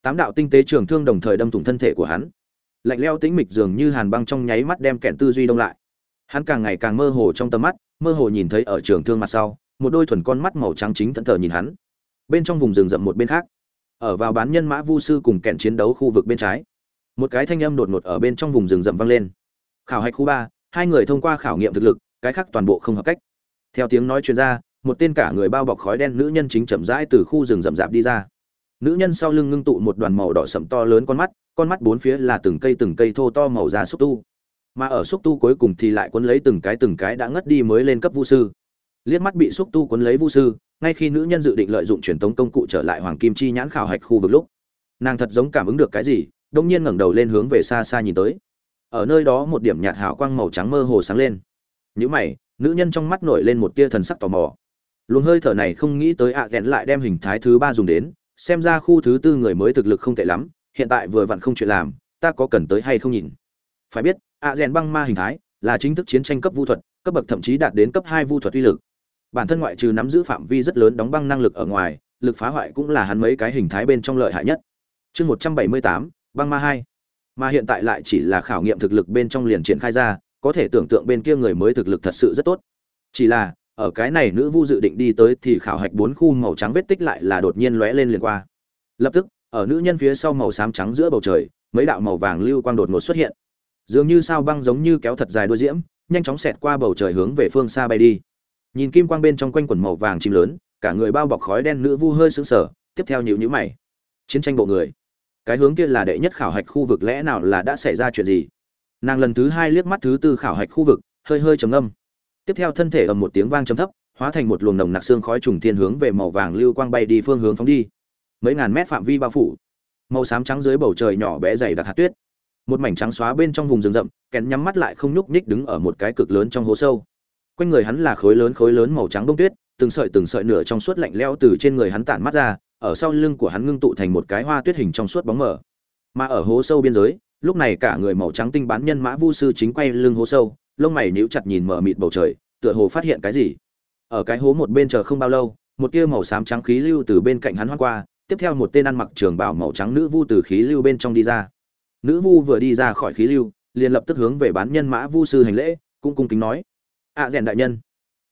A: Tám đạo tinh tế trường thương đồng thời đâm thủng thân thể của hắn. Lạnh leo tĩnh mịch dường như hàn băng trong nháy mắt đem kèn tư duy đông lại. Hắn càng ngày càng mơ hồ trong tầm mắt mơ hồ nhìn thấy ở trường thương mặt sau, một đôi thuần con mắt màu trắng chính thẫn thờ nhìn hắn. Bên trong vùng rừng rậm một bên khác, ở vào bán nhân mã vu sư cùng kèn chiến đấu khu vực bên trái, một cái thanh âm đột ngột ở bên trong vùng rừng rậm vang lên. Khảo hạch khu ba, hai người thông qua khảo nghiệm thực lực, cái khác toàn bộ không hợp cách. Theo tiếng nói chuyên gia một tên cả người bao bọc khói đen nữ nhân chính chậm rãi từ khu rừng rậm rạp đi ra. Nữ nhân sau lưng ngưng tụ một đoàn màu đỏ sậm to lớn con mắt con mắt bốn phía là từng cây từng cây thô to màu da xúc tu mà ở xúc tu cuối cùng thì lại quấn lấy từng cái từng cái đã ngất đi mới lên cấp vu sư. Liếc mắt bị xúc tu quấn lấy vu sư, ngay khi nữ nhân dự định lợi dụng truyền tống công cụ trở lại hoàng kim chi nhãn khảo hạch khu vực lúc, nàng thật giống cảm ứng được cái gì, đông nhiên ngẩng đầu lên hướng về xa xa nhìn tới. Ở nơi đó một điểm nhạt hào quang màu trắng mơ hồ sáng lên. Nhữ mày, nữ nhân trong mắt nổi lên một tia thần sắc tò mò. Luồng hơi thở này không nghĩ tới ạ à ghẹn lại đem hình thái thứ ba dùng đến, xem ra khu thứ tư người mới thực lực không tệ lắm, hiện tại vừa vặn không chuyện làm, ta có cần tới hay không nhìn? Phải biết ạ rèn băng ma hình thái là chính thức chiến tranh cấp vu thuật, cấp bậc thậm chí đạt đến cấp hai vu thuật uy lực. Bản thân ngoại trừ nắm giữ phạm vi rất lớn đóng băng năng lực ở ngoài, lực phá hoại cũng là hắn mấy cái hình thái bên trong lợi hại nhất. Chương một trăm bảy mươi tám, băng ma hai. Mà hiện tại lại chỉ là khảo nghiệm thực lực bên trong liền triển khai ra, có thể tưởng tượng bên kia người mới thực lực thật sự rất tốt. Chỉ là, ở cái này nữ vu dự định đi tới thì khảo hạch bốn khu màu trắng vết tích lại là đột nhiên lóe lên liền qua. Lập tức, ở nữ nhân phía sau màu xám trắng giữa bầu trời, mấy đạo màu vàng lưu quang đột ngột xuất hiện dường như sao băng giống như kéo thật dài đuôi diễm, nhanh chóng xẹt qua bầu trời hướng về phương xa bay đi. Nhìn kim quang bên trong quanh quần màu vàng chim lớn, cả người bao bọc khói đen nữ vu hơi sững sờ, tiếp theo nhịu nhữ mày. Chiến tranh bộ người. Cái hướng kia là đệ nhất khảo hạch khu vực lẽ nào là đã xảy ra chuyện gì? Nàng lần thứ hai liếc mắt thứ tư khảo hạch khu vực, hơi hơi trầm âm tiếp theo thân thể ầm một tiếng vang trầm thấp, hóa thành một luồng nồng nặc xương khói trùng thiên hướng về màu vàng lưu quang bay đi phương hướng phóng đi. Mấy ngàn mét phạm vi bao phủ. Màu xám trắng dưới bầu trời nhỏ bé dày đặc hạt tuyết một mảnh trắng xóa bên trong vùng rừng rậm kèn nhắm mắt lại không nhúc nhích đứng ở một cái cực lớn trong hố sâu. Quanh người hắn là khối lớn khối lớn màu trắng bông tuyết, từng sợi từng sợi nửa trong suốt lạnh leo từ trên người hắn tản mắt ra, ở sau lưng của hắn ngưng tụ thành một cái hoa tuyết hình trong suốt bóng mờ. Mà ở hố sâu biên giới, lúc này cả người màu trắng tinh bán nhân mã vu sư chính quay lưng hố sâu, lông mày níu chặt nhìn mở mịt bầu trời, tựa hồ phát hiện cái gì. Ở cái hố một bên chờ không bao lâu, một tia màu xám trắng khí lưu từ bên cạnh hắn hoang qua, tiếp theo một tên ăn mặc trường bào màu trắng nữ vu từ khí lưu bên trong đi ra nữ vu vừa đi ra khỏi khí lưu liền lập tức hướng về bán nhân mã vu sư hành lễ cũng cung kính nói. Ạ à, rèn đại nhân.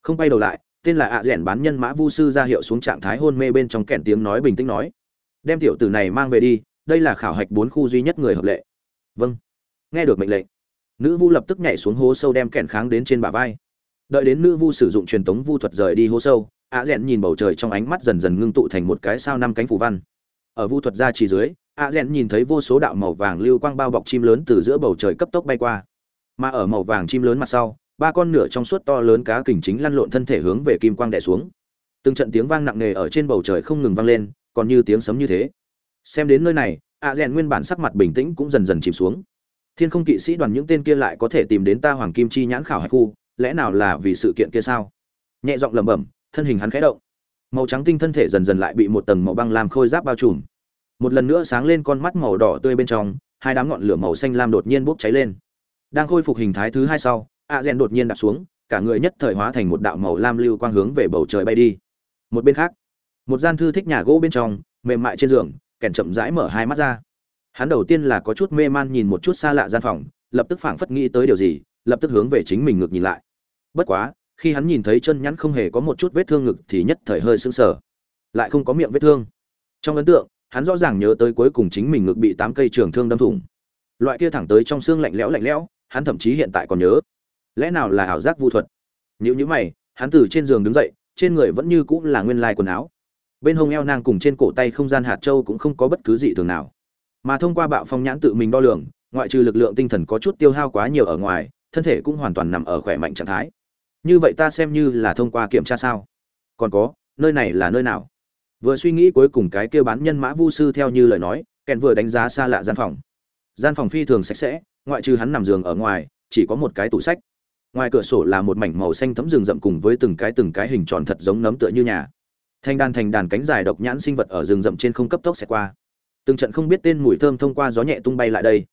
A: Không bay đầu lại tên là ạ rèn bán nhân mã vu sư ra hiệu xuống trạng thái hôn mê bên trong kèn tiếng nói bình tĩnh nói. Đem tiểu tử này mang về đi đây là khảo hạch bốn khu duy nhất người hợp lệ. Vâng. Nghe được mệnh lệnh nữ vu lập tức nhảy xuống hố sâu đem kèn kháng đến trên bả vai. Đợi đến nữ vu sử dụng truyền tống vu thuật rời đi hố sâu ạ rèn nhìn bầu trời trong ánh mắt dần dần ngưng tụ thành một cái sao năm cánh phủ văn. Ở vu thuật ra chỉ dưới A rèn nhìn thấy vô số đạo màu vàng lưu quang bao bọc chim lớn từ giữa bầu trời cấp tốc bay qua. Mà ở màu vàng chim lớn mặt sau, ba con nửa trong suốt to lớn cá kình chính lăn lộn thân thể hướng về kim quang đè xuống. Từng trận tiếng vang nặng nề ở trên bầu trời không ngừng vang lên, còn như tiếng sấm như thế. Xem đến nơi này, A rèn nguyên bản sắc mặt bình tĩnh cũng dần dần chìm xuống. Thiên không kỵ sĩ đoàn những tên kia lại có thể tìm đến ta hoàng kim chi nhãn khảo hải khu, lẽ nào là vì sự kiện kia sao? Nhẹ giọng lẩm bẩm, thân hình hắn khẽ động. Màu trắng tinh thân thể dần dần lại bị một tầng màu băng làm khôi giáp bao trùm một lần nữa sáng lên con mắt màu đỏ tươi bên trong, hai đám ngọn lửa màu xanh lam đột nhiên bốc cháy lên. Đang khôi phục hình thái thứ hai sau, a rèn đột nhiên đạp xuống, cả người nhất thời hóa thành một đạo màu lam lưu quang hướng về bầu trời bay đi. Một bên khác, một gian thư thích nhà gỗ bên trong, mềm mại trên giường, kèn chậm rãi mở hai mắt ra. Hắn đầu tiên là có chút mê man nhìn một chút xa lạ gian phòng, lập tức phảng phất nghĩ tới điều gì, lập tức hướng về chính mình ngược nhìn lại. Bất quá, khi hắn nhìn thấy chân nhắn không hề có một chút vết thương ngực thì nhất thời hơi sững sờ. Lại không có miệng vết thương. Trong ấn tượng hắn rõ ràng nhớ tới cuối cùng chính mình ngực bị tám cây trường thương đâm thủng. Loại kia thẳng tới trong xương lạnh lẽo lạnh lẽo, hắn thậm chí hiện tại còn nhớ. Lẽ nào là ảo giác vu thuật? Nếu như mày, hắn từ trên giường đứng dậy, trên người vẫn như cũng là nguyên lai quần áo. Bên hông eo nang cùng trên cổ tay không gian hạt châu cũng không có bất cứ gì thường nào. Mà thông qua bạo phong nhãn tự mình đo lường, ngoại trừ lực lượng tinh thần có chút tiêu hao quá nhiều ở ngoài, thân thể cũng hoàn toàn nằm ở khỏe mạnh trạng thái. Như vậy ta xem như là thông qua kiểm tra sao? Còn có, nơi này là nơi nào? Vừa suy nghĩ cuối cùng cái kêu bán nhân mã vu sư theo như lời nói, kèn vừa đánh giá xa lạ gian phòng. Gian phòng phi thường sạch sẽ, ngoại trừ hắn nằm giường ở ngoài, chỉ có một cái tủ sách. Ngoài cửa sổ là một mảnh màu xanh thấm rừng rậm cùng với từng cái từng cái hình tròn thật giống nấm tựa như nhà. Thanh đàn thành đàn cánh dài độc nhãn sinh vật ở rừng rậm trên không cấp tốc xẹt qua. Từng trận không biết tên mùi thơm thông qua gió nhẹ tung bay lại đây.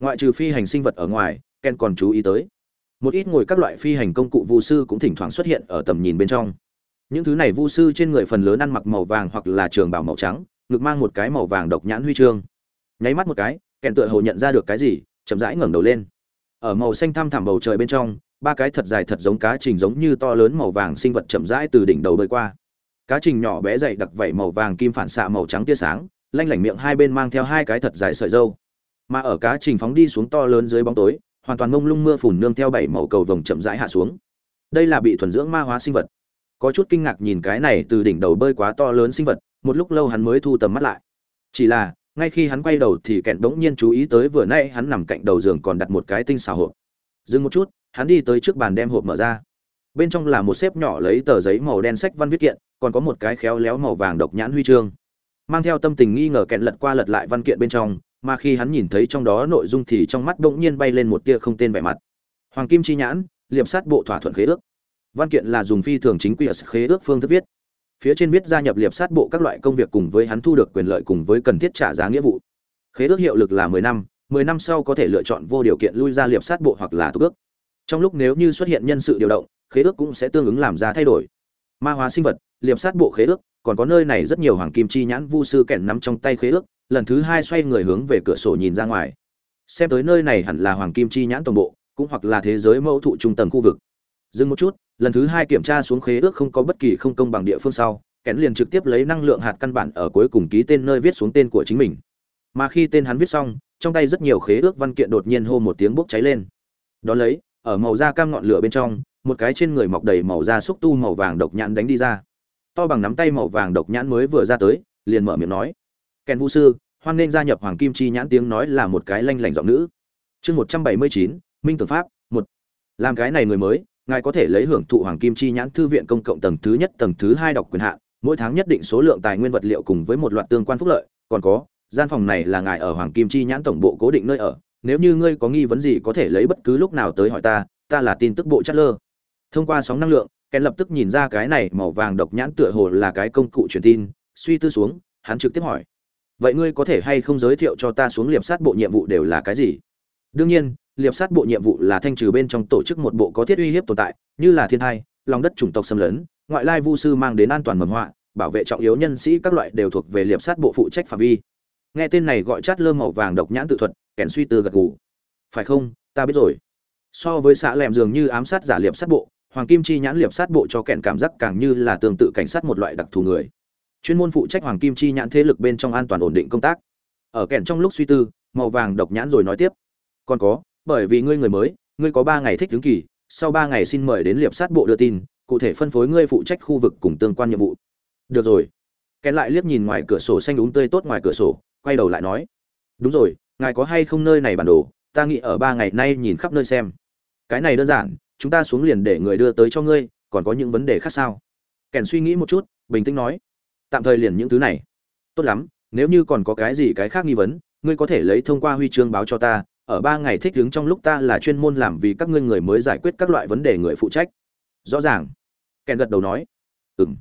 A: Ngoại trừ phi hành sinh vật ở ngoài ken còn chú ý tới. Một ít ngồi các loại phi hành công cụ vu sư cũng thỉnh thoảng xuất hiện ở tầm nhìn bên trong những thứ này vu sư trên người phần lớn ăn mặc màu vàng hoặc là trường bảo màu trắng, ngực mang một cái màu vàng độc nhãn huy chương. Nháy mắt một cái, kèn tựa hồ nhận ra được cái gì, chậm rãi ngẩng đầu lên. Ở màu xanh thăm thẳm bầu trời bên trong, ba cái thật dài thật giống cá trình giống như to lớn màu vàng sinh vật chậm rãi từ đỉnh đầu bơi qua. Cá trình nhỏ bé dày đặc vảy màu vàng kim phản xạ màu trắng tia sáng, lanh lảnh miệng hai bên mang theo hai cái thật dài sợi dâu mà ở cá trình phóng đi xuống to lớn dưới bóng tối, hoàn toàn mông lung mưa phùn nương theo bảy màu cầu vồng chậm rãi hạ xuống. Đây là bị thuần dưỡng ma hóa sinh vật có chút kinh ngạc nhìn cái này từ đỉnh đầu bơi quá to lớn sinh vật, một lúc lâu hắn mới thu tầm mắt lại. Chỉ là, ngay khi hắn quay đầu thì kẹn bỗng nhiên chú ý tới vừa nay hắn nằm cạnh đầu giường còn đặt một cái tinh xào hộp. Dừng một chút, hắn đi tới trước bàn đem hộp mở ra. Bên trong là một xếp nhỏ lấy tờ giấy màu đen sách văn viết kiện, còn có một cái khéo léo màu vàng độc nhãn huy chương. Mang theo tâm tình nghi ngờ kẹn lật qua lật lại văn kiện bên trong, mà khi hắn nhìn thấy trong đó nội dung thì trong mắt bỗng nhiên bay lên một tia không tên vẻ mặt. Hoàng kim chi nhãn, liệp sát bộ thỏa thuận khế ước văn kiện là dùng phi thường chính quy ở khế ước phương thức viết. Phía trên viết gia nhập liệp sát bộ các loại công việc cùng với hắn thu được quyền lợi cùng với cần thiết trả giá nghĩa vụ. Khế ước hiệu lực là mười năm mười năm sau có thể lựa chọn vô điều kiện lui ra liệp sát bộ hoặc là tục ước. Trong lúc nếu như xuất hiện nhân sự điều động, khế ước cũng sẽ tương ứng làm ra thay đổi. Ma hóa sinh vật, liệp sát bộ khế ước, còn có nơi này rất nhiều hoàng kim chi nhãn vu sư kẻn nắm trong tay khế ước, lần thứ hai xoay người hướng về cửa sổ nhìn ra ngoài. Xem tới nơi này hẳn là hoàng kim chi nhãn toàn bộ, cũng hoặc là thế giới mẫu thụ trung tầng khu vực. Dừng một chút lần thứ hai kiểm tra xuống khế ước không có bất kỳ không công bằng địa phương sau kẽn liền trực tiếp lấy năng lượng hạt căn bản ở cuối cùng ký tên nơi viết xuống tên của chính mình. Mà khi tên hắn viết xong, trong tay rất nhiều khế ước văn kiện đột nhiên hô một tiếng bốc cháy lên. Đ ó lấy, ở màu da cam ngọn lửa bên trong, một cái trên người mọc đầy màu da xúc tu màu vàng độc nhãn đánh đi ra. To bằng nắm tay màu vàng độc nhãn mới vừa ra tới, liền mở miệng nói kèn vũ sư, hoan nên gia nhập hoàng kim chi nhãn tiếng nói là một cái lanh lảnh giọng nữ. Chương một trăm bảy mươi chín, minh tử pháp, một. Làm cái này người mới ngài có thể lấy hưởng thụ hoàng kim chi nhãn thư viện công cộng tầng thứ nhất, tầng thứ hai đọc quyền hạn, mỗi tháng nhất định số lượng tài nguyên vật liệu cùng với một loạt tương quan phúc lợi. Còn có, gian phòng này là ngài ở hoàng kim chi nhãn tổng bộ cố định nơi ở. Nếu như ngươi có nghi vấn gì có thể lấy bất cứ lúc nào tới hỏi ta ta là tin tức bộ chất lơ. Thông qua sóng năng lượng kèn lập tức nhìn ra cái này màu vàng độc nhãn tựa hồ là cái công cụ truyền tin. Suy tư xuống, hắn trực tiếp hỏi, vậy ngươi có thể hay không giới thiệu cho ta xuống liệp sát bộ nhiệm vụ đều là cái gì? Đương nhiên liệp sát bộ nhiệm vụ là thanh trừ bên trong tổ chức một bộ có thiết uy hiếp tồn tại, như là thiên thai, lòng đất chủng tộc xâm lấn, ngoại lai vu sư mang đến an toàn mầm họa, bảo vệ trọng yếu nhân sĩ các loại đều thuộc về liệp sát bộ phụ trách phạm vi. Nghe tên này gọi chát lơ màu vàng độc nhãn tự thuật, kèn suy tư gật gù. Phải không, ta biết rồi. So với xã lèm dường như ám sát giả liệp sát bộ, hoàng kim chi nhãn liệp sát bộ cho kẹn cảm giác càng như là tương tự cảnh sát một loại đặc thù người. Chuyên môn phụ trách hoàng kim chi nhãn thế lực bên trong an toàn ổn định công tác. Ở kẹn trong lúc suy tư, màu vàng độc nhãn rồi nói tiếp. Còn có bởi vì ngươi người mới, ngươi có ba ngày thích ứng kỳ, sau ba ngày xin mời đến liệp sát bộ đưa tin, cụ thể phân phối ngươi phụ trách khu vực cùng tương quan nhiệm vụ. Được rồi. Kén lại liếc nhìn ngoài cửa sổ xanh đúng tươi tốt ngoài cửa sổ, quay đầu lại nói, đúng rồi, ngài có hay không nơi này bản đồ, ta nghĩ ở ba ngày nay nhìn khắp nơi xem. Cái này đơn giản, chúng ta xuống liền để người đưa tới cho ngươi, còn có những vấn đề khác sao? Kèn suy nghĩ một chút, bình tĩnh nói, tạm thời liền những thứ này. Tốt lắm, nếu như còn có cái gì cái khác nghi vấn, ngươi có thể lấy thông qua huy chương báo cho ta ở ba ngày thích ứng trong lúc ta là chuyên môn làm vì các ngươi người mới giải quyết các loại vấn đề người phụ trách. Rõ ràng. Kèn gật đầu nói. Ừng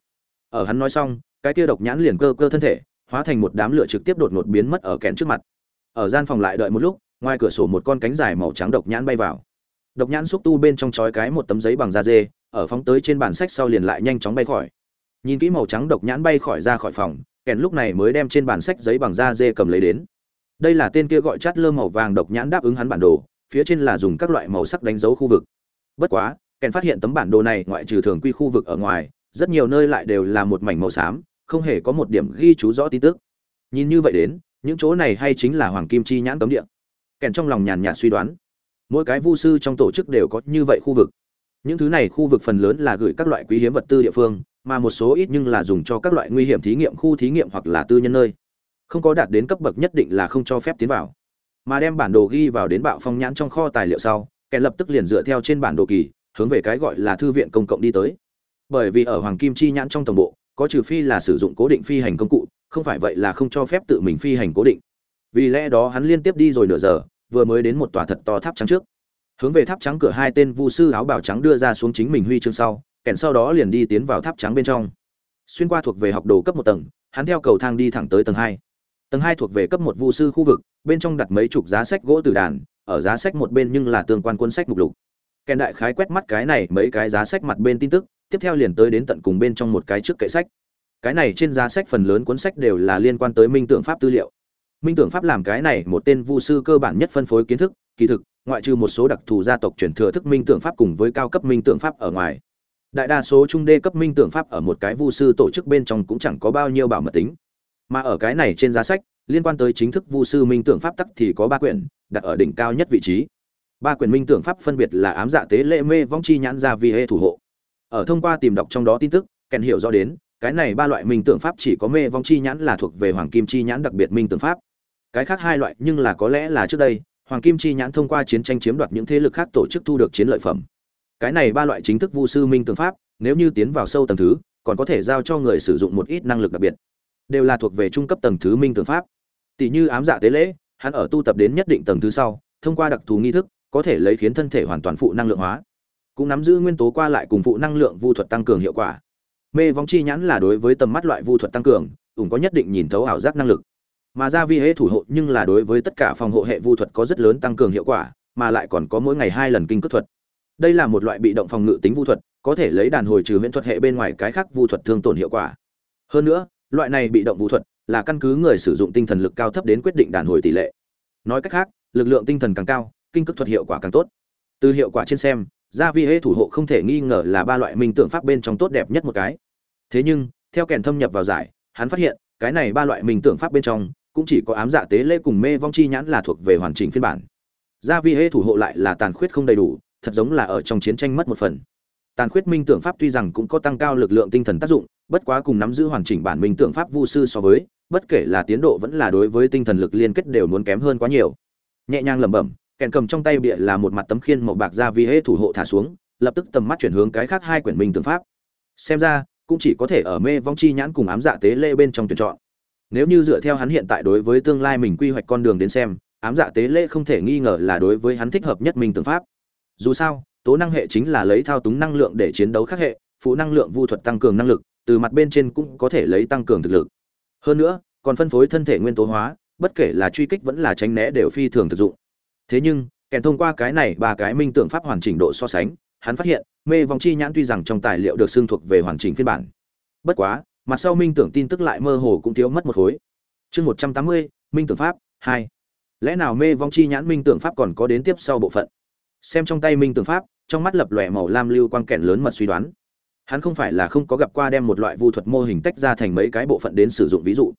A: ở hắn nói xong, cái kia độc nhãn liền cơ cơ thân thể, hóa thành một đám lửa trực tiếp đột ngột biến mất ở kèn trước mặt. Ở gian phòng lại đợi một lúc, ngoài cửa sổ một con cánh dài màu trắng độc nhãn bay vào. Độc nhãn xúc tu bên trong chói cái một tấm giấy bằng da dê, ở phóng tới trên bản sách sau liền lại nhanh chóng bay khỏi. Nhìn kỹ màu trắng độc nhãn bay khỏi ra khỏi phòng, kèn lúc này mới đem trên bản sách giấy bằng da dê cầm lấy đến đây là tên kia gọi chát lơ màu vàng độc nhãn đáp ứng hắn bản đồ, phía trên là dùng các loại màu sắc đánh dấu khu vực. Bất quá kèn phát hiện tấm bản đồ này ngoại trừ thường quy khu vực ở ngoài, rất nhiều nơi lại đều là một mảnh màu xám, không hề có một điểm ghi chú rõ tin tức. Nhìn như vậy đến, những chỗ này hay chính là hoàng kim chi nhãn cấm địa. Kèn trong lòng nhàn nhạt suy đoán, mỗi cái vu sư trong tổ chức đều có như vậy khu vực. Những thứ này khu vực phần lớn là gửi các loại quý hiếm vật tư địa phương, mà một số ít nhưng là dùng cho các loại nguy hiểm thí nghiệm khu thí nghiệm hoặc là tư nhân nơi không có đạt đến cấp bậc nhất định là không cho phép tiến vào. Mà đem bản đồ ghi vào đến bạo phong nhãn trong kho tài liệu sau, kẻ lập tức liền dựa theo trên bản đồ kỳ, hướng về cái gọi là thư viện công cộng đi tới. Bởi vì ở hoàng kim chi nhãn trong tổng bộ, có trừ phi là sử dụng cố định phi hành công cụ, không phải vậy là không cho phép tự mình phi hành cố định. Vì lẽ đó hắn liên tiếp đi rồi nửa giờ, vừa mới đến một tòa thật to tháp trắng trước. Hướng về tháp trắng cửa hai tên vu sư áo bào trắng đưa ra xuống chính mình huy chương sau kèn sau đó liền đi tiến vào tháp trắng bên trong. Xuyên qua thuộc về học đồ cấp một tầng, hắn theo cầu thang đi thẳng tới tầng hai tầng hai thuộc về cấp một vu sư khu vực, bên trong đặt mấy chục giá sách gỗ từ đàn, ở giá sách một bên nhưng là tương quan cuốn sách mục lục. Kèn đại khái quét mắt cái này mấy cái giá sách mặt bên tin tức, tiếp theo liền tới đến tận cùng bên trong một cái trước kệ sách. Cái này trên giá sách phần lớn cuốn sách đều là liên quan tới minh tượng pháp tư liệu. Minh tưởng pháp làm cái này một tên vu sư cơ bản nhất phân phối kiến thức, kỳ thực, ngoại trừ một số đặc thù gia tộc truyền thừa thức minh tưởng pháp cùng với cao cấp minh tưởng pháp ở ngoài. Đại đa số trung đê cấp minh tưởng pháp ở một cái vu sư tổ chức bên trong cũng chẳng có bao nhiêu bảo mật tính mà ở cái này trên giá sách, liên quan tới chính thức vu sư minh tưởng pháp tắc thì có ba quyển, đặt ở đỉnh cao nhất vị trí. Ba quyển minh tưởng pháp phân biệt là ám dạ tế lệ mê vong chi nhãn ra vi hê thủ hộ. Ở thông qua tìm đọc trong đó tin tức, kèn hiểu rõ đến, cái này ba loại minh tưởng pháp chỉ có mê vong chi nhãn là thuộc về hoàng kim chi nhãn đặc biệt minh tưởng pháp. Cái khác hai loại nhưng là có lẽ là trước đây, hoàng kim chi nhãn thông qua chiến tranh chiếm đoạt những thế lực khác tổ chức thu được chiến lợi phẩm. Cái này ba loại chính thức vu sư minh tưởng pháp, nếu như tiến vào sâu tầng thứ, còn có thể giao cho người sử dụng một ít năng lực đặc biệt đều là thuộc về trung cấp tầng thứ minh tưởng pháp. Tỷ như ám dạ tế lễ, hắn ở tu tập đến nhất định tầng thứ sau, thông qua đặc thù nghi thức, có thể lấy khiến thân thể hoàn toàn phụ năng lượng hóa. Cũng nắm giữ nguyên tố qua lại cùng phụ năng lượng vu thuật tăng cường hiệu quả. Mê vong chi nhãn là đối với tầm mắt loại vu thuật tăng cường cũng có nhất định nhìn thấu ảo giác năng lực. Mà ra vi hệ thủ hộ nhưng là đối với tất cả phòng hộ hệ vu thuật có rất lớn tăng cường hiệu quả, mà lại còn có mỗi ngày hai lần kinh cước thuật. Đây là một loại bị động phòng ngự tính vu thuật, có thể lấy đàn hồi trừ huyễn thuật hệ bên ngoài cái khác vu thuật thương tổn hiệu quả. Hơn nữa loại này bị động vũ thuật là căn cứ người sử dụng tinh thần lực cao thấp đến quyết định đàn hồi tỷ lệ. Nói cách khác, lực lượng tinh thần càng cao, kinh cước thuật hiệu quả càng tốt. Từ hiệu quả trên xem, gia vi hệ thủ hộ không thể nghi ngờ là ba loại minh tượng pháp bên trong tốt đẹp nhất một cái. Thế nhưng, theo kèn thâm nhập vào giải, hắn phát hiện, cái này ba loại minh tượng pháp bên trong cũng chỉ có ám dạ tế lễ cùng mê vong chi nhãn là thuộc về hoàn chỉnh phiên bản. Gia vi hê thủ hộ lại là tàn khuyết không đầy đủ, thật giống là ở trong chiến tranh mất một phần. Tàn khuyết minh tưởng pháp tuy rằng cũng có tăng cao lực lượng tinh thần tác dụng bất quá cùng nắm giữ hoàn chỉnh bản minh tượng pháp vu sư so với, bất kể là tiến độ vẫn là đối với tinh thần lực liên kết đều muốn kém hơn quá nhiều. Nhẹ nhàng lẩm bẩm, kèn cầm trong tay bịa là một mặt tấm khiên màu bạc ra vi hê thủ hộ thả xuống, lập tức tầm mắt chuyển hướng cái khác hai quyển minh tượng pháp. Xem ra, cũng chỉ có thể ở mê vong chi nhãn cùng ám dạ tế lễ bên trong tuyển chọn. Nếu như dựa theo hắn hiện tại đối với tương lai mình quy hoạch con đường đến xem, ám dạ tế lễ không thể nghi ngờ là đối với hắn thích hợp nhất minh tượng pháp. Dù sao, tố năng hệ chính là lấy thao túng năng lượng để chiến đấu khác hệ, phụ năng lượng vu thuật tăng cường năng lực từ mặt bên trên cũng có thể lấy tăng cường thực lực. Hơn nữa, còn phân phối thân thể nguyên tố hóa, bất kể là truy kích vẫn là tránh né đều phi thường thực dụng. Thế nhưng, kèn thông qua cái này ba cái minh tưởng pháp hoàn chỉnh độ so sánh, hắn phát hiện, mê vòng chi nhãn tuy rằng trong tài liệu được xương thuộc về hoàn chỉnh phiên bản. Bất quá, mặt sau minh tưởng tin tức lại mơ hồ cũng thiếu mất một khối. Chương một trăm tám mươi, minh tưởng pháp hai. Lẽ nào mê vong chi nhãn minh tưởng pháp còn có đến tiếp sau bộ phận? Xem trong tay minh tưởng pháp, trong mắt lập lòe màu lam lưu quang kẹn lớn mật suy đoán hắn không phải là không có gặp qua đem một loại vu thuật mô hình tách ra thành mấy cái bộ phận đến sử dụng ví dụ.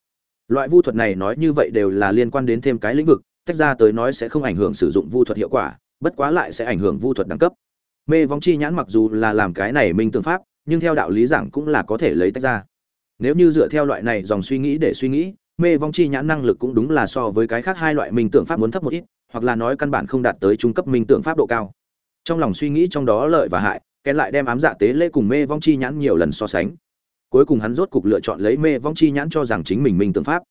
A: Loại vu thuật này nói như vậy đều là liên quan đến thêm cái lĩnh vực, tách ra tới nói sẽ không ảnh hưởng sử dụng vu thuật hiệu quả, bất quá lại sẽ ảnh hưởng vu thuật đẳng cấp. Mê vong chi nhãn mặc dù là làm cái này minh tương pháp, nhưng theo đạo lý giảng cũng là có thể lấy tách ra. Nếu như dựa theo loại này dòng suy nghĩ để suy nghĩ, mê vong chi nhãn năng lực cũng đúng là so với cái khác hai loại minh tượng pháp muốn thấp một ít, hoặc là nói căn bản không đạt tới trung cấp minh tượng pháp độ cao. Trong lòng suy nghĩ trong đó lợi và hại kén lại đem ám dạ tế lễ cùng mê vong chi nhãn nhiều lần so sánh. Cuối cùng hắn rốt cục lựa chọn lấy mê vong chi nhãn cho rằng chính mình minh tượng pháp.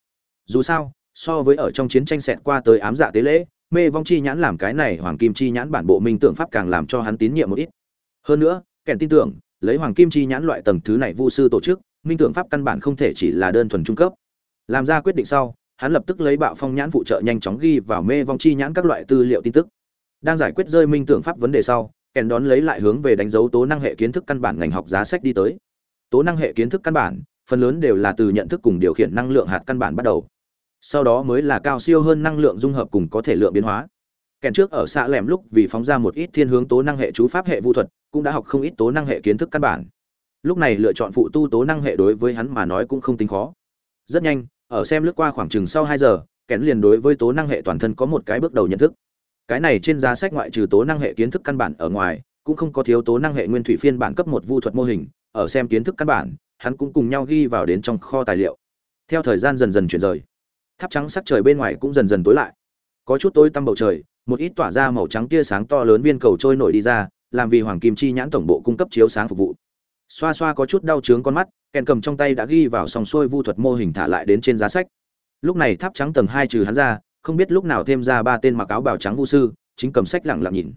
A: Dù sao, so với ở trong chiến tranh xẹt qua tới ám dạ tế lễ, mê vong chi nhãn làm cái này hoàng kim chi nhãn bản bộ minh tượng pháp càng làm cho hắn tín nhiệm một ít. Hơn nữa, kèn tin tưởng, lấy hoàng kim chi nhãn loại tầng thứ này vu sư tổ chức, minh tượng pháp căn bản không thể chỉ là đơn thuần trung cấp. Làm ra quyết định sau, hắn lập tức lấy bạo phong nhãn phụ trợ nhanh chóng ghi vào mê vong chi nhãn các loại tư liệu tin tức. Đang giải quyết rơi minh tượng pháp vấn đề sau kèn đón lấy lại hướng về đánh dấu tố năng hệ kiến thức căn bản ngành học giá sách đi tới. Tố năng hệ kiến thức căn bản, phần lớn đều là từ nhận thức cùng điều khiển năng lượng hạt căn bản bắt đầu. Sau đó mới là cao siêu hơn năng lượng dung hợp cùng có thể lượng biến hóa. Kèn trước ở xạ lẻm lúc vì phóng ra một ít thiên hướng tố năng hệ chú pháp hệ vũ thuật, cũng đã học không ít tố năng hệ kiến thức căn bản. Lúc này lựa chọn phụ tu tố năng hệ đối với hắn mà nói cũng không tính khó. Rất nhanh, ở xem lướt qua khoảng chừng sau hai giờ, kèn liền đối với tố năng hệ toàn thân có một cái bước đầu nhận thức cái này trên giá sách ngoại trừ tố năng hệ kiến thức căn bản ở ngoài, cũng không có thiếu tố năng hệ nguyên thủy phiên bản cấp một vu thuật mô hình, ở xem kiến thức căn bản, hắn cũng cùng nhau ghi vào đến trong kho tài liệu. Theo thời gian dần dần chuyển rời, tháp trắng sắc trời bên ngoài cũng dần dần tối lại. Có chút tối tăm bầu trời, một ít tỏa ra màu trắng tia sáng to lớn viên cầu trôi nổi đi ra, làm vì hoàng kim chi nhãn tổng bộ cung cấp chiếu sáng phục vụ. Xoa xoa có chút đau trướng con mắt, kèn cầm trong tay đã ghi vào sòng xuôi vu thuật mô hình thả lại đến trên giá sách. Lúc này tháp trắng tầng hai trừ hắn ra không biết lúc nào thêm ra ba tên mặc áo bào trắng vu sư, chính cầm sách lẳng lặng nhìn.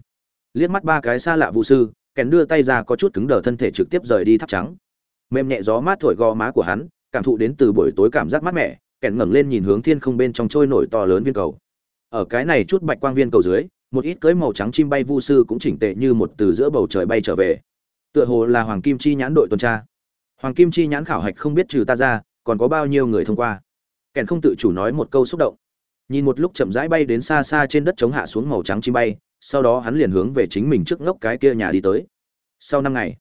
A: Liếc mắt ba cái xa lạ vu sư, kèn đưa tay ra có chút cứng đờ thân thể trực tiếp rời đi tháp trắng. Mềm nhẹ gió mát thổi gò má của hắn, cảm thụ đến từ buổi tối cảm giác mát mẻ, kèn ngẩng lên nhìn hướng thiên không bên trong trôi nổi to lớn viên cầu. Ở cái này chút bạch quang viên cầu dưới, một ít cưới màu trắng chim bay vu sư cũng chỉnh tệ như một từ giữa bầu trời bay trở về. Tựa hồ là hoàng kim chi nhãn đội tuần tra. Hoàng kim chi nhãn khảo hạch không biết trừ ta ra, còn có bao nhiêu người thông qua? Kèn không tự chủ nói một câu xúc động nhìn một lúc chậm rãi bay đến xa xa trên đất chống hạ xuống màu trắng chim bay, sau đó hắn liền hướng về chính mình trước ngốc cái kia nhà đi tới. Sau năm ngày,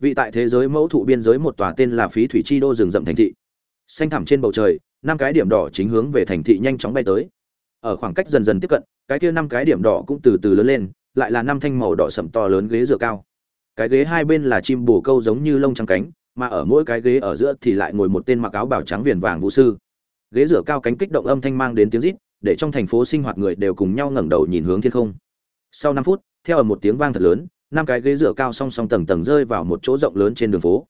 A: vị tại thế giới mẫu thụ biên giới một tòa tên là phí thủy chi đô rừng rậm thành thị. Xanh thẳm trên bầu trời, năm cái điểm đỏ chính hướng về thành thị nhanh chóng bay tới. Ở khoảng cách dần dần tiếp cận, cái kia năm cái điểm đỏ cũng từ từ lớn lên, lại là năm thanh màu đỏ sậm to lớn ghế dựa cao. Cái ghế hai bên là chim bồ câu giống như lông trắng cánh, mà ở mỗi cái ghế ở giữa thì lại ngồi một tên mặc áo bào trắng viền vàng vũ sư. Ghế dựa cao cánh kích động âm thanh mang đến tiếng rít để trong thành phố sinh hoạt người đều cùng nhau ngẩng đầu nhìn hướng thiên không. Sau năm phút, theo ở một tiếng vang thật lớn, năm cái ghế dựa cao song song tầng tầng rơi vào một chỗ rộng lớn trên đường phố.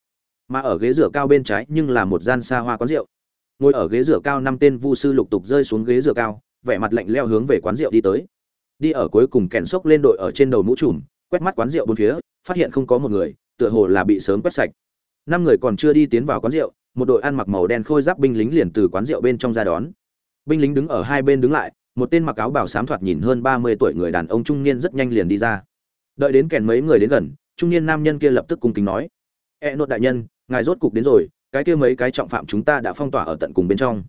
A: Mà ở ghế dựa cao bên trái nhưng là một gian xa hoa quán rượu. Ngồi ở ghế dựa cao năm tên vu sư lục tục rơi xuống ghế dựa cao, vẻ mặt lạnh leo hướng về quán rượu đi tới. Đi ở cuối cùng kèn sốc lên đội ở trên đầu mũ trùm, quét mắt quán rượu bốn phía, phát hiện không có một người, tựa hồ là bị sớm quét sạch. Năm người còn chưa đi tiến vào quán rượu, một đội ăn mặc màu đen khôi giáp binh lính liền từ quán rượu bên trong ra đón binh lính đứng ở hai bên đứng lại, một tên mặc áo bảo sám thoạt nhìn hơn ba mươi tuổi người đàn ông trung niên rất nhanh liền đi ra. Đợi đến kèn mấy người đến gần, trung niên nam nhân kia lập tức cung kính nói e nốt đại nhân, ngài rốt cục đến rồi, cái kia mấy cái trọng phạm chúng ta đã phong tỏa ở tận cùng bên trong.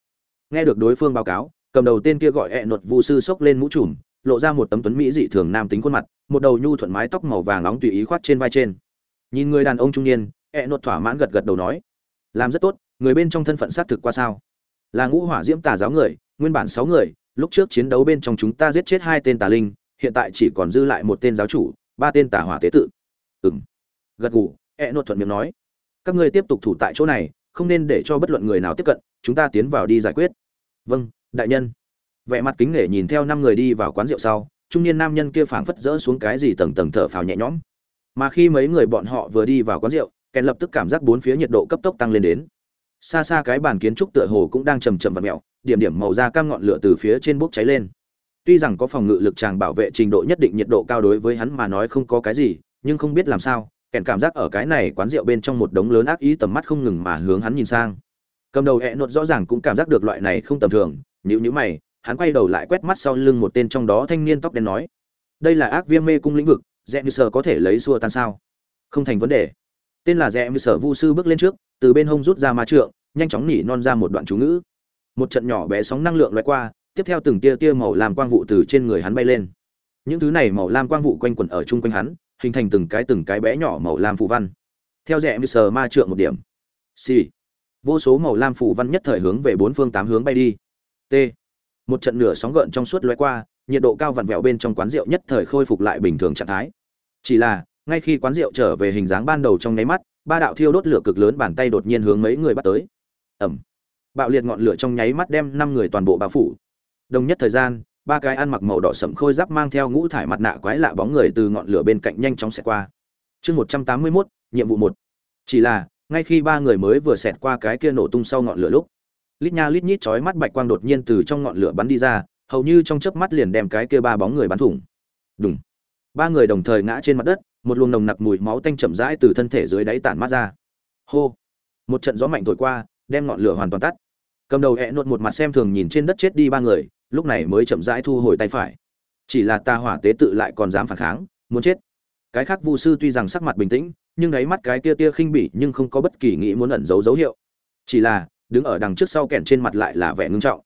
A: Nghe được đối phương báo cáo, cầm đầu tên kia gọi e nốt vu sư xốc lên mũ trùm, lộ ra một tấm tuấn mỹ dị thường nam tính khuôn mặt, một đầu nhu thuận mái tóc màu vàng nóng tùy ý khoát trên vai trên. Nhìn người đàn ông trung niên e nốt thỏa mãn gật gật đầu nói, làm rất tốt, người bên trong thân phận xác thực qua sao? Là ngũ hỏa diễm tà giáo người nguyên bản sáu người, lúc trước chiến đấu bên trong chúng ta giết chết hai tên tà linh, hiện tại chỉ còn dư lại một tên giáo chủ, ba tên tà hỏa tế tự. Ừng gật gù e nốt thuận miệng nói. Các ngươi tiếp tục thủ tại chỗ này, không nên để cho bất luận người nào tiếp cận, chúng ta tiến vào đi giải quyết. Vâng đại nhân. Vẻ mặt kính nể nhìn theo năm người đi vào quán rượu sau, trung niên nam nhân kia phảng phất rỡ xuống cái gì tầng tầng thở phào nhẹ nhõm. Mà khi mấy người bọn họ vừa đi vào quán rượu, kèn lập tức cảm giác bốn phía nhiệt độ cấp tốc tăng lên đến. Xa xa cái bàn kiến trúc tựa hồ cũng đang chầm chậm và mẹo điểm điểm màu da cam ngọn lửa từ phía trên bốc cháy lên. Tuy rằng có phòng ngự lực tràng bảo vệ trình độ nhất định nhiệt độ cao đối với hắn mà nói không có cái gì, nhưng không biết làm sao, kèn cảm giác ở cái này quán rượu bên trong một đống lớn ác ý tầm mắt không ngừng mà hướng hắn nhìn sang. Cầm đầu hẹ nốt rõ ràng cũng cảm giác được loại này không tầm thường nhữ nhữ mày, hắn quay đầu lại quét mắt sau lưng một tên trong đó thanh niên tóc đen nói, đây là ác viêm mê cung lĩnh vực rẽ như sở có thể lấy xua tan sao? Không thành vấn đề. Tên là rẽ như sở vu sư bước lên trước, từ bên hông rút ra ma trượng, nhanh chóng nỉ non ra một đoạn chú ngữ một trận nhỏ bé sóng năng lượng loại qua, tiếp theo từng tia tia màu làm quang vụ từ trên người hắn bay lên. Những thứ này màu lam quang vụ quanh quẩn ở chung quanh hắn, hình thành từng cái từng cái bé nhỏ màu lam phù văn. Theo rẽ như sờ ma trượng một điểm. Xì、sì. vô số màu lam phù văn nhất thời hướng về bốn phương tám hướng bay đi. T. Một trận nửa sóng gợn trong suốt loay qua, nhiệt độ cao vặn vẹo bên trong quán rượu nhất thời khôi phục lại bình thường trạng thái. Chỉ là, ngay khi quán rượu trở về hình dáng ban đầu trong nháy mắt, ba đạo thiêu đốt lửa cực lớn bàn tay đột nhiên hướng mấy người bắt tới. Ẩm bạo liệt ngọn lửa trong nháy mắt đem năm người toàn bộ bao phủ. Đồng nhất thời gian, ba cái ăn mặc màu đỏ sẫm khôi giáp mang theo ngũ thải mặt nạ quái lạ bóng người từ ngọn lửa bên cạnh nhanh chóng xẹt qua. Chương một trăm tám mươi mốt, nhiệm vụ một. Chỉ là, ngay khi ba người mới vừa xẹt qua cái kia nổ tung sau ngọn lửa lúc, lít nha lít nhít chói mắt bạch quang đột nhiên từ trong ngọn lửa bắn đi ra, hầu như trong chớp mắt liền đem cái kia ba bóng người bắn thủng. Đúng ba người đồng thời ngã trên mặt đất, một luồng nồng nặc mùi máu tanh chậm rãi từ thân thể dưới đáy tản mát ra. Hô. Một trận gió mạnh thổi qua, đem ngọn lửa hoàn toàn tắt cầm đầu hẹ nốt một mặt xem thường nhìn trên đất chết đi ba người, lúc này mới chậm rãi thu hồi tay phải. Chỉ là ta hỏa tế tự lại còn dám phản kháng, muốn chết. Cái khác vu sư tuy rằng sắc mặt bình tĩnh, nhưng đáy mắt cái tia tia khinh bỉ nhưng không có bất kỳ nghĩ muốn ẩn giấu dấu hiệu. Chỉ là, đứng ở đằng trước sau kèn trên mặt lại là vẻ ngưng trọng.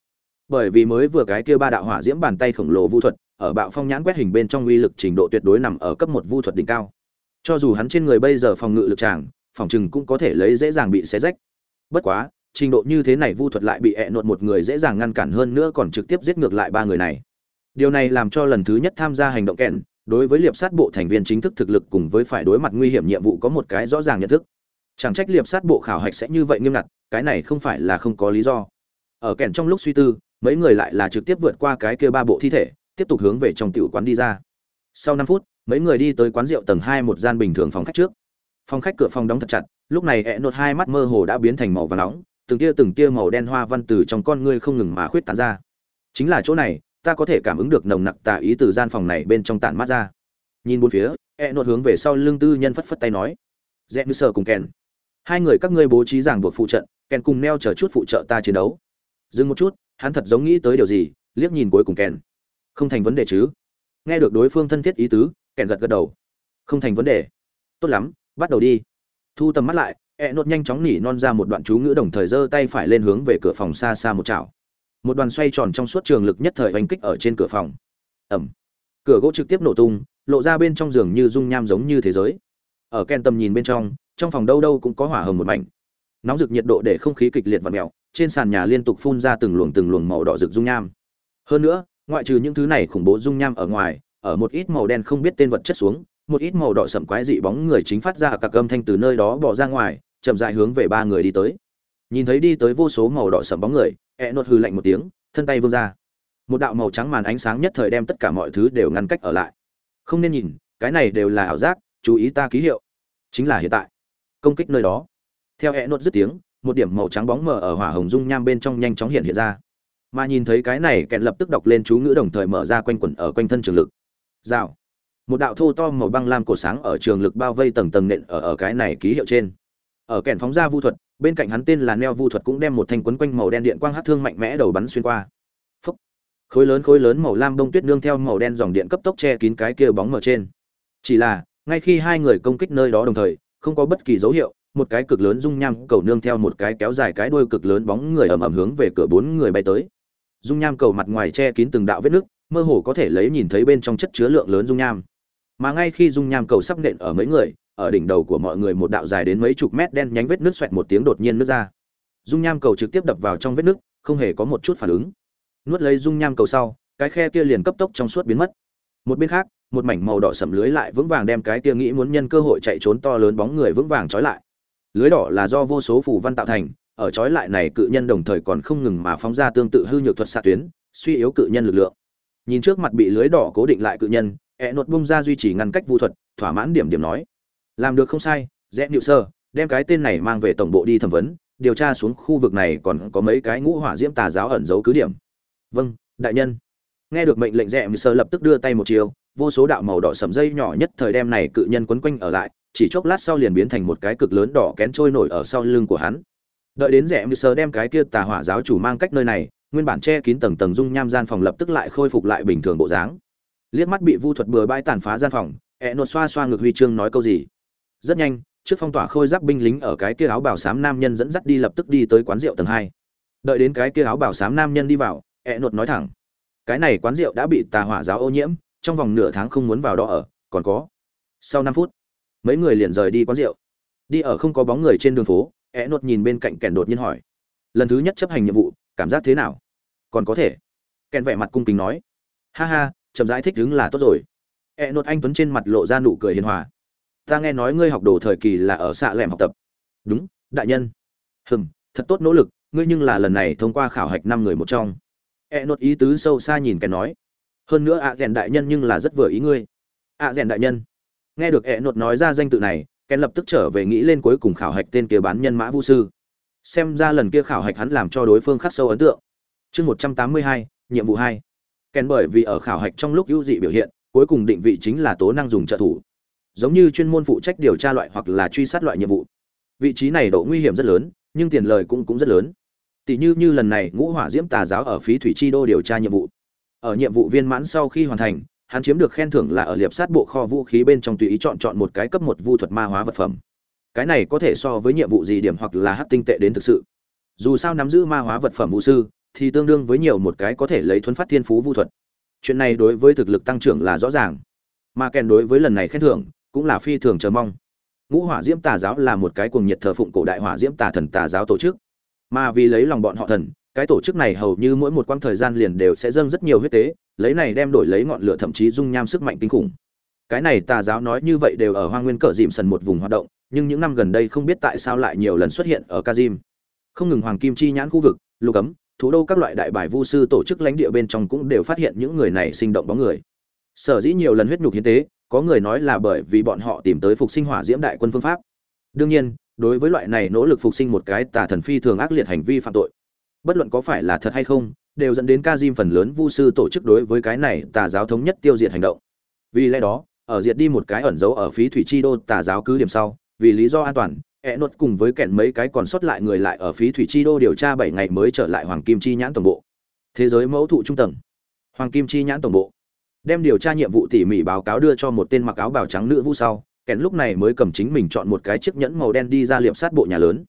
A: Bởi vì mới vừa cái kia ba đạo hỏa diễm bàn tay khổng lồ vu thuật, ở bạo phong nhãn quét hình bên trong uy lực trình độ tuyệt đối nằm ở cấp một vu thuật đỉnh cao. Cho dù hắn trên người bây giờ phòng ngự lực tràng, phòng chừng cũng có thể lấy dễ dàng bị xé rách. Bất quá trình độ như thế này vu thuật lại bị ẹ nột một người dễ dàng ngăn cản hơn nữa còn trực tiếp giết ngược lại ba người này. Điều này làm cho lần thứ nhất tham gia hành động kèn đối với liệp sát bộ thành viên chính thức thực lực cùng với phải đối mặt nguy hiểm nhiệm vụ có một cái rõ ràng nhận thức. Chẳng trách liệp sát bộ khảo hạch sẽ như vậy nghiêm ngặt, cái này không phải là không có lý do. Ở kèn trong lúc suy tư, mấy người lại là trực tiếp vượt qua cái kia ba bộ thi thể, tiếp tục hướng về trong tiểu quán đi ra. Sau năm phút, mấy người đi tới quán rượu tầng hai một gian bình thường phòng khách trước. Phòng khách cửa phòng đóng thật chặt, lúc này ẹ nột hai mắt mơ hồ đã biến thành màu và nóng từng tia từng tia màu đen hoa văn từ trong con ngươi không ngừng mà khuyết tán ra. Chính là chỗ này ta có thể cảm ứng được nồng nặc tà ý từ gian phòng này bên trong tản mát ra. Nhìn bốn phía e nột hướng về sau lưng tư nhân phất phất tay nói rẽ như sờ cùng Ken, hai người các ngươi bố trí giảng buộc phụ trận Ken cùng neo chờ chút phụ trợ ta chiến đấu. Dừng một chút hắn thật giống nghĩ tới điều gì liếc nhìn cuối cùng Ken. không thành vấn đề chứ? Nghe được đối phương thân thiết ý tứ Ken gật gật đầu. Không thành vấn đề. Tốt lắm bắt đầu đi. Thu tầm mắt lại e nốt nhanh chóng nỉ non ra một đoạn chú ngữ đồng thời giơ tay phải lên hướng về cửa phòng xa xa một chảo. Một đoàn xoay tròn trong suốt trường lực nhất thời oanh kích ở trên cửa phòng. Ẩm. Cửa gỗ trực tiếp nổ tung, lộ ra bên trong giường như dung nham giống như thế giới. Ở ken tầm nhìn bên trong trong phòng đâu đâu cũng có hỏa hồng một mảnh. Nóng rực nhiệt độ để không khí kịch liệt và mèo, trên sàn nhà liên tục phun ra từng luồng từng luồng màu đỏ rực dung nham. Hơn nữa, ngoại trừ những thứ này khủng bố dung nham ở ngoài, ở một ít màu đen không biết tên vật chất xuống, một ít màu đỏ sậm quái dị bóng người chính phát ra cả âm thanh từ nơi đó bỏ ra ngoài chậm rãi hướng về ba người đi tới. Nhìn thấy đi tới vô số màu đỏ sầm bóng người e nốt hư lạnh một tiếng, thân tay vươn ra. Một đạo màu trắng màn ánh sáng nhất thời đem tất cả mọi thứ đều ngăn cách ở lại. Không nên nhìn, cái này đều là ảo giác, chú ý ta ký hiệu. Chính là hiện tại. Công kích nơi đó. Theo e nốt dứt tiếng, một điểm màu trắng bóng mờ ở hỏa hồng dung nham bên trong nhanh chóng hiện hiện ra. Mà nhìn thấy cái này kẹn lập tức đọc lên chú ngữ đồng thời mở ra quanh quẩn ở quanh thân trường lực. Rào. Một đạo thô to màu băng lam cổ sáng ở trường lực bao vây tầng tầng nện ở ở cái này ký hiệu trên ở kẹn phóng ra vu thuật, bên cạnh hắn tên là neo vu thuật cũng đem một thanh quấn quanh màu đen điện quang hát thương mạnh mẽ đầu bắn xuyên qua. Phúc. khối lớn khối lớn màu lam bông tuyết nương theo màu đen dòng điện cấp tốc che kín cái kia bóng mở trên. Chỉ là, ngay khi hai người công kích nơi đó đồng thời, không có bất kỳ dấu hiệu, một cái cực lớn dung nham cầu nương theo một cái kéo dài cái đuôi cực lớn bóng người ầm ầm hướng về cửa bốn người bay tới. Dung nham cầu mặt ngoài che kín từng đạo vết nước, mơ hồ có thể lấy nhìn thấy bên trong chất chứa lượng lớn dung nham. Mà ngay khi dung nham cầu sắp nện ở mấy người ở đỉnh đầu của mọi người một đạo dài đến mấy chục mét đen nhánh vết nước xoẹt một tiếng đột nhiên nứt ra. Dung nham cầu trực tiếp đập vào trong vết nước, không hề có một chút phản ứng. Nuốt lấy dung nham cầu sau, cái khe kia liền cấp tốc trong suốt biến mất. Một bên khác, một mảnh màu đỏ sầm lưới lại vững vàng đem cái kia nghĩ muốn nhân cơ hội chạy trốn to lớn bóng người vững vàng trói lại. Lưới đỏ là do vô số phù văn tạo thành, ở trói lại này cự nhân đồng thời còn không ngừng mà phóng ra tương tự hư nhược thuật xạ tuyến, suy yếu cự nhân lực lượng. Nhìn trước mặt bị lưới đỏ cố định lại cự nhân e nột bung ra duy trì ngăn cách vu thuật, thỏa mãn điểm điểm nói làm được không sai rẽ nhự sơ, đem cái tên này mang về tổng bộ đi thẩm vấn, điều tra xuống khu vực này còn có mấy cái ngũ hỏa diễm tà giáo ẩn giấu cứ điểm. Vâng đại nhân. Nghe được mệnh lệnh rẽ nhự sơ lập tức đưa tay một chiều, vô số đạo màu đỏ sầm dây nhỏ nhất thời đem này cự nhân quấn quanh ở lại, chỉ chốc lát sau liền biến thành một cái cực lớn đỏ kén trôi nổi ở sau lưng của hắn. Đợi đến rẽ nhự sơ đem cái kia tà hỏa giáo chủ mang cách nơi này, nguyên bản che kín tầng tầng dung nham gian phòng lập tức lại khôi phục lại bình thường bộ dáng. Liếc mắt bị vu thuật bừa bãi tàn phá gian phòng ẹ nột xoa xoa ngực huy chương nói câu gì? Rất nhanh, trước phong tỏa khôi giáp binh lính ở cái kia áo bảo xám nam nhân dẫn dắt đi lập tức đi tới quán rượu tầng hai. Đợi đến cái kia áo bảo xám nam nhân đi vào, ẹ nột nói thẳng. Cái này quán rượu đã bị tà hỏa giáo ô nhiễm, trong vòng nửa tháng không muốn vào đó ở, còn có. Sau năm phút, mấy người liền rời đi quán rượu. Đi ở không có bóng người trên đường phố, ẹ nốt nhìn bên cạnh kèn đột nhiên hỏi. Lần thứ nhất chấp hành nhiệm vụ, cảm giác thế nào? Còn có thể. Kèn vẻ mặt cung kính nói. Ha ha, chậm rãi thích đứng là tốt rồi. Ẹ nốt anh tuấn trên mặt lộ ra nụ cười hiền hòa ta nghe nói ngươi học đồ thời kỳ là ở xạ lẻm học tập. Đúng, đại nhân. Hừm, thật tốt nỗ lực, ngươi nhưng là lần này thông qua khảo hạch năm người một trong. E nốt ý tứ sâu xa nhìn kẻ nói. Hơn nữa ạ à rèn đại nhân nhưng là rất vừa ý ngươi. Ạ à rèn đại nhân. Nghe được e nốt nói ra danh tự này, kẻ lập tức trở về nghĩ lên cuối cùng khảo hạch tên kia bán nhân mã vũ sư. Xem ra lần kia khảo hạch hắn làm cho đối phương khắc sâu ấn tượng. Chương một trăm tám mươi hai, nhiệm vụ hai. Kèn bởi vì ở khảo hạch trong lúc ưu dị biểu hiện, cuối cùng định vị chính là tố năng dùng trợ thủ giống như chuyên môn phụ trách điều tra loại hoặc là truy sát loại nhiệm vụ. Vị trí này độ nguy hiểm rất lớn, nhưng tiền lời cũng cũng rất lớn. Tỷ như như lần này ngũ hỏa diễm tà giáo ở phí thủy chi đô điều tra nhiệm vụ. Ở nhiệm vụ viên mãn sau khi hoàn thành, hắn chiếm được khen thưởng là ở liệp sát bộ kho vũ khí bên trong tùy ý chọn chọn một cái cấp một vu thuật ma hóa vật phẩm. Cái này có thể so với nhiệm vụ gì điểm hoặc là hát tinh tệ đến thực sự. Dù sao nắm giữ ma hóa vật phẩm vũ sư, thì tương đương với nhiều một cái có thể lấy thuấn phát thiên phú vu thuật. Chuyện này đối với thực lực tăng trưởng là rõ ràng. Mà kèn đối với lần này khen thưởng cũng là phi thường chờ mong. Ngũ hỏa diễm tà giáo là một cái cuồng nhiệt thờ phụng cổ đại hỏa diễm tà thần tà giáo tổ chức. Mà vì lấy lòng bọn họ thần, cái tổ chức này hầu như mỗi một quãng thời gian liền đều sẽ dâng rất nhiều huyết tế, lấy này đem đổi lấy ngọn lửa thậm chí dung nham sức mạnh kinh khủng. Cái này tà giáo nói như vậy đều ở hoang nguyên cờ dìm sần một vùng hoạt động, nhưng những năm gần đây không biết tại sao lại nhiều lần xuất hiện ở kazim không ngừng hoàng kim chi nhãn khu vực, lục ấm, thủ đô các loại đại bài vu sư tổ chức lãnh địa bên trong cũng đều phát hiện những người này sinh động bóng người. Sở dĩ nhiều lần huyết nhục hiến tế có người nói là bởi vì bọn họ tìm tới phục sinh hỏa diễm đại quân phương pháp. Đương nhiên, đối với loại này nỗ lực phục sinh một cái tà thần phi thường ác liệt hành vi phạm tội, bất luận có phải là thật hay không, đều dẫn đến ca diêm phần lớn vu sư tổ chức đối với cái này tà giáo thống nhất tiêu diệt hành động. Vì lẽ đó, ở diệt đi một cái ẩn giấu ở phí thủy chi đô tà giáo cứ điểm sau, vì lý do an toàn e nốt cùng với kẹn mấy cái còn sót lại người lại ở phí thủy chi đô điều tra bảy ngày mới trở lại hoàng kim chi nhãn tổng bộ. Thế giới mẫu thụ trung tầng. Hoàng kim chi nhãn tổng bộ đem điều tra nhiệm vụ tỉ mỉ báo cáo đưa cho một tên mặc áo bào trắng nữ vu sau, kèn lúc này mới cầm chính mình chọn một cái chiếc nhẫn màu đen đi ra liệp sát bộ nhà lớn.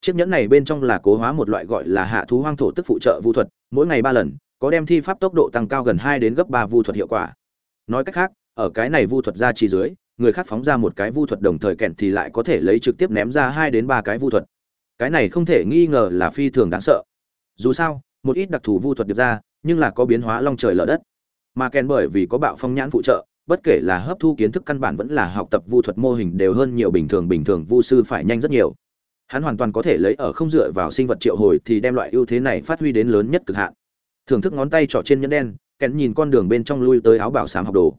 A: Chiếc nhẫn này bên trong là cố hóa một loại gọi là hạ thú hoang thổ tức phụ trợ vu thuật, mỗi ngày ba lần, có đem thi pháp tốc độ tăng cao gần hai đến gấp ba vu thuật hiệu quả. Nói cách khác, ở cái này vu thuật ra chỉ dưới, người khác phóng ra một cái vu thuật đồng thời kèn thì lại có thể lấy trực tiếp ném ra hai đến ba cái vu thuật. Cái này không thể nghi ngờ là phi thường đáng sợ. Dù sao, một ít đặc thù vu thuật được ra, nhưng là có biến hóa long trời lở đất mà kèn bởi vì có bạo phong nhãn phụ trợ, bất kể là hấp thu kiến thức căn bản vẫn là học tập vu thuật mô hình đều hơn nhiều bình thường bình thường vu sư phải nhanh rất nhiều. Hắn hoàn toàn có thể lấy ở không dựa vào sinh vật triệu hồi thì đem loại ưu thế này phát huy đến lớn nhất cực hạn. Thưởng thức ngón tay trỏ trên nhẫn đen, kèn nhìn con đường bên trong lui tới áo bảo sám học đồ.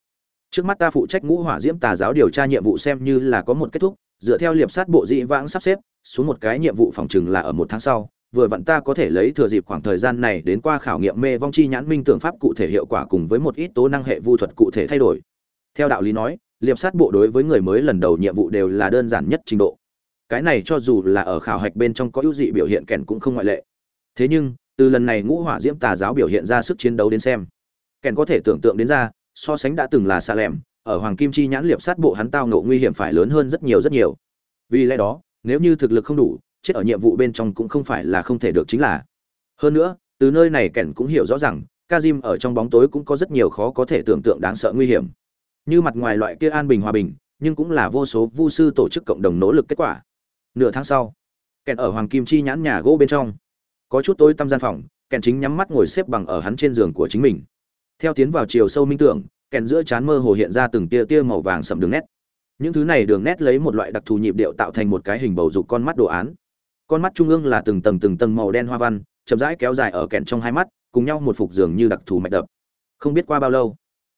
A: Trước mắt ta phụ trách ngũ hỏa diễm tà giáo điều tra nhiệm vụ xem như là có một kết thúc, dựa theo liệp sát bộ dị vãng sắp xếp, xuống một cái nhiệm vụ phòng chừng là ở một tháng sau vừa vặn ta có thể lấy thừa dịp khoảng thời gian này đến qua khảo nghiệm mê vong chi nhãn minh tưởng pháp cụ thể hiệu quả cùng với một ít tố năng hệ vu thuật cụ thể thay đổi. Theo đạo lý nói, liệp sát bộ đối với người mới lần đầu nhiệm vụ đều là đơn giản nhất trình độ. Cái này cho dù là ở khảo hạch bên trong có ưu dị biểu hiện kèn cũng không ngoại lệ. Thế nhưng, từ lần này ngũ hỏa diễm tà giáo biểu hiện ra sức chiến đấu đến xem, kèn có thể tưởng tượng đến ra, so sánh đã từng là xa lẻm, ở hoàng kim chi nhãn liệp sát bộ hắn tao ngộ nguy hiểm phải lớn hơn rất nhiều rất nhiều. Vì lẽ đó, nếu như thực lực không đủ chết ở nhiệm vụ bên trong cũng không phải là không thể được chính là. Hơn nữa, từ nơi này kèn cũng hiểu rõ rằng, Kazim ở trong bóng tối cũng có rất nhiều khó có thể tưởng tượng đáng sợ nguy hiểm. Như mặt ngoài loại kia an bình hòa bình, nhưng cũng là vô số vu sư tổ chức cộng đồng nỗ lực kết quả. Nửa tháng sau, kèn ở hoàng kim chi nhãn nhà gỗ bên trong. Có chút tối tăm gian phòng, kèn chính nhắm mắt ngồi xếp bằng ở hắn trên giường của chính mình. Theo tiến vào chiều sâu minh tưởng, kèn giữa chán mơ hồ hiện ra từng tia tia màu vàng sậm đường nét. Những thứ này đường nét lấy một loại đặc thù nhịp điệu tạo thành một cái hình bầu dục con mắt đồ án con mắt trung ương là từng tầng từng tầng màu đen hoa văn, chậm rãi kéo dài ở kẹn trong hai mắt, cùng nhau một phục dường như đặc thù mạch đập. Không biết qua bao lâu,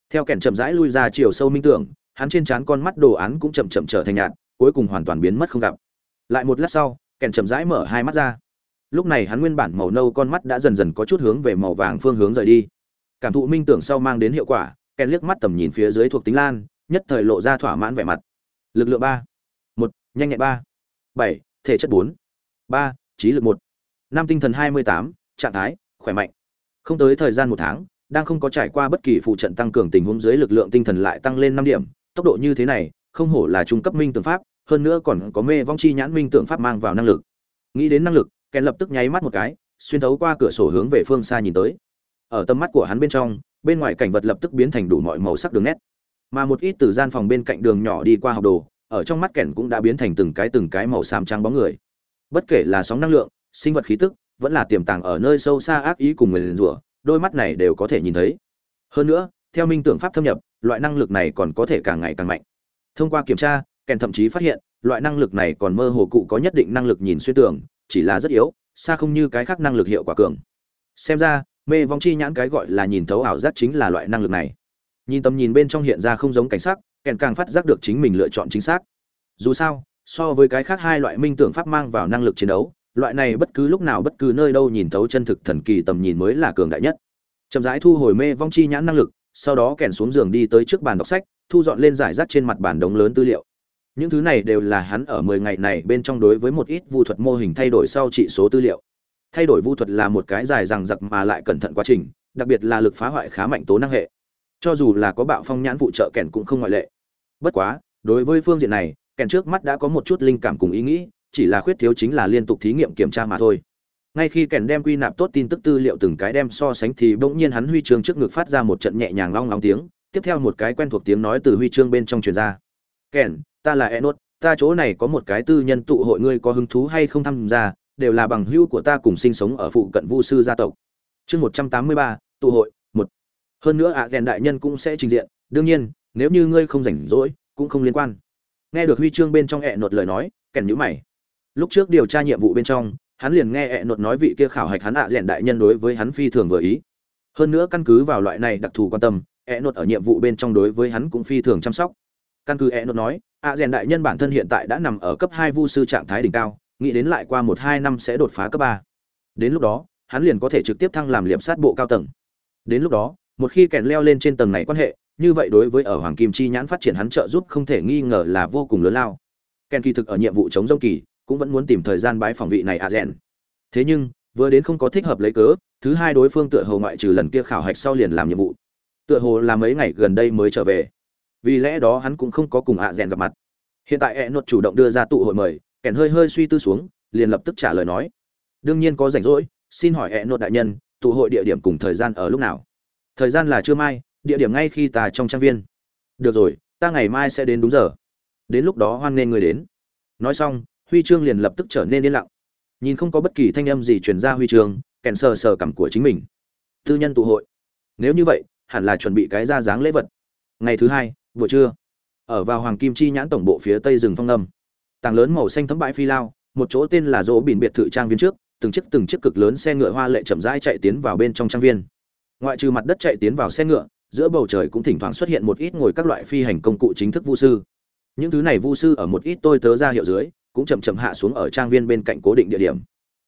A: theo kẹn chậm rãi lui ra chiều sâu minh tưởng, hắn trên trán con mắt đồ án cũng chậm chậm trở thành nhạt, cuối cùng hoàn toàn biến mất không gặp. Lại một lát sau, kẹn chậm rãi mở hai mắt ra. Lúc này hắn nguyên bản màu nâu con mắt đã dần dần có chút hướng về màu vàng phương hướng rời đi. Cảm thụ minh tưởng sau mang đến hiệu quả kèn liếc mắt tầm nhìn phía dưới thuộc tính lan, nhất thời lộ ra thỏa mãn vẻ mặt. Lực lượng ba, một, nhanh nhẹn ba, bảy, thể chất bốn ba, trí lực một. Năm tinh thần hai mươi tám, trạng thái, khỏe mạnh. Không tới thời gian một tháng, đang không có trải qua bất kỳ phụ trận tăng cường tình huống dưới lực lượng tinh thần lại tăng lên năm điểm. Tốc độ như thế này, không hổ là trung cấp minh tưởng pháp, hơn nữa còn có mê vong chi nhãn minh tưởng pháp mang vào năng lực. Nghĩ đến năng lực kèn lập tức nháy mắt một cái, xuyên thấu qua cửa sổ hướng về phương xa nhìn tới. Ở tầm mắt của hắn bên trong, bên ngoài cảnh vật lập tức biến thành đủ mọi màu sắc đường nét. Mà một ít từ gian phòng bên cạnh đường nhỏ đi qua học đồ, ở trong mắt kẻn cũng đã biến thành từng cái từng cái màu xám trắng bóng người bất kể là sóng năng lượng, sinh vật khí tức, vẫn là tiềm tàng ở nơi sâu xa ác ý cùng người rủa, đôi mắt này đều có thể nhìn thấy. Hơn nữa, theo minh tưởng pháp thâm nhập, loại năng lực này còn có thể càng ngày càng mạnh. Thông qua kiểm tra, kèn thậm chí phát hiện, loại năng lực này còn mơ hồ cụ có nhất định năng lực nhìn xuyên tường, chỉ là rất yếu, xa không như cái khác năng lực hiệu quả cường. Xem ra, mê vong chi nhãn cái gọi là nhìn thấu ảo giác chính là loại năng lực này. Nhìn tầm nhìn bên trong hiện ra không giống cảnh sắc, kèn càng phát giác được chính mình lựa chọn chính xác. Dù sao so với cái khác hai loại minh tưởng pháp mang vào năng lực chiến đấu, loại này bất cứ lúc nào bất cứ nơi đâu nhìn thấu chân thực thần kỳ tầm nhìn mới là cường đại nhất. Chậm rãi thu hồi mê vong chi nhãn năng lực, sau đó kèn xuống giường đi tới trước bàn đọc sách, thu dọn lên giải rác trên mặt bàn đống lớn tư liệu. Những thứ này đều là hắn ở mười ngày này bên trong đối với một ít vu thuật mô hình thay đổi sau trị số tư liệu. Thay đổi vu thuật là một cái dài rằng giặc mà lại cẩn thận quá trình, đặc biệt là lực phá hoại khá mạnh tố năng hệ. Cho dù là có bạo phong nhãn phụ trợ kèn cũng không ngoại lệ. Bất quá, đối với phương diện này kèn trước mắt đã có một chút linh cảm cùng ý nghĩ chỉ là khuyết thiếu chính là liên tục thí nghiệm kiểm tra mà thôi. Ngay khi kèn đem quy nạp tốt tin tức tư liệu từng cái đem so sánh thì bỗng nhiên hắn huy chương trước ngực phát ra một trận nhẹ nhàng long long tiếng tiếp theo một cái quen thuộc tiếng nói từ huy chương bên trong truyền ra. Kèn ta là enot ta chỗ này có một cái tư nhân tụ hội ngươi có hứng thú hay không tham gia đều là bằng hữu của ta cùng sinh sống ở phụ cận vu sư gia tộc. Chương một trăm tám mươi ba tụ hội một. Hơn nữa ạ à, đại nhân cũng sẽ trình diện đương nhiên nếu như ngươi không rảnh rỗi cũng không liên quan nghe được huy chương bên trong ẹ nột lời nói, kèn nhữ mày. Lúc trước điều tra nhiệm vụ bên trong, hắn liền nghe ẹ nột nói vị kia khảo hạch hắn ạ à đại nhân đối với hắn phi thường vừa ý. Hơn nữa căn cứ vào loại này đặc thù quan tâm, ẹ nột ở nhiệm vụ bên trong đối với hắn cũng phi thường chăm sóc. Căn cứ ẹ nột nói, ạ à đại nhân bản thân hiện tại đã nằm ở cấp hai vu sư trạng thái đỉnh cao, nghĩ đến lại qua một hai năm sẽ đột phá cấp ba. Đến lúc đó, hắn liền có thể trực tiếp thăng làm liệp sát bộ cao tầng. Đến lúc đó, một khi kèn leo lên trên tầng này quan hệ như vậy đối với ở hoàng kim chi nhãn phát triển hắn trợ giúp không thể nghi ngờ là vô cùng lớn lao. Ken kỳ thực ở nhiệm vụ chống dông kỳ, cũng vẫn muốn tìm thời gian bái phòng vị này a rèn thế nhưng, vừa đến không có thích hợp lấy cớ, thứ hai đối phương tựa hồ ngoại trừ lần kia khảo hạch sau liền làm nhiệm vụ. Tựa hồ là mấy ngày gần đây mới trở về. Vì lẽ đó hắn cũng không có cùng a rèn gặp mặt. Hiện tại e nốt chủ động đưa ra tụ hội mời kèn hơi hơi suy tư xuống, liền lập tức trả lời nói. Đương nhiên có rảnh rỗi, xin hỏi e nốt đại nhân, tụ hội địa điểm cùng thời gian ở lúc nào? Thời gian là trưa mai địa điểm ngay khi ta trong trang viên. Được rồi, ta ngày mai sẽ đến đúng giờ. Đến lúc đó hoan nghênh người đến. Nói xong, huy chương liền lập tức trở nên yên lặng. Nhìn không có bất kỳ thanh âm gì truyền ra huy chương, kèn sờ sờ cảm của chính mình. Tư nhân tụ hội. Nếu như vậy, hẳn là chuẩn bị cái ra dáng lễ vật. Ngày thứ hai, buổi trưa. Ở vào hoàng kim chi nhãn tổng bộ phía tây rừng phong âm. Tảng lớn màu xanh thấm bãi phi lao, một chỗ tên là dỗ bỉn biệt thự trang viên trước, từng chiếc từng chiếc cực lớn xe ngựa hoa lệ chậm rãi chạy tiến vào bên trong trang viên. Ngoại trừ mặt đất chạy tiến vào xe ngựa giữa bầu trời cũng thỉnh thoảng xuất hiện một ít ngồi các loại phi hành công cụ chính thức vu sư. Những thứ này vu sư ở một ít tôi tớ ra hiệu dưới, cũng chậm chậm hạ xuống ở trang viên bên cạnh cố định địa điểm.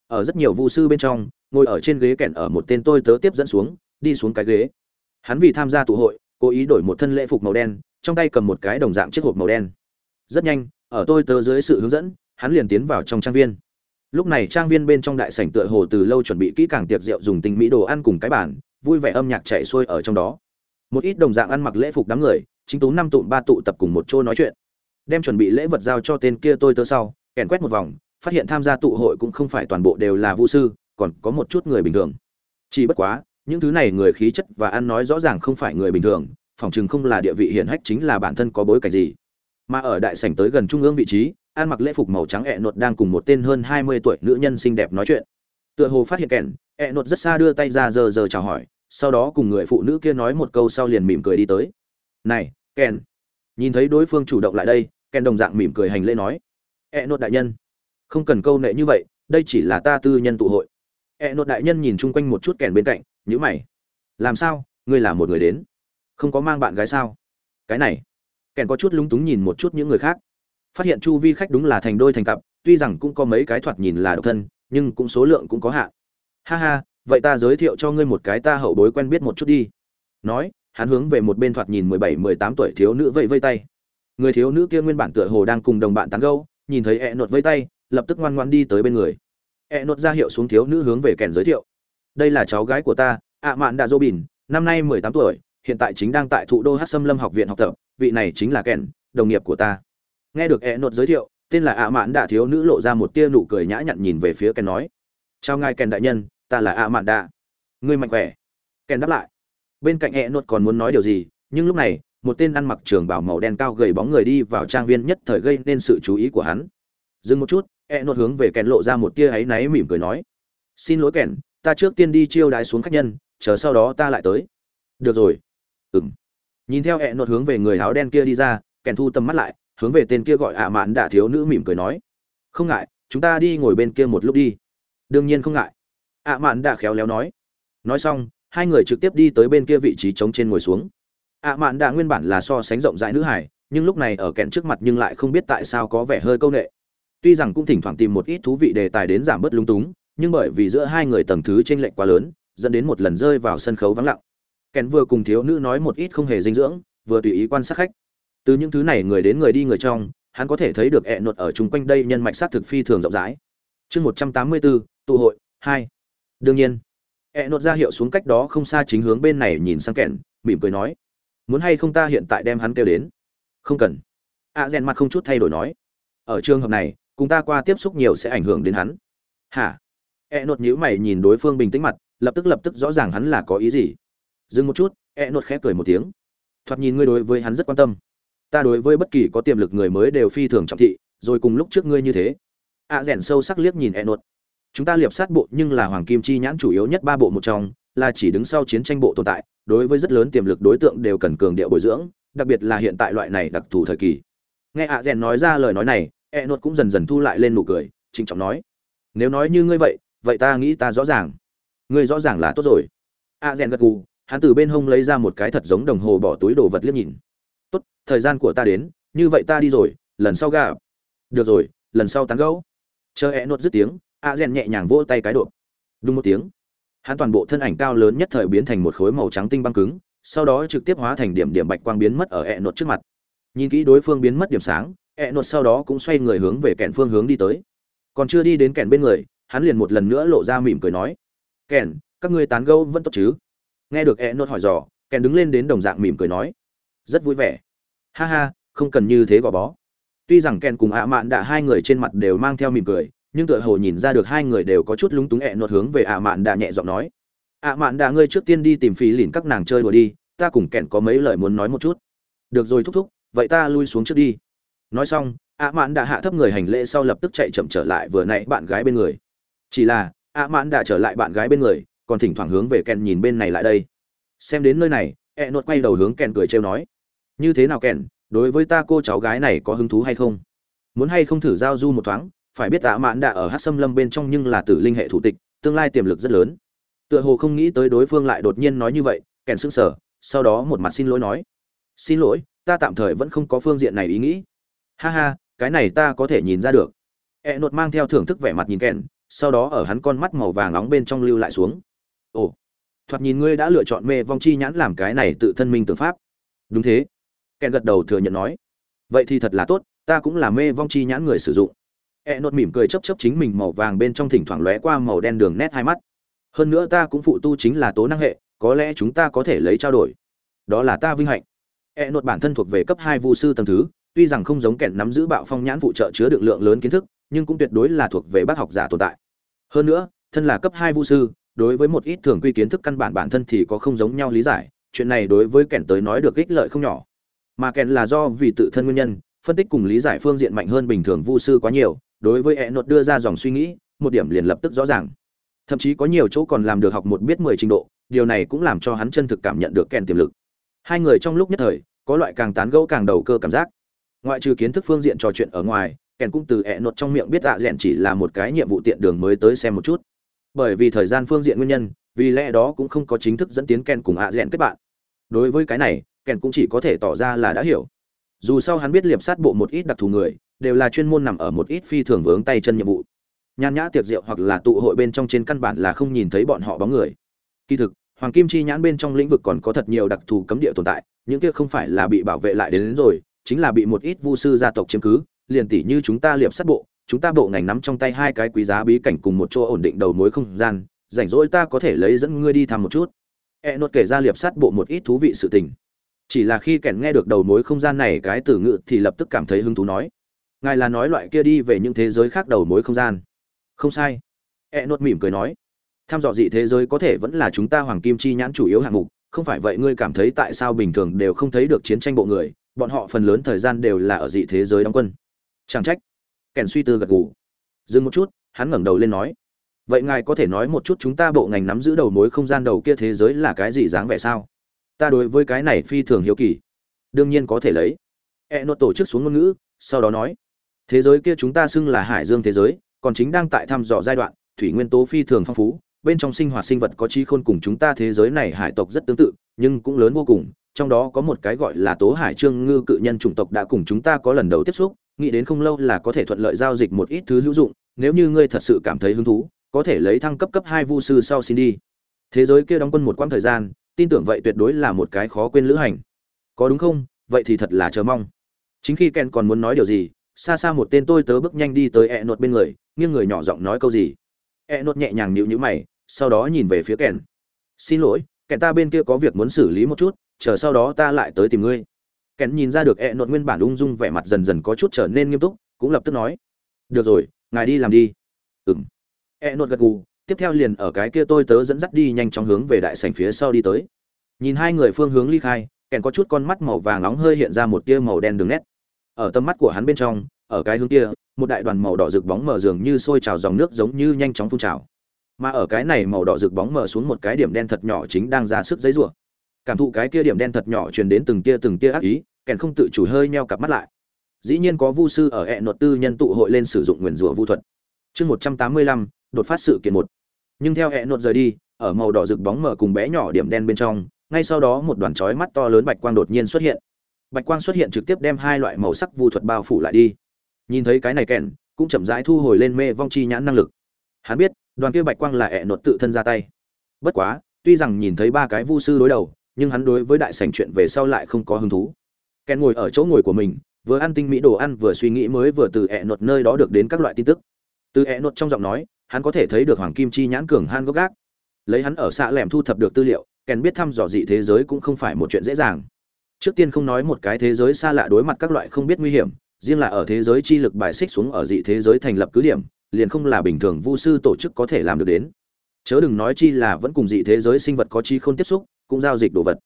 A: Ở rất nhiều vu sư bên trong, ngồi ở trên ghế kẹn ở một tên tôi tớ tiếp dẫn xuống, đi xuống cái ghế. Hắn vì tham gia tụ hội, cố ý đổi một thân lễ phục màu đen, trong tay cầm một cái đồng dạng chiếc hộp màu đen. Rất nhanh, ở tôi tớ dưới sự hướng dẫn, hắn liền tiến vào trong trang viên. Lúc này trang viên bên trong đại sảnh tựa hồ từ lâu chuẩn bị kỹ càng tiệc rượu dùng tinh mỹ đồ ăn cùng cái bản vui vẻ âm nhạc chạy xuôi ở trong đó một ít đồng dạng ăn mặc lễ phục đám người, chính tú năm tụm ba tụ tập cùng một chỗ nói chuyện. Đem chuẩn bị lễ vật giao cho tên kia tôi tớ sau, kèn quét một vòng, phát hiện tham gia tụ hội cũng không phải toàn bộ đều là vũ sư, còn có một chút người bình thường. Chỉ bất quá, những thứ này người khí chất và ăn nói rõ ràng không phải người bình thường phỏng chừng không là địa vị hiển hách chính là bản thân có bối cảnh gì. Mà ở đại sảnh tới gần trung ương vị trí, ăn mặc lễ phục màu trắng ẹ nột đang cùng một tên hơn hai mươi tuổi nữ nhân xinh đẹp nói chuyện. Tựa hồ phát hiện kèn, ẹ nột rất xa đưa tay ra giờ giờ chào hỏi sau đó cùng người phụ nữ kia nói một câu sau liền mỉm cười đi tới. Này, ken. Nhìn thấy đối phương chủ động lại đây, ken đồng dạng mỉm cười hành lễ nói. E nốt đại nhân. Không cần câu nệ như vậy, đây chỉ là ta tư nhân tụ hội. E nốt đại nhân nhìn chung quanh một chút kèn bên cạnh nhữ mày. Làm sao? Ngươi là một người đến. Không có mang bạn gái sao? Cái này. Kèn có chút lúng túng nhìn một chút những người khác. Phát hiện chu vi khách đúng là thành đôi thành cặp, tuy rằng cũng có mấy cái thoạt nhìn là độc thân, nhưng cũng số lượng cũng có hạn. Ha ha vậy ta giới thiệu cho ngươi một cái ta hậu bối quen biết một chút đi. Nói, hắn hướng về một bên thoạt nhìn mười bảy, mười tám tuổi thiếu nữ vẫy vây tay. Người thiếu nữ kia nguyên bản tựa hồ đang cùng đồng bạn tán gâu nhìn thấy e nột vây tay, lập tức ngoan ngoan đi tới bên người. E nột ra hiệu xuống thiếu nữ hướng về kèn giới thiệu. Đây là cháu gái của ta, ạ mạn đạ dô bìn, năm nay mười tám tuổi, hiện tại chính đang tại thủ đô hát xâm lâm học viện học tập, vị này chính là kèn, đồng nghiệp của ta. Nghe được e nột giới thiệu, tên là ạ mạn đạ thiếu nữ lộ ra một tia nụ cười nhã nhặn nhìn về phía kèn nói. Chào ngài kèn đại nhân ta là ạ mạn đạ ngươi mạnh khỏe. Kèn đáp lại. Bên cạnh e nốt còn muốn nói điều gì, nhưng lúc này, một tên ăn mặc trường bảo màu đen cao gầy bóng người đi vào trang viên nhất thời gây nên sự chú ý của hắn. Dừng một chút e nốt hướng về kèn lộ ra một tia áy náy mỉm cười nói. Xin lỗi kèn ta trước tiên đi chiêu đái xuống khách nhân, chờ sau đó ta lại tới. Được rồi. Ừng nhìn theo e nốt hướng về người áo đen kia đi ra kèn thu tầm mắt lại, hướng về tên kia gọi ạ mạn đạ thiếu nữ mỉm cười nói. Không ngại, chúng ta đi ngồi bên kia một lúc đi. Đương nhiên không ngại ạ mạn đã khéo léo nói. Nói xong, hai người trực tiếp đi tới bên kia vị trí trống trên ngồi xuống. ạ mạn đã nguyên bản là so sánh rộng rãi nữ hải, nhưng lúc này ở kẹn trước mặt nhưng lại không biết tại sao có vẻ hơi câu nệ. Tuy rằng cũng thỉnh thoảng tìm một ít thú vị đề tài đến giảm bớt lung túng, nhưng bởi vì giữa hai người tầng thứ t r ê n lệch quá lớn, dẫn đến một lần rơi vào sân khấu vắng lặng. Kẹn vừa cùng thiếu nữ nói một ít không hề dinh dưỡng, vừa tùy ý quan sát khách. Từ những thứ này người đến người đi người trong, hắn có thể thấy được ẹ nột ở chung quanh đây nhân mạch s á t thực phi thường rộng rãi. Chương một trăm tám mươi bốn tụ hội, hai đương nhiên. E nốt ra hiệu xuống cách đó không xa chính hướng bên này nhìn sang kẹn, mỉm cười nói, muốn hay không ta hiện tại đem hắn kêu đến? Không cần. A rèn mặt không chút thay đổi nói, ở trường hợp này, cùng ta qua tiếp xúc nhiều sẽ ảnh hưởng đến hắn. Hả? E nốt nhíu mày nhìn đối phương bình tĩnh mặt, lập tức lập tức rõ ràng hắn là có ý gì. Dừng một chút e nốt khẽ cười một tiếng. Thoạt nhìn ngươi đối với hắn rất quan tâm. Ta đối với bất kỳ có tiềm lực người mới đều phi thường trọng thị, rồi cùng lúc trước ngươi như thế. A rèn sâu sắc liếc nhìn e nốt chúng ta liệp sát bộ nhưng là hoàng kim chi nhãn chủ yếu nhất ba bộ một trong, là chỉ đứng sau chiến tranh bộ tồn tại, đối với rất lớn tiềm lực đối tượng đều cần cường điệu bồi dưỡng, đặc biệt là hiện tại loại này đặc thù thời kỳ. Nghe ạ rèn nói ra lời nói này e nốt cũng dần dần thu lại lên nụ cười, trịnh trọng nói, nếu nói như ngươi vậy vậy ta nghĩ ta rõ ràng. Ngươi rõ ràng là tốt rồi. Ạ rèn gật gù, hắn từ bên hông lấy ra một cái thật giống đồng hồ bỏ túi đồ vật liếc nhìn. Tốt, thời gian của ta đến, như vậy ta đi rồi, lần sau gặp. Được rồi, lần sau tán gẫu. Chờ e nốt dứt tiếng a rèn nhẹ nhàng vỗ tay cái độ. Đúng một tiếng. Hắn toàn bộ thân ảnh cao lớn nhất thời biến thành một khối màu trắng tinh băng cứng, sau đó trực tiếp hóa thành điểm điểm bạch quang biến mất ở ẹ nột trước mặt. Nhìn kỹ đối phương biến mất điểm sáng, ẹ nột sau đó cũng xoay người hướng về kèn phương hướng đi tới. Còn chưa đi đến kèn bên người, hắn liền một lần nữa lộ ra mỉm cười nói, kèn, các ngươi tán gẫu vẫn tốt chứ? Nghe được ẹ nột hỏi dò, kèn đứng lên đến đồng dạng mỉm cười nói, rất vui vẻ. Ha ha, không cần như thế gò bó. Tuy rằng kèn cùng ạ mạn đã hai người trên mặt đều mang theo mỉm cười nhưng tựa hồ nhìn ra được hai người đều có chút lúng túng ẹ nột hướng về ạ mạn đã nhẹ giọng nói. Ạ mạn đã ngươi trước tiên đi tìm phí lìn các nàng chơi đùa đi, ta cùng kẹn có mấy lời muốn nói một chút. Được rồi thúc thúc, vậy ta lui xuống trước đi. Nói xong, ạ mạn đã hạ thấp người hành lễ sau lập tức chạy chậm trở lại vừa nãy bạn gái bên người. Chỉ là, ạ mạn đã trở lại bạn gái bên người, còn thỉnh thoảng hướng về kẹn nhìn bên này lại đây. Xem đến nơi này, ẹ nột quay đầu hướng kẹn cười trêu nói. Như thế nào kẹn, đối với ta cô cháu gái này có hứng thú hay không? Muốn hay không thử giao du một thoáng phải biết tạ mạn đã ở hát xâm lâm bên trong nhưng là tử linh hệ thủ tịch, tương lai tiềm lực rất lớn. Tựa hồ không nghĩ tới đối phương lại đột nhiên nói như vậy, kèn sững sờ, sau đó một mặt xin lỗi nói. Xin lỗi, ta tạm thời vẫn không có phương diện này ý nghĩ. Ha ha, cái này ta có thể nhìn ra được. E nột mang theo thưởng thức vẻ mặt nhìn kèn, sau đó ở hắn con mắt màu vàng nóng bên trong lưu lại xuống. Ồ, thoạt nhìn ngươi đã lựa chọn mê vong chi nhãn làm cái này tự thân minh tưởng pháp. Đúng thế. Kèn gật đầu thừa nhận nói. Vậy thì thật là tốt, ta cũng là mê vong chi nhãn người sử dụng e nột mỉm cười chấp chấp chính mình màu vàng bên trong thỉnh thoảng lóe qua màu đen đường nét hai mắt. Hơn nữa ta cũng phụ tu chính là tố năng hệ, có lẽ chúng ta có thể lấy trao đổi. Đó là ta vinh hạnh. E nốt bản thân thuộc về cấp hai vu sư tầng thứ, tuy rằng không giống kẻn nắm giữ bạo phong nhãn phụ trợ chứa được lượng lớn kiến thức, nhưng cũng tuyệt đối là thuộc về bác học giả tồn tại. Hơn nữa, thân là cấp hai vu sư, đối với một ít thường quy kiến thức căn bản bản thân thì có không giống nhau lý giải, chuyện này đối với kẻn tới nói được ích lợi không nhỏ. Mà kẻn là do vì tự thân nguyên nhân, phân tích cùng lý giải phương diện mạnh hơn bình thường vu sư quá nhiều đối với e nốt đưa ra dòng suy nghĩ, một điểm liền lập tức rõ ràng. Thậm chí có nhiều chỗ còn làm được học một biết mười trình độ, điều này cũng làm cho hắn chân thực cảm nhận được kèn tiềm lực. Hai người trong lúc nhất thời, có loại càng tán gẫu càng đầu cơ cảm giác. Ngoại trừ kiến thức phương diện trò chuyện ở ngoài, kèn cũng từ ẹ nột trong miệng biết dạ rèn chỉ là một cái nhiệm vụ tiện đường mới tới xem một chút. Bởi vì thời gian phương diện nguyên nhân, vì lẽ đó cũng không có chính thức dẫn tiến kèn cùng ạ rèn kết bạn. Đối với cái này, kèn cũng chỉ có thể tỏ ra là đã hiểu. Dù sau hắn biết liệp sát bộ một ít đặc thù người đều là chuyên môn nằm ở một ít phi thường vướng tay chân nhiệm vụ. Nhan nhã tiệc rượu hoặc là tụ hội bên trong trên căn bản là không nhìn thấy bọn họ bóng người. Kỳ thực hoàng kim chi nhãn bên trong lĩnh vực còn có thật nhiều đặc thù cấm địa tồn tại những kia không phải là bị bảo vệ lại đến, đến rồi chính là bị một ít vu sư gia tộc chiếm cứ liền tỷ như chúng ta liệp sát bộ chúng ta bộ ngành nắm trong tay hai cái quý giá bí cảnh cùng một chỗ ổn định đầu mối không gian rảnh rỗi ta có thể lấy dẫn ngươi đi thăm một chút. E nốt kể ra liệp sát bộ một ít thú vị sự tình. Chỉ là khi kẻn nghe được đầu mối không gian này cái từ ngự thì lập tức cảm thấy hứng thú nói ngài là nói loại kia đi về những thế giới khác đầu mối không gian. Không sai. E nốt mỉm cười nói. Tham dò dị thế giới có thể vẫn là chúng ta hoàng kim chi nhãn chủ yếu hạng mục, không phải vậy ngươi cảm thấy tại sao bình thường đều không thấy được chiến tranh bộ người, bọn họ phần lớn thời gian đều là ở dị thế giới đóng quân. Chẳng trách. Kèn suy tư gật gù. Dừng một chút, hắn ngẩng đầu lên nói. Vậy ngài có thể nói một chút chúng ta bộ ngành nắm giữ đầu mối không gian đầu kia thế giới là cái gì dáng vẻ sao? Ta đối với cái này phi thường hiếu kỳ. Đương nhiên có thể lấy. E nốt tổ chức xuống ngôn ngữ, sau đó nói thế giới kia chúng ta xưng là hải dương thế giới, còn chính đang tại thăm dò giai đoạn, thủy nguyên tố phi thường phong phú, bên trong sinh hoạt sinh vật có trí khôn cùng chúng ta thế giới này hải tộc rất tương tự, nhưng cũng lớn vô cùng, trong đó có một cái gọi là tố hải trương ngư cự nhân chủng tộc đã cùng chúng ta có lần đầu tiếp xúc, nghĩ đến không lâu là có thể thuận lợi giao dịch một ít thứ hữu dụng, nếu như ngươi thật sự cảm thấy hứng thú, có thể lấy thăng cấp cấp hai vu sư sau xin đi. Thế giới kia đóng quân một quãng thời gian, tin tưởng vậy tuyệt đối là một cái khó quên lữ hành. Có đúng không? Vậy thì thật là chờ mong. Chính khi ken còn muốn nói điều gì xa xa một tên tôi tớ bước nhanh đi tới e nột bên người, nghiêng người nhỏ giọng nói câu gì. E nột nhẹ nhàng nhịu nhữ mày, sau đó nhìn về phía kèn. Xin lỗi, kèn ta bên kia có việc muốn xử lý một chút, chờ sau đó ta lại tới tìm ngươi. Kèn nhìn ra được e nột nguyên bản ung dung vẻ mặt dần dần có chút trở nên nghiêm túc, cũng lập tức nói, được rồi, ngài đi làm đi. Ừng e nột gật gù, tiếp theo liền ở cái kia tôi tớ dẫn dắt đi nhanh chóng hướng về đại sảnh phía sau đi tới. Nhìn hai người phương hướng ly khai, kèn có chút con mắt màu vàng nóng hơi hiện ra một tia màu đen đường nét ở tầm mắt của hắn bên trong, ở cái hướng kia, một đại đoàn màu đỏ rực bóng mờ dường như sôi trào dòng nước giống như nhanh chóng phun trào. Mà ở cái này màu đỏ rực bóng mờ xuống một cái điểm đen thật nhỏ chính đang ra sức giấy rủa cảm thụ cái kia điểm đen thật nhỏ truyền đến từng tia từng tia ác ý, kèn không tự chủ hơi nheo cặp mắt lại. Dĩ nhiên có vu sư ở hệ nột tư nhân tụ hội lên sử dụng nguyền rủa vu thuật. Chương một trăm tám mươi lăm, đột phát sự kiện một. Nhưng theo hệ nột rời đi, ở màu đỏ rực bóng mờ cùng bé nhỏ điểm đen bên trong, ngay sau đó một đoàn chói mắt to lớn bạch quang đột nhiên xuất hiện bạch quang xuất hiện trực tiếp đem hai loại màu sắc vu thuật bao phủ lại đi. Nhìn thấy cái này kèn cũng chậm rãi thu hồi lên mê vong chi nhãn năng lực. Hắn biết, đoàn kia bạch quang là ẹ nột tự thân ra tay. Bất quá, tuy rằng nhìn thấy ba cái vu sư đối đầu, nhưng hắn đối với đại sảnh chuyện về sau lại không có hứng thú. Kèn ngồi ở chỗ ngồi của mình, vừa ăn tinh mỹ đồ ăn vừa suy nghĩ mới vừa từ ẹ nột nơi đó được đến các loại tin tức. Từ ẹ nột trong giọng nói, hắn có thể thấy được hoàng kim chi nhãn cường han gốc gác. Lấy hắn ở xã lẻm thu thập được tư liệu kèn biết thăm dò dị thế giới cũng không phải một chuyện dễ dàng trước tiên không nói một cái thế giới xa lạ đối mặt các loại không biết nguy hiểm, riêng là ở thế giới chi lực bài xích xuống ở dị thế giới thành lập cứ điểm, liền không là bình thường vu sư tổ chức có thể làm được đến. Chớ đừng nói chi là vẫn cùng dị thế giới sinh vật có chi không tiếp xúc, cũng giao dịch đồ vật.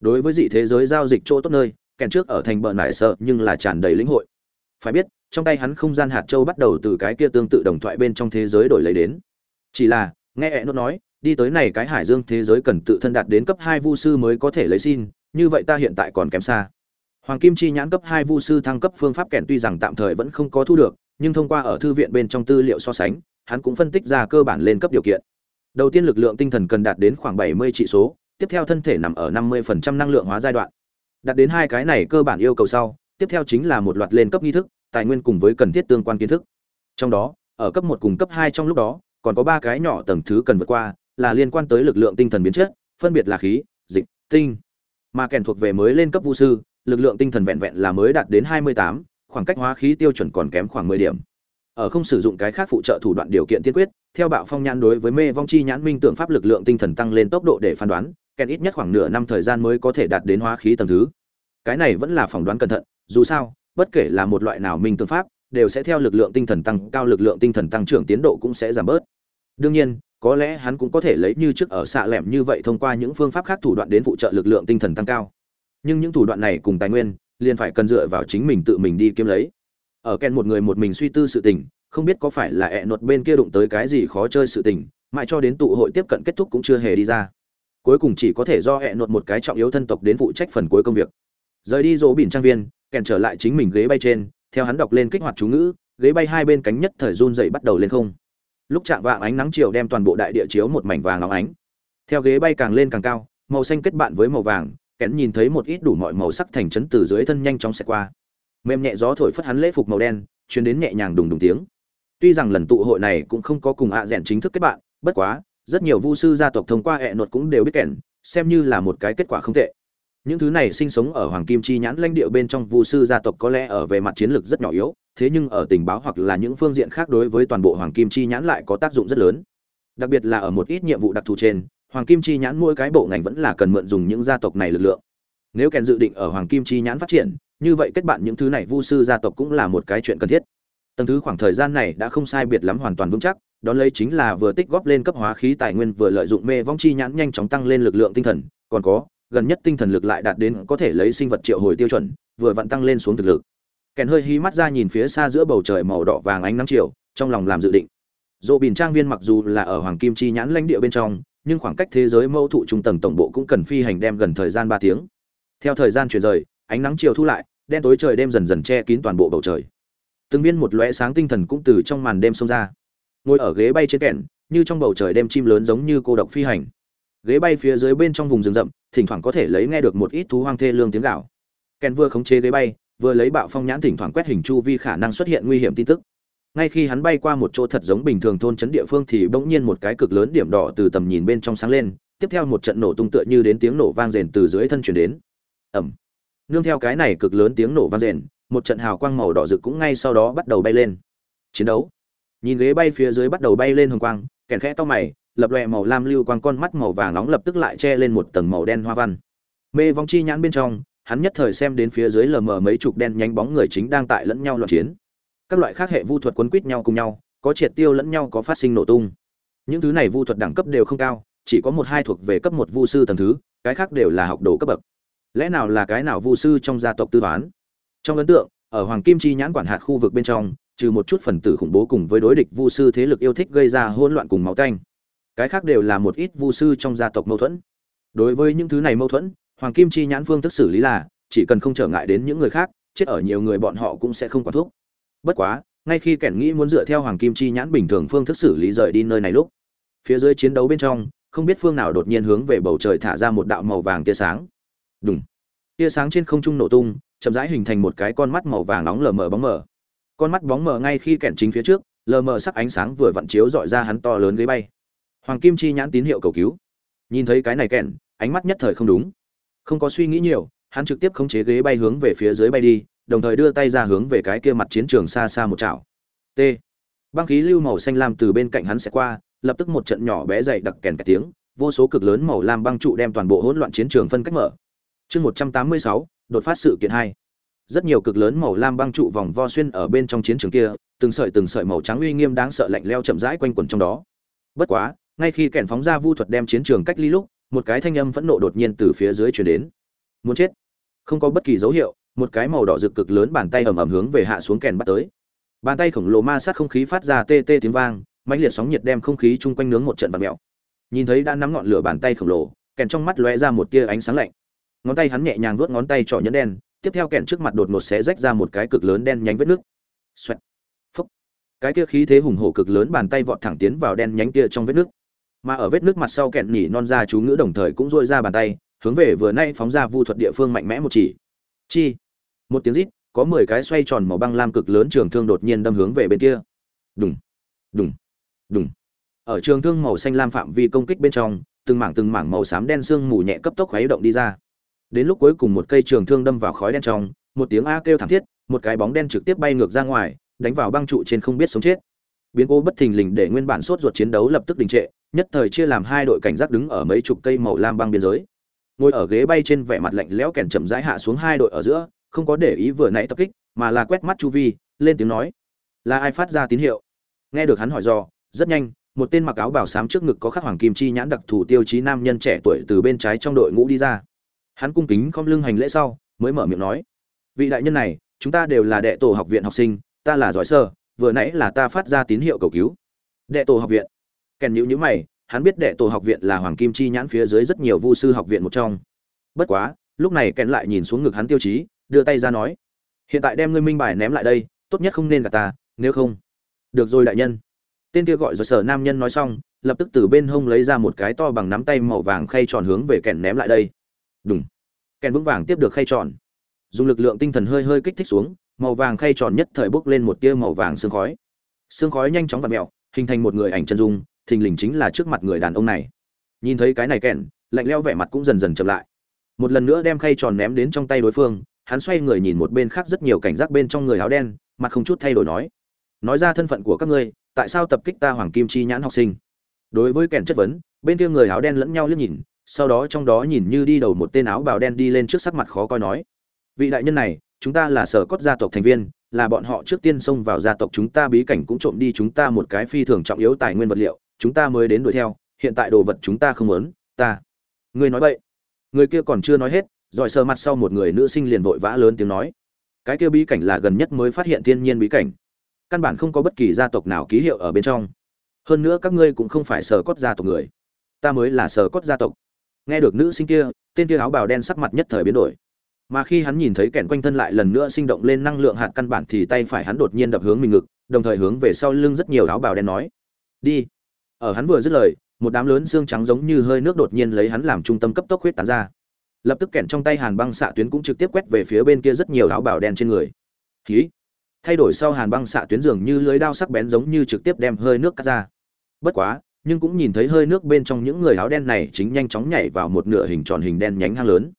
A: Đối với dị thế giới giao dịch chỗ tốt nơi, kèn trước ở thành bờ nải sợ nhưng là tràn đầy lĩnh hội. Phải biết, trong tay hắn không gian hạt châu bắt đầu từ cái kia tương tự đồng thoại bên trong thế giới đổi lấy đến. Chỉ là, nghe hẹ nó nói, đi tới này cái hải dương thế giới cần tự thân đạt đến cấp hai vu sư mới có thể lấy xin như vậy ta hiện tại còn kém xa. Hoàng kim chi nhãn cấp hai vu sư thăng cấp phương pháp kèn tuy rằng tạm thời vẫn không có thu được, nhưng thông qua ở thư viện bên trong tư liệu so sánh, hắn cũng phân tích ra cơ bản lên cấp điều kiện. Đầu tiên lực lượng tinh thần cần đạt đến khoảng bảy mươi trị số, tiếp theo thân thể nằm ở năm mươi phần trăm năng lượng hóa giai đoạn. Đạt đến hai cái này cơ bản yêu cầu sau, tiếp theo chính là một loạt lên cấp nghi thức, tài nguyên cùng với cần thiết tương quan kiến thức. Trong đó, ở cấp một cùng cấp hai trong lúc đó, còn có ba cái nhỏ tầng thứ cần vượt qua, là liên quan tới lực lượng tinh thần biến chất, phân biệt là khí, dịch, tinh mà kèn thuộc về mới lên cấp vũ sư lực lượng tinh thần vẹn vẹn là mới đạt đến 28, khoảng cách hóa khí tiêu chuẩn còn kém khoảng 10 điểm. Ở không sử dụng cái khác phụ trợ thủ đoạn điều kiện tiên quyết, theo Bạo Phong nhãn đối với mê vong chi nhãn minh tượng pháp lực lượng tinh thần tăng lên tốc độ để phán đoán, kèn ít nhất khoảng nửa năm thời gian mới có thể đạt đến hóa khí tầng thứ. Cái này vẫn là phỏng đoán cẩn thận, dù sao, bất kể là một loại nào minh tượng pháp, đều sẽ theo lực lượng tinh thần tăng cao lực lượng tinh thần tăng trưởng tiến độ cũng sẽ giảm bớt. Đương nhiên, có lẽ hắn cũng có thể lấy như trước ở xạ lẻm như vậy thông qua những phương pháp khác thủ đoạn đến phụ trợ lực lượng tinh thần tăng cao. Nhưng những thủ đoạn này cùng tài nguyên, liền phải cần dựa vào chính mình tự mình đi kiếm lấy. Ở ken một người một mình suy tư sự tình, không biết có phải là ẹ nột bên kia đụng tới cái gì khó chơi sự tình, mãi cho đến tụ hội tiếp cận kết thúc cũng chưa hề đi ra. Cuối cùng chỉ có thể do ẹ nột một cái trọng yếu thân tộc đến phụ trách phần cuối công việc. Rời đi dỗ bỉn trang viên kèn trở lại chính mình ghế bay trên, theo hắn đọc lên kích hoạt chú ngữ, ghế bay hai bên cánh nhất thời run dậy bắt đầu lên không lúc chạm vạng ánh nắng chiều đem toàn bộ đại địa chiếu một mảnh vàng óng ánh. Theo ghế bay càng lên càng cao màu xanh kết bạn với màu vàng kén nhìn thấy một ít đủ mọi màu sắc thành chấn từ dưới thân nhanh chóng xẹt qua. Mềm nhẹ gió thổi phất hắn lễ phục màu đen chuyến đến nhẹ nhàng đùng đùng tiếng. Tuy rằng lần tụ hội này cũng không có cùng ạ à chính thức kết bạn bất quá rất nhiều vu sư gia tộc thông qua hẹ nột cũng đều biết kẽn, xem như là một cái kết quả không tệ những thứ này sinh sống ở hoàng kim chi nhãn lãnh địa bên trong vu sư gia tộc có lẽ ở về mặt chiến lược rất nhỏ yếu, thế nhưng ở tình báo hoặc là những phương diện khác đối với toàn bộ hoàng kim chi nhãn lại có tác dụng rất lớn. Đặc biệt là ở một ít nhiệm vụ đặc thù trên, hoàng kim chi nhãn mỗi cái bộ ngành vẫn là cần mượn dùng những gia tộc này lực lượng. Nếu kèn dự định ở hoàng kim chi nhãn phát triển, như vậy kết bạn những thứ này vu sư gia tộc cũng là một cái chuyện cần thiết. Tầng thứ khoảng thời gian này đã không sai biệt lắm hoàn toàn vững chắc, đón lấy chính là vừa tích góp lên cấp hóa khí tài nguyên vừa lợi dụng mê vong chi nhãn nhanh chóng tăng lên lực lượng tinh thần, còn có gần nhất tinh thần lực lại đạt đến có thể lấy sinh vật triệu hồi tiêu chuẩn, vừa vặn tăng lên xuống thực lực. Kèn hơi hí mắt ra nhìn phía xa giữa bầu trời màu đỏ vàng ánh nắng chiều, trong lòng làm dự định. Dỗ bìn trang viên mặc dù là ở hoàng kim chi nhãn lãnh địa bên trong, nhưng khoảng cách thế giới mâu thụ trung tầng tổng bộ cũng cần phi hành đem gần thời gian ba tiếng. Theo thời gian chuyển rời, ánh nắng chiều thu lại, đen tối trời đêm dần dần che kín toàn bộ bầu trời. Từng viên một lóe sáng tinh thần cũng từ trong màn đêm xông ra. Ngồi ở ghế bay trên kẹn như trong bầu trời đêm chim lớn giống như cô độc phi hành ghế bay phía dưới bên trong vùng rừng rậm, thỉnh thoảng có thể lấy nghe được một ít thú hoang thê lương tiếng gạo ken vừa khống chế ghế bay, vừa lấy bạo phong nhãn thỉnh thoảng quét hình chu vi khả năng xuất hiện nguy hiểm tin tức. Ngay khi hắn bay qua một chỗ thật giống bình thường thôn trấn địa phương thì bỗng nhiên một cái cực lớn điểm đỏ từ tầm nhìn bên trong sáng lên, tiếp theo một trận nổ tung tựa như đến tiếng nổ vang rền từ dưới thân chuyển đến. Ẩm nương theo cái này cực lớn tiếng nổ vang rền, một trận hào quang màu đỏ rực cũng ngay sau đó bắt đầu bay lên. Chiến đấu. Nhìn ghế bay phía dưới bắt đầu bay lên hồng quang kèn khẽ to mày lập lòe màu lam lưu quang con mắt màu vàng nóng lập tức lại che lên một tầng màu đen hoa văn. Mê vong chi nhãn bên trong, hắn nhất thời xem đến phía dưới lờ mờ mấy chục đen nhánh bóng người chính đang tại lẫn nhau loạn chiến. Các loại khác hệ vu thuật quấn quýt nhau cùng nhau, có triệt tiêu lẫn nhau có phát sinh nổ tung. Những thứ này vu thuật đẳng cấp đều không cao, chỉ có một hai thuộc về cấp một vu sư tầng thứ, cái khác đều là học đồ cấp bậc. Lẽ nào là cái nào vu sư trong gia tộc tư toán? Trong ấn tượng, ở hoàng kim chi nhãn quản hạt khu vực bên trong, trừ một chút phần tử khủng bố cùng với đối địch vu sư thế lực yêu thích gây ra hỗn loạn cùng máu tanh cái khác đều là một ít vu sư trong gia tộc mâu thuẫn. Đối với những thứ này mâu thuẫn, hoàng kim chi nhãn phương thức xử lý là, chỉ cần không trở ngại đến những người khác, chết ở nhiều người bọn họ cũng sẽ không quản thuốc bất quá, ngay khi kẻn nghĩ muốn dựa theo hoàng kim chi nhãn bình thường phương thức xử lý rời đi nơi này lúc, phía dưới chiến đấu bên trong, không biết phương nào đột nhiên hướng về bầu trời thả ra một đạo màu vàng tia sáng. Đúng tia sáng trên không trung nổ tung, chậm rãi hình thành một cái con mắt màu vàng nóng lờ mờ bóng mờ. Con mắt bóng mờ ngay khi kẻn chính phía trước, lờ mờ sắc ánh sáng vừa vặn chiếu dọi ra hắn to lớn ghế bay hoàng kim chi nhãn tín hiệu cầu cứu. Nhìn thấy cái này kèn ánh mắt nhất thời không đúng. Không có suy nghĩ nhiều, hắn trực tiếp khống chế ghế bay hướng về phía dưới bay đi, đồng thời đưa tay ra hướng về cái kia mặt chiến trường xa xa một chảo. T. Băng khí lưu màu xanh lam từ bên cạnh hắn sẽ qua, lập tức một trận nhỏ bé dày đặc kèn cả tiếng, vô số cực lớn màu lam băng trụ đem toàn bộ hỗn loạn chiến trường phân cách mở. Chương một trăm tám mươi sáu, đột phát sự kiện hai. Rất nhiều cực lớn màu lam băng trụ vòng vo xuyên ở bên trong chiến trường kia, từng sợi từng sợi màu trắng uy nghiêm đáng sợ lạnh leo chậm rãi quanh quẩn trong đó. Bất quá ngay khi kèn phóng ra vu thuật đem chiến trường cách ly lúc, một cái thanh âm phẫn nộ đột nhiên từ phía dưới truyền đến. Muốn chết. Không có bất kỳ dấu hiệu, một cái màu đỏ rực cực lớn bàn tay ầm ầm hướng về hạ xuống kèn bắt tới. Bàn tay khổng lồ ma sát không khí phát ra tê tê tiếng vang, mãnh liệt sóng nhiệt đem không khí chung quanh nướng một trận vặn mèo. Nhìn thấy đã nắm ngọn lửa bàn tay khổng lồ, kèn trong mắt lóe ra một tia ánh sáng lạnh. Ngón tay hắn nhẹ nhàng vuốt ngón tay trỏ nhẫn đen, tiếp theo kèn trước mặt đột ngột xé rách ra một cái cực lớn đen nhánh vết nước. Xoẹt. Phúc. cái kia khí thế hùng hổ cực lớn bàn tay vọt thẳng tiến vào đen nhánh kia trong vết nước mà ở vết nước mặt sau kẹn nhỉ non ra chú ngữ đồng thời cũng dội ra bàn tay, hướng về vừa nay phóng ra vu thuật địa phương mạnh mẽ một chỉ. Chi. Một tiếng rít, có mười cái xoay tròn màu băng lam cực lớn trường thương đột nhiên đâm hướng về bên kia. Đùng. Đùng. Đùng. Ở trường thương màu xanh lam phạm vi công kích bên trong, từng mảng từng mảng màu xám đen sương mù nhẹ cấp tốc khuấy động đi ra. Đến lúc cuối cùng một cây trường thương đâm vào khói đen trong, một tiếng a kêu thảm thiết, một cái bóng đen trực tiếp bay ngược ra ngoài, đánh vào băng trụ trên không biết sống chết. Biến cố bất thình lình để nguyên bản sốt ruột chiến đấu lập tức đình trệ nhất thời chia làm hai đội cảnh giác đứng ở mấy chục cây màu lam băng biên giới. Ngồi ở ghế bay trên vẻ mặt lạnh lẽo kèn chậm rãi hạ xuống hai đội ở giữa, không có để ý vừa nãy tập kích, mà là quét mắt chu vi, lên tiếng nói. Là ai phát ra tín hiệu? Nghe được hắn hỏi dò, rất nhanh, một tên mặc áo bảo sám trước ngực có khắc hoàng kim chi nhãn đặc thù tiêu chí nam nhân trẻ tuổi từ bên trái trong đội ngũ đi ra. Hắn cung kính khom lưng hành lễ sau, mới mở miệng nói. Vị đại nhân này, chúng ta đều là đệ tổ học viện học sinh, ta là giỏi sơ, vừa nãy là ta phát ra tín hiệu cầu cứu. Đệ tổ học viện kèn nhữ nhữ mày, hắn biết đệ tổ học viện là hoàng kim chi nhãn phía dưới rất nhiều vu sư học viện một trong. Bất quá, lúc này kèn lại nhìn xuống ngực hắn tiêu chí, đưa tay ra nói, hiện tại đem ngươi minh bài ném lại đây, tốt nhất không nên gặp ta, nếu không. Được rồi đại nhân. Tên kia gọi rồi sở nam nhân nói xong, lập tức từ bên hông lấy ra một cái to bằng nắm tay màu vàng khay tròn hướng về kèn ném lại đây. Đúng kèn vững vàng tiếp được khay tròn. Dùng lực lượng tinh thần hơi hơi kích thích xuống, màu vàng khay tròn nhất thời bốc lên một tia màu vàng sương khói. Sương khói nhanh chóng và mẹo hình thành một người ảnh chân dung thình lình chính là trước mặt người đàn ông này. Nhìn thấy cái này kèn lạnh leo vẻ mặt cũng dần dần chậm lại. Một lần nữa đem khay tròn ném đến trong tay đối phương, hắn xoay người nhìn một bên khác rất nhiều cảnh giác bên trong người áo đen, mặt không chút thay đổi nói nói ra thân phận của các ngươi, tại sao tập kích ta hoàng kim chi nhãn học sinh? Đối với kèn chất vấn, bên kia người áo đen lẫn nhau liếc nhìn, sau đó trong đó nhìn như đi đầu một tên áo bào đen đi lên trước sắc mặt khó coi nói, vị đại nhân này, chúng ta là sở cốt gia tộc thành viên, là bọn họ trước tiên xông vào gia tộc chúng ta bí cảnh cũng trộm đi chúng ta một cái phi thường trọng yếu tài nguyên vật liệu chúng ta mới đến đuổi theo, hiện tại đồ vật chúng ta không muốn, ta. Ngươi nói vậy người kia còn chưa nói hết, rồi sờ mặt sau một người nữ sinh liền vội vã lớn tiếng nói. Cái kia bí cảnh là gần nhất mới phát hiện thiên nhiên bí cảnh. Căn bản không có bất kỳ gia tộc nào ký hiệu ở bên trong. Hơn nữa các ngươi cũng không phải sờ cốt gia tộc người. Ta mới là sờ cốt gia tộc. Nghe được nữ sinh kia, tên kia áo bào đen sắc mặt nhất thời biến đổi. Mà khi hắn nhìn thấy kẻn quanh thân lại lần nữa sinh động lên năng lượng hạt căn bản thì tay phải hắn đột nhiên đập hướng mình ngực, đồng thời hướng về sau lưng rất nhiều áo bào đen nói. Đi ở hắn vừa dứt lời, một đám lớn xương trắng giống như hơi nước đột nhiên lấy hắn làm trung tâm cấp tốc huyết tán ra. Lập tức kẹn trong tay hàn băng xạ tuyến cũng trực tiếp quét về phía bên kia rất nhiều áo bảo đen trên người. Khí thay đổi sau hàn băng xạ tuyến dường như lưới đao sắc bén giống như trực tiếp đem hơi nước cắt ra. Bất quá, nhưng cũng nhìn thấy hơi nước bên trong những người áo đen này chính nhanh chóng nhảy vào một nửa hình tròn hình đen nhánh hang lớn.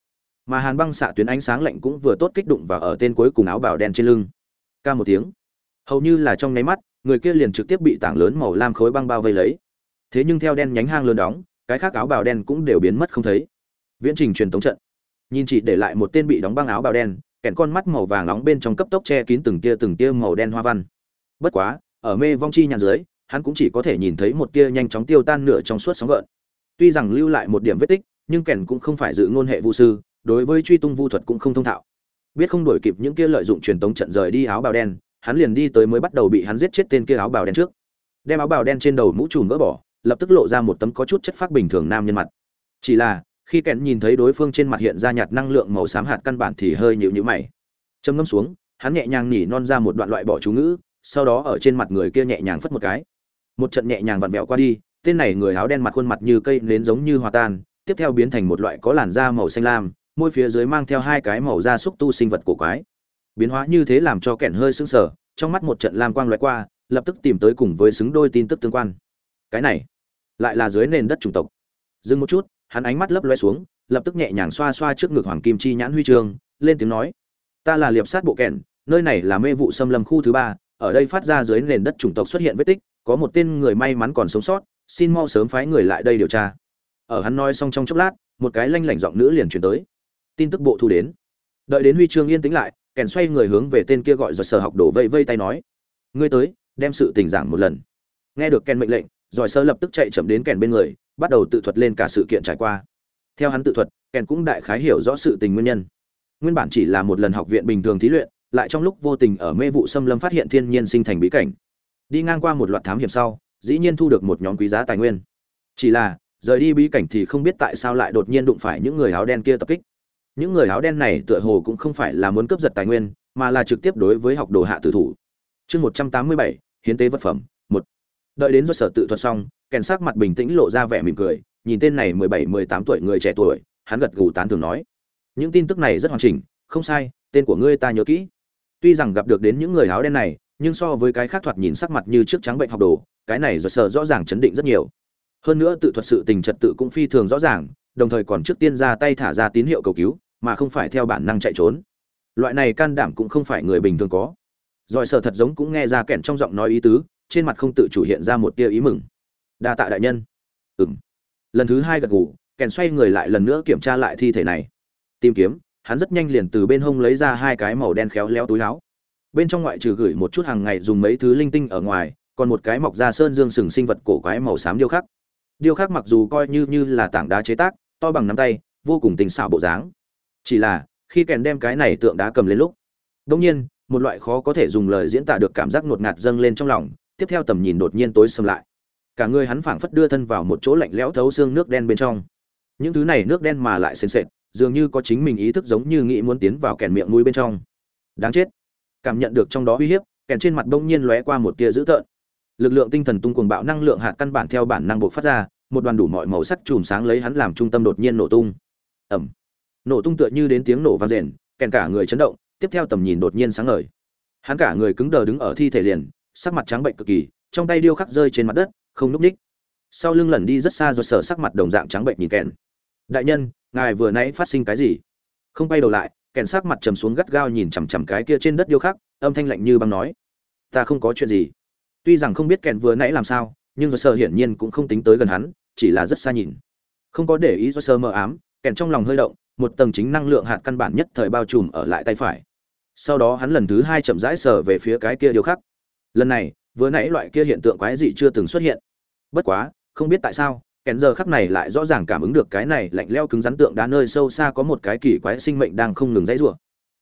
A: Mà hàn băng xạ tuyến ánh sáng lạnh cũng vừa tốt kích đụng và ở tên cuối cùng áo bảo đen trên lưng. Ca một tiếng. Hầu như là trong nháy mắt, người kia liền trực tiếp bị tảng lớn màu lam khối băng bao vây lấy thế nhưng theo đen nhánh hang lớn đóng, cái khác áo bào đen cũng đều biến mất không thấy. Viễn trình truyền tống trận. Nhìn chỉ để lại một tên bị đóng băng áo bào đen, kèn con mắt màu vàng nóng bên trong cấp tốc che kín từng tia từng tia màu đen hoa văn. Bất quá, ở mê vong chi nhàn dưới, hắn cũng chỉ có thể nhìn thấy một tia nhanh chóng tiêu tan nửa trong suốt sóng gợn. Tuy rằng lưu lại một điểm vết tích, nhưng kèn cũng không phải dự ngôn hệ vu sư, đối với truy tung vu thuật cũng không thông thạo. Biết không đổi kịp những kia lợi dụng truyền tống trận rời đi áo bào đen, hắn liền đi tới mới bắt đầu bị hắn giết chết tên kia áo bào đen trước. Đem áo bào đen trên đầu mũ trùm gỡ bỏ lập tức lộ ra một tấm có chút chất phác bình thường nam nhân mặt. Chỉ là, khi kèn nhìn thấy đối phương trên mặt hiện ra nhạt năng lượng màu xám hạt căn bản thì hơi nhịu nhữ mày. Trầm ngâm xuống, hắn nhẹ nhàng nỉ non ra một đoạn loại bỏ chú ngữ, sau đó ở trên mặt người kia nhẹ nhàng phất một cái. Một trận nhẹ nhàng vặn vẹo qua đi, tên này người áo đen mặt khuôn mặt như cây nến giống như hòa tan, tiếp theo biến thành một loại có làn da màu xanh lam, môi phía dưới mang theo hai cái màu da xúc tu sinh vật cổ quái. Biến hóa như thế làm cho kẻn hơi sững sờ, trong mắt một trận lam quang loại qua, lập tức tìm tới cùng với xứng đôi tin tức tương quan. Cái này lại là dưới nền đất chủng tộc. Dừng một chút, hắn ánh mắt lấp loe xuống, lập tức nhẹ nhàng xoa xoa trước ngực hoàng kim chi nhãn huy chương lên tiếng nói, ta là liệp sát bộ kẻn nơi này là mê vụ xâm lâm khu thứ ba, ở đây phát ra dưới nền đất chủng tộc xuất hiện vết tích, có một tên người may mắn còn sống sót, xin mau sớm phái người lại đây điều tra. Ở hắn nói xong trong chốc lát, một cái lanh lảnh giọng nữ liền chuyển tới. Tin tức bộ thu đến. Đợi đến huy chương yên tĩnh lại, kèn xoay người hướng về tên kia gọi rồi sở học đổ vây vây tay nói, ngươi tới, đem sự tình giảng một lần. Nghe được kèn mệnh lệnh rồi sơ lập tức chạy chậm đến kèn bên người, bắt đầu tự thuật lên cả sự kiện trải qua. Theo hắn tự thuật, kèn cũng đại khái hiểu rõ sự tình nguyên nhân. Nguyên bản chỉ là một lần học viện bình thường thí luyện, lại trong lúc vô tình ở mê vụ xâm lâm phát hiện thiên nhiên sinh thành bí cảnh. Đi ngang qua một loạt thám hiểm sau, dĩ nhiên thu được một nhóm quý giá tài nguyên. Chỉ là, rời đi bí cảnh thì không biết tại sao lại đột nhiên đụng phải những người áo đen kia tập kích. Những người áo đen này tựa hồ cũng không phải là muốn cướp giật tài nguyên, mà là trực tiếp đối với học đồ hạ tử thủ. Chương một trăm tám mươi bảy, hiến tế vật phẩm đợi đến do sở tự thuật xong kèn sắc mặt bình tĩnh lộ ra vẻ mỉm cười, nhìn tên này mười bảy, mười tám tuổi người trẻ tuổi, hắn gật gù tán thường nói, những tin tức này rất hoàn chỉnh, không sai, tên của ngươi ta nhớ kỹ. Tuy rằng gặp được đến những người áo đen này, nhưng so với cái khác thoạt nhìn sắc mặt như trước trắng bệnh học đồ, cái này do sở rõ ràng chấn định rất nhiều. Hơn nữa tự thuật sự tình trật tự cũng phi thường rõ ràng, đồng thời còn trước tiên ra tay thả ra tín hiệu cầu cứu, mà không phải theo bản năng chạy trốn. Loại này can đảm cũng không phải người bình thường có. Giỏi sở thật giống cũng nghe ra kẻn trong giọng nói ý tứ trên mặt không tự chủ hiện ra một tia ý mừng. Đa tạ đại nhân. Ừng lần thứ hai gật ngủ kèn xoay người lại lần nữa kiểm tra lại thi thể này. Tìm kiếm, hắn rất nhanh liền từ bên hông lấy ra hai cái màu đen khéo léo túi láo bên trong ngoại trừ gửi một chút hàng ngày dùng mấy thứ linh tinh ở ngoài, còn một cái mọc ra sơn dương sừng sinh vật cổ quái màu xám điêu khắc. Điêu khắc mặc dù coi như như là tảng đá chế tác, to bằng nắm tay, vô cùng tình xảo bộ dáng. Chỉ là, khi kèn đem cái này tượng đá cầm lên lúc đông nhiên, một loại khó có thể dùng lời diễn tả được cảm giác ngột ngạt dâng lên trong lòng tiếp theo tầm nhìn đột nhiên tối sầm lại. Cả người hắn phảng phất đưa thân vào một chỗ lạnh lẽo thấu xương nước đen bên trong. Những thứ này nước đen mà lại sền sệt, dường như có chính mình ý thức giống như nghĩ muốn tiến vào kèn miệng mũi bên trong. Đáng chết. Cảm nhận được trong đó uy hiếp, kèn trên mặt bỗng nhiên lóe qua một tia dữ tợn. Lực lượng tinh thần tung cuồng bạo năng lượng hạt căn bản theo bản năng buộc phát ra, một đoàn đủ mọi màu sắc chùm sáng lấy hắn làm trung tâm đột nhiên nổ tung. Ẩm nổ tung tựa như đến tiếng nổ vang rền, kèn cả người chấn động, tiếp theo tầm nhìn đột nhiên sáng ngời. Hắn cả người cứng đờ đứng ở thi thể liền sắc mặt trắng bệnh cực kỳ, trong tay điêu khắc rơi trên mặt đất, không núp ních. Sau lưng lần đi rất xa rồi, sở sắc mặt đồng dạng trắng bệnh nhìn kèn. Đại nhân, ngài vừa nãy phát sinh cái gì? Không bay đầu lại, kèn sắc mặt trầm xuống gắt gao nhìn chằm chằm cái kia trên đất điêu khắc, âm thanh lạnh như băng nói. Ta không có chuyện gì. Tuy rằng không biết kèn vừa nãy làm sao, nhưng rồi sở hiển nhiên cũng không tính tới gần hắn, chỉ là rất xa nhìn. Không có để ý do sơ mờ ám, kèn trong lòng hơi động, một tầng chính năng lượng hạt căn bản nhất thời bao trùm ở lại tay phải. Sau đó hắn lần thứ hai chậm rãi sờ về phía cái kia điêu khắc lần này, vừa nãy loại kia hiện tượng quái dị chưa từng xuất hiện. Bất quá, không biết tại sao, kèn giờ khắc này lại rõ ràng cảm ứng được cái này lạnh leo cứng rắn tượng đá nơi sâu xa có một cái kỳ quái sinh mệnh đang không ngừng dãy rủa.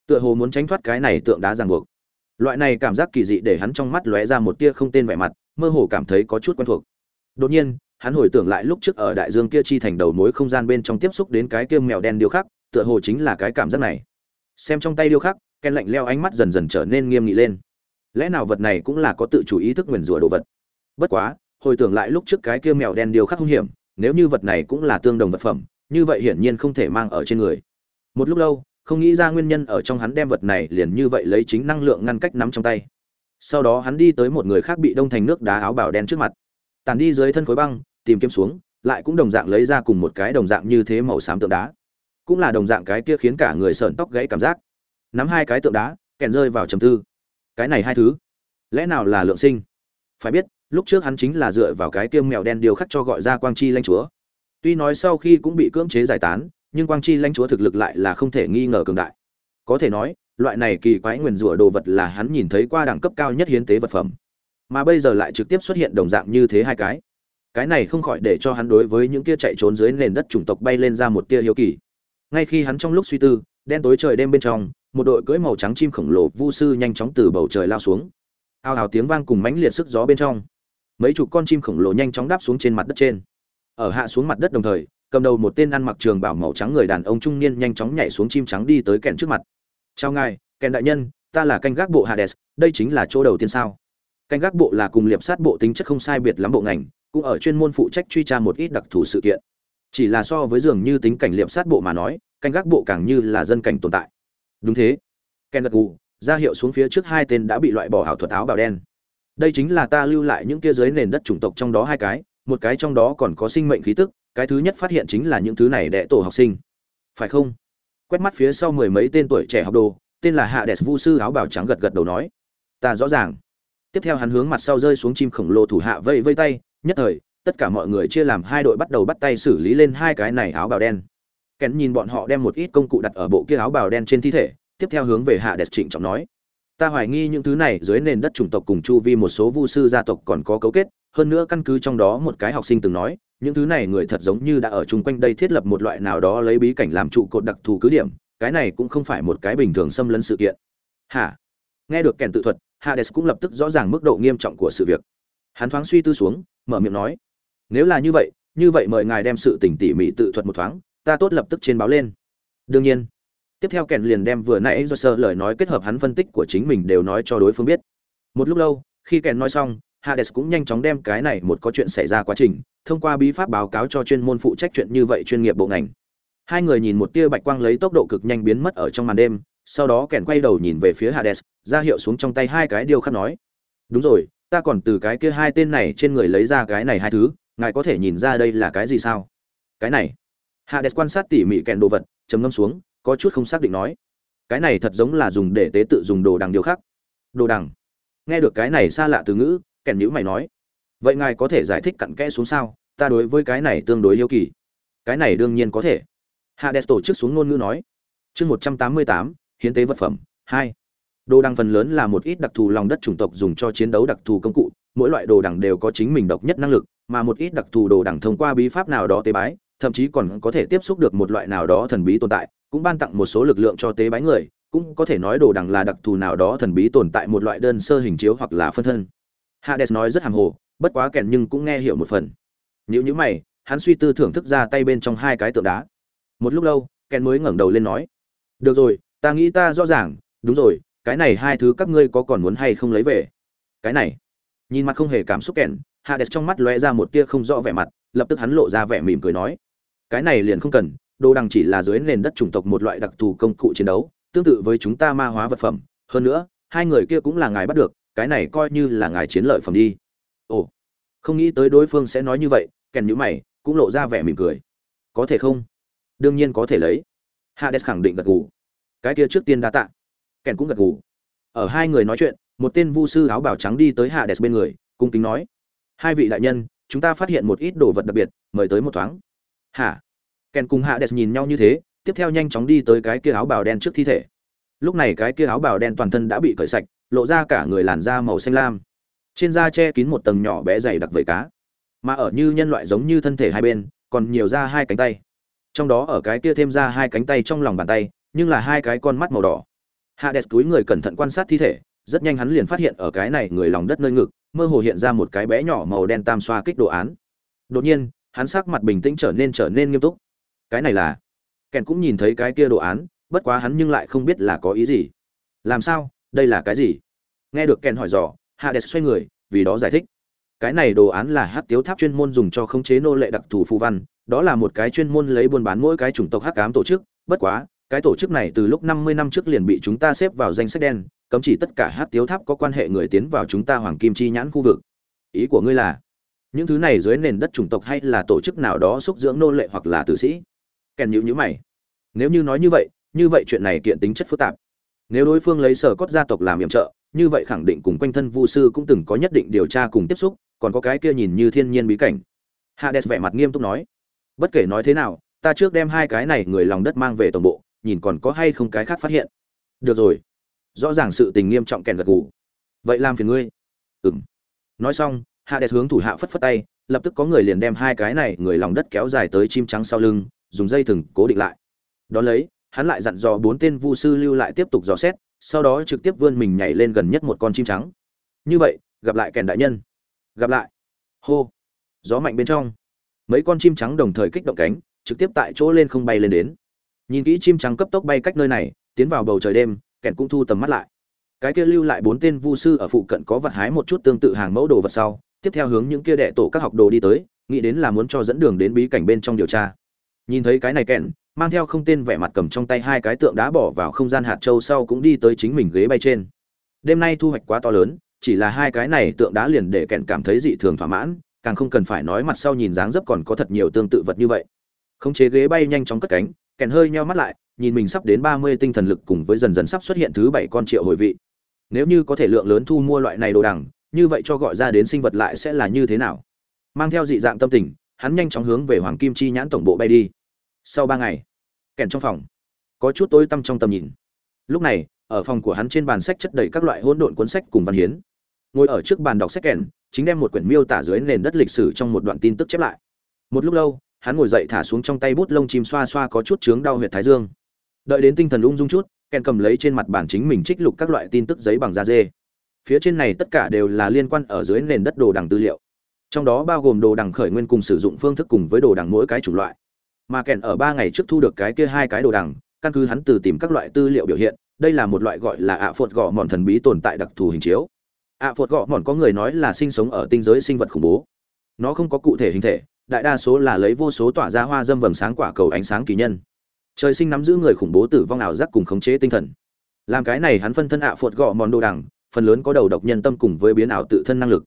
A: Tựa hồ muốn tránh thoát cái này tượng đá ràng buộc. Loại này cảm giác kỳ dị để hắn trong mắt lóe ra một tia không tên vẻ mặt, mơ hồ cảm thấy có chút quen thuộc. Đột nhiên, hắn hồi tưởng lại lúc trước ở đại dương kia chi thành đầu mối không gian bên trong tiếp xúc đến cái kia mèo đen điêu khắc, tựa hồ chính là cái cảm giác này. Xem trong tay điêu khắc ken lạnh leo ánh mắt dần dần trở nên nghiêm nghị lên lẽ nào vật này cũng là có tự chủ ý thức nguyền rủa đồ vật? Bất quá, hồi tưởng lại lúc trước cái kia mèo đen điều khắc hung hiểm, nếu như vật này cũng là tương đồng vật phẩm, như vậy hiển nhiên không thể mang ở trên người. Một lúc lâu, không nghĩ ra nguyên nhân ở trong hắn đem vật này liền như vậy lấy chính năng lượng ngăn cách nắm trong tay. Sau đó hắn đi tới một người khác bị đông thành nước đá áo bảo đen trước mặt. Tàn đi dưới thân khối băng, tìm kiếm xuống, lại cũng đồng dạng lấy ra cùng một cái đồng dạng như thế màu xám tượng đá. Cũng là đồng dạng cái kia khiến cả người sợn tóc gãy cảm giác. Nắm hai cái tượng đá, kèn rơi vào trầm tư cái này hai thứ. Lẽ nào là lượng sinh? Phải biết, lúc trước hắn chính là dựa vào cái tiêm mèo đen điều khắc cho gọi ra quang chi lãnh chúa. Tuy nói sau khi cũng bị cưỡng chế giải tán, nhưng quang chi lãnh chúa thực lực lại là không thể nghi ngờ cường đại. Có thể nói, loại này kỳ quái nguyền rủa đồ vật là hắn nhìn thấy qua đẳng cấp cao nhất hiến tế vật phẩm. Mà bây giờ lại trực tiếp xuất hiện đồng dạng như thế hai cái. Cái này không khỏi để cho hắn đối với những kia chạy trốn dưới nền đất chủng tộc bay lên ra một tia hiếu kỳ. Ngay khi hắn trong lúc suy tư, đen tối trời đêm bên trong một đội cưỡi màu trắng chim khổng lồ vu sư nhanh chóng từ bầu trời lao xuống. Ao ào tiếng vang cùng mãnh liệt sức gió bên trong. Mấy chục con chim khổng lồ nhanh chóng đáp xuống trên mặt đất trên. Ở hạ xuống mặt đất đồng thời, cầm đầu một tên ăn mặc trường bảo màu trắng người đàn ông trung niên nhanh chóng nhảy xuống chim trắng đi tới kèn trước mặt. Chào ngài, kèn đại nhân, ta là canh gác bộ hades, đây chính là chỗ đầu tiên sao? Canh gác bộ là cùng liệp sát bộ tính chất không sai biệt lắm bộ ngành, cũng ở chuyên môn phụ trách truy tra một ít đặc thù sự kiện. Chỉ là so với dường như tính cảnh liệp sát bộ mà nói, canh gác bộ càng như là dân cảnh tồn tại đúng thế. Ken gật gù, ra hiệu xuống phía trước hai tên đã bị loại bỏ ảo thuật áo bào đen. Đây chính là ta lưu lại những kia dưới nền đất chủng tộc trong đó hai cái, một cái trong đó còn có sinh mệnh khí tức, cái thứ nhất phát hiện chính là những thứ này đệ tổ học sinh. Phải không? Quét mắt phía sau mười mấy tên tuổi trẻ học đồ, tên là hạ đẹp vu sư áo bào trắng gật gật đầu nói, ta rõ ràng. Tiếp theo hắn hướng mặt sau rơi xuống chim khổng lồ thủ hạ vây vây tay, nhất thời, tất cả mọi người chia làm hai đội bắt đầu bắt tay xử lý lên hai cái này áo bào đen kén nhìn bọn họ đem một ít công cụ đặt ở bộ kia áo bào đen trên thi thể, tiếp theo hướng về hạ đẹp trịnh trọng nói. Ta hoài nghi những thứ này dưới nền đất chủng tộc cùng chu vi một số vu sư gia tộc còn có cấu kết, hơn nữa căn cứ trong đó một cái học sinh từng nói, những thứ này người thật giống như đã ở chung quanh đây thiết lập một loại nào đó lấy bí cảnh làm trụ cột đặc thù cứ điểm, cái này cũng không phải một cái bình thường xâm lấn sự kiện. Hả? Nghe được kèn tự thuật hades cũng lập tức rõ ràng mức độ nghiêm trọng của sự việc. Hắn thoáng suy tư xuống, mở miệng nói. Nếu là như vậy như vậy mời ngài đem sự tình tỉ mỉ tự thuật một thoáng ta tốt lập tức trên báo lên. Đương nhiên. Tiếp theo kèn liền đem vừa nãy do sơ lời nói kết hợp hắn phân tích của chính mình đều nói cho đối phương biết. Một lúc lâu, khi kèn nói xong, hades cũng nhanh chóng đem cái này một có chuyện xảy ra quá trình, thông qua bí pháp báo cáo cho chuyên môn phụ trách chuyện như vậy chuyên nghiệp bộ ngành. Hai người nhìn một tia bạch quang lấy tốc độ cực nhanh biến mất ở trong màn đêm, sau đó kèn quay đầu nhìn về phía hades, ra hiệu xuống trong tay hai cái điêu khắc nói, đúng rồi, ta còn từ cái kia hai tên này trên người lấy ra cái này hai thứ, ngài có thể nhìn ra đây là cái gì sao? Cái này? Hades quan sát tỉ mỉ kèn đồ vật, trầm ngâm xuống, có chút không xác định nói. Cái này thật giống là dùng để tế tự dùng đồ đằng điều khác. Đồ đằng. Nghe được cái này xa lạ từ ngữ kèn nhữ mày nói. Vậy ngài có thể giải thích cặn kẽ xuống sao? Ta đối với cái này tương đối yêu kỳ. Cái này đương nhiên có thể. Hades tổ chức xuống ngôn ngữ nói. Chương một trăm tám mươi tám, hiến tế vật phẩm, hai. Đồ đằng phần lớn là một ít đặc thù lòng đất chủng tộc dùng cho chiến đấu đặc thù công cụ. Mỗi loại đồ đằng đều có chính mình độc nhất năng lực, mà một ít đặc thù đồ đằng thông qua bí pháp nào đó tế bái thậm chí còn có thể tiếp xúc được một loại nào đó thần bí tồn tại, cũng ban tặng một số lực lượng cho tế bái người, cũng có thể nói đồ đằng là đặc thù nào đó thần bí tồn tại một loại đơn sơ hình chiếu hoặc là phân thân. Hades nói rất hàm hồ, bất quá kèn nhưng cũng nghe hiểu một phần. Nếu như mày, hắn suy tư thưởng thức ra tay bên trong hai cái tượng đá. Một lúc lâu, kèn mới ngẩng đầu lên nói, được rồi, ta nghĩ ta rõ ràng, đúng rồi, cái này hai thứ các ngươi có còn muốn hay không lấy về? Cái này, nhìn mặt không hề cảm xúc kèn, hades trong mắt lóe ra một tia không rõ vẻ mặt, lập tức hắn lộ ra vẻ mỉm cười nói cái này liền không cần, đồ đằng chỉ là dưới nền đất chủng tộc một loại đặc thù công cụ chiến đấu, tương tự với chúng ta ma hóa vật phẩm. Hơn nữa, hai người kia cũng là ngài bắt được, cái này coi như là ngài chiến lợi phẩm đi. Ồ, không nghĩ tới đối phương sẽ nói như vậy, kèn nhữ mày, cũng lộ ra vẻ mỉm cười. Có thể không? Đương nhiên có thể lấy. Hades khẳng định gật gù. Cái kia trước tiên đã tạ. Kèn cũng gật gù. Ở hai người nói chuyện, một tên vu sư áo bào trắng đi tới hades bên người, cung kính nói. Hai vị đại nhân, chúng ta phát hiện một ít đồ vật đặc biệt, mời tới một thoáng hả? Kèn cùng hạ đẹp nhìn nhau như thế, tiếp theo nhanh chóng đi tới cái kia áo bào đen trước thi thể. Lúc này cái kia áo bào đen toàn thân đã bị cởi sạch, lộ ra cả người làn da màu xanh lam. Trên da che kín một tầng nhỏ bé dày đặc vẩy cá. Mà ở như nhân loại giống như thân thể hai bên, còn nhiều ra hai cánh tay. Trong đó ở cái kia thêm ra hai cánh tay trong lòng bàn tay, nhưng là hai cái con mắt màu đỏ. Hạ đẹp túi người cẩn thận quan sát thi thể, rất nhanh hắn liền phát hiện ở cái này người lòng đất nơi ngực, mơ hồ hiện ra một cái bé nhỏ màu đen tam xoa kích đồ án. Đột nhiên hắn sắc mặt bình tĩnh trở nên trở nên nghiêm túc. Cái này là, kèn cũng nhìn thấy cái kia đồ án, bất quá hắn nhưng lại không biết là có ý gì. Làm sao? Đây là cái gì? Nghe được kèn hỏi dò, hades xoay người, vì đó giải thích. Cái này đồ án là hắc tiếu tháp chuyên môn dùng cho khống chế nô lệ đặc thù phù văn, đó là một cái chuyên môn lấy buôn bán mỗi cái chủng tộc hắc ám tổ chức. Bất quá, cái tổ chức này từ lúc 50 năm trước liền bị chúng ta xếp vào danh sách đen, cấm chỉ tất cả hắc tiếu tháp có quan hệ người tiến vào chúng ta hoàng kim chi nhãn khu vực. Ý của ngươi là những thứ này dưới nền đất chủng tộc hay là tổ chức nào đó xúc dưỡng nô lệ hoặc là tử sĩ? Kèn nhữ nhữ mày. Nếu như nói như vậy như vậy chuyện này kiện tính chất phức tạp. Nếu đối phương lấy sở cốt gia tộc làm yểm trợ, như vậy khẳng định cùng quanh thân vu sư cũng từng có nhất định điều tra cùng tiếp xúc, còn có cái kia nhìn như thiên nhiên bí cảnh. Hades vẻ mặt nghiêm túc nói. Bất kể nói thế nào, ta trước đem hai cái này người lòng đất mang về tổng bộ, nhìn còn có hay không cái khác phát hiện. Được rồi. Rõ ràng sự tình nghiêm trọng kèn gật gù. Vậy làm phiền ngươi. Ừm. Nói xong hades hướng thủ hạ phất phất tay, lập tức có người liền đem hai cái này người lòng đất kéo dài tới chim trắng sau lưng, dùng dây thừng cố định lại. Đón lấy, hắn lại dặn dò bốn tên vu sư lưu lại tiếp tục dò xét, sau đó trực tiếp vươn mình nhảy lên gần nhất một con chim trắng. Như vậy, gặp lại kèn đại nhân. Gặp lại. Hô. Gió mạnh bên trong. Mấy con chim trắng đồng thời kích động cánh, trực tiếp tại chỗ lên không bay lên đến. Nhìn kỹ chim trắng cấp tốc bay cách nơi này, tiến vào bầu trời đêm, kèn cũng thu tầm mắt lại. Cái kia lưu lại bốn tên vu sư ở phụ cận có vật hái một chút tương tự hàng mẫu đồ vật sau tiếp theo hướng những kia đệ tổ các học đồ đi tới nghĩ đến là muốn cho dẫn đường đến bí cảnh bên trong điều tra. Nhìn thấy cái này kẹn, mang theo không tên vẻ mặt cầm trong tay hai cái tượng đá bỏ vào không gian hạt châu sau cũng đi tới chính mình ghế bay trên. Đêm nay thu hoạch quá to lớn chỉ là hai cái này tượng đá liền để kẹn cảm thấy dị thường thỏa mãn càng không cần phải nói mặt sau nhìn dáng dấp còn có thật nhiều tương tự vật như vậy. Khống chế ghế bay nhanh chóng cất cánh kèn hơi nheo mắt lại nhìn mình sắp đến ba mươi tinh thần lực cùng với dần dần sắp xuất hiện thứ bảy con triệu hồi vị. Nếu như có thể lượng lớn thu mua loại này đồ đằng như vậy cho gọi ra đến sinh vật lại sẽ là như thế nào? Mang theo dị dạng tâm tình, hắn nhanh chóng hướng về hoàng kim chi nhãn tổng bộ bay đi. Sau ba ngày, kèn trong phòng, có chút tối tăm trong tầm nhìn. Lúc này, ở phòng của hắn trên bàn sách chất đầy các loại hỗn độn cuốn sách cùng văn hiến. Ngồi ở trước bàn đọc sách kèn, chính đem một quyển miêu tả dưới nền đất lịch sử trong một đoạn tin tức chép lại. Một lúc lâu, hắn ngồi dậy thả xuống trong tay bút lông chim xoa xoa có chút chướng đau huyệt thái dương. Đợi đến tinh thần ung dung chút, kèn cầm lấy trên mặt bản chính mình trích lục các loại tin tức giấy bằng da dê phía trên này tất cả đều là liên quan ở dưới nền đất đồ đằng tư liệu. Trong đó bao gồm đồ đằng khởi nguyên cùng sử dụng phương thức cùng với đồ đằng mỗi cái chủng loại. Mà kèn ở ba ngày trước thu được cái kia hai cái đồ đằng, căn cứ hắn từ tìm các loại tư liệu biểu hiện, đây là một loại gọi là ạ phột gõ mòn thần bí tồn tại đặc thù hình chiếu. Ạ phột gõ mòn có người nói là sinh sống ở tinh giới sinh vật khủng bố. Nó không có cụ thể hình thể, đại đa số là lấy vô số tỏa ra hoa dâm vầng sáng quả cầu ánh sáng kỳ nhân. Trời sinh nắm giữ người khủng bố tử vong ảo giác cùng khống chế tinh thần. Làm cái này hắn phân thân ạ phột gõ mòn đồ đằng phần lớn có đầu độc nhân tâm cùng với biến ảo tự thân năng lực.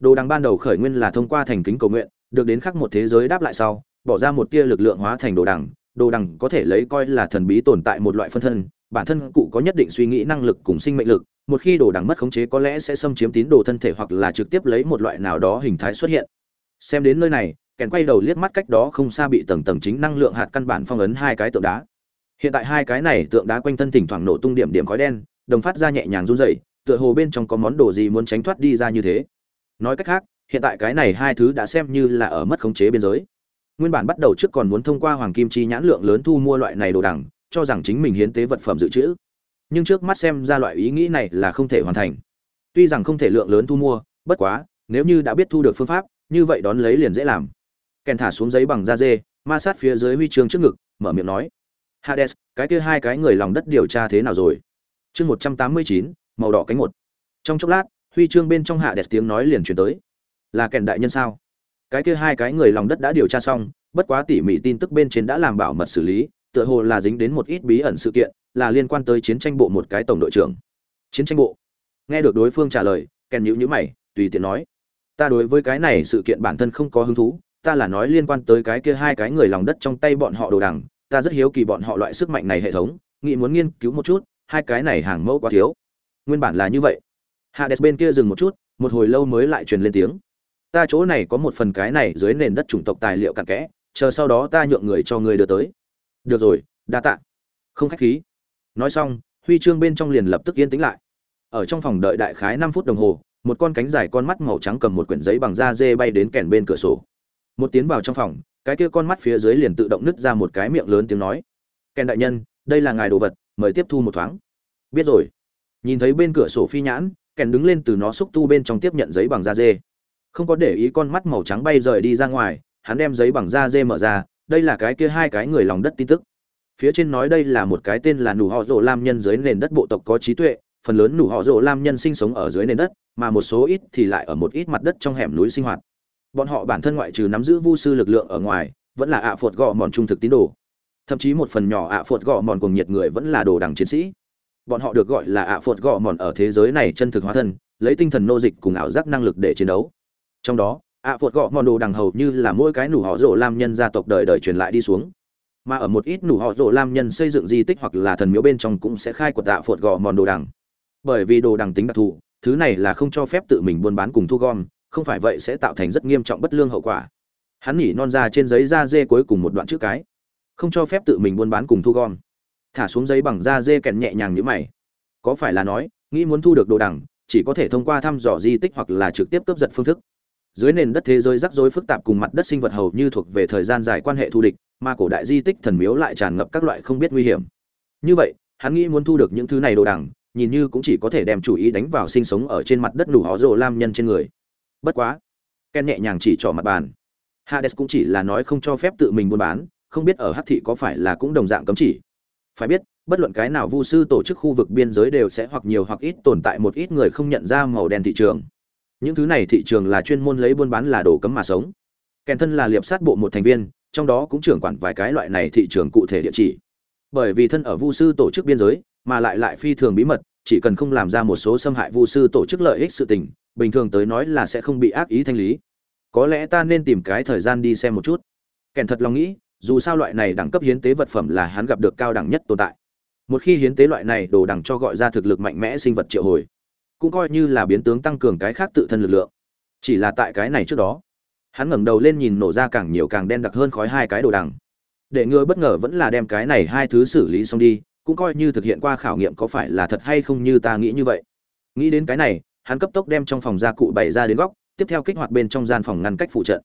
A: Đồ đằng ban đầu khởi nguyên là thông qua thành kính cầu nguyện, được đến khắc một thế giới đáp lại sau, bỏ ra một tia lực lượng hóa thành đồ đằng. Đồ đằng có thể lấy coi là thần bí tồn tại một loại phân thân, bản thân cụ có nhất định suy nghĩ năng lực cùng sinh mệnh lực, một khi đồ đằng mất khống chế có lẽ sẽ xâm chiếm tín đồ thân thể hoặc là trực tiếp lấy một loại nào đó hình thái xuất hiện. Xem đến nơi này, kèn quay đầu liếc mắt cách đó không xa bị tầng tầng chính năng lượng hạt căn bản phong ấn hai cái tượng đá. Hiện tại hai cái này tượng đá quanh thân thỉnh thoảng nổ tung điểm điểm khói đen, đồng phát ra nhẹ nhàng run rẩy tựa hồ bên trong có món đồ gì muốn tránh thoát đi ra như thế. Nói cách khác, hiện tại cái này hai thứ đã xem như là ở mất khống chế biên giới. Nguyên bản bắt đầu trước còn muốn thông qua hoàng kim chi nhãn lượng lớn thu mua loại này đồ đằng, cho rằng chính mình hiến tế vật phẩm dự trữ. Nhưng trước mắt xem ra loại ý nghĩ này là không thể hoàn thành. Tuy rằng không thể lượng lớn thu mua, bất quá, nếu như đã biết thu được phương pháp, như vậy đón lấy liền dễ làm. Kèn thả xuống giấy bằng da dê, ma sát phía dưới huy chương trước ngực, mở miệng nói. Hades, cái kia hai cái người lòng đất điều tra thế nào rồi? Chương một trăm tám mươi chín màu đỏ cánh một. Trong chốc lát, huy chương bên trong hạ đẹp tiếng nói liền truyền tới. Là kèn đại nhân sao? Cái kia hai cái người lòng đất đã điều tra xong, bất quá tỉ mỉ tin tức bên trên đã làm bảo mật xử lý, tựa hồ là dính đến một ít bí ẩn sự kiện, là liên quan tới chiến tranh bộ một cái tổng đội trưởng. Chiến tranh bộ? Nghe được đối phương trả lời, kèn nhữ nhữ mày, tùy tiện nói. Ta đối với cái này sự kiện bản thân không có hứng thú, ta là nói liên quan tới cái kia hai cái người lòng đất trong tay bọn họ đồ đằng, ta rất hiếu kỳ bọn họ loại sức mạnh này hệ thống, nghĩ muốn nghiên cứu một chút, hai cái này hàng mẫu quá thiếu nguyên bản là như vậy. Hades bên kia dừng một chút, một hồi lâu mới lại truyền lên tiếng. Ta chỗ này có một phần cái này dưới nền đất chủng tộc tài liệu cặn kẽ, chờ sau đó ta nhượng người cho người đưa tới. Được rồi, đa tạ. Không khách khí. Nói xong, huy chương bên trong liền lập tức yên tĩnh lại. Ở trong phòng đợi đại khái năm phút đồng hồ, một con cánh dài con mắt màu trắng cầm một quyển giấy bằng da dê bay đến kèn bên cửa sổ. Một tiến vào trong phòng, cái kia con mắt phía dưới liền tự động nứt ra một cái miệng lớn tiếng nói. Kèn đại nhân, đây là ngài đồ vật, mời tiếp thu một thoáng. Biết rồi nhìn thấy bên cửa sổ phi nhãn, kèn đứng lên từ nó xúc tu bên trong tiếp nhận giấy bằng da dê. Không có để ý con mắt màu trắng bay rời đi ra ngoài, hắn đem giấy bằng da dê mở ra, đây là cái kia hai cái người lòng đất tin tức. Phía trên nói đây là một cái tên là nụ họ rộ lam nhân dưới nền đất bộ tộc có trí tuệ, phần lớn nụ họ rộ lam nhân sinh sống ở dưới nền đất, mà một số ít thì lại ở một ít mặt đất trong hẻm núi sinh hoạt. Bọn họ bản thân ngoại trừ nắm giữ vu sư lực lượng ở ngoài, vẫn là ạ à phột mòn trung thực tín đồ. Thậm chí một phần nhỏ ạ à phột mòn cùng nhiệt người vẫn là đồ đằng chiến sĩ bọn họ được gọi là ạ à phột gọ mòn ở thế giới này chân thực hóa thân, lấy tinh thần nô dịch cùng ảo giác năng lực để chiến đấu. Trong đó, ạ phột gọ mòn đồ đằng hầu như là mỗi cái nụ họ rộ lam nhân gia tộc đời đời truyền lại đi xuống. Mà ở một ít nụ họ rộ lam nhân xây dựng di tích hoặc là thần miếu bên trong cũng sẽ khai quật tạ phột gọ mòn đồ đằng. Bởi vì đồ đằng tính đặc thù, thứ này là không cho phép tự mình buôn bán cùng thu gom, không phải vậy sẽ tạo thành rất nghiêm trọng bất lương hậu quả. Hắn nhỉ non ra trên giấy da dê cuối cùng một đoạn chữ cái. Không cho phép tự mình buôn bán cùng thu gom thả xuống giấy bằng da dê kèn nhẹ nhàng như mày. Có phải là nói, nghĩ muốn thu được đồ đằng, chỉ có thể thông qua thăm dò di tích hoặc là trực tiếp cướp giật phương thức. Dưới nền đất thế giới rắc rối phức tạp cùng mặt đất sinh vật hầu như thuộc về thời gian dài quan hệ thù địch, mà cổ đại di tích thần miếu lại tràn ngập các loại không biết nguy hiểm. Như vậy, hắn nghĩ muốn thu được những thứ này đồ đằng, nhìn như cũng chỉ có thể đem chủ ý đánh vào sinh sống ở trên mặt đất đủ họ rồ lam nhân trên người. Bất quá, ken nhẹ nhàng chỉ trỏ mặt bàn. Hades cũng chỉ là nói không cho phép tự mình buôn bán, không biết ở hắc thị có phải là cũng đồng dạng cấm chỉ phải biết, bất luận cái nào vu sư tổ chức khu vực biên giới đều sẽ hoặc nhiều hoặc ít tồn tại một ít người không nhận ra màu đen thị trường. Những thứ này thị trường là chuyên môn lấy buôn bán là đồ cấm mà sống. Kèn thân là liệp sát bộ một thành viên, trong đó cũng trưởng quản vài cái loại này thị trường cụ thể địa chỉ. Bởi vì thân ở vu sư tổ chức biên giới, mà lại lại phi thường bí mật, chỉ cần không làm ra một số xâm hại vu sư tổ chức lợi ích sự tình, bình thường tới nói là sẽ không bị ác ý thanh lý. Có lẽ ta nên tìm cái thời gian đi xem một chút. Kèn thật lòng nghĩ dù sao loại này đẳng cấp hiến tế vật phẩm là hắn gặp được cao đẳng nhất tồn tại. Một khi hiến tế loại này đồ đẳng cho gọi ra thực lực mạnh mẽ sinh vật triệu hồi, cũng coi như là biến tướng tăng cường cái khác tự thân lực lượng. Chỉ là tại cái này trước đó, hắn ngẩng đầu lên nhìn nổ ra càng nhiều càng đen đặc hơn khói hai cái đồ đằng. Để ngừa bất ngờ vẫn là đem cái này hai thứ xử lý xong đi, cũng coi như thực hiện qua khảo nghiệm có phải là thật hay không như ta nghĩ như vậy. Nghĩ đến cái này, hắn cấp tốc đem trong phòng gia cụ bày ra đến góc, tiếp theo kích hoạt bên trong gian phòng ngăn cách phụ trận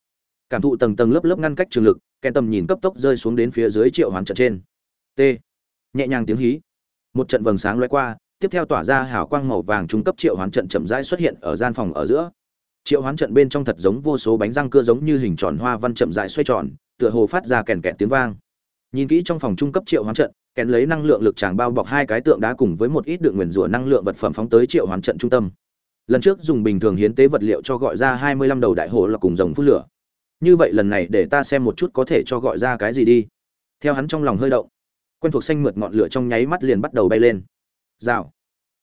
A: cảm thụ tầng tầng lớp lớp ngăn cách trường lực kèn tầm nhìn cấp tốc rơi xuống đến phía dưới triệu hoàn trận trên. T. Nhẹ nhàng tiếng hí. Một trận vầng sáng loay qua, tiếp theo tỏa ra hào quang màu vàng trung cấp triệu hoán trận chậm rãi xuất hiện ở gian phòng ở giữa. Triệu hoán trận bên trong thật giống vô số bánh răng cưa giống như hình tròn hoa văn chậm rãi xoay tròn, tựa hồ phát ra kèn kẹt tiếng vang. Nhìn kỹ trong phòng trung cấp triệu hoán trận, kèn lấy năng lượng lực tràng bao bọc hai cái tượng đá cùng với một ít đựng nguyền rủa năng lượng vật phẩm phóng tới triệu hoán trận trung tâm. Lần trước dùng bình thường hiến tế vật liệu cho gọi ra hai mươi lăm đầu đại hồ là cùng dòng phút lửa như vậy lần này để ta xem một chút có thể cho gọi ra cái gì đi. Theo hắn trong lòng hơi động, quen thuộc xanh mượt ngọn lửa trong nháy mắt liền bắt đầu bay lên. Rào,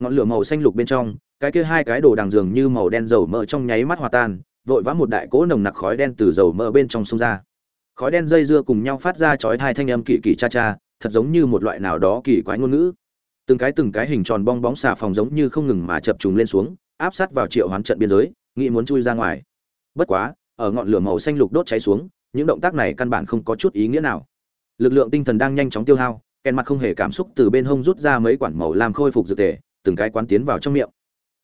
A: ngọn lửa màu xanh lục bên trong, cái kia hai cái đồ đằng dường như màu đen dầu mỡ trong nháy mắt hòa tan, vội vã một đại cỗ nồng nặc khói đen từ dầu mỡ bên trong sông ra. Khói đen dây dưa cùng nhau phát ra chói hai thanh âm kỳ kỳ cha cha, thật giống như một loại nào đó kỳ quái ngôn ngữ. Từng cái từng cái hình tròn bong bóng xà phòng giống như không ngừng mà chập trùng lên xuống, áp sát vào triệu hoán trận biên giới, nghĩ muốn chui ra ngoài. Bất quá ở ngọn lửa màu xanh lục đốt cháy xuống, những động tác này căn bản không có chút ý nghĩa nào. Lực lượng tinh thần đang nhanh chóng tiêu hao, kèn mặt không hề cảm xúc từ bên hông rút ra mấy quản màu làm khôi phục dược tề, từng cái quán tiến vào trong miệng.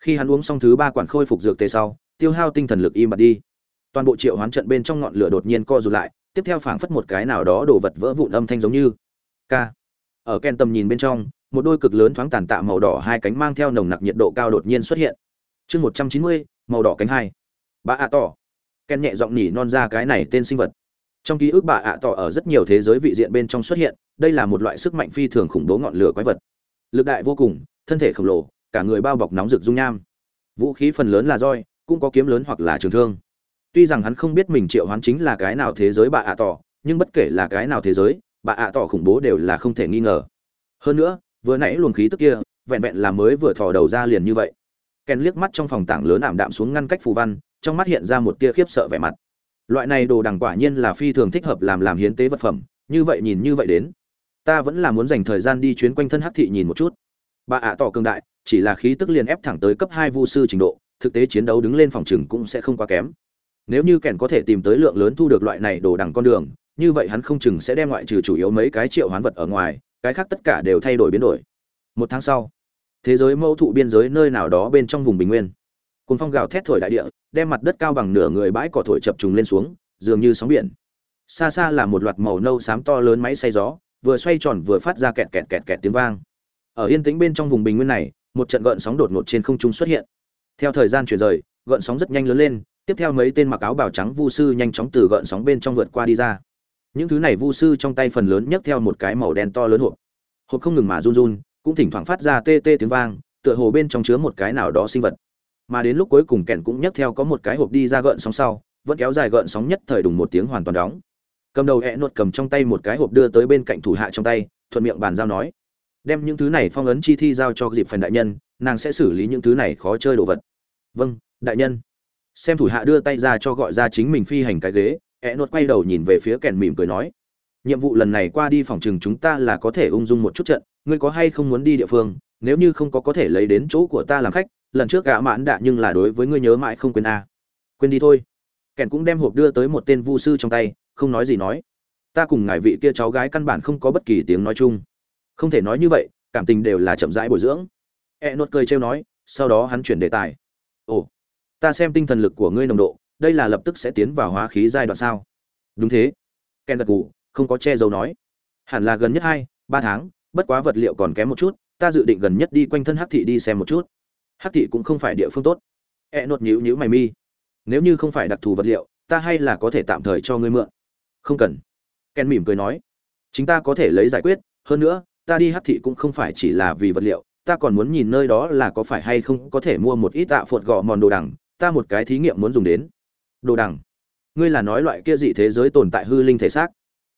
A: Khi hắn uống xong thứ ba quản khôi phục dược tề sau, tiêu hao tinh thần lực im bặt đi. Toàn bộ triệu hoán trận bên trong ngọn lửa đột nhiên co rụt lại, tiếp theo phảng phất một cái nào đó đổ vật vỡ vụn âm thanh giống như. K ở ken tầm nhìn bên trong, một đôi cực lớn thoáng tàn tạ màu đỏ hai cánh mang theo nồng nặc nhiệt độ cao đột nhiên xuất hiện. Chương một trăm chín mươi, màu đỏ cánh hai. Bà ạ tỏ ken nhẹ giọng nhỉ non ra cái này tên sinh vật. Trong ký ức bà ạ tỏ ở rất nhiều thế giới vị diện bên trong xuất hiện, đây là một loại sức mạnh phi thường khủng bố ngọn lửa quái vật. Lực đại vô cùng, thân thể khổng lồ, cả người bao bọc nóng rực dung nham. Vũ khí phần lớn là roi, cũng có kiếm lớn hoặc là trường thương. Tuy rằng hắn không biết mình triệu hoán chính là cái nào thế giới bà ạ tỏ, nhưng bất kể là cái nào thế giới, bà ạ tỏ khủng bố đều là không thể nghi ngờ. Hơn nữa, vừa nãy luồng khí tức kia, vẹn vẹn là mới vừa thò đầu ra liền như vậy. Ken liếc mắt trong phòng tảng lớn ảm đạm xuống ngăn cách phù văn trong mắt hiện ra một tia khiếp sợ vẻ mặt. Loại này đồ đằng quả nhiên là phi thường thích hợp làm làm hiến tế vật phẩm, như vậy nhìn như vậy đến, ta vẫn là muốn dành thời gian đi chuyến quanh thân hắc thị nhìn một chút. Bà ạ tỏ cường đại, chỉ là khí tức liền ép thẳng tới cấp hai vu sư trình độ, thực tế chiến đấu đứng lên phòng chừng cũng sẽ không quá kém. Nếu như kèn có thể tìm tới lượng lớn thu được loại này đồ đằng con đường, như vậy hắn không chừng sẽ đem ngoại trừ chủ yếu mấy cái triệu hoán vật ở ngoài, cái khác tất cả đều thay đổi biến đổi. Một tháng sau, thế giới mâu thụ biên giới nơi nào đó bên trong vùng bình nguyên cồn phong gào thét thổi đại địa, đem mặt đất cao bằng nửa người bãi cỏ thổi chập trùng lên xuống, dường như sóng biển. Xa xa là một loạt màu nâu xám to lớn máy xay gió, vừa xoay tròn vừa phát ra kẹt kẹt kẹt kẹt tiếng vang. Ở yên tĩnh bên trong vùng bình nguyên này, một trận gợn sóng đột ngột trên không trung xuất hiện. Theo thời gian chuyển rời, gợn sóng rất nhanh lớn lên, tiếp theo mấy tên mặc áo bào trắng vu sư nhanh chóng từ gợn sóng bên trong vượt qua đi ra. Những thứ này vu sư trong tay phần lớn nhấc theo một cái màu đen to lớn hộp. Hộp không ngừng mà run run, cũng thỉnh thoảng phát ra tê tê tiếng vang, tựa hồ bên trong chứa một cái nào đó sinh vật mà đến lúc cuối cùng kèn cũng nhấc theo có một cái hộp đi ra gợn sóng sau, vẫn kéo dài gợn sóng nhất thời đùng một tiếng hoàn toàn đóng. Cầm đầu hẹ nuột cầm trong tay một cái hộp đưa tới bên cạnh thủ hạ trong tay, thuận miệng bàn giao nói, đem những thứ này phong ấn chi thi giao cho dịp phần đại nhân, nàng sẽ xử lý những thứ này khó chơi đồ vật. Vâng đại nhân. Xem thủ hạ đưa tay ra cho gọi ra chính mình phi hành cái ghế hẹ nuột quay đầu nhìn về phía kèn mỉm cười nói, nhiệm vụ lần này qua đi phòng chừng chúng ta là có thể ung dung một chút trận, ngươi có hay không muốn đi địa phương, nếu như không có có thể lấy đến chỗ của ta làm khách lần trước gã mãn đạ nhưng là đối với ngươi nhớ mãi không quên a. Quên đi thôi. Kèn cũng đem hộp đưa tới một tên vu sư trong tay, không nói gì nói. Ta cùng ngài vị kia cháu gái căn bản không có bất kỳ tiếng nói chung. Không thể nói như vậy, cảm tình đều là chậm rãi bồi dưỡng. E nốt cười trêu nói, sau đó hắn chuyển đề tài. Ồ, ta xem tinh thần lực của ngươi nồng độ, đây là lập tức sẽ tiến vào hóa khí giai đoạn sao? Đúng thế. Ken gật gù, không có che giấu nói. Hẳn là gần nhất hai, ba tháng, bất quá vật liệu còn kém một chút, ta dự định gần nhất đi quanh thân hắc thị đi xem một chút hắc thị cũng không phải địa phương tốt. E nốt nhíu nhíu mày mi. Nếu như không phải đặc thù vật liệu, ta hay là có thể tạm thời cho ngươi mượn. Không cần. Ken mỉm cười nói. Chính ta có thể lấy giải quyết, hơn nữa, ta đi hắc thị cũng không phải chỉ là vì vật liệu, ta còn muốn nhìn nơi đó là có phải hay không có thể mua một ít tạ phột gọ mòn đồ đằng, ta một cái thí nghiệm muốn dùng đến. Đồ đằng. Ngươi là nói loại kia dị thế giới tồn tại hư linh thể xác.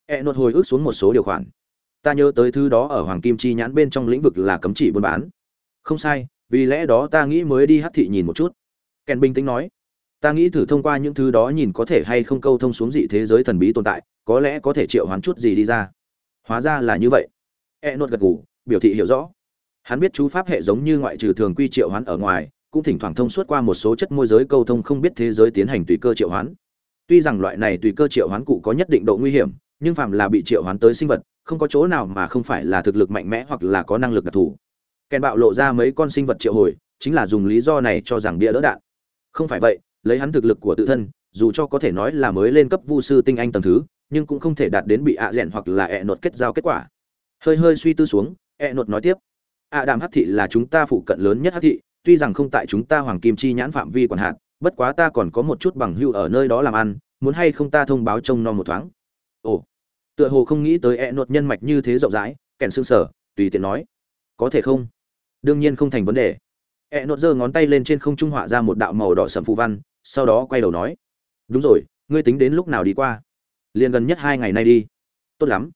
A: E nốt hồi ức xuống một số điều khoản. Ta nhớ tới thứ đó ở hoàng kim chi nhãn bên trong lĩnh vực là cấm chỉ buôn bán. Không sai vì lẽ đó ta nghĩ mới đi hát thị nhìn một chút. Kèn bình tĩnh nói, ta nghĩ thử thông qua những thứ đó nhìn có thể hay không câu thông xuống dị thế giới thần bí tồn tại, có lẽ có thể triệu hoán chút gì đi ra. Hóa ra là như vậy. E nốt gật gù, biểu thị hiểu rõ. Hắn biết chú pháp hệ giống như ngoại trừ thường quy triệu hoán ở ngoài, cũng thỉnh thoảng thông suốt qua một số chất môi giới câu thông không biết thế giới tiến hành tùy cơ triệu hoán. Tuy rằng loại này tùy cơ triệu hoán cụ có nhất định độ nguy hiểm, nhưng phạm là bị triệu hoán tới sinh vật, không có chỗ nào mà không phải là thực lực mạnh mẽ hoặc là có năng lực đặc thù kèn bạo lộ ra mấy con sinh vật triệu hồi, chính là dùng lý do này cho rằng bia đỡ đạn. Không phải vậy, lấy hắn thực lực của tự thân, dù cho có thể nói là mới lên cấp vu sư tinh anh tầng thứ, nhưng cũng không thể đạt đến bị ạ à rẽn hoặc là ẹ nột kết giao kết quả. Hơi hơi suy tư xuống, ẹ nột nói tiếp. Ạ đàm hắc thị là chúng ta phụ cận lớn nhất hắc thị, tuy rằng không tại chúng ta hoàng kim chi nhãn phạm vi quản hạt bất quá ta còn có một chút bằng hưu ở nơi đó làm ăn, muốn hay không ta thông báo trông nom một thoáng. Ồ, tựa hồ không nghĩ tới ẹ nột nhân mạch như thế rộng rãi, kèn xương sở, tùy tiện nói. Có thể không? Đương nhiên không thành vấn đề. E ẹ nốt giơ ngón tay lên trên không trung họa ra một đạo màu đỏ sầm phù văn, sau đó quay đầu nói, đúng rồi, ngươi tính đến lúc nào đi qua? Liền gần nhất hai ngày nay đi. Tốt lắm.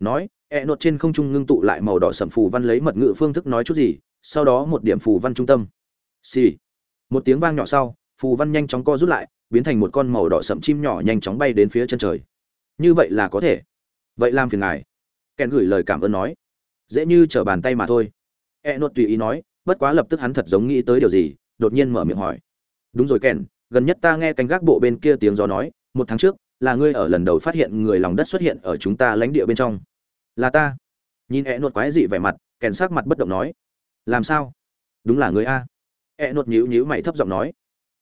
A: Nói e ẹ nốt trên không trung ngưng tụ lại màu đỏ sầm phù văn lấy mật ngữ phương thức nói chút gì, sau đó một điểm phù văn trung tâm. Xì、sì. một tiếng vang nhỏ sau, phù văn nhanh chóng co rút lại, biến thành một con màu đỏ sậm chim nhỏ nhanh chóng bay đến phía chân trời. Như vậy là có thể. Vậy làm phiền ngài. Kèn gửi lời cảm ơn nói. Dễ như trở bàn tay mà thôi e nốt tùy ý nói, bất quá lập tức hắn thật giống nghĩ tới điều gì, đột nhiên mở miệng hỏi. Đúng rồi kèn, gần nhất ta nghe canh gác bộ bên kia tiếng gió nói, một tháng trước, là ngươi ở lần đầu phát hiện người lòng đất xuất hiện ở chúng ta lãnh địa bên trong. Là ta. Nhìn e nốt quái dị vẻ mặt, kèn sắc mặt bất động nói. Làm sao? Đúng là ngươi a. E nốt nhíu nhíu mày thấp giọng nói.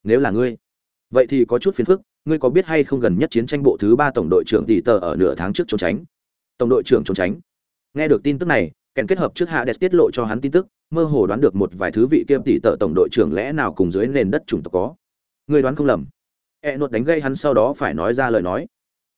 A: Nếu là ngươi, vậy thì có chút phiền phức, ngươi có biết hay không gần nhất chiến tranh bộ thứ ba tổng đội trưởng tỷ tờ ở nửa tháng trước trốn tránh? Tổng đội trưởng trốn tránh. Nghe được tin tức này kèn kết hợp trước hạ đẹp tiết lộ cho hắn tin tức, mơ hồ đoán được một vài thứ vị kiêm tỷ tợ tổng đội trưởng lẽ nào cùng dưới nền đất chủng tộc có. Người đoán không lầm. E nốt đánh gây hắn sau đó phải nói ra lời nói.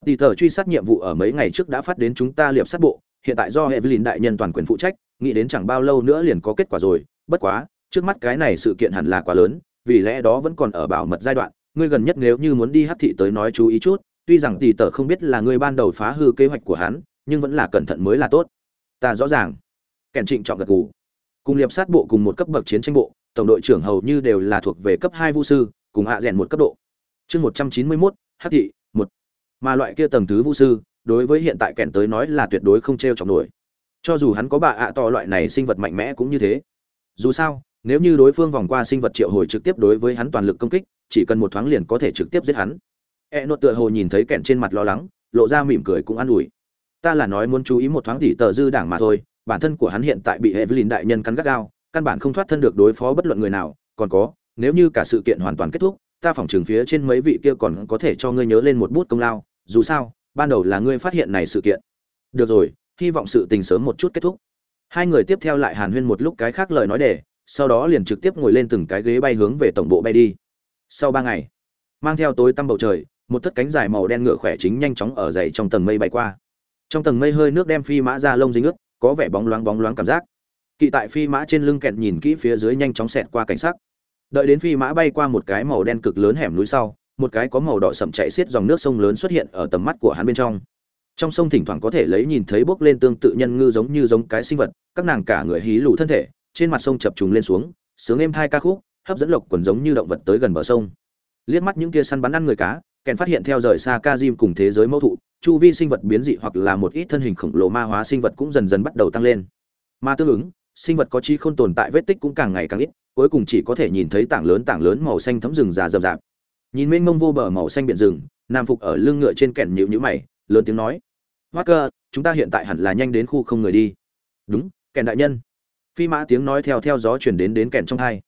A: Tỷ tợ truy sát nhiệm vụ ở mấy ngày trước đã phát đến chúng ta liệp sát bộ, hiện tại do evelyn đại nhân toàn quyền phụ trách, nghĩ đến chẳng bao lâu nữa liền có kết quả rồi. Bất quá, trước mắt cái này sự kiện hẳn là quá lớn, vì lẽ đó vẫn còn ở bảo mật giai đoạn, ngươi gần nhất nếu như muốn đi hát thị tới nói chú ý chút, tuy rằng tỷ tợ không biết là ngươi ban đầu phá hư kế hoạch của hắn, nhưng vẫn là cẩn thận mới là tốt. Ta rõ ràng kèn trịnh trọng gật gù. Cùng liệp sát bộ cùng một cấp bậc chiến tranh bộ, tổng đội trưởng hầu như đều là thuộc về cấp hai vũ sư, cùng hạ rèn một cấp độ. Chương một trăm chín mươi mốt hát thị, một. Mà loại kia tầng thứ vũ sư, đối với hiện tại kèn tới nói là tuyệt đối không t r e o trọng nổi. Cho dù hắn có bà ạ to loại này sinh vật mạnh mẽ cũng như thế. Dù sao, nếu như đối phương vòng qua sinh vật triệu hồi trực tiếp đối với hắn toàn lực công kích, chỉ cần một thoáng liền có thể trực tiếp giết hắn. E nốt tựa hồ nhìn thấy kẹn trên mặt lo lắng, lộ ra mỉm cười cũng an ủi. Ta là nói muốn chú ý một thoáng tỉ tờ dư đảng mà thôi bản thân của hắn hiện tại bị Evelyn đại nhân cắn gắt gao, căn bản không thoát thân được đối phó bất luận người nào, còn có, nếu như cả sự kiện hoàn toàn kết thúc ta phỏng trường phía trên mấy vị kia còn có thể cho ngươi nhớ lên một bút công lao. Dù sao ban đầu là ngươi phát hiện này sự kiện. Được rồi hy vọng sự tình sớm một chút kết thúc. Hai người tiếp theo lại hàn huyên một lúc cái khác lời nói để sau đó liền trực tiếp ngồi lên từng cái ghế bay hướng về tổng bộ bay đi. Sau ba ngày mang theo tối tăm bầu trời một thất cánh dài màu đen ngựa khỏe chính nhanh chóng ở dày trong tầng mây bay qua. Trong tầng mây hơi nước đem phi mã ra lông dính ướt có vẻ bóng loáng bóng loáng cảm giác. Kỵ tại phi mã trên lưng kẹt nhìn kỹ phía dưới nhanh chóng xẹt qua cảnh sắc. Đợi đến phi mã bay qua một cái màu đen cực lớn hẻm núi sau, một cái có màu đỏ sậm chạy xiết dòng nước sông lớn xuất hiện ở tầm mắt của hắn bên trong. Trong sông thỉnh thoảng có thể lấy nhìn thấy bốc lên tương tự nhân ngư giống như giống cái sinh vật, các nàng cả người hí lù thân thể, trên mặt sông chập trùng lên xuống, sướng êm thai ca khúc, hấp dẫn lộc quần giống như động vật tới gần bờ sông. Liếc mắt những kia săn bắn ăn người cá, kèn phát hiện theo rời xa Kazim cùng thế giới mẫu thụ chu vi sinh vật biến dị hoặc là một ít thân hình khổng lồ ma hóa sinh vật cũng dần dần bắt đầu tăng lên. Mà tương ứng, sinh vật có trí không tồn tại vết tích cũng càng ngày càng ít, cuối cùng chỉ có thể nhìn thấy tảng lớn tảng lớn màu xanh thấm rừng già rậm rạp. Nhìn mênh mông vô bờ màu xanh biển rừng, nam phục ở lưng ngựa trên kẻn nhịu nhữ mày, lớn tiếng nói hoa cơ chúng ta hiện tại hẳn là nhanh đến khu không người đi. Đúng kẻn đại nhân. Phi mã tiếng nói theo theo gió chuyển đến đến kẻn trong hai.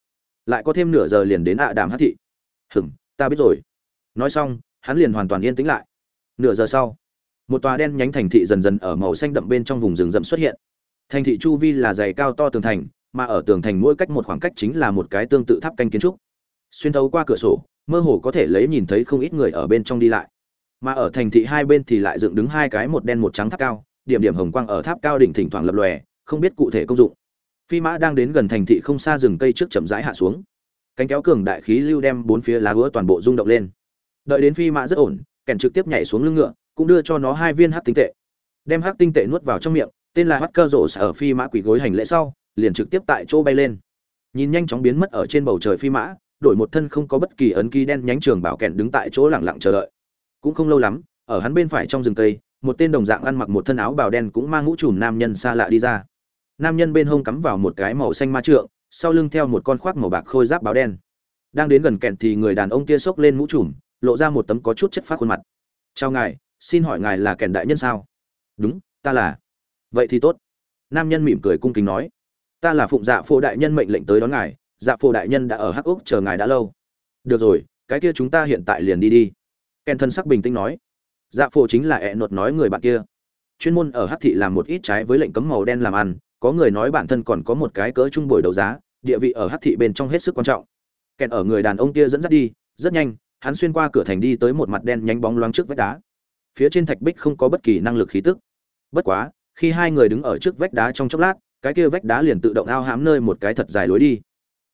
A: Lại có thêm nửa giờ liền đến ạ à đàm hát thị. Hừng ta biết rồi. Nói xong, hắn liền hoàn toàn yên tĩnh lại nửa giờ sau, một tòa đen nhánh thành thị dần dần ở màu xanh đậm bên trong vùng rừng rậm xuất hiện. Thành thị chu vi là dày cao to tường thành, mà ở tường thành mỗi cách một khoảng cách chính là một cái tương tự tháp canh kiến trúc. Xuyên thấu qua cửa sổ, mơ hồ có thể lấy nhìn thấy không ít người ở bên trong đi lại. Mà ở thành thị hai bên thì lại dựng đứng hai cái một đen một trắng tháp cao, điểm điểm hồng quang ở tháp cao đỉnh thỉnh thoảng lập lòe, không biết cụ thể công dụng. Phi mã đang đến gần thành thị không xa rừng cây trước chậm rãi hạ xuống. Cánh kéo cường đại khí lưu đem bốn phía lá gứa toàn bộ rung động lên. Đợi đến phi mã rất ổn kèn trực tiếp nhảy xuống lưng ngựa, cũng đưa cho nó hai viên hắc tinh tệ. Đem hắc tinh tệ nuốt vào trong miệng, tên là hắc cơ rổ ở phi mã quỷ gối hành lễ sau, liền trực tiếp tại chỗ bay lên. Nhìn nhanh chóng biến mất ở trên bầu trời phi mã, đổi một thân không có bất kỳ ấn ký đen nhánh trường bảo kèn đứng tại chỗ lặng lặng chờ đợi. Cũng không lâu lắm, ở hắn bên phải trong rừng cây, một tên đồng dạng ăn mặc một thân áo bào đen cũng mang mũ trùm nam nhân xa lạ đi ra. Nam nhân bên hông cắm vào một cái màu xanh ma trượng, sau lưng theo một con khoác màu bạc khôi giáp báo đen. Đang đến gần kẹn thì người đàn ông kia xốc lên mũ trùm lộ ra một tấm có chút chất phát khuôn mặt. Chào ngài, xin hỏi ngài là kèn đại nhân sao? Đúng, ta là. Vậy thì tốt. Nam nhân mỉm cười cung kính nói. Ta là phụng dạ phô đại nhân mệnh lệnh tới đón ngài dạ phô đại nhân đã ở hắc úc chờ ngài đã lâu. Được rồi, cái kia chúng ta hiện tại liền đi đi. Kèn thân sắc bình tĩnh nói. Dạ phô chính là ẹ nột nói người bạn kia. Chuyên môn ở hắc thị làm một ít trái với lệnh cấm màu đen làm ăn, có người nói bản thân còn có một cái cỡ trung buổi đấu giá, địa vị ở hắc thị bên trong hết sức quan trọng. Kèn ở người đàn ông kia dẫn dắt đi, rất nhanh hắn xuyên qua cửa thành đi tới một mặt đen nhánh bóng loáng trước vách đá. Phía trên thạch bích không có bất kỳ năng lực khí tức. Bất quá, khi hai người đứng ở trước vách đá trong chốc lát, cái kia vách đá liền tự động ao hãm nơi một cái thật dài lối đi.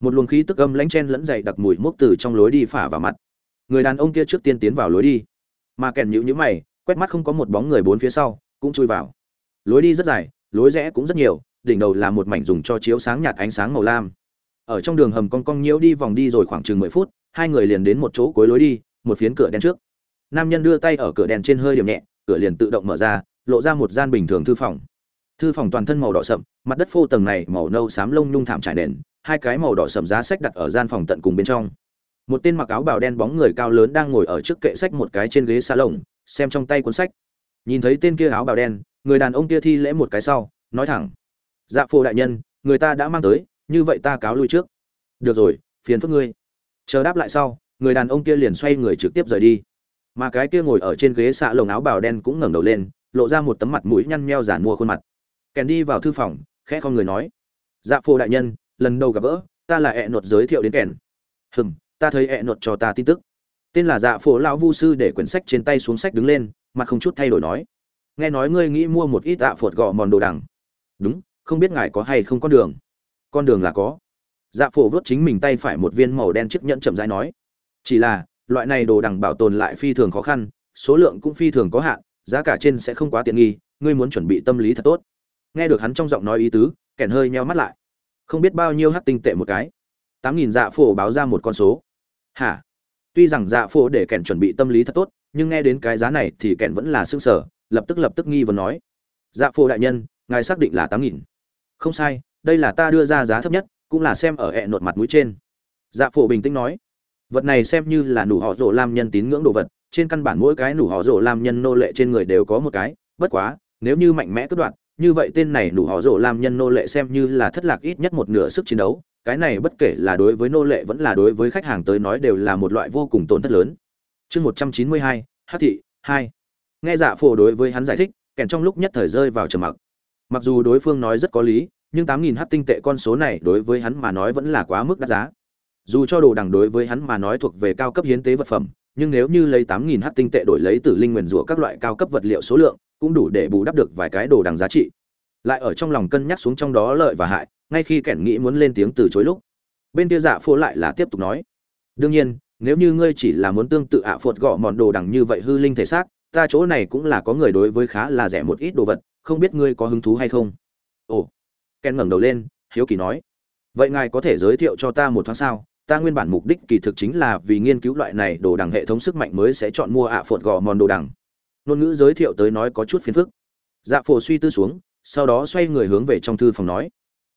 A: Một luồng khí tức âm lãnh chen lẫn dày đặc mùi mốc từ trong lối đi phả vào mặt. Người đàn ông kia trước tiên tiến vào lối đi. Mà kèn nhữ nhữ mày, quét mắt không có một bóng người bốn phía sau, cũng chui vào. Lối đi rất dài, lối rẽ cũng rất nhiều, đỉnh đầu là một mảnh dùng cho chiếu sáng nhạt ánh sáng màu lam. Ở trong đường hầm cong cong nhiễu đi vòng đi rồi khoảng chừng mười phút hai người liền đến một chỗ cuối lối đi, một phiến cửa đen trước. Nam nhân đưa tay ở cửa đèn trên hơi điểm nhẹ, cửa liền tự động mở ra, lộ ra một gian bình thường thư phòng. Thư phòng toàn thân màu đỏ sậm, mặt đất phô tầng này màu nâu xám lông nhung thảm trải nền, hai cái màu đỏ sậm giá sách đặt ở gian phòng tận cùng bên trong. Một tên mặc áo bào đen bóng người cao lớn đang ngồi ở trước kệ sách một cái trên ghế xa lồng xem trong tay cuốn sách. Nhìn thấy tên kia áo bào đen, người đàn ông kia thi lễ một cái sau, nói thẳng dạ phô đại nhân, người ta đã mang tới, như vậy ta cáo lui trước. Được rồi, phiền phức ngươi chờ đáp lại sau, người đàn ông kia liền xoay người trực tiếp rời đi. Mà cái kia ngồi ở trên ghế xạ lồng áo bào đen cũng ngẩng đầu lên, lộ ra một tấm mặt mũi nhăn nheo giản mua khuôn mặt. Kèn đi vào thư phòng, khẽ con người nói. Dạ phô đại nhân, lần đầu gặp gỡ, ta là ẹ nột giới thiệu đến kèn. Hừm, ta thấy ẹ nột cho ta tin tức. Tên là dạ phô lão vu sư để quyển sách trên tay xuống sách đứng lên, mặt không chút thay đổi nói. Nghe nói ngươi nghĩ mua một ít dạ phột gọ mòn đồ đằng. Đúng, không biết ngài có hay không con đường. Con đường là có dạ phổ vớt chính mình tay phải một viên màu đen chiếc nhẫn chậm rãi nói. Chỉ là, loại này đồ đằng bảo tồn lại phi thường khó khăn, số lượng cũng phi thường có hạn, giá cả trên sẽ không quá tiện nghi, ngươi muốn chuẩn bị tâm lý thật tốt. Nghe được hắn trong giọng nói ý tứ, kèn hơi nheo mắt lại. Không biết bao nhiêu hát tinh tệ một cái. Tám nghìn dạ phổ báo ra một con số. Hả? Tuy rằng dạ phổ để kèn chuẩn bị tâm lý thật tốt, nhưng nghe đến cái giá này thì kèn vẫn là xương sở lập tức lập tức nghi vấn nói. Dạ phổ đại nhân, ngài xác định là tám nghìn. Không sai, đây là ta đưa ra giá thấp nhất cũng là xem ở hẹ nột mặt mũi trên. Dạ phổ bình tĩnh nói, vật này xem như là nụ họ rộ lam nhân tín ngưỡng đồ vật, trên căn bản mỗi cái nụ họ rộ lam nhân nô lệ trên người đều có một cái, bất quá, nếu như mạnh mẽ cất đoạn như vậy tên này nụ họ rộ lam nhân nô lệ xem như là thất lạc ít nhất một nửa sức chiến đấu, cái này bất kể là đối với nô lệ vẫn là đối với khách hàng tới nói đều là một loại vô cùng tổn thất lớn. Chương một trăm chín mươi hai hát thị, hai. Nghe dạ phổ đối với hắn giải thích, kèn trong lúc nhất thời rơi vào trầm mặc. Mặc dù đối phương nói rất có lý nhưng tám nghìn h tinh tệ con số này đối với hắn mà nói vẫn là quá mức đắt giá. Dù cho đồ đằng đối với hắn mà nói thuộc về cao cấp hiến tế vật phẩm, nhưng nếu như lấy tám nghìn h tinh tệ đổi lấy tử linh nguyền rủa các loại cao cấp vật liệu số lượng, cũng đủ để bù đắp được vài cái đồ đằng giá trị. Lại ở trong lòng cân nhắc xuống trong đó lợi và hại, ngay khi kẻn nghĩ muốn lên tiếng từ chối lúc, bên kia dạ phô lại là tiếp tục nói, đương nhiên, nếu như ngươi chỉ là muốn tương tự ạ à phột gõ mòn đồ đằng như vậy hư linh thể xác, ta chỗ này cũng là có người đối với khá là rẻ một ít đồ vật, không biết ngươi có hứng thú hay không? Ồ ken ngẩng đầu lên, hiếu kỳ nói, vậy ngài có thể giới thiệu cho ta một thoáng sao? Ta nguyên bản mục đích kỳ thực chính là vì nghiên cứu loại này đồ đằng hệ thống sức mạnh mới sẽ chọn mua ạ à phột gò mòn đồ đằng. Ngôn ngữ giới thiệu tới nói có chút phiền phức. Dạ phổ suy tư xuống, sau đó xoay người hướng về trong thư phòng nói,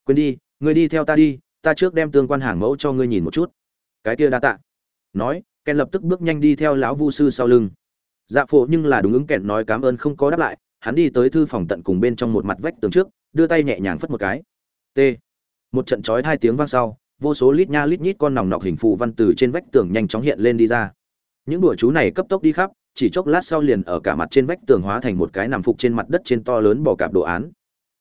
A: quên đi, ngươi đi theo ta đi, ta trước đem tương quan hàng mẫu cho ngươi nhìn một chút. Cái kia đa tạ. Nói, ken lập tức bước nhanh đi theo lão vu sư sau lưng. Dạ phổ nhưng là đúng ứng kèn nói cảm ơn không có đáp lại hắn đi tới thư phòng tận cùng bên trong một mặt vách tường trước, đưa tay nhẹ nhàng phất một cái. T. Một trận chói hai tiếng vang sau, vô số lít nha lít nhít con nòng nọc hình phù văn từ trên vách tường nhanh chóng hiện lên đi ra. Những đùa chú này cấp tốc đi khắp, chỉ chốc lát sau liền ở cả mặt trên vách tường hóa thành một cái nằm phục trên mặt đất trên to lớn bò cạp đồ án.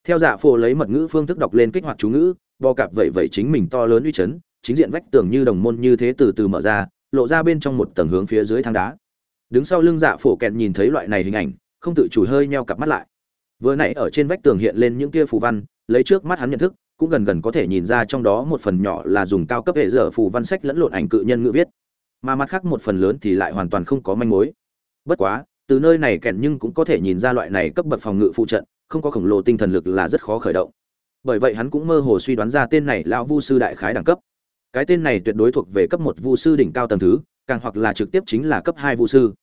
A: Theo dạ phổ lấy mật ngữ phương thức đọc lên kích hoạt chú ngữ, bò cạp vậy vậy chính mình to lớn uy chấn, chính diện vách tường như đồng môn như thế từ từ mở ra, lộ ra bên trong một tầng hướng phía dưới thang đá. Đứng sau lưng dạ phổ kẹn nhìn thấy loại này hình ảnh không tự chủ hơi nheo cặp mắt lại. Vừa nãy ở trên vách tường hiện lên những kia phù văn, lấy trước mắt hắn nhận thức, cũng gần gần có thể nhìn ra trong đó một phần nhỏ là dùng cao cấp hệ dở phù văn sách lẫn lộn ảnh cự nhân ngữ viết. Mà mặt khác một phần lớn thì lại hoàn toàn không có manh mối. Bất quá, từ nơi này kèn nhưng cũng có thể nhìn ra loại này cấp bậc phòng ngự phụ trận, không có khổng lồ tinh thần lực là rất khó khởi động. Bởi vậy hắn cũng mơ hồ suy đoán ra tên này lão vu sư đại khái đẳng cấp. Cái tên này tuyệt đối thuộc về cấp một vu sư đỉnh cao tầng thứ, càng hoặc là trực tiếp chính là cấp hai vu sư.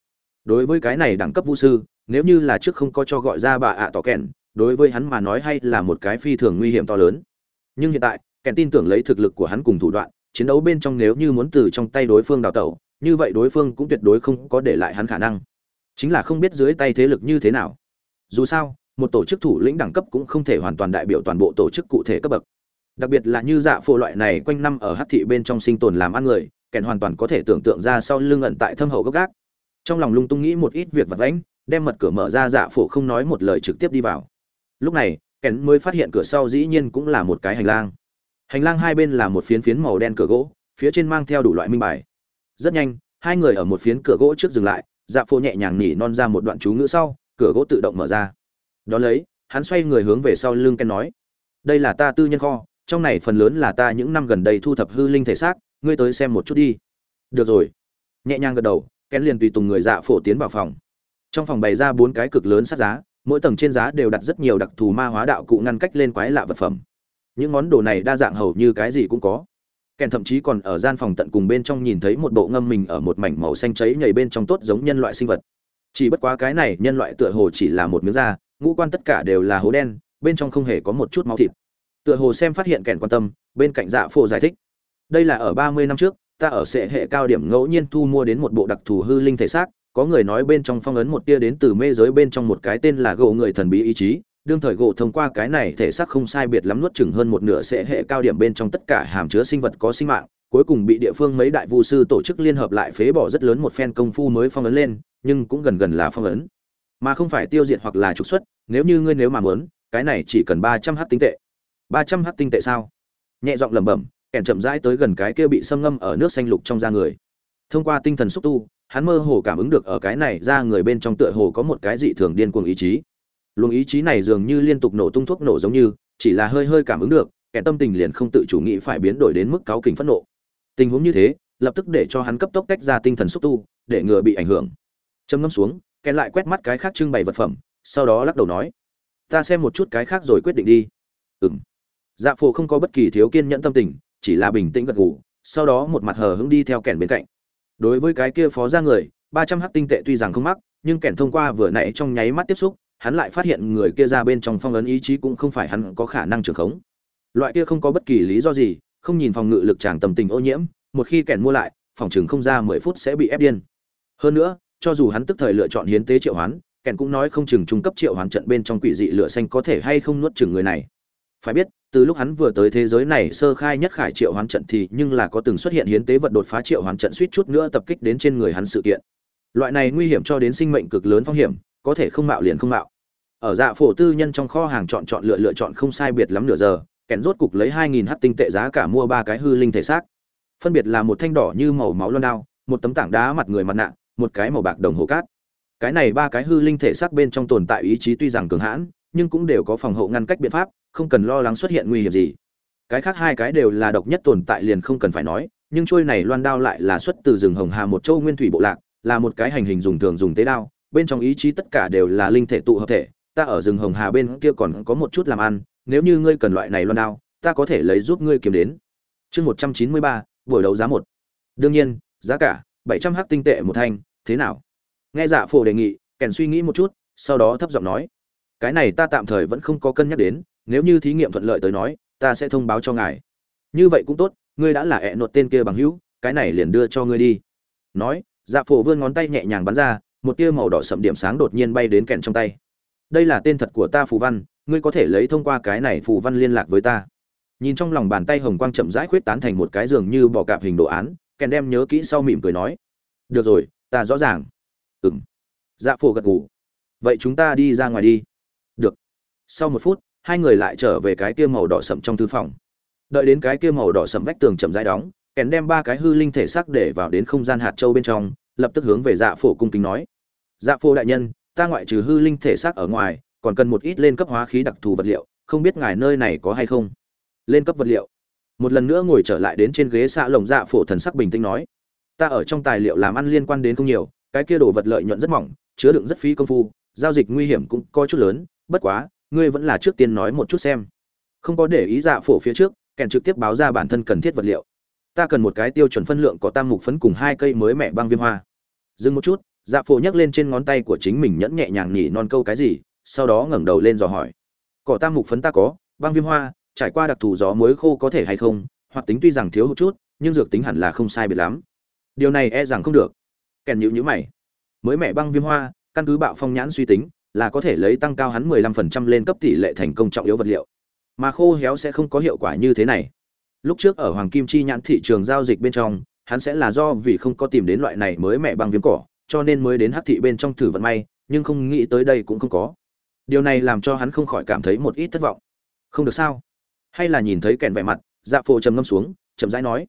A: Đối với cái này đẳng cấp vu sư nếu như là trước không có cho gọi ra bà ạ tỏ kèn đối với hắn mà nói hay là một cái phi thường nguy hiểm to lớn. Nhưng hiện tại kèn tin tưởng lấy thực lực của hắn cùng thủ đoạn, chiến đấu bên trong nếu như muốn từ trong tay đối phương đào tẩu, như vậy đối phương cũng tuyệt đối không có để lại hắn khả năng. Chính là không biết dưới tay thế lực như thế nào. Dù sao, một tổ chức thủ lĩnh đẳng cấp cũng không thể hoàn toàn đại biểu toàn bộ tổ chức cụ thể cấp bậc. Đặc biệt là như dạ phổ loại này quanh năm ở hát thị bên trong sinh tồn làm ăn người kèn hoàn toàn có thể tưởng tượng ra sau lưng ẩn tại thâm hậu gốc gác. Trong lòng lung tung nghĩ một ít việc vật lãnh đem mật cửa mở ra dạ phổ không nói một lời trực tiếp đi vào. Lúc này kèn mới phát hiện cửa sau dĩ nhiên cũng là một cái hành lang. Hành lang hai bên là một phiến phiến màu đen cửa gỗ, phía trên mang theo đủ loại minh bài. Rất nhanh, hai người ở một phiến cửa gỗ trước dừng lại dạ phổ nhẹ nhàng nỉ non ra một đoạn chú ngữ sau, cửa gỗ tự động mở ra. Đón lấy, hắn xoay người hướng về sau lưng ken nói, đây là ta tư nhân kho, trong này phần lớn là ta những năm gần đây thu thập hư linh thể xác, ngươi tới xem một chút đi. Được rồi. Nhẹ nhàng gật đầu ken liền tùy tùng người dạ phổ tiến vào phòng trong phòng bày ra bốn cái cực lớn sát giá, mỗi tầng trên giá đều đặt rất nhiều đặc thù ma hóa đạo cụ ngăn cách lên quái lạ vật phẩm. Những món đồ này đa dạng hầu như cái gì cũng có. Kèn thậm chí còn ở gian phòng tận cùng bên trong nhìn thấy một bộ ngâm mình ở một mảnh màu xanh cháy nhảy bên trong tốt giống nhân loại sinh vật. Chỉ bất quá cái này nhân loại tựa hồ chỉ là một miếng da, ngũ quan tất cả đều là hố đen, bên trong không hề có một chút máu thịt. Tựa hồ xem phát hiện kèn quan tâm, bên cạnh dạ phô giải thích. Đây là ở ba mươi năm trước, ta ở sệ hệ cao điểm ngẫu nhiên thu mua đến một bộ đặc thù hư linh thể xác có người nói bên trong phong ấn một tia đến từ mê giới bên trong một cái tên là gỗ người thần bí ý chí, đương thời gỗ thông qua cái này thể xác không sai biệt lắm nuốt chừng hơn một nửa sẽ hệ cao điểm bên trong tất cả hàm chứa sinh vật có sinh mạng, cuối cùng bị địa phương mấy đại vu sư tổ chức liên hợp lại phế bỏ rất lớn một phen công phu mới phong ấn lên, nhưng cũng gần gần là phong ấn. Mà không phải tiêu diệt hoặc là trục xuất, nếu như ngươi nếu mà muốn, cái này chỉ cần ba trăm h tinh tệ. ba trăm h tinh tệ sao? Nhẹ giọng lẩm bẩm, kèn chậm rãi tới gần cái kia bị xâm ngâm ở nước xanh lục trong da người. Thông qua tinh thần xúc tu hắn mơ hồ cảm ứng được ở cái này ra người bên trong tựa hồ có một cái dị thường điên cuồng ý chí. Luồng ý chí này dường như liên tục nổ tung thuốc nổ giống như, chỉ là hơi hơi cảm ứng được, kẻ tâm tình liền không tự chủ nghĩ phải biến đổi đến mức cáu kỉnh phẫn nộ. Tình huống như thế, lập tức để cho hắn cấp tốc tách ra tinh thần xúc tu, để ngừa bị ảnh hưởng. Châm ngâm xuống, kẻ lại quét mắt cái khác trưng bày vật phẩm, sau đó lắc đầu nói, ta xem một chút cái khác rồi quyết định đi. Ừ m dạ phổ không có bất kỳ thiếu kiên nhẫn tâm tình, chỉ là bình tĩnh gật ngủ sau đó một mặt hờ hững đi theo kẻn bên cạnh đối với cái kia phó ra người, ba trăm h tinh tệ tuy rằng không mắc, nhưng kẻn thông qua vừa nãy trong nháy mắt tiếp xúc, hắn lại phát hiện người kia ra bên trong phong ấn ý chí cũng không phải hắn có khả năng trưởng khống. Loại kia không có bất kỳ lý do gì, không nhìn phòng ngự lực tràng tầm tình ô nhiễm, một khi kẻn mua lại, phòng chừng không ra mười phút sẽ bị ép điên. Hơn nữa, cho dù hắn tức thời lựa chọn hiến tế triệu hoán, kẻn cũng nói không chừng trung cấp triệu hoán trận bên trong quỷ dị lửa xanh có thể hay không nuốt chừng người này. Phải biết từ lúc hắn vừa tới thế giới này, sơ khai nhất khải triệu hoán trận thì nhưng là có từng xuất hiện hiến tế vật đột phá triệu hoán trận suýt chút nữa tập kích đến trên người hắn sự kiện. Loại này nguy hiểm cho đến sinh mệnh cực lớn phong hiểm, có thể không mạo liền không mạo. Ở dạ phổ tư nhân trong kho hàng chọn chọn lựa lựa chọn không sai biệt lắm nửa giờ kèn rốt cục lấy hai nghìn h tinh tệ giá cả mua ba cái hư linh thể xác. Phân biệt là một thanh đỏ như màu máu loan đao, một tấm tảng đá mặt người mặt nạ, một cái màu bạc đồng hồ cát. Cái này ba cái hư linh thể xác bên trong tồn tại ý chí tuy rằng cường hãn, nhưng cũng đều có phòng hộ ngăn cách biện pháp không cần lo lắng xuất hiện nguy hiểm gì. Cái khác hai cái đều là độc nhất tồn tại liền không cần phải nói, nhưng trôi này loan đao lại là xuất từ rừng hồng hà một châu nguyên thủy bộ lạc, là một cái hành hình dùng thường dùng tế đao, bên trong ý chí tất cả đều là linh thể tụ hợp thể, ta ở rừng hồng hà bên kia còn có một chút làm ăn, nếu như ngươi cần loại này loan đao, ta có thể lấy giúp ngươi kiếm đến. Chương một trăm chín mươi ba, buổi đấu giá một. Đương nhiên, giá cả, bảy trăm h tinh tệ một thanh, thế nào? Nghe dạ phổ đề nghị, kèn suy nghĩ một chút, sau đó thấp giọng nói, cái này ta tạm thời vẫn không có cân nhắc đến nếu như thí nghiệm thuận lợi tới nói, ta sẽ thông báo cho ngài. Như vậy cũng tốt, ngươi đã là ẹ nột tên kia bằng hữu, cái này liền đưa cho ngươi đi. Nói dạ phổ vươn ngón tay nhẹ nhàng bắn ra, một tia màu đỏ sậm điểm sáng đột nhiên bay đến kèn trong tay. Đây là tên thật của ta phù văn, ngươi có thể lấy thông qua cái này phù văn liên lạc với ta. Nhìn trong lòng bàn tay hồng quang chậm rãi khuyết tán thành một cái giường như bò cạp hình đồ án, kèn đem nhớ kỹ sau mỉm cười nói. Được rồi, ta rõ ràng. Ừng dạ phổ gật gù. Vậy chúng ta đi ra ngoài đi. Được. Sau một phút hai người lại trở về cái kia màu đỏ sậm trong thư phòng. Đợi đến cái kia màu đỏ sậm vách tường chậm rãi đóng, kèn đem ba cái hư linh thể xác để vào đến không gian hạt châu bên trong, lập tức hướng về dạ phổ cung kính nói. Dạ phổ đại nhân, ta ngoại trừ hư linh thể xác ở ngoài, còn cần một ít lên cấp hóa khí đặc thù vật liệu, không biết ngài nơi này có hay không? Lên cấp vật liệu. Một lần nữa ngồi trở lại đến trên ghế xạ lồng dạ phổ thần sắc bình tĩnh nói. Ta ở trong tài liệu làm ăn liên quan đến không nhiều, cái kia đồ vật lợi nhuận rất mỏng, chứa đựng rất phí công phu, giao dịch nguy hiểm cũng có chút lớn, bất quá ngươi vẫn là trước tiên nói một chút xem. Không có để ý dạ phổ phía trước, kèn trực tiếp báo ra bản thân cần thiết vật liệu. Ta cần một cái tiêu chuẩn phân lượng có tam mục phấn cùng hai cây mới mẹ băng viêm hoa. Dừng một chút dạ phổ nhấc lên trên ngón tay của chính mình nhẫn nhẹ nhàng nhỉ non câu cái gì, sau đó ngẩng đầu lên dò hỏi. Cỏ tam mục phấn ta có, băng viêm hoa, trải qua đặc thù gió muối khô có thể hay không, hoặc tính tuy rằng thiếu một chút, nhưng dược tính hẳn là không sai biệt lắm. Điều này e rằng không được. Kèn nhữ nhữ mày. Mới mẹ băng viêm hoa, căn cứ bạo phong nhãn suy tính là có thể lấy tăng cao hắn 15% lên cấp tỷ lệ thành công trọng yếu vật liệu. Mà khô héo sẽ không có hiệu quả như thế này. Lúc trước ở hoàng kim chi nhãn thị trường giao dịch bên trong, hắn sẽ là do vì không có tìm đến loại này mới mẹ băng viêm cỏ, cho nên mới đến hắc thị bên trong thử vận may, nhưng không nghĩ tới đây cũng không có. Điều này làm cho hắn không khỏi cảm thấy một ít thất vọng. Không được sao? Hay là nhìn thấy kèn vẻ mặt dạ phô trầm ngâm xuống, chậm rãi nói.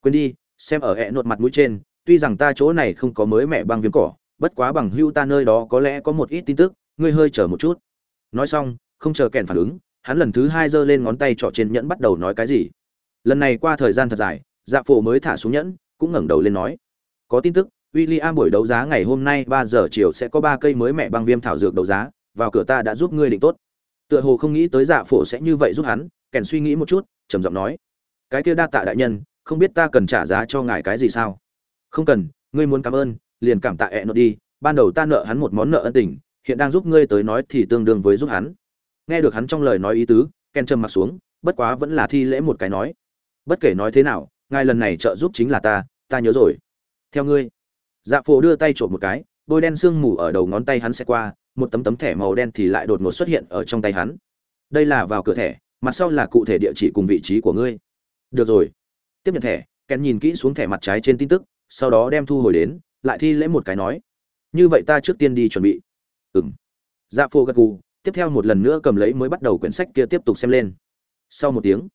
A: Quên đi, xem ở ẻ nột mặt mũi trên, tuy rằng ta chỗ này không có mới mẹ băng viêm cỏ, bất quá bằng hưu ta nơi đó có lẽ có một ít tin tức ngươi hơi chờ một chút. Nói xong, không chờ kèn phản ứng, hắn lần thứ hai giơ lên ngón tay trỏ trên nhẫn bắt đầu nói cái gì. Lần này qua thời gian thật dài dạ phổ mới thả xuống nhẫn, cũng ngẩng đầu lên nói. Có tin tức, William buổi đấu giá ngày hôm nay ba giờ chiều sẽ có ba cây mới mẹ băng viêm thảo dược đấu giá, vào cửa ta đã giúp ngươi định tốt. Tựa hồ không nghĩ tới dạ phổ sẽ như vậy giúp hắn, kèn suy nghĩ một chút, trầm giọng nói. Cái kia đa tạ đại nhân, không biết ta cần trả giá cho ngài cái gì sao? Không cần, ngươi muốn cảm ơn, liền cảm tạ ẹ nợ đi, ban đầu ta nợ hắn một món nợ ân tình hiện đang giúp ngươi tới nói thì tương đương với giúp hắn. Nghe được hắn trong lời nói ý tứ, ken trầm mặt xuống, bất quá vẫn là thi lễ một cái nói. Bất kể nói thế nào, ngài lần này trợ giúp chính là ta ta nhớ rồi. Theo ngươi. Dạ phổ đưa tay trộm một cái bôi đen sương mù ở đầu ngón tay hắn sẽ qua, một tấm tấm thẻ màu đen thì lại đột ngột xuất hiện ở trong tay hắn. Đây là vào cửa thẻ, mặt sau là cụ thể địa chỉ cùng vị trí của ngươi. Được rồi. Tiếp nhận thẻ, ken nhìn kỹ xuống thẻ mặt trái trên tin tức, sau đó đem thu hồi đến, lại thi lễ một cái nói. Như vậy ta trước tiên đi chuẩn bị ừng dạ phô gật gù, tiếp theo một lần nữa cầm lấy mới bắt đầu quyển sách kia tiếp tục xem lên. Sau một tiếng,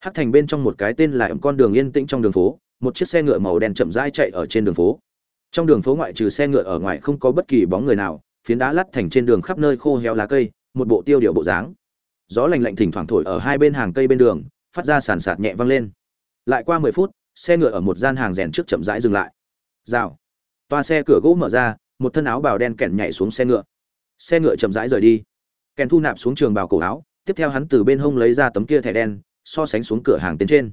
A: hắc thành bên trong một cái tên là ẩm con đường yên tĩnh trong đường phố, một chiếc xe ngựa màu đen chậm rãi chạy ở trên đường phố. Trong đường phố ngoại trừ xe ngựa ở ngoài không có bất kỳ bóng người nào, phiến đá lát thành trên đường khắp nơi khô héo lá cây, một bộ tiêu điệu bộ dáng. Gió lành lạnh thỉnh thoảng thổi ở hai bên hàng cây bên đường, phát ra sàn sạt nhẹ vang lên. Lại qua mười phút, xe ngựa ở một gian hàng rèn trước chậm rãi dừng lại. Rào. Toa xe cửa gỗ mở ra, một thân áo bào đen kẹn nhảy xuống xe ngựa xe ngựa chậm rãi rời đi. Kèn thu nạp xuống trường bào cổ áo, tiếp theo hắn từ bên hông lấy ra tấm kia thẻ đen, so sánh xuống cửa hàng tiến trên.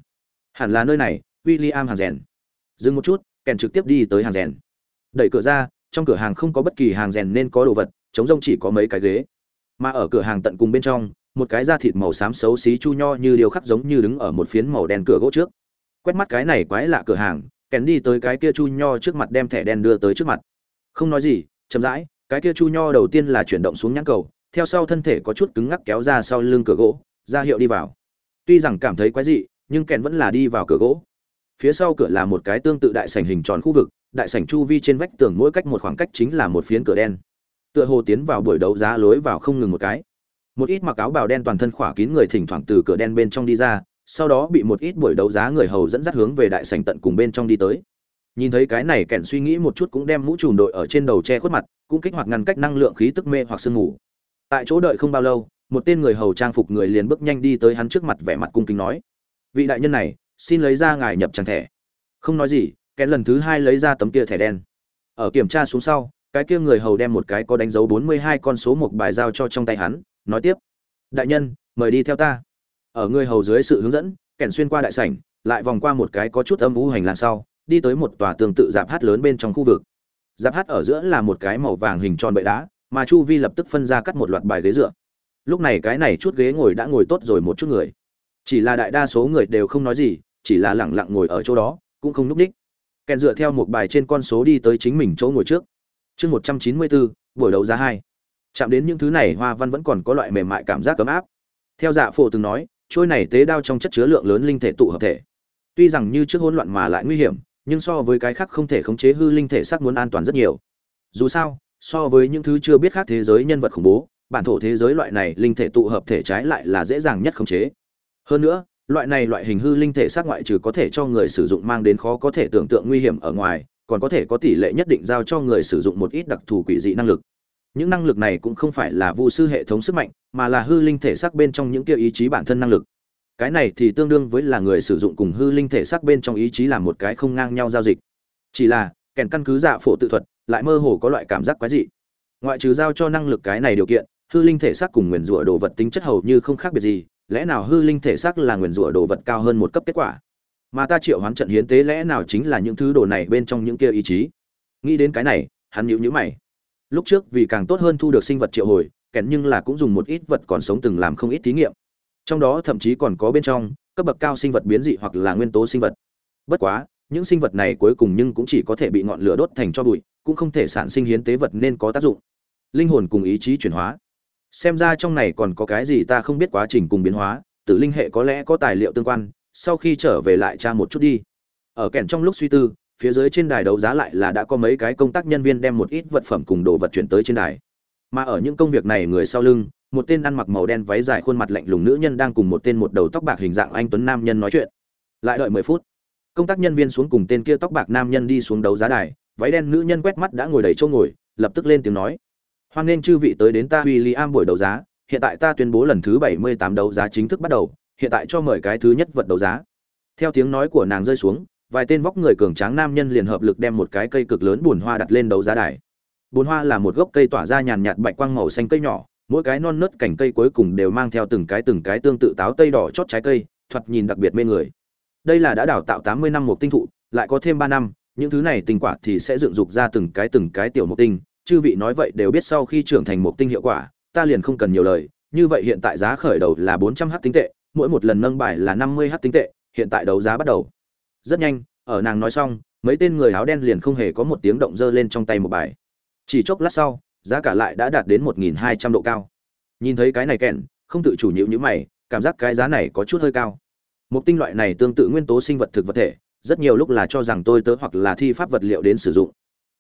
A: Hẳn là nơi này w i l l i am hàng rèn. Dừng một chút, kèn trực tiếp đi tới hàng rèn. Đẩy cửa ra, trong cửa hàng không có bất kỳ hàng rèn nên có đồ vật chống rông chỉ có mấy cái ghế. Mà ở cửa hàng tận cùng bên trong, một cái da thịt màu xám xấu xí chu nho như điều khắc giống như đứng ở một phiến màu đen cửa gỗ trước. Quét mắt cái này quái lạ cửa hàng, kèn đi tới cái kia chu nho trước mặt đem thẻ đen đưa tới trước mặt. Không nói gì, chậm rãi cái kia chu nho đầu tiên là chuyển động xuống nhãn cầu, theo sau thân thể có chút cứng ngắc kéo ra sau lưng cửa gỗ, ra hiệu đi vào. Tuy rằng cảm thấy quái dị, nhưng kèn vẫn là đi vào cửa gỗ. Phía sau cửa là một cái tương tự đại sảnh hình tròn khu vực, đại sảnh chu vi trên vách tường mỗi cách một khoảng cách chính là một phiến cửa đen. Tựa hồ tiến vào buổi đấu giá lối vào không ngừng một cái. Một ít mặc áo bào đen toàn thân khỏa kín người thỉnh thoảng từ cửa đen bên trong đi ra, sau đó bị một ít buổi đấu giá người hầu dẫn dắt hướng về đại sảnh tận cùng bên trong đi tới nhìn thấy cái này kẻn suy nghĩ một chút cũng đem mũ trùm đội ở trên đầu che khuất mặt, cũng kích hoạt ngăn cách năng lượng khí tức mê hoặc sương ngủ tại chỗ đợi không bao lâu, một tên người hầu trang phục người liền bước nhanh đi tới hắn trước mặt vẻ mặt cung kính nói, vị đại nhân này, xin lấy ra ngài nhập trang thẻ. Không nói gì kẻ lần thứ hai lấy ra tấm kia thẻ đen. Ở kiểm tra xuống sau, cái kia người hầu đem một cái có đánh dấu bốn mươi hai con số một bài giao cho trong tay hắn, nói tiếp, đại nhân, mời đi theo ta. Ở người hầu dưới sự hướng dẫn, kẻn xuyên qua đại sảnh, lại vòng qua một cái có chút âm u hành lang sau đi tới một tòa tương tự dạp hát lớn bên trong khu vực. Dạp hát ở giữa là một cái màu vàng hình tròn bệ đá, mà chu vi lập tức phân ra cắt một loạt bài ghế dựa. Lúc này cái này chút ghế ngồi đã ngồi tốt rồi một chút người. Chỉ là đại đa số người đều không nói gì, chỉ là lẳng lặng ngồi ở chỗ đó, cũng không núp ních. Kèn dựa theo một bài trên con số đi tới chính mình chỗ ngồi trước. Chương một trăm chín mươi bốn buổi đấu giá hai. Chạm đến những thứ này, hoa văn vẫn còn có loại mềm mại cảm giác ấm áp. Theo dạ phổ từng nói, trôi này tế đao trong chất chứa lượng lớn linh thể tụ hợp thể. Tuy rằng như trước hỗn loạn mà lại nguy hiểm nhưng so với cái khác không thể khống chế hư linh thể xác muốn an toàn rất nhiều. Dù sao, so với những thứ chưa biết khác thế giới nhân vật khủng bố, bản thổ thế giới loại này linh thể tụ hợp thể trái lại là dễ dàng nhất khống chế. Hơn nữa, loại này loại hình hư linh thể xác ngoại trừ có thể cho người sử dụng mang đến khó có thể tưởng tượng nguy hiểm ở ngoài, còn có thể có tỷ lệ nhất định giao cho người sử dụng một ít đặc thù quỷ dị năng lực. Những năng lực này cũng không phải là vu sư hệ thống sức mạnh, mà là hư linh thể xác bên trong những kia ý chí bản thân năng lực cái này thì tương đương với là người sử dụng cùng hư linh thể xác bên trong ý chí làm một cái không ngang nhau giao dịch. Chỉ là, kèn căn cứ dạ phổ tự thuật, lại mơ hồ có loại cảm giác quái dị. Ngoại trừ giao cho năng lực cái này điều kiện, hư linh thể xác cùng nguyền rủa đồ vật tính chất hầu như không khác biệt gì, lẽ nào hư linh thể xác là nguyền rủa đồ vật cao hơn một cấp kết quả? Mà ta triệu hoán trận hiến tế lẽ nào chính là những thứ đồ này bên trong những kia ý chí? Nghĩ đến cái này, hắn nhíu nhíu mày. Lúc trước vì càng tốt hơn thu được sinh vật triệu hồi, kèn nhưng là cũng dùng một ít vật còn sống từng làm không ít thí nghiệm trong đó thậm chí còn có bên trong, cấp bậc cao sinh vật biến dị hoặc là nguyên tố sinh vật. Bất quá, những sinh vật này cuối cùng nhưng cũng chỉ có thể bị ngọn lửa đốt thành cho bụi, cũng không thể sản sinh hiến tế vật nên có tác dụng. Linh hồn cùng ý chí chuyển hóa. Xem ra trong này còn có cái gì ta không biết quá trình cùng biến hóa, tử linh hệ có lẽ có tài liệu tương quan, sau khi trở về lại tra một chút đi. Ở kèn trong lúc suy tư, phía dưới trên đài đấu giá lại là đã có mấy cái công tác nhân viên đem một ít vật phẩm cùng đồ vật chuyển tới trên đài. Mà ở những công việc này người sau lưng một tên ăn mặc màu đen váy dài khuôn mặt lạnh lùng nữ nhân đang cùng một tên một đầu tóc bạc hình dạng anh tuấn nam nhân nói chuyện. Lại đợi mười phút, công tác nhân viên xuống cùng tên kia tóc bạc nam nhân đi xuống đấu giá đài, váy đen nữ nhân quét mắt đã ngồi đầy chỗ ngồi, lập tức lên tiếng nói, hoan nghênh chư vị tới đến ta William buổi đấu giá, hiện tại ta tuyên bố lần thứ bảy mươi tám đấu giá chính thức bắt đầu, hiện tại cho mời cái thứ nhất vật đấu giá. Theo tiếng nói của nàng rơi xuống, vài tên vóc người cường tráng nam nhân liền hợp lực đem một cái cây cực lớn buồn hoa đặt lên đấu giá đài. Buồn hoa là một gốc cây tỏa ra nhàn nhạt bạch quang màu xanh cây nhỏ mỗi cái non nớt cành cây cuối cùng đều mang theo từng cái từng cái tương tự táo tây đỏ chót trái cây, thoạt nhìn đặc biệt mê người. Đây là đã đào tạo tám mươi năm một tinh thụ, lại có thêm ba năm, những thứ này tinh quả thì sẽ dựng dục ra từng cái từng cái tiểu mục tinh, chư vị nói vậy đều biết sau khi trưởng thành một tinh hiệu quả, ta liền không cần nhiều lời, như vậy hiện tại giá khởi đầu là bốn trăm h tinh tệ, mỗi một lần nâng bài là năm mươi h tinh tệ, hiện tại đấu giá bắt đầu. Rất nhanh, ở nàng nói xong, mấy tên người áo đen liền không hề có một tiếng động dơ lên trong tay một bài. Chỉ chốc lát sau giá cả lại đã đạt đến một nghìn hai trăm độ cao. Nhìn thấy cái này kẹn, không tự chủ nhíu nhíu mày, cảm giác cái giá này có chút hơi cao. Một tinh loại này tương tự nguyên tố sinh vật thực vật thể, rất nhiều lúc là cho rằng tôi tớ hoặc là thi pháp vật liệu đến sử dụng.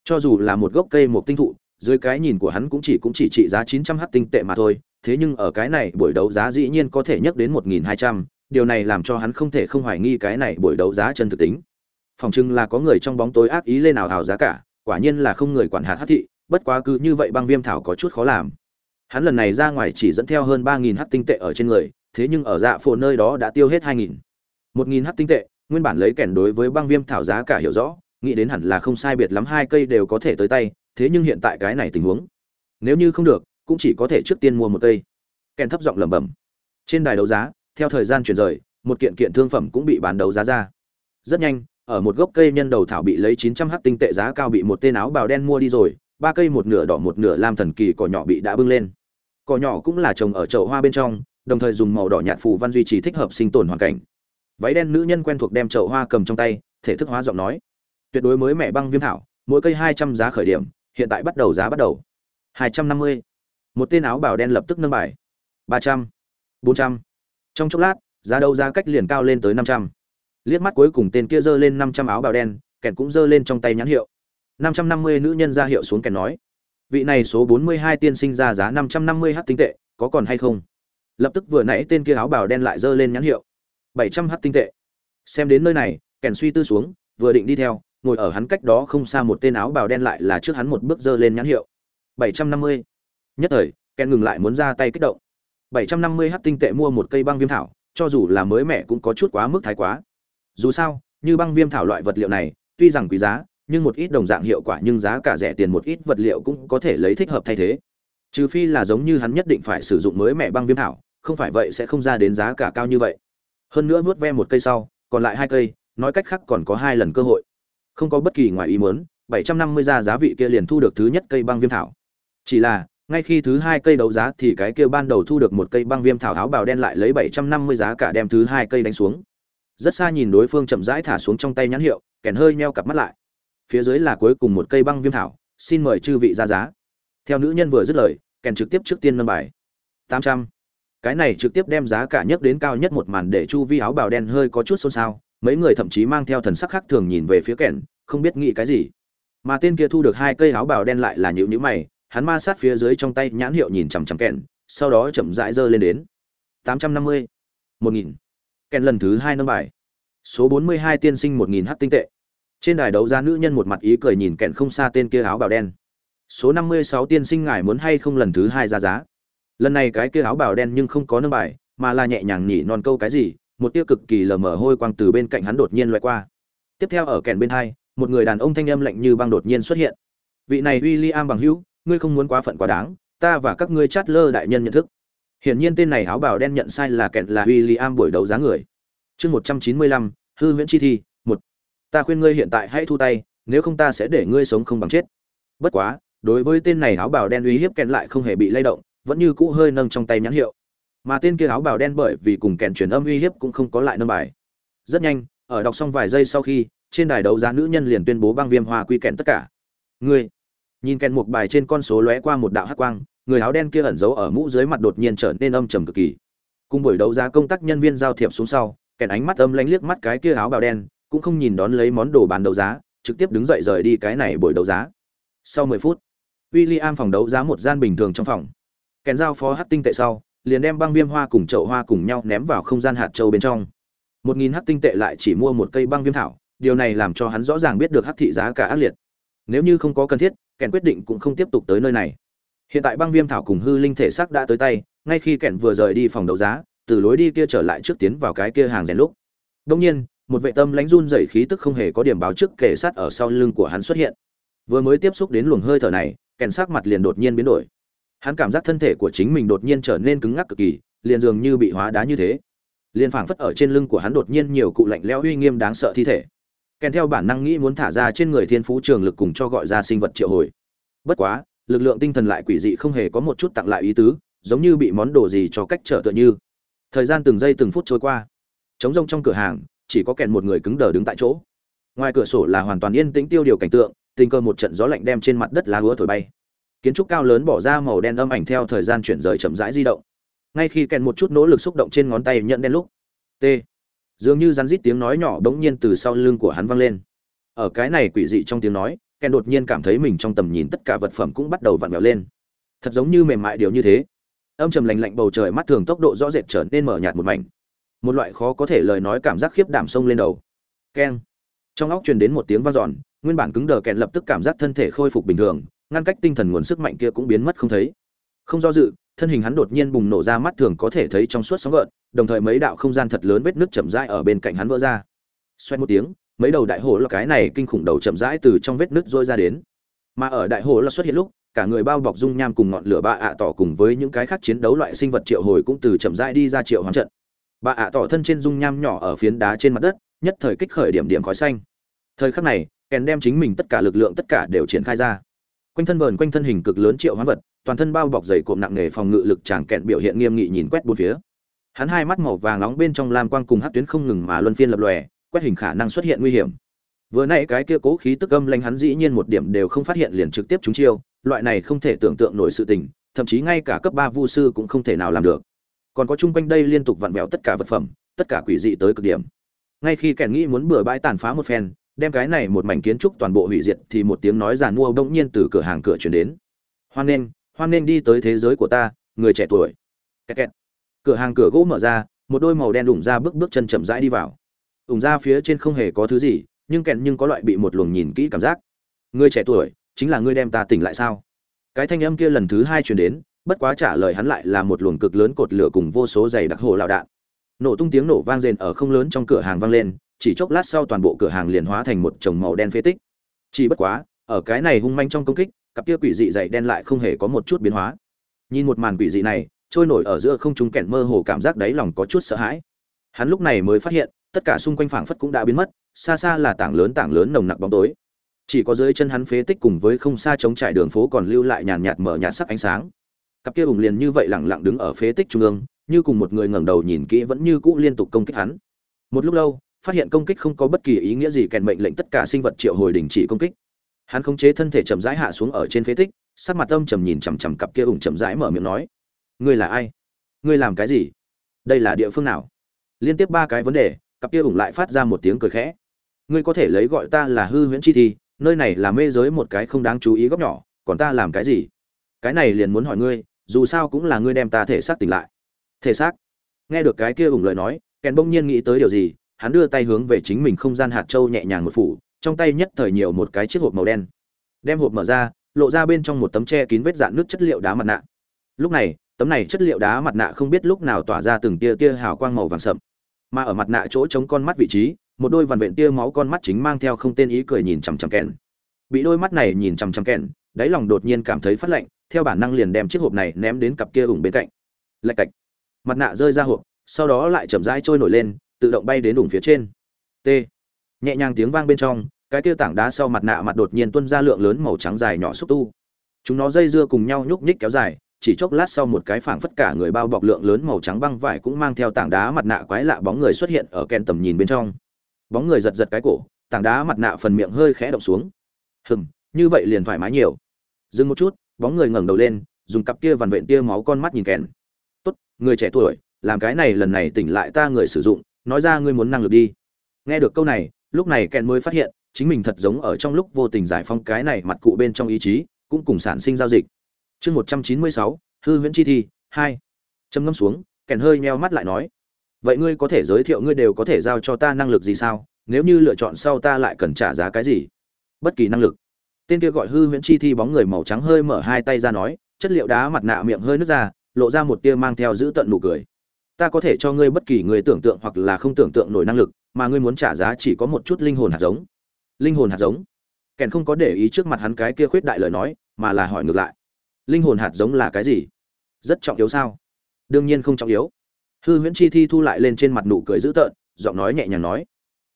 A: Cho dù là một gốc cây một tinh thụ, dưới cái nhìn của hắn cũng chỉ cũng chỉ trị giá chín trăm tinh tệ mà thôi, thế nhưng ở cái này buổi đấu giá dĩ nhiên có thể nhắc đến một nghìn hai trăm, điều này làm cho hắn không thể không hoài nghi cái này buổi đấu giá chân thực tính. Phòng trưng là có người trong bóng tối ác ý lên nào hào giá cả, quả nhiên là không người quản hạt hắc thị bất quá cứ như vậy băng viêm thảo có chút khó làm. Hắn lần này ra ngoài chỉ dẫn theo hơn ba nghìn h tinh tệ ở trên người thế nhưng ở dạ phổ nơi đó đã tiêu hết hai nghìn. một nghìn h tinh tệ nguyên bản lấy kèn đối với băng viêm thảo giá cả hiểu rõ nghĩ đến hẳn là không sai biệt lắm hai cây đều có thể tới tay thế nhưng hiện tại cái này tình huống nếu như không được cũng chỉ có thể trước tiên mua một cây. Kèn thấp giọng lẩm bẩm. Trên đài đấu giá theo thời gian chuyển rời một kiện kiện thương phẩm cũng bị bán đấu giá ra. Rất nhanh ở một gốc cây nhân đầu thảo bị lấy 900 h tinh tệ giá cao bị một tên áo bào đen mua đi rồi, ba cây một nửa đỏ một nửa lam thần kỳ cỏ nhỏ bị đã bưng lên. Cỏ nhỏ cũng là trồng ở chậu hoa bên trong, đồng thời dùng màu đỏ nhạt phù văn duy trì thích hợp sinh tồn hoàn cảnh. Váy đen nữ nhân quen thuộc đem chậu hoa cầm trong tay, thể thức hóa giọng nói: "Tuyệt đối mới mẹ băng viêm thảo, mỗi cây 200 giá khởi điểm, hiện tại bắt đầu giá bắt đầu. 250." Một tên áo bào đen lập tức nâng bài. 300, 400. Trong chốc lát, giá đấu giá cách liền cao lên tới năm trăm liếc mắt cuối cùng tên kia giơ lên năm trăm áo bào đen kèn cũng giơ lên trong tay nhãn hiệu năm trăm năm mươi nữ nhân ra hiệu xuống kèn nói. Vị này số bốn mươi hai tiên sinh ra giá năm trăm năm mươi h tinh tệ, có còn hay không? Lập tức vừa nãy tên kia áo bào đen lại giơ lên nhãn hiệu. bảy trăm h tinh tệ. Xem đến nơi này, kèn suy tư xuống, vừa định đi theo, ngồi ở hắn cách đó không xa một tên áo bào đen lại là trước hắn một bước giơ lên nhãn hiệu. bảy trăm năm mươi. Nhất thời, kèn ngừng lại muốn ra tay kích động. bảy trăm năm mươi h tinh tệ mua một cây băng viêm thảo, cho dù là mới mẻ cũng có chút quá mức thái quá. Dù sao, như băng viêm thảo loại vật liệu này, tuy rằng quý giá nhưng một ít đồng dạng hiệu quả nhưng giá cả rẻ tiền một ít vật liệu cũng có thể lấy thích hợp thay thế. Trừ phi là giống như hắn nhất định phải sử dụng mới mẹ băng viêm thảo, không phải vậy sẽ không ra đến giá cả cao như vậy. Hơn nữa vớt ve một cây sau, còn lại hai cây, nói cách khác còn có hai lần cơ hội. Không có bất kỳ ngoài ý muốn, bảy trăm năm mươi ra giá vị kia liền thu được thứ nhất cây băng viêm thảo. Chỉ là, ngay khi thứ hai cây đấu giá thì cái kia ban đầu thu được một cây băng viêm thảo áo bào đen lại lấy bảy trăm năm mươi giá cả đem thứ hai cây đánh xuống. Rất xa nhìn đối phương chậm rãi thả xuống trong tay nhãn hiệu, kèn hơi nheo cặp mắt lại phía dưới là cuối cùng một cây băng viêm thảo, xin mời chư vị ra giá. Theo nữ nhân vừa dứt lời, kèn trực tiếp trước tiên nâng bài. Tám trăm. Cái này trực tiếp đem giá cả nhất đến cao nhất một màn để chu vi áo bào đen hơi có chút xôn xao, mấy người thậm chí mang theo thần sắc khác thường nhìn về phía kèn, không biết nghĩ cái gì. Mà tên kia thu được hai cây áo bào đen lại là nhữ nhữ mày, hắn ma sát phía dưới trong tay nhãn hiệu nhìn chằm chằm kèn, sau đó chậm rãi giơ lên đến. Tám trăm năm mươi. Một nghìn. Kèn lần thứ hai nâng bài. Số bốn mươi hai tiên sinh một nghìn h tinh tệ trên đài đấu giá nữ nhân một mặt ý cười nhìn kẹn không xa tên kia áo bào đen. Số năm mươi sáu tiên sinh ngài muốn hay không lần thứ hai ra giá? Lần này cái kia áo bào đen nhưng không có nâng bài, mà là nhẹ nhàng nhỉ non câu cái gì, một tia cực kỳ lờ mờ hôi quang từ bên cạnh hắn đột nhiên loại qua. Tiếp theo ở kèn bên hai, một người đàn ông thanh âm lạnh như băng đột nhiên xuất hiện. Vị này w i l l i am bằng hữu, ngươi không muốn quá phận quá đáng, ta và các ngươi chát lơ đại nhân nhận thức. Hiển nhiên tên này áo bào đen nhận sai là kẹn là w i l l i am buổi đấu giá người. Chương một trăm chín mươi lăm, hư huyễn chi thi ta khuyên ngươi hiện tại hãy thu tay, nếu không ta sẽ để ngươi sống không bằng chết. Bất quá, đối với tên này áo bào đen uy hiếp kẹn lại không hề bị lay động, vẫn như cũ hơi nâng trong tay nhãn hiệu. Mà tên kia áo bào đen bởi vì cùng kẹn truyền âm uy hiếp cũng không có lại nâng bài. Rất nhanh, ở đọc xong vài giây sau khi, trên đài đấu giá nữ nhân liền tuyên bố băng viêm hoa quy kẹn tất cả. Ngươi, nhìn kèn một bài trên con số lóe qua một đạo hắc quang, người áo đen kia ẩn giấu ở mũ dưới mặt đột nhiên trở nên âm trầm cực kỳ. Cùng buổi đấu giá công tác nhân viên giao thiệp xuống sau kèn ánh mắt âm lánh liếc mắt cái kia áo bào đen cũng không nhìn đón lấy món đồ bán đấu giá, trực tiếp đứng dậy rời đi cái này buổi đấu giá. Sau mười phút, William phòng đấu giá một gian bình thường trong phòng. Kèn giao phó hắc tinh tệ sau, liền đem băng viêm hoa cùng chậu hoa cùng nhau ném vào không gian hạt châu bên trong. Một nghìn hắc tinh tệ lại chỉ mua một cây băng viêm thảo, điều này làm cho hắn rõ ràng biết được hắc thị giá cả ác liệt. Nếu như không có cần thiết, kèn quyết định cũng không tiếp tục tới nơi này. Hiện tại băng viêm thảo cùng hư linh thể xác đã tới tay, ngay khi kèn vừa rời đi phòng đấu giá, từ lối đi kia trở lại trước tiến vào cái kia hàng rèn lúc. Đương nhiên một vệ tâm lãnh run dày khí tức không hề có điểm báo trước kể sát ở sau lưng của hắn xuất hiện. Vừa mới tiếp xúc đến luồng hơi thở này, kèn sắc mặt liền đột nhiên biến đổi. Hắn cảm giác thân thể của chính mình đột nhiên trở nên cứng ngắc cực kỳ, liền dường như bị hóa đá như thế. Liền phảng phất ở trên lưng của hắn đột nhiên nhiều cụ lạnh leo uy nghiêm đáng sợ thi thể. Kèn theo bản năng nghĩ muốn thả ra trên người thiên phú trường lực cùng cho gọi ra sinh vật triệu hồi. Bất quá, lực lượng tinh thần lại quỷ dị không hề có một chút tặng lại ý tứ, giống như bị món đồ gì cho cách trở tựa như. Thời gian từng giây từng phút trôi qua. Trống rông trong cửa hàng chỉ có kèn một người cứng đờ đứng tại chỗ. Ngoài cửa sổ là hoàn toàn yên tĩnh tiêu điều cảnh tượng, tình cờ một trận gió lạnh đem trên mặt đất lá hứa thổi bay. Kiến trúc cao lớn bỏ ra màu đen âm ảnh theo thời gian chuyển rời chậm rãi di động. Ngay khi kèn một chút nỗ lực xúc động trên ngón tay nhận đen lúc, t. Dường như rắn rít tiếng nói nhỏ bỗng nhiên từ sau lưng của hắn vang lên. Ở cái này quỷ dị trong tiếng nói, kèn đột nhiên cảm thấy mình trong tầm nhìn tất cả vật phẩm cũng bắt đầu vặn vẹo lên. Thật giống như mềm mại điều như thế. Âm trầm lạnh lạnh bầu trời mắt thường tốc độ rõ rệt trở nên mở nhạt một mảnh một loại khó có thể lời nói cảm giác khiếp đảm sông lên đầu keng trong óc truyền đến một tiếng vang dọn nguyên bản cứng đờ kèn lập tức cảm giác thân thể khôi phục bình thường ngăn cách tinh thần nguồn sức mạnh kia cũng biến mất không thấy không do dự thân hình hắn đột nhiên bùng nổ ra mắt thường có thể thấy trong suốt sóng gợn, đồng thời mấy đạo không gian thật lớn vết nước chậm rãi ở bên cạnh hắn vỡ ra. xoay một tiếng, mấy đầu đại hồ là cái này kinh khủng đầu chậm rãi từ trong vết nước rôi ra đến. Mà ở đại hồ là xuất hiện lúc, cả người bao bọc dung nham cùng ngọn lửa ba ạ tỏ cùng với những cái khác chiến đấu loại sinh vật triệu hồi cũng từ chậm rãi đi ra triệu hoán trận bà ạ tỏ thân trên dung nham nhỏ ở phiến đá trên mặt đất, nhất thời kích khởi điểm điểm khói xanh. Thời khắc này, kèn đem chính mình tất cả lực lượng tất cả đều triển khai ra. Quanh thân vờn quanh thân hình cực lớn triệu hoán vật, toàn thân bao bọc dày cộm nặng nề phòng ngự lực chàng kẹn biểu hiện nghiêm nghị nhìn quét bốn phía hắn hai mắt màu vàng nóng bên trong lam quang cùng hát tuyến không ngừng mà luân phiên lập lòe quét hình khả năng xuất hiện nguy hiểm vừa nãy cái kia cố khí tức âm lanh hắn dĩ nhiên một điểm đều không phát hiện liền trực tiếp trúng chiêu loại này không thể tưởng tượng nổi sự tình thậm chí ngay cả cấp ba vu sư cũng không thể nào làm được còn có chung quanh đây liên tục vặn vẹo tất cả vật phẩm, tất cả quỷ dị tới cực điểm. Ngay khi kẻ nghĩ muốn bừa bãi tàn phá một phen, đem cái này một mảnh kiến trúc toàn bộ hủy diệt thì một tiếng nói giàn mua bỗng nhiên từ cửa hàng cửa chuyển đến. Hoan nghênh hoan nghênh đi tới thế giới của ta, người trẻ tuổi. Kẹt kẹt. cửa hàng cửa gỗ mở ra, một đôi màu đen đủng ra bước bước chân chậm rãi đi vào. Ủng ra phía trên không hề có thứ gì, nhưng kẹn nhưng có loại bị một luồng nhìn kỹ cảm giác. Người trẻ tuổi, chính là ngươi đem ta tỉnh lại sao? Cái thanh âm kia lần thứ hai chuyển đến bất quá trả lời hắn lại là một luồng cực lớn cột lửa cùng vô số giày đặc hồ lạo đạn. Nổ tung tiếng nổ vang rền ở không lớn trong cửa hàng vang lên, chỉ chốc lát sau toàn bộ cửa hàng liền hóa thành một chồng màu đen phế tích. Chỉ bất quá, ở cái này hung manh trong công kích, cặp kia quỷ dị dày đen lại không hề có một chút biến hóa. Nhìn một màn quỷ dị này, trôi nổi ở giữa không trung kẹn mơ hồ cảm giác đáy lòng có chút sợ hãi. Hắn lúc này mới phát hiện, tất cả xung quanh phảng phất cũng đã biến mất, xa xa là tảng lớn tảng lớn nồng nặc bóng tối. Chỉ có dưới chân hắn phế tích cùng với không xa chống trải đường phố còn lưu lại nhàn nhạt mở nhạt sắc ánh sáng cặp kia ủng liền như vậy lẳng lặng đứng ở phế tích trung ương, như cùng một người ngẩng đầu nhìn kỹ vẫn như cũ liên tục công kích hắn. Một lúc lâu, phát hiện công kích không có bất kỳ ý nghĩa gì kèn mệnh lệnh tất cả sinh vật triệu hồi đình chỉ công kích. Hắn khống chế thân thể chậm rãi hạ xuống ở trên phế tích, sắc mặt âm trầm nhìn chằm chằm cặp kia ủng chậm rãi mở miệng nói, ngươi là ai? Ngươi làm cái gì? Đây là địa phương nào? Liên tiếp ba cái vấn đề, cặp kia ủng lại phát ra một tiếng cười khẽ. Ngươi có thể lấy gọi ta là hư huyễn chi thi, nơi này là mê giới một cái không đáng chú ý góc nhỏ, còn ta làm cái gì? Cái này liền muốn hỏi ngươi dù sao cũng là ngươi đem ta thể xác tỉnh lại. Thể xác? Nghe được cái kia ủng lời nói, kèn bỗng nhiên nghĩ tới điều gì, hắn đưa tay hướng về chính mình không gian hạt châu nhẹ nhàng một phủ, trong tay nhất thời nhiều một cái chiếc hộp màu đen. Đem hộp mở ra, lộ ra bên trong một tấm che kín vết dạn nước chất liệu đá mặt nạ. Lúc này, tấm này chất liệu đá mặt nạ không biết lúc nào tỏa ra từng tia tia hào quang màu vàng sậm. Mà ở mặt nạ chỗ chống con mắt vị trí, một đôi vằn vện tia máu con mắt chính mang theo không tên ý cười nhìn chằm chằm kèn. Bị đôi mắt này nhìn chằm chằm kèn, đáy lòng đột nhiên cảm thấy phát lạnh theo bản năng liền đem chiếc hộp này ném đến cặp kia ủng bên cạnh. Lạch cạch. Mặt nạ rơi ra hộp, sau đó lại chậm rãi trôi nổi lên, tự động bay đến ủng phía trên. T. Nhẹ nhàng tiếng vang bên trong, cái kia tảng đá sau mặt nạ mặt đột nhiên tuôn ra lượng lớn màu trắng dài nhỏ xúc tu. Chúng nó dây dưa cùng nhau nhúc nhích kéo dài, chỉ chốc lát sau một cái phảng phất cả người bao bọc lượng lớn màu trắng băng vải cũng mang theo tảng đá mặt nạ quái lạ bóng người xuất hiện ở kèn tầm nhìn bên trong. Bóng người giật giật cái cổ, tảng đá mặt nạ phần miệng hơi khẽ động xuống. Hừm, như vậy liền thoải mái nhiều. Dừng một chút bóng người ngẩng đầu lên, dùng cặp kia vằn vện tia máu con mắt nhìn kèn tốt, người trẻ tuổi, làm cái này lần này tỉnh lại ta người sử dụng, nói ra ngươi muốn năng lực đi. Nghe được câu này, lúc này kèn mới phát hiện, chính mình thật giống ở trong lúc vô tình giải phóng cái này mặt cụ bên trong ý chí, cũng cùng sản sinh giao dịch. Chương một trăm chín mươi sáu, hư huyễn chi thi, hai. Châm ngâm xuống kèn hơi meo mắt lại nói, vậy ngươi có thể giới thiệu ngươi đều có thể giao cho ta năng lực gì sao? Nếu như lựa chọn sau ta lại cần trả giá cái gì? Bất kỳ năng lực tên kia gọi hư huyễn chi thi bóng người màu trắng hơi mở hai tay ra nói, chất liệu đá mặt nạ miệng hơi nứt ra, lộ ra một tia mang theo giữ tận nụ cười. Ta có thể cho ngươi bất kỳ người tưởng tượng hoặc là không tưởng tượng nổi năng lực, mà ngươi muốn trả giá chỉ có một chút linh hồn hạt giống. Linh hồn hạt giống? Kèn không có để ý trước mặt hắn cái kia khuyết đại lời nói, mà là hỏi ngược lại. Linh hồn hạt giống là cái gì? Rất trọng yếu sao? Đương nhiên không trọng yếu. Hư huyễn chi thi thu lại lên trên mặt nụ cười dữ tợn, giọng nói nhẹ nhàng nói.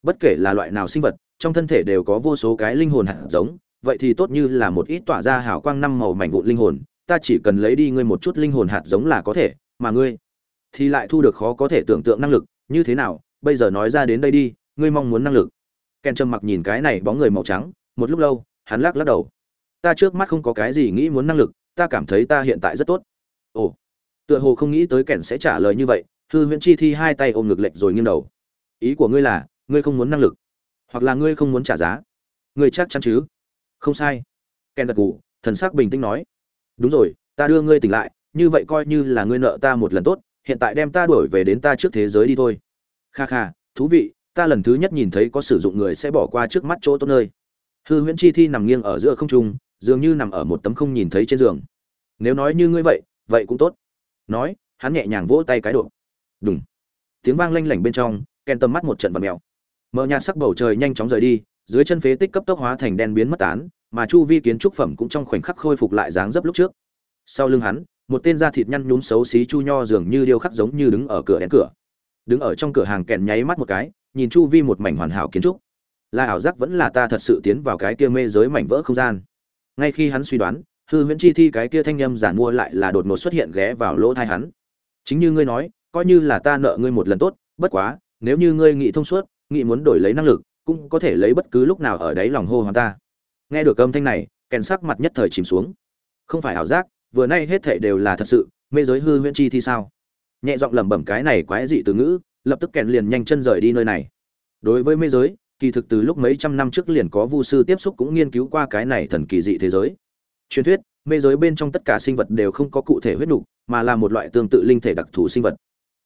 A: Bất kể là loại nào sinh vật, trong thân thể đều có vô số cái linh hồn hạt giống vậy thì tốt như là một ít tỏa ra hào quang năm màu mảnh vụn linh hồn, ta chỉ cần lấy đi ngươi một chút linh hồn hạt giống là có thể, mà ngươi thì lại thu được khó có thể tưởng tượng năng lực, như thế nào, bây giờ nói ra đến đây đi, ngươi mong muốn năng lực. Ken trầm mặc nhìn cái này bóng người màu trắng, một lúc lâu, hắn lắc lắc đầu. Ta trước mắt không có cái gì nghĩ muốn năng lực, ta cảm thấy ta hiện tại rất tốt. Ồ, tựa hồ không nghĩ tới Ken sẽ trả lời như vậy, hư huyễn chi thi hai tay ôm ngực lệch rồi nghiêng đầu. Ý của ngươi là, ngươi không muốn năng lực, hoặc là ngươi không muốn trả giá? Ngươi chắc chắn chứ? Không sai. Ken gật gù, thần sắc bình tĩnh nói. Đúng rồi, ta đưa ngươi tỉnh lại, như vậy coi như là ngươi nợ ta một lần tốt, hiện tại đem ta đuổi về đến ta trước thế giới đi thôi. Kha kha, thú vị, ta lần thứ nhất nhìn thấy có sử dụng người sẽ bỏ qua trước mắt chỗ tốt nơi. Hư huyễn chi thi nằm nghiêng ở giữa không trung, dường như nằm ở một tấm không nhìn thấy trên giường. Nếu nói như ngươi vậy vậy cũng tốt. Nói, hắn nhẹ nhàng vỗ tay cái độ. Đúng tiếng vang lanh lảnh bên trong, ken tầm mắt một trận vật mèo. Mở nhạt sắc bầu trời nhanh chóng rời đi dưới chân phế tích cấp tốc hóa thành đen biến mất tán, mà chu vi kiến trúc phẩm cũng trong khoảnh khắc khôi phục lại dáng dấp lúc trước. Sau lưng hắn, một tên da thịt nhăn nhúm xấu xí chu nho dường như điêu khắc giống như đứng ở cửa đèn cửa. Đứng ở trong cửa hàng kèn nháy mắt một cái, nhìn chu vi một mảnh hoàn hảo kiến trúc. Là ảo giác vẫn là ta thật sự tiến vào cái kia mê giới mảnh vỡ không gian? Ngay khi hắn suy đoán, hư huyễn chi thi cái kia thanh âm giản mua lại là đột ngột xuất hiện ghé vào lỗ tai hắn. Chính như ngươi nói, coi như là ta nợ ngươi một lần tốt, bất quá, nếu như ngươi nghĩ thông suốt, nghĩ muốn đổi lấy năng lực cũng có thể lấy bất cứ lúc nào ở đấy lòng hô hoán ta. Nghe được âm thanh này, kèn sắc mặt nhất thời chìm xuống. Không phải ảo giác, vừa nay hết thảy đều là thật sự, mê giới hư huyễn chi thì sao? Nhẹ giọng lẩm bẩm cái này quái dị từ ngữ, lập tức kèn liền nhanh chân rời đi nơi này. Đối với mê giới, kỳ thực từ lúc mấy trăm năm trước liền có vu sư tiếp xúc cũng nghiên cứu qua cái này thần kỳ dị thế giới. Truyền thuyết, mê giới bên trong tất cả sinh vật đều không có cụ thể huyết nục, mà là một loại tương tự linh thể đặc thù sinh vật.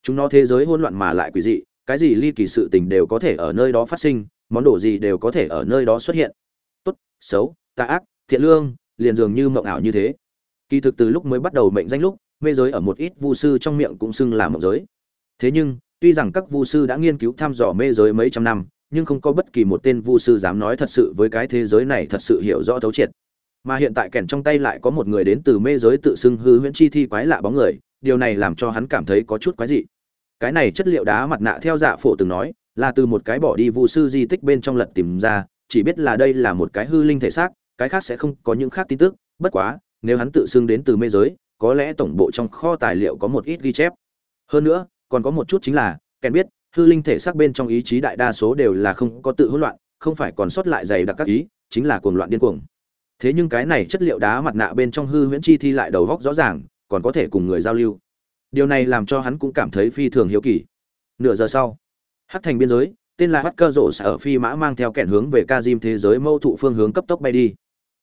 A: Chúng nó thế giới hỗn loạn mà lại quỷ dị, cái gì ly kỳ sự tình đều có thể ở nơi đó phát sinh món đồ gì đều có thể ở nơi đó xuất hiện. Tốt, xấu, tà ác, thiện lương, liền dường như mộng ảo như thế. Kỳ thực từ lúc mới bắt đầu mệnh danh lúc, mê giới ở một ít vu sư trong miệng cũng xưng là mộng giới. Thế nhưng, tuy rằng các vu sư đã nghiên cứu thăm dò mê giới mấy trăm năm, nhưng không có bất kỳ một tên vu sư dám nói thật sự với cái thế giới này thật sự hiểu rõ thấu triệt. Mà hiện tại kèn trong tay lại có một người đến từ mê giới tự xưng hư huyễn chi thi quái lạ bóng người, điều này làm cho hắn cảm thấy có chút quái dị. Cái này chất liệu đá mặt nạ theo dạ phổ từng nói là từ một cái bỏ đi vu sư di tích bên trong lật tìm ra, chỉ biết là đây là một cái hư linh thể xác, cái khác sẽ không có những khác tin tức. Bất quá, nếu hắn tự xưng đến từ mê giới, có lẽ tổng bộ trong kho tài liệu có một ít ghi chép. Hơn nữa, còn có một chút chính là, kèn biết, hư linh thể xác bên trong ý chí đại đa số đều là không có tự hỗn loạn, không phải còn sót lại dày đặc các ý, chính là cuồng loạn điên cuồng. Thế nhưng cái này chất liệu đá mặt nạ bên trong hư huyễn chi thi lại đầu góc rõ ràng, còn có thể cùng người giao lưu. Điều này làm cho hắn cũng cảm thấy phi thường hiếu kỳ. Nửa giờ sau hắc thành biên giới, tên là hắc cơ rộ sẽ ở phi mã mang theo kẹn hướng về ca diêm thế giới mâu thụ phương hướng cấp tốc bay đi.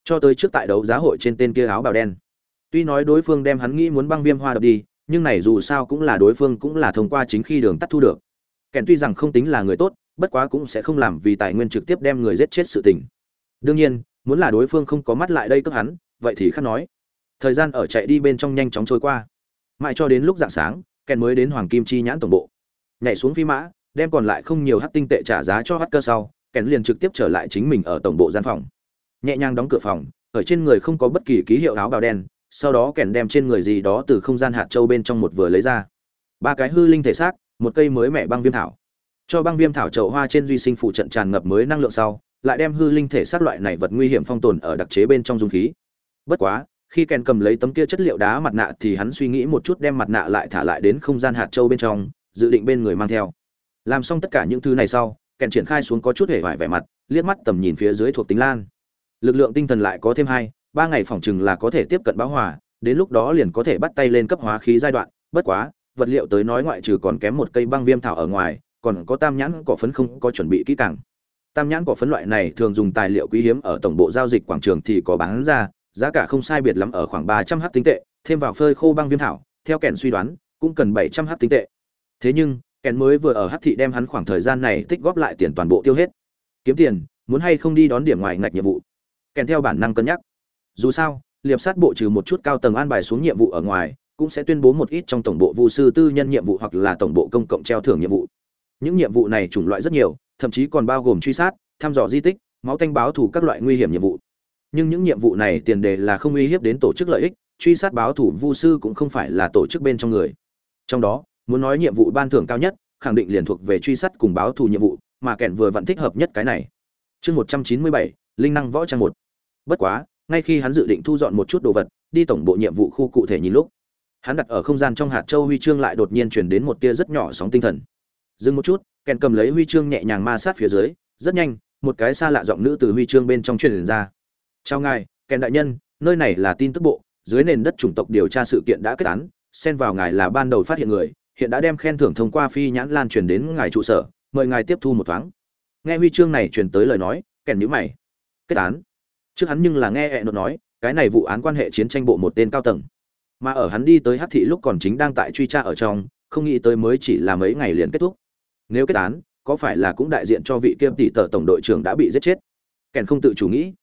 A: Cho tới trước tại đấu giá hội trên tên kia áo bào đen. Tuy nói đối phương đem hắn nghĩ muốn băng viêm hoa đập đi, nhưng này dù sao cũng là đối phương cũng là thông qua chính khi đường tắt thu được. Kèn tuy rằng không tính là người tốt, bất quá cũng sẽ không làm vì tài nguyên trực tiếp đem người giết chết sự tình. Đương nhiên, muốn là đối phương không có mắt lại đây cướp hắn, vậy thì khác nói. Thời gian ở chạy đi bên trong nhanh chóng trôi qua. Mãi cho đến lúc dạng sáng kèn mới đến hoàng kim chi nhãn tổng bộ. Nhảy xuống phi mã đem còn lại không nhiều hắc tinh tệ trả giá cho hắc cơ sau, kèn liền trực tiếp trở lại chính mình ở tổng bộ gian phòng. Nhẹ nhàng đóng cửa phòng, ở trên người không có bất kỳ ký hiệu áo bào đen, sau đó kèn đem trên người gì đó từ không gian hạt châu bên trong một vừa lấy ra. Ba cái hư linh thể xác, một cây mới mẹ băng viêm thảo. Cho băng viêm thảo trậu hoa trên duy sinh phụ trận tràn ngập mới năng lượng sau, lại đem hư linh thể xác loại này vật nguy hiểm phong tồn ở đặc chế bên trong dung khí. Bất quá, khi kèn cầm lấy tấm kia chất liệu đá mặt nạ thì hắn suy nghĩ một chút đem mặt nạ lại thả lại đến không gian hạt châu bên trong, dự định bên người mang theo làm xong tất cả những thứ này sau, kèn triển khai xuống có chút hề vải vẻ mặt, liếc mắt tầm nhìn phía dưới thuộc tính lan. Lực lượng tinh thần lại có thêm hai, ba ngày phòng chừng là có thể tiếp cận bão hòa, đến lúc đó liền có thể bắt tay lên cấp hóa khí giai đoạn, bất quá, vật liệu tới nói ngoại trừ còn kém một cây băng viêm thảo ở ngoài, còn có tam nhãn cỏ phấn không có chuẩn bị kỹ càng. Tam nhãn cỏ phấn loại này thường dùng tài liệu quý hiếm ở tổng bộ giao dịch quảng trường thì có bán ra, giá cả không sai biệt lắm ở khoảng ba trăm h tinh tệ, thêm vào phơi khô băng viêm thảo, theo kèn suy đoán, cũng cần bảy trăm h tinh tệ. Thế nhưng kèn mới vừa ở hát thị đem hắn khoảng thời gian này tích góp lại tiền toàn bộ tiêu hết. Kiếm tiền, muốn hay không đi đón điểm ngoài ngạch nhiệm vụ? Kèn theo bản năng cân nhắc. Dù sao, liệp sát bộ trừ một chút cao tầng an bài xuống nhiệm vụ ở ngoài, cũng sẽ tuyên bố một ít trong tổng bộ vụ sư tư nhân nhiệm vụ hoặc là tổng bộ công cộng treo thưởng nhiệm vụ. Những nhiệm vụ này chủng loại rất nhiều, thậm chí còn bao gồm truy sát, thăm dò di tích, máu tanh báo thủ các loại nguy hiểm nhiệm vụ. Nhưng những nhiệm vụ này tiền đề là không uy hiếp đến tổ chức lợi ích, truy sát báo thủ vu sư cũng không phải là tổ chức bên trong người. Trong đó muốn nói nhiệm vụ ban thưởng cao nhất, khẳng định liền thuộc về truy sát cùng báo thù nhiệm vụ, mà kẻn vừa vẫn thích hợp nhất cái này. Chương một trăm chín mươi bảy, linh năng võ trang một. Bất quá, ngay khi hắn dự định thu dọn một chút đồ vật, đi tổng bộ nhiệm vụ khu cụ thể nhìn lúc, hắn đặt ở không gian trong hạt châu huy chương lại đột nhiên chuyển đến một tia rất nhỏ sóng tinh thần. Dừng một chút kèn cầm lấy huy chương nhẹ nhàng ma sát phía dưới, rất nhanh, một cái xa lạ giọng nữ từ huy chương bên trong truyền ra. Chào ngài kèn đại nhân, nơi này là tin tức bộ, dưới nền đất chủng tộc điều tra sự kiện đã kết án, xen vào ngài là ban đầu phát hiện người hiện đã đem khen thưởng thông qua phi nhãn lan truyền đến ngài trụ sở, mời ngài tiếp thu một thoáng. Nghe huy chương này truyền tới lời nói, kèn nhữ mày. Kết án. Trước hắn nhưng là nghe hẹn nói, cái này vụ án quan hệ chiến tranh bộ một tên cao tầng. Mà ở hắn đi tới hát thị lúc còn chính đang tại truy tra ở trong, không nghĩ tới mới chỉ là mấy ngày liền kết thúc. Nếu kết án, có phải là cũng đại diện cho vị kia tỷ tờ tổng đội trưởng đã bị giết chết? Kèn không tự chủ nghĩ.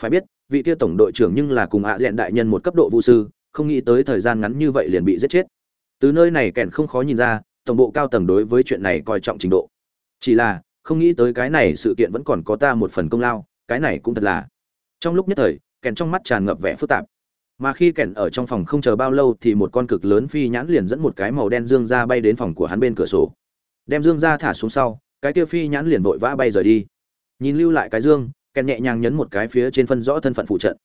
A: Phải biết, vị kia tổng đội trưởng nhưng là cùng ạ diện đại nhân một cấp độ vũ sư, không nghĩ tới thời gian ngắn như vậy liền bị giết chết từ nơi này kèn không khó nhìn ra, tổng bộ cao tầng đối với chuyện này coi trọng trình độ. Chỉ là, không nghĩ tới cái này sự kiện vẫn còn có ta một phần công lao, cái này cũng thật là. Trong lúc nhất thời kèn trong mắt tràn ngập vẻ phức tạp. Mà khi kèn ở trong phòng không chờ bao lâu thì một con cực lớn phi nhãn liền dẫn một cái màu đen dương ra bay đến phòng của hắn bên cửa sổ. Đem dương ra thả xuống sau, cái kia phi nhãn liền vội vã bay rời đi. Nhìn lưu lại cái dương kèn nhẹ nhàng nhấn một cái phía trên phân rõ thân phận phụ trận.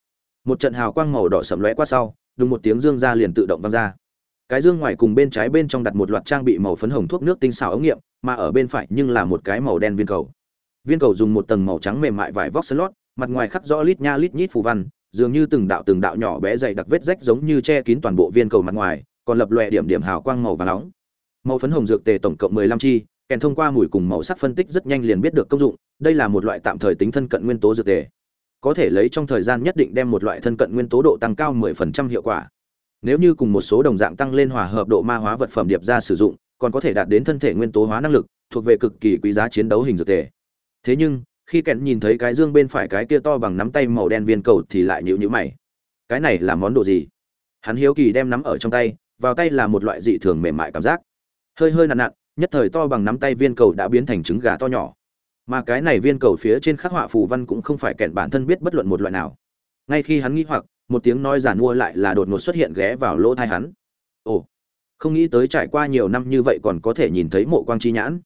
A: Một trận hào quang màu đỏ sầm lóe qua sau đúng một tiếng dương ra liền tự động văng ra cái dương ngoài cùng bên trái bên trong đặt một loạt trang bị màu phấn hồng thuốc nước tinh xảo ống nghiệm, mà ở bên phải nhưng là một cái màu đen viên cầu. Viên cầu dùng một tầng màu trắng mềm mại vải vóc slot, mặt ngoài khắc rõ lít nha lít nhít phù văn, dường như từng đạo từng đạo nhỏ bé dày đặc vết rách giống như che kín toàn bộ viên cầu mặt ngoài, còn lập lòe điểm điểm hào quang màu vàng nóng. Màu phấn hồng dược tề tổng cộng mười lăm chi, kèn thông qua mùi cùng màu sắc phân tích rất nhanh liền biết được công dụng, đây là một loại tạm thời tính thân cận nguyên tố dược tề. Có thể lấy trong thời gian nhất định đem một loại thân cận nguyên tố độ tăng cao 10% hiệu quả nếu như cùng một số đồng dạng tăng lên hòa hợp độ ma hóa vật phẩm điệp ra sử dụng, còn có thể đạt đến thân thể nguyên tố hóa năng lực, thuộc về cực kỳ quý giá chiến đấu hình dược tề thế nhưng, khi kẹn nhìn thấy cái dương bên phải cái kia to bằng nắm tay màu đen viên cầu thì lại nhíu nhíu mày. Cái này là món đồ gì? Hắn hiếu kỳ đem nắm ở trong tay, vào tay là một loại dị thường mềm mại cảm giác. Hơi hơi nặn nặn, nhất thời to bằng nắm tay viên cầu đã biến thành trứng gà to nhỏ. Mà cái này viên cầu phía trên khắc họa phù văn cũng không phải kẹn bản thân biết bất luận một loại nào. Ngay khi hắn nghĩ hoặc một tiếng nói giản mua lại là đột ngột xuất hiện ghé vào lỗ thai hắn. Ồ, không nghĩ tới trải qua nhiều năm như vậy còn có thể nhìn thấy mộ quang chi nhãn.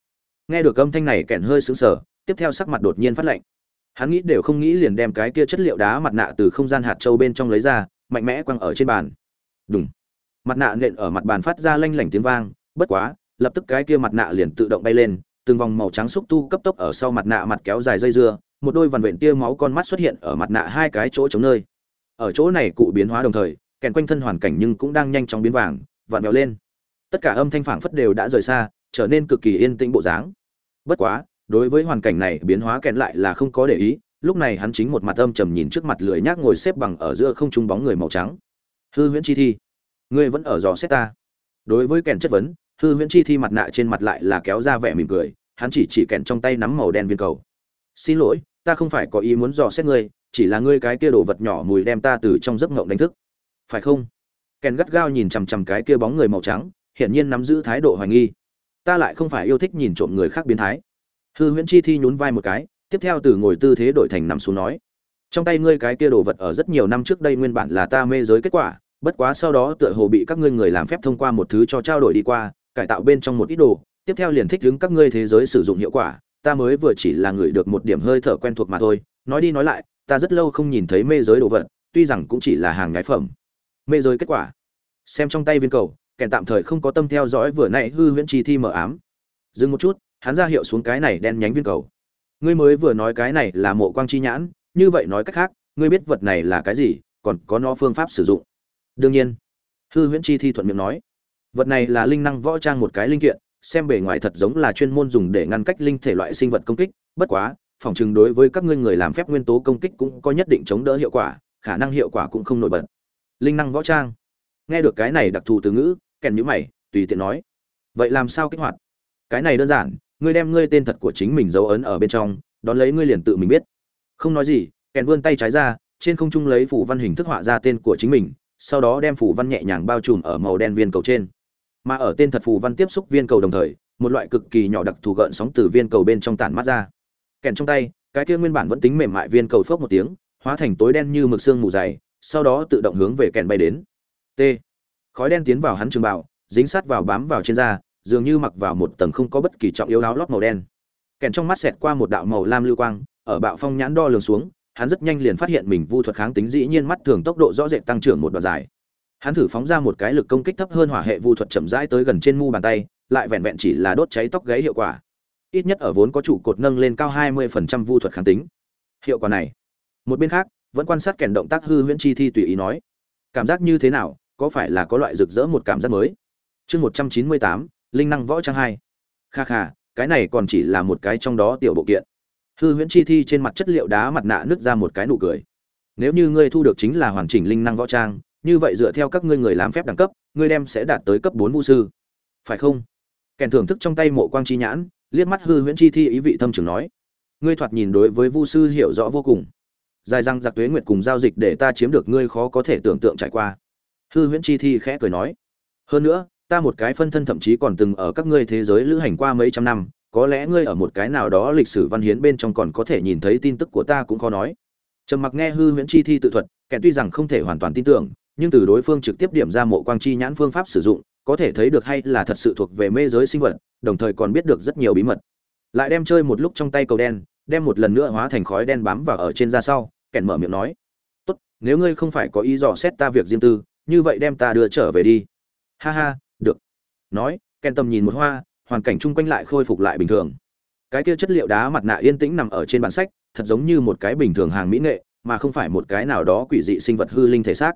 A: Nghe được âm thanh này kẹn hơi sững sờ, tiếp theo sắc mặt đột nhiên phát lạnh. Hắn nghĩ đều không nghĩ liền đem cái kia chất liệu đá mặt nạ từ không gian hạt châu bên trong lấy ra, mạnh mẽ quăng ở trên bàn. Đúng mặt nạ nện ở mặt bàn phát ra lanh lảnh tiếng vang, bất quá, lập tức cái kia mặt nạ liền tự động bay lên, từng vòng màu trắng xúc tu cấp tốc ở sau mặt nạ mặt kéo dài dây dưa, một đôi vằn vện tia máu con mắt xuất hiện ở mặt nạ hai cái chỗ chống nơi ở chỗ này cụ biến hóa đồng thời, kèn quanh thân hoàn cảnh nhưng cũng đang nhanh chóng biến vàng, vặn vẹo lên. Tất cả âm thanh phảng phất đều đã rời xa, trở nên cực kỳ yên tĩnh bộ dáng. Bất quá, đối với hoàn cảnh này, biến hóa kèn lại là không có để ý, lúc này hắn chính một mặt âm trầm nhìn trước mặt lười nhác ngồi xếp bằng ở giữa không trung bóng người màu trắng. Hư huyễn chi thi, ngươi vẫn ở dò xét ta. Đối với kèn chất vấn, hư huyễn chi thi mặt nạ trên mặt lại là kéo ra vẻ mỉm cười, hắn chỉ chỉ kèn trong tay nắm màu đen viên cầu. Xin lỗi, ta không phải có ý muốn dò xét ngươi chỉ là ngươi cái kia đồ vật nhỏ mùi đem ta từ trong giấc ngộng đánh thức. Phải không? Kèn gắt gao nhìn chằm chằm cái kia bóng người màu trắng, hiển nhiên nắm giữ thái độ hoài nghi. Ta lại không phải yêu thích nhìn trộm người khác biến thái. Hư huyễn chi thi nhún vai một cái, tiếp theo từ ngồi tư thế đổi thành nằm xuống nói. Trong tay ngươi cái kia đồ vật ở rất nhiều năm trước đây nguyên bản là ta mê giới kết quả, bất quá sau đó tựa hồ bị các ngươi người làm phép thông qua một thứ cho trao đổi đi qua, cải tạo bên trong một ít đồ, tiếp theo liền thích ứng các ngươi thế giới sử dụng hiệu quả, ta mới vừa chỉ là người được một điểm hơi thở quen thuộc mà thôi. Nói đi nói lại ta rất lâu không nhìn thấy mê giới đồ vật, tuy rằng cũng chỉ là hàng nhái phẩm. Mê giới kết quả. Xem trong tay viên cầu kẻ tạm thời không có tâm theo dõi vừa nãy hư huyễn chi thi mở ám. Dừng một chút, hắn ra hiệu xuống cái này đen nhánh viên cầu. Ngươi mới vừa nói cái này là mộ quang chi nhãn, như vậy nói cách khác, ngươi biết vật này là cái gì, còn có nó phương pháp sử dụng. Đương nhiên, hư huyễn chi thi thuận miệng nói. Vật này là linh năng võ trang một cái linh kiện, xem bề ngoài thật giống là chuyên môn dùng để ngăn cách linh thể loại sinh vật công kích, bất quá phòng chừng đối với các ngươi người làm phép nguyên tố công kích cũng có nhất định chống đỡ hiệu quả, khả năng hiệu quả cũng không nổi bật. Linh năng võ trang. Nghe được cái này đặc thù từ ngữ, kèn nhữ mày, tùy tiện nói, vậy làm sao kích hoạt? Cái này đơn giản, ngươi đem ngươi tên thật của chính mình dấu ấn ở bên trong, đón lấy ngươi liền tự mình biết. Không nói gì, kèn vươn tay trái ra, trên không trung lấy phủ văn hình thức họa ra tên của chính mình, sau đó đem phủ văn nhẹ nhàng bao trùm ở màu đen viên cầu trên. Mà ở tên thật phủ văn tiếp xúc viên cầu đồng thời, một loại cực kỳ nhỏ đặc thù gợn sóng từ viên cầu bên trong tản mát ra kèn trong tay, cái kia nguyên bản vẫn tính mềm mại viên cầu phốc một tiếng, hóa thành tối đen như mực xương mù dày, sau đó tự động hướng về kèn bay đến. T. Khói đen tiến vào hắn trường bảo dính sát vào bám vào trên da, dường như mặc vào một tầng không có bất kỳ trọng yếu áo lót màu đen. Kèn trong mắt xẹt qua một đạo màu lam lưu quang, ở bạo phong nhãn đo lường xuống, hắn rất nhanh liền phát hiện mình vu thuật kháng tính dĩ nhiên mắt thường tốc độ rõ rệt tăng trưởng một đoạn dài. Hắn thử phóng ra một cái lực công kích thấp hơn hỏa hệ vu thuật chậm rãi tới gần trên mu bàn tay, lại vẹn vẹn chỉ là đốt cháy tóc gáy hiệu quả ít nhất ở vốn có trụ cột nâng lên cao 20% vu thuật kháng tính. Hiệu quả này một bên khác vẫn quan sát kèn động tác hư huyễn chi thi tùy ý nói. Cảm giác như thế nào có phải là có loại rực rỡ một cảm giác mới? Chương 198, linh năng võ trang hai. Kha kha cái này còn chỉ là một cái trong đó tiểu bộ kiện. Hư huyễn chi thi trên mặt chất liệu đá mặt nạ nứt ra một cái nụ cười. Nếu như ngươi thu được chính là hoàn chỉnh linh năng võ trang như vậy dựa theo các ngươi người làm phép đẳng cấp ngươi đem sẽ đạt tới cấp bốn vũ sư. Phải không? Kèn thưởng thức trong tay mộ quang chi nhãn liếc mắt hư huyễn chi thi ý vị thâm trường nói, ngươi thoạt nhìn đối với vu sư hiểu rõ vô cùng. Dài răng giặc tuế nguyệt cùng giao dịch để ta chiếm được ngươi khó có thể tưởng tượng trải qua. Hư huyễn chi thi khẽ cười nói, hơn nữa, ta một cái phân thân thậm chí còn từng ở các ngươi thế giới lữ hành qua mấy trăm năm, có lẽ ngươi ở một cái nào đó lịch sử văn hiến bên trong còn có thể nhìn thấy tin tức của ta cũng khó nói. Trầm mặc nghe hư huyễn chi thi tự thuật, kẻ tuy rằng không thể hoàn toàn tin tưởng, nhưng từ đối phương trực tiếp điểm ra mộ quang chi nhãn phương pháp sử dụng, có thể thấy được hay là thật sự thuộc về mê giới sinh vật đồng thời còn biết được rất nhiều bí mật. Lại đem chơi một lúc trong tay cầu đen, đem một lần nữa hóa thành khói đen bám vào ở trên da sau kẻn mở miệng nói, tốt, nếu ngươi không phải có ý dò xét ta việc riêng tư, như vậy đem ta đưa trở về đi. Ha ha, được. Nói kèn tầm nhìn một hoa, hoàn cảnh chung quanh lại khôi phục lại bình thường. Cái kia chất liệu đá mặt nạ yên tĩnh nằm ở trên bản sách, thật giống như một cái bình thường hàng mỹ nghệ, mà không phải một cái nào đó quỷ dị sinh vật hư linh thể xác.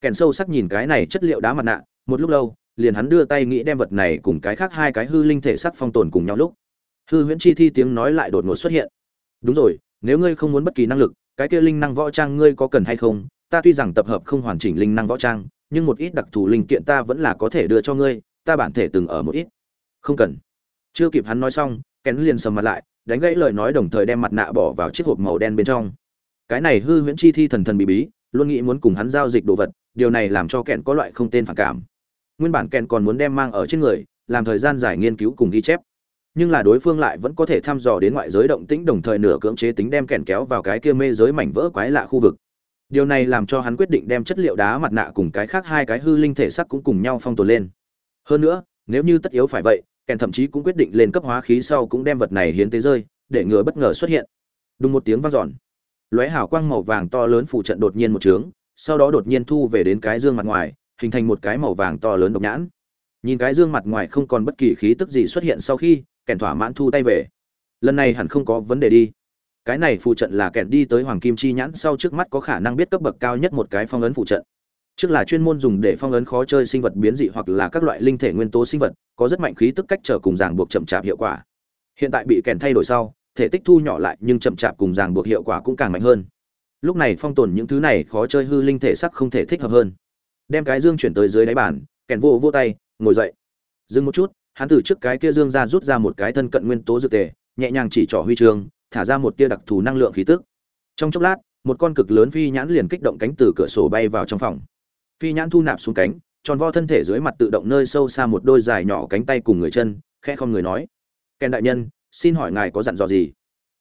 A: Kèn sâu sắc nhìn cái này chất liệu đá mặt nạ, một lúc lâu liền hắn đưa tay nghĩ đem vật này cùng cái khác hai cái hư linh thể sắc phong tồn cùng nhau lúc. Hư huyễn chi thi tiếng nói lại đột ngột xuất hiện. Đúng rồi, nếu ngươi không muốn bất kỳ năng lực, cái kia linh năng võ trang ngươi có cần hay không? Ta tuy rằng tập hợp không hoàn chỉnh linh năng võ trang, nhưng một ít đặc thù linh kiện ta vẫn là có thể đưa cho ngươi, ta bản thể từng ở một ít. Không cần. Chưa kịp hắn nói xong, kén liền sầm mặt lại, đánh gãy lời nói đồng thời đem mặt nạ bỏ vào chiếc hộp màu đen bên trong. Cái này hư huyễn chi thi thần thần bí bí, luôn nghĩ muốn cùng hắn giao dịch đồ vật, điều này làm cho kẹn có loại không tên phản cảm nguyên bản kẹn còn muốn đem mang ở trên người, làm thời gian dài nghiên cứu cùng ghi chép. Nhưng là đối phương lại vẫn có thể thăm dò đến ngoại giới động tĩnh, đồng thời nửa cưỡng chế tính đem kẹn kéo vào cái kia mê giới mảnh vỡ quái lạ khu vực. Điều này làm cho hắn quyết định đem chất liệu đá mặt nạ cùng cái khác hai cái hư linh thể sắc cũng cùng nhau phong tồn lên. Hơn nữa, nếu như tất yếu phải vậy, kèn thậm chí cũng quyết định lên cấp hóa khí sau cũng đem vật này hiến tế rơi, để ngừa bất ngờ xuất hiện. Đúng một tiếng vang dọn. Lóe hào quang màu vàng to lớn phụ trận đột nhiên một trướng, sau đó đột nhiên thu về đến cái dương mặt ngoài hình thành một cái màu vàng to lớn độc nhãn. Nhìn cái dương mặt ngoài không còn bất kỳ khí tức gì xuất hiện sau khi kèn thỏa mãn thu tay về. Lần này hẳn không có vấn đề đi. Cái này phụ trận là kèn đi tới hoàng kim chi nhãn sau trước mắt có khả năng biết cấp bậc cao nhất một cái phong ấn phụ trận. Trước là chuyên môn dùng để phong ấn khó chơi sinh vật biến dị hoặc là các loại linh thể nguyên tố sinh vật, có rất mạnh khí tức cách trở cùng ràng buộc chậm chạp hiệu quả. Hiện tại bị kèn thay đổi sau, thể tích thu nhỏ lại nhưng chậm chạp cùng ràng buộc hiệu quả cũng càng mạnh hơn. Lúc này phong tồn những thứ này khó chơi hư linh thể sắc không thể thích hợp hơn đem cái dương chuyển tới dưới đáy bàn, kèn vô vô tay, ngồi dậy. Dừng một chút, hắn từ trước cái kia dương ra rút ra một cái thân cận nguyên tố dược tề, nhẹ nhàng chỉ trỏ huy chương thả ra một tia đặc thù năng lượng khí tức. Trong chốc lát, một con cực lớn phi nhãn liền kích động cánh từ cửa sổ bay vào trong phòng. Phi nhãn thu nạp xuống cánh, tròn vo thân thể dưới mặt tự động nơi sâu xa một đôi dài nhỏ cánh tay cùng người chân, khẽ không người nói. Kèn đại nhân, xin hỏi ngài có dặn dò gì?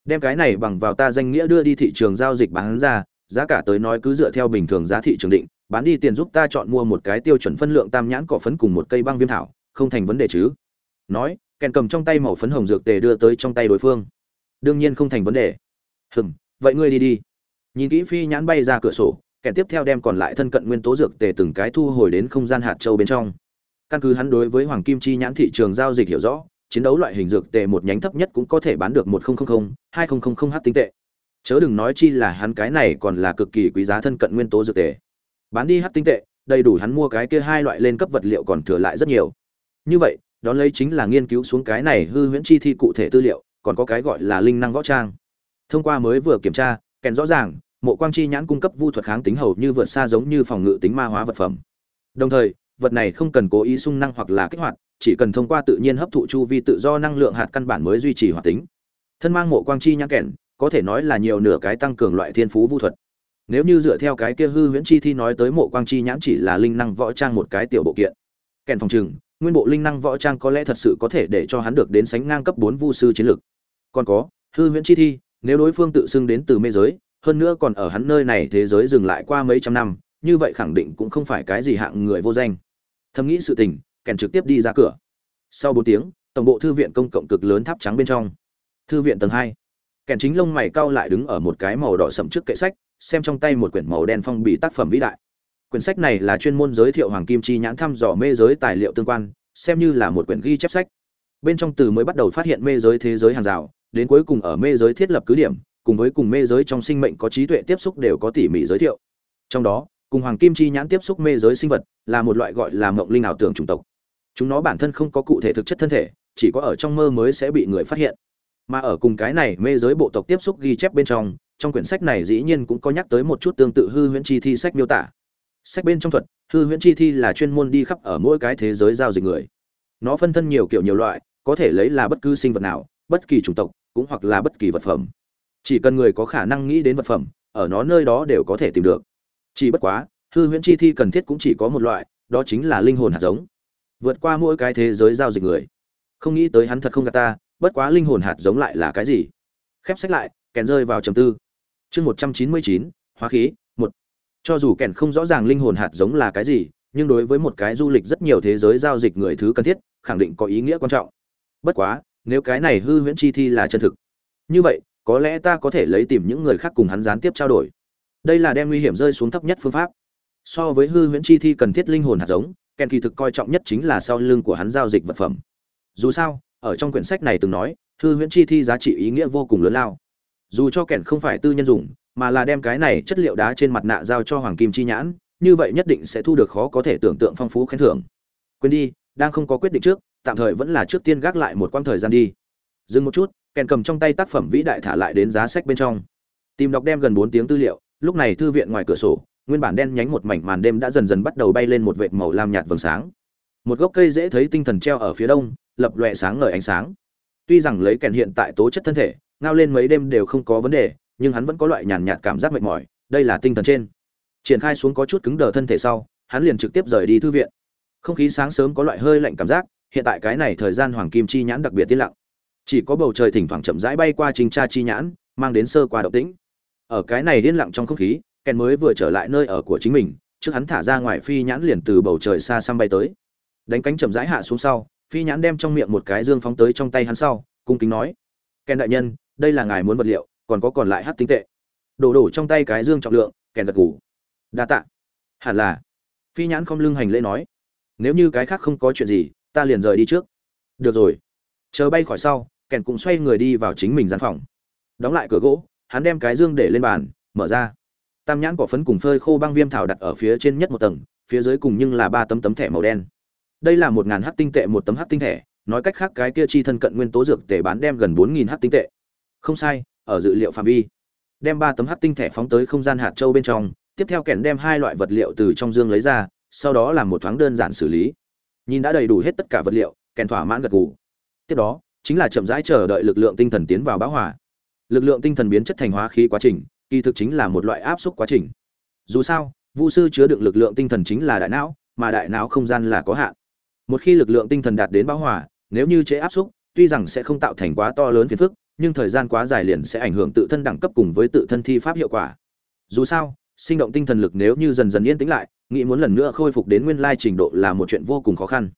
A: Đem cái này bằng vào ta danh nghĩa đưa đi thị trường giao dịch bán ra giá cả tới nói cứ dựa theo bình thường giá thị trường định, bán đi tiền giúp ta chọn mua một cái tiêu chuẩn phân lượng tam nhãn cỏ phấn cùng một cây băng viêm thảo, không thành vấn đề chứ? Nói, kèn cầm trong tay màu phấn hồng dược tề đưa tới trong tay đối phương. Đương nhiên không thành vấn đề. Hừm, vậy ngươi đi đi. Nhìn kỹ phi nhãn bay ra cửa sổ, kèn tiếp theo đem còn lại thân cận nguyên tố dược tề từng cái thu hồi đến không gian hạt châu bên trong. Căn cứ hắn đối với hoàng kim chi nhãn thị trường giao dịch hiểu rõ, chiến đấu loại hình dược tề một nhánh thấp nhất cũng có thể bán được một nghìn hai nghìn h tinh tệ chớ đừng nói chi là hắn cái này còn là cực kỳ quý giá thân cận nguyên tố dược tề. Bán đi hát tinh tệ, đầy đủ hắn mua cái kia hai loại lên cấp vật liệu còn thừa lại rất nhiều. Như vậy, đón lấy chính là nghiên cứu xuống cái này hư huyễn chi thi cụ thể tư liệu, còn có cái gọi là linh năng võ trang. Thông qua mới vừa kiểm tra, kèn rõ ràng, mộ quang chi nhãn cung cấp vu thuật kháng tính hầu như vượt xa giống như phòng ngự tính ma hóa vật phẩm. Đồng thời, vật này không cần cố ý sung năng hoặc là kích hoạt, chỉ cần thông qua tự nhiên hấp thụ chu vi tự do năng lượng hạt căn bản mới duy trì hoạt tính. Thân mang mộ quang chi nhãn kèn có thể nói là nhiều nửa cái tăng cường loại thiên phú vu thuật. Nếu như dựa theo cái kia hư huyễn chi thi nói tới mộ quang chi nhãn chỉ là linh năng võ trang một cái tiểu bộ kiện. Kèn phòng trừng, nguyên bộ linh năng võ trang có lẽ thật sự có thể để cho hắn được đến sánh ngang cấp bốn vu sư chiến lược còn có, hư huyễn chi thi, nếu đối phương tự xưng đến từ mê giới, hơn nữa còn ở hắn nơi này thế giới dừng lại qua mấy trăm năm, như vậy khẳng định cũng không phải cái gì hạng người vô danh. Thầm nghĩ sự tình, kèn trực tiếp đi ra cửa. Sau bốn tiếng, tổng bộ thư viện công cộng cực lớn tháp trắng bên trong. Thư viện tầng hai kèn chính lông mày cau lại đứng ở một cái màu đỏ sậm trước kệ sách, xem trong tay một quyển màu đen phong bì tác phẩm vĩ đại. Quyển sách này là chuyên môn giới thiệu hoàng kim chi nhãn thăm dò mê giới tài liệu tương quan, xem như là một quyển ghi chép sách. Bên trong từ mới bắt đầu phát hiện mê giới thế giới hàng rào, đến cuối cùng ở mê giới thiết lập cứ điểm, cùng với cùng mê giới trong sinh mệnh có trí tuệ tiếp xúc đều có tỉ mỉ giới thiệu. Trong đó, cùng hoàng kim chi nhãn tiếp xúc mê giới sinh vật là một loại gọi là mộng linh ảo tưởng chủng tộc. Chúng nó bản thân không có cụ thể thực chất thân thể, chỉ có ở trong mơ mới sẽ bị người phát hiện mà ở cùng cái này mê giới bộ tộc tiếp xúc ghi chép bên trong trong quyển sách này dĩ nhiên cũng có nhắc tới một chút tương tự hư huyễn chi thi sách miêu tả. Sách bên trong thuật, hư huyễn chi thi là chuyên môn đi khắp ở mỗi cái thế giới giao dịch người. Nó phân thân nhiều kiểu nhiều loại, có thể lấy là bất cứ sinh vật nào, bất kỳ chủng tộc, cũng hoặc là bất kỳ vật phẩm. Chỉ cần người có khả năng nghĩ đến vật phẩm, ở nó nơi đó đều có thể tìm được. Chỉ bất quá, hư huyễn chi thi cần thiết cũng chỉ có một loại, đó chính là linh hồn hạt giống. Vượt qua mỗi cái thế giới giao dịch người. Không nghĩ tới hắn thật không gạt ta bất quá linh hồn hạt giống lại là cái gì? Khép sách lại, kèn rơi vào trầm tư. Chương một trăm chín mươi chín, hóa khí, một. Cho dù kèn không rõ ràng linh hồn hạt giống là cái gì, nhưng đối với một cái du lịch rất nhiều thế giới giao dịch người thứ cần thiết, khẳng định có ý nghĩa quan trọng. Bất quá, nếu cái này hư huyễn chi thi là chân thực, như vậy, có lẽ ta có thể lấy tìm những người khác cùng hắn gián tiếp trao đổi. Đây là đem nguy hiểm rơi xuống thấp nhất phương pháp. So với hư huyễn chi thi cần thiết linh hồn hạt giống, kèn kỳ thực coi trọng nhất chính là sau lưng của hắn giao dịch vật phẩm. Dù sao ở trong quyển sách này từng nói hư huyễn chi thi giá trị ý nghĩa vô cùng lớn lao. Dù cho kẻn không phải tư nhân dùng, mà là đem cái này chất liệu đá trên mặt nạ giao cho hoàng kim chi nhãn, như vậy nhất định sẽ thu được khó có thể tưởng tượng phong phú khen thưởng. Quên đi, đang không có quyết định trước, tạm thời vẫn là trước tiên gác lại một quãng thời gian đi. Dừng một chút kèn cầm trong tay tác phẩm vĩ đại thả lại đến giá sách bên trong. Tìm đọc đem gần bốn tiếng tư liệu, lúc này thư viện ngoài cửa sổ, nguyên bản đen nhánh một mảnh màn đêm đã dần dần bắt đầu bay lên một vệt màu lam nhạt vầng sáng. Một gốc cây dễ thấy tinh thần treo ở phía đông lập lòe sáng ngời ánh sáng. Tuy rằng lấy kèn hiện tại tố chất thân thể, ngao lên mấy đêm đều không có vấn đề, nhưng hắn vẫn có loại nhàn nhạt cảm giác mệt mỏi, đây là tinh thần trên. Triển khai xuống có chút cứng đờ thân thể sau, hắn liền trực tiếp rời đi thư viện. Không khí sáng sớm có loại hơi lạnh cảm giác, hiện tại cái này thời gian hoàng kim chi nhãn đặc biệt tiên lặng. Chỉ có bầu trời thỉnh thoảng chậm rãi bay qua trình tra chi nhãn, mang đến sơ qua động tĩnh. Ở cái này yên lặng trong không khí, kèn mới vừa trở lại nơi ở của chính mình, trước hắn thả ra ngoài phi nhãn liền từ bầu trời xa xăm bay tới. Đánh cánh chậm rãi hạ xuống sau phi nhãn đem trong miệng một cái dương phóng tới trong tay hắn sau, cung kính nói, kèn đại nhân, đây là ngài muốn vật liệu, còn có còn lại hát tinh tệ. Đổ đổ trong tay cái dương trọng lượng, kèn gật gù. Đa tạ. Hẳn là. Phi nhãn không lưng hành lễ nói, nếu như cái khác không có chuyện gì, ta liền rời đi trước. Được rồi. Chờ bay khỏi sau, kèn cũng xoay người đi vào chính mình gian phòng. Đóng lại cửa gỗ, hắn đem cái dương để lên bàn, mở ra. Tam nhãn cỏ phấn cùng phơi khô băng viêm thảo đặt ở phía trên nhất một tầng, phía dưới cùng nhưng là ba tấm tấm thẻ màu đen đây là một ngàn h tinh tệ, một tấm h tinh thẻ nói cách khác, cái kia chi thân cận nguyên tố dược tể bán đem gần bốn nghìn h tinh tệ. Không sai, ở dự liệu phạm vi. Đem ba tấm h tinh thẻ phóng tới không gian hạt châu bên trong, tiếp theo kèn đem hai loại vật liệu từ trong dương lấy ra, sau đó làm một thoáng đơn giản xử lý. Nhìn đã đầy đủ hết tất cả vật liệu, kèn thỏa mãn gật gù. Tiếp đó, chính là chậm rãi chờ đợi lực lượng tinh thần tiến vào bão hỏa lực lượng tinh thần biến chất thành hóa khí quá trình, kỳ thực chính là một loại áp suất quá trình. Dù sao, vu sư chứa đựng lực lượng tinh thần chính là đại não, mà đại não không gian là có hạn một khi lực lượng tinh thần đạt đến bão hòa, nếu như chế áp suất tuy rằng sẽ không tạo thành quá to lớn phiền phức nhưng thời gian quá dài liền sẽ ảnh hưởng tự thân đẳng cấp cùng với tự thân thi pháp hiệu quả. Dù sao sinh động tinh thần lực nếu như dần dần yên tĩnh lại nghĩ muốn lần nữa khôi phục đến nguyên lai trình độ là một chuyện vô cùng khó khăn.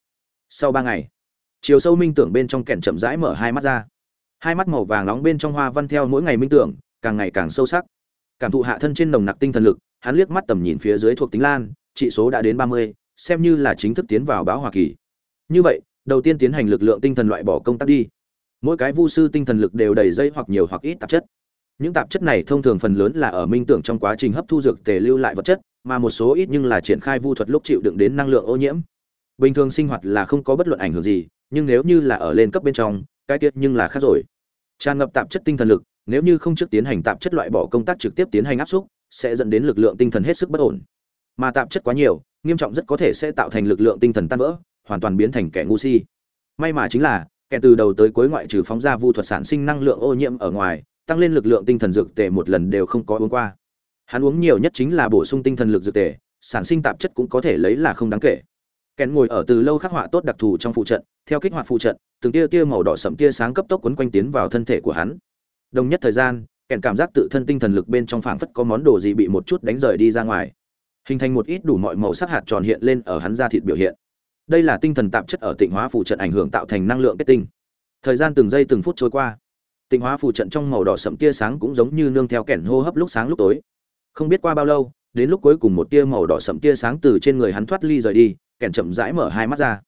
A: Sau ba ngày chiều sâu minh tưởng bên trong kẻn chậm rãi mở hai mắt ra. Hai mắt màu vàng nóng bên trong hoa văn theo mỗi ngày minh tưởng càng ngày càng sâu sắc. Cảm thụ hạ thân trên nồng nặc tinh thần lực hắn liếc mắt tầm nhìn phía dưới thuộc tính lan trị số đã đến ba mươi xem như là chính thức tiến vào báo hoa kỳ như vậy, đầu tiên tiến hành lực lượng tinh thần loại bỏ công tác đi. Mỗi cái vu sư tinh thần lực đều đầy dây hoặc nhiều hoặc ít tạp chất. Những tạp chất này thông thường phần lớn là ở minh tưởng trong quá trình hấp thu dược tề lưu lại vật chất, mà một số ít nhưng là triển khai vu thuật lúc chịu đựng đến năng lượng ô nhiễm. Bình thường sinh hoạt là không có bất luận ảnh hưởng gì, nhưng nếu như là ở lên cấp bên trong, cái tiết nhưng là khác rồi. Tràn ngập tạp chất tinh thần lực, nếu như không trước tiến hành tạp chất loại bỏ công tác trực tiếp tiến hành áp xúc, sẽ dẫn đến lực lượng tinh thần hết sức bất ổn. Mà tạp chất quá nhiều, nghiêm trọng rất có thể sẽ tạo thành lực lượng tinh thần tan vỡ hoàn toàn biến thành kẻ ngu si. May mà chính là, kẻ từ đầu tới cuối ngoại trừ phóng ra vu thuật sản sinh năng lượng ô nhiễm ở ngoài, tăng lên lực lượng tinh thần dược tề một lần đều không có uống qua. Hắn uống nhiều nhất chính là bổ sung tinh thần lực dược tề, sản sinh tạp chất cũng có thể lấy là không đáng kể. Kèn ngồi ở từ lâu khắc họa tốt đặc thù trong phụ trận, theo kích hoạt phụ trận, từng tia tia màu đỏ sẫm tia sáng cấp tốc quấn quanh tiến vào thân thể của hắn. Đồng nhất thời gian kèn cảm giác tự thân tinh thần lực bên trong phảng phất có món đồ gì bị một chút đánh rời đi ra ngoài. Hình thành một ít đủ mọi màu sắc hạt tròn hiện lên ở hắn da thịt biểu hiện đây là tinh thần tạp chất ở tịnh hóa phù trận ảnh hưởng tạo thành năng lượng kết tinh. Thời gian từng giây từng phút trôi qua. Tịnh hóa phù trận trong màu đỏ sẫm tia sáng cũng giống như nương theo kẻn hô hấp lúc sáng lúc tối. Không biết qua bao lâu đến lúc cuối cùng một tia màu đỏ sẫm tia sáng từ trên người hắn thoát ly rời đi kẻn chậm rãi mở hai mắt ra.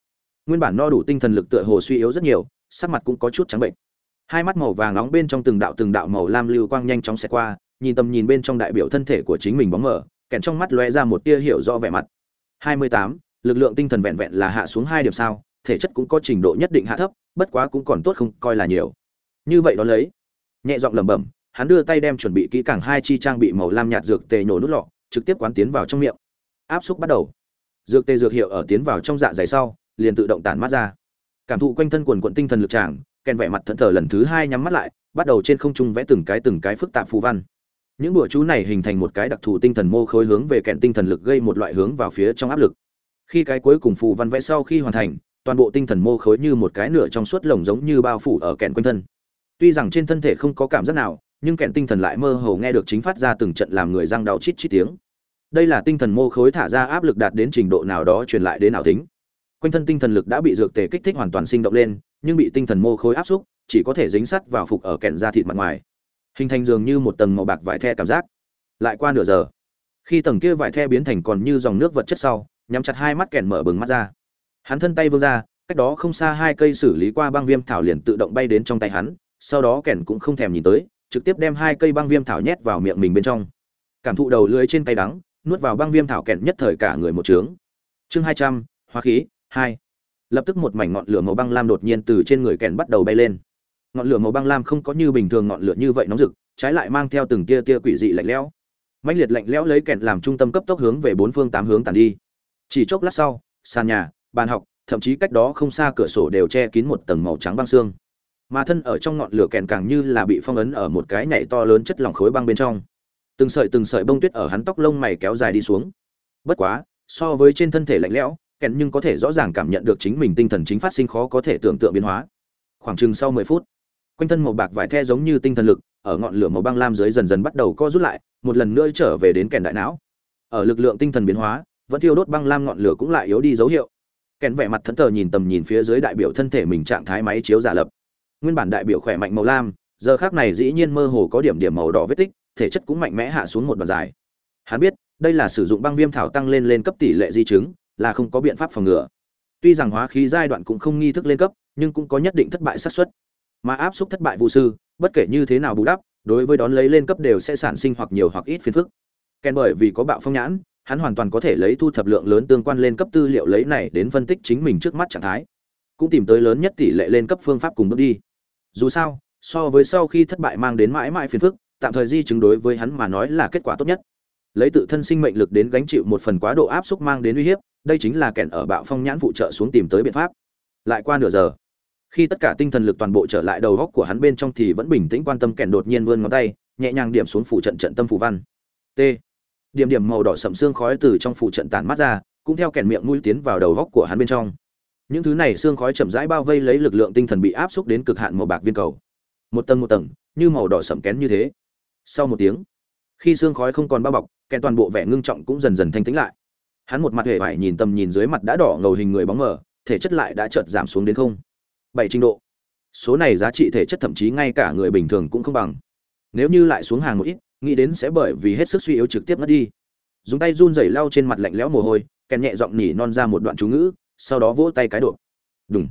A: Nguyên bản no đủ tinh thần lực tựa hồ suy yếu rất nhiều sắc mặt cũng có chút trắng bệnh. Hai mắt màu vàng nóng bên trong từng đạo từng đạo màu lam lưu quang nhanh chóng xẹt qua nhìn tầm nhìn bên trong đại biểu thân thể của chính mình bóng mở kèn trong mắt lóe ra một tia hiểu rõ vẻ mặt. 28, lực lượng tinh thần vẹn vẹn là hạ xuống hai điểm sao, thể chất cũng có trình độ nhất định hạ thấp, bất quá cũng còn tốt không coi là nhiều. Như vậy đó lấy. Nhẹ giọng lẩm bẩm, hắn đưa tay đem chuẩn bị kỹ càng hai chi trang bị màu lam nhạt dược tề nhổ nút lọ, trực tiếp quán tiến vào trong miệng. Áp xúc bắt đầu. Dược tê dược hiệu ở tiến vào trong dạ dày sau, liền tự động tản mát ra. Cảm thụ quanh thân quần quận tinh thần lực tràng, kèn vẻ mặt thẫn thờ lần thứ hai nhắm mắt lại, bắt đầu trên không trung vẽ từng cái từng cái phức tạp phù văn. Những bữa chú này hình thành một cái đặc thù tinh thần mô khối hướng về kèn tinh thần lực gây một loại hướng vào phía trong áp lực khi cái cuối cùng phù văn vẽ sau khi hoàn thành, toàn bộ tinh thần mô khối như một cái nửa trong suốt lồng giống như bao phủ ở kèn quanh thân. Tuy rằng trên thân thể không có cảm giác nào, nhưng kèn tinh thần lại mơ hồ nghe được chính phát ra từng trận làm người răng đau chít chít tiếng. Đây là tinh thần mô khối thả ra áp lực đạt đến trình độ nào đó truyền lại đến ảo tính. Quanh thân tinh thần lực đã bị dược tề kích thích hoàn toàn sinh động lên, nhưng bị tinh thần mô khối áp xúc, chỉ có thể dính sắt vào phục ở kẹn da thịt mặt ngoài. Hình thành dường như một tầng màu bạc vải the cảm giác. Lại qua nửa giờ, khi tầng kia vải the biến thành còn như dòng nước vật chất sau nhắm chặt hai mắt kẹn mở bừng mắt ra. Hắn thân tay vươn ra, cách đó không xa hai cây xử lý qua băng viêm thảo liền tự động bay đến trong tay hắn, sau đó kẹn cũng không thèm nhìn tới, trực tiếp đem hai cây băng viêm thảo nhét vào miệng mình bên trong. Cảm thụ đầu lưới trên tay đắng, nuốt vào băng viêm thảo kẹn nhất thời cả người một trướng. Chương hai trăm, hóa khí, hai. Lập tức một mảnh ngọn lửa màu băng lam đột nhiên từ trên người kẹn bắt đầu bay lên. Ngọn lửa màu băng lam không có như bình thường ngọn lửa như vậy nóng rực, trái lại mang theo từng tia tia quỷ dị lạnh lẽo. Mạnh liệt lạnh lẽo lấy kẹn làm trung tâm cấp tốc hướng về bốn phương tám hướng tàn đi chỉ chốc lát sau, sàn nhà, bàn học, thậm chí cách đó không xa cửa sổ đều che kín một tầng màu trắng băng xương. Mà thân ở trong ngọn lửa kẹn càng như là bị phong ấn ở một cái nhảy to lớn chất lỏng khối băng bên trong. Từng sợi từng sợi bông tuyết ở hắn tóc lông mày kéo dài đi xuống. Bất quá, so với trên thân thể lạnh lẽo kẹn nhưng có thể rõ ràng cảm nhận được chính mình tinh thần chính phát sinh khó có thể tưởng tượng biến hóa. Khoảng chừng sau mười phút, quanh thân màu bạc vải the giống như tinh thần lực, ở ngọn lửa màu băng lam dưới dần dần bắt đầu co rút lại, một lần nữa trở về đến kèn đại não. Ở lực lượng tinh thần biến hóa vẫn thiêu đốt băng lam ngọn lửa cũng lại yếu đi dấu hiệu. Kèn vẻ mặt thẫn thờ nhìn tầm nhìn phía dưới đại biểu thân thể mình trạng thái máy chiếu giả lập. Nguyên bản đại biểu khỏe mạnh màu lam, giờ khác này dĩ nhiên mơ hồ có điểm điểm màu đỏ vết tích, thể chất cũng mạnh mẽ hạ xuống một đoạn dài. Hắn biết, đây là sử dụng băng viêm thảo tăng lên lên cấp tỷ lệ di chứng, là không có biện pháp phòng ngừa. Tuy rằng hóa khí giai đoạn cũng không nghi thức lên cấp, nhưng cũng có nhất định thất bại xác suất. Mà áp suất thất bại vụ sư, bất kể như thế nào bù đắp, đối với đón lấy lên cấp đều sẽ sản sinh hoặc nhiều hoặc ít phiền phức. Kèn bởi vì có bạo phong nhãn hắn hoàn toàn có thể lấy thu thập lượng lớn tương quan lên cấp tư liệu lấy này đến phân tích chính mình trước mắt trạng thái, cũng tìm tới lớn nhất tỷ lệ lên cấp phương pháp cùng bước đi. Dù sao, so với sau khi thất bại mang đến mãi mãi phiền phức, tạm thời di chứng đối với hắn mà nói là kết quả tốt nhất. Lấy tự thân sinh mệnh lực đến gánh chịu một phần quá độ áp xúc mang đến uy hiếp, đây chính là kẻn ở bạo phong nhãn phụ trợ xuống tìm tới biện pháp. Lại qua nửa giờ, khi tất cả tinh thần lực toàn bộ trở lại đầu góc của hắn bên trong thì vẫn bình tĩnh quan tâm kẻn đột nhiên vươn ngón tay, nhẹ nhàng điểm xuống phủ trận trận tâm phủ văn. T điểm điểm màu đỏ sậm xương khói từ trong phụ trận tản mắt ra, cũng theo kèn miệng mũi tiến vào đầu góc của hắn bên trong. Những thứ này xương khói chậm rãi bao vây lấy lực lượng tinh thần bị áp xúc đến cực hạn màu bạc viên cầu. Một tầng một tầng, như màu đỏ sậm kén như thế. Sau một tiếng, khi xương khói không còn bao bọc, kèn toàn bộ vẻ ngưng trọng cũng dần dần thanh tĩnh lại. Hắn một mặt hề vải nhìn tầm nhìn dưới mặt đã đỏ ngầu hình người bóng mờ, thể chất lại đã chợt giảm xuống đến không. Bảy trình độ. Số này giá trị thể chất thậm chí ngay cả người bình thường cũng không bằng. Nếu như lại xuống hàng một ít nghĩ đến sẽ bởi vì hết sức suy yếu trực tiếp mất đi. Dùng tay run rẩy lau trên mặt lạnh lẽo mồ hôi, kèn nhẹ giọng nhỉ non ra một đoạn chú ngữ, sau đó vỗ tay cái độ đúng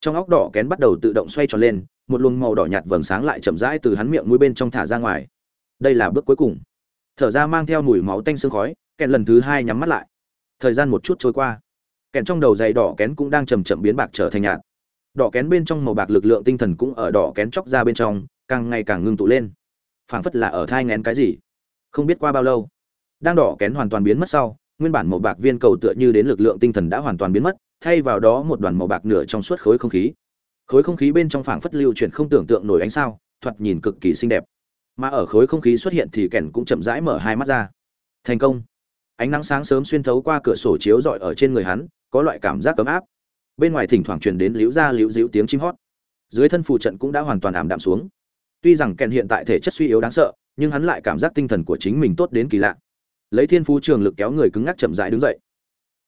A: trong óc đỏ kén bắt đầu tự động xoay tròn lên, một luồng màu đỏ nhạt vầng sáng lại chậm rãi từ hắn miệng mũi bên trong thả ra ngoài. Đây là bước cuối cùng. Thở ra mang theo mùi máu tanh sương khói, kèn lần thứ hai nhắm mắt lại. Thời gian một chút trôi qua. Kèn trong đầu dày đỏ kén cũng đang chầm chậm biến bạc trở thành nhạt. Đỏ kén bên trong màu bạc lực lượng tinh thần cũng ở đỏ kén chóc ra bên trong, càng ngày càng ngưng tụ lên phảng phất là ở thai ngén cái gì. Không biết qua bao lâu, đang đỏ kén hoàn toàn biến mất sau, nguyên bản màu bạc viên cầu tựa như đến lực lượng tinh thần đã hoàn toàn biến mất, thay vào đó một đoàn màu bạc nửa trong suốt khối không khí. Khối không khí bên trong phảng phất lưu chuyển không tưởng tượng nổi ánh sao, thoạt nhìn cực kỳ xinh đẹp. Mà ở khối không khí xuất hiện thì kèn cũng chậm rãi mở hai mắt ra. Thành công. Ánh nắng sáng sớm xuyên thấu qua cửa sổ chiếu rọi ở trên người hắn, có loại cảm giác ấm áp. Bên ngoài thỉnh thoảng truyền đến liễu ra liễu dĩu tiếng chim hót. Dưới thân phù trận cũng đã hoàn toàn ảm đạm xuống tuy rằng kèn hiện tại thể chất suy yếu đáng sợ, nhưng hắn lại cảm giác tinh thần của chính mình tốt đến kỳ lạ. Lấy thiên phú trường lực kéo người cứng ngắc chậm rãi đứng dậy.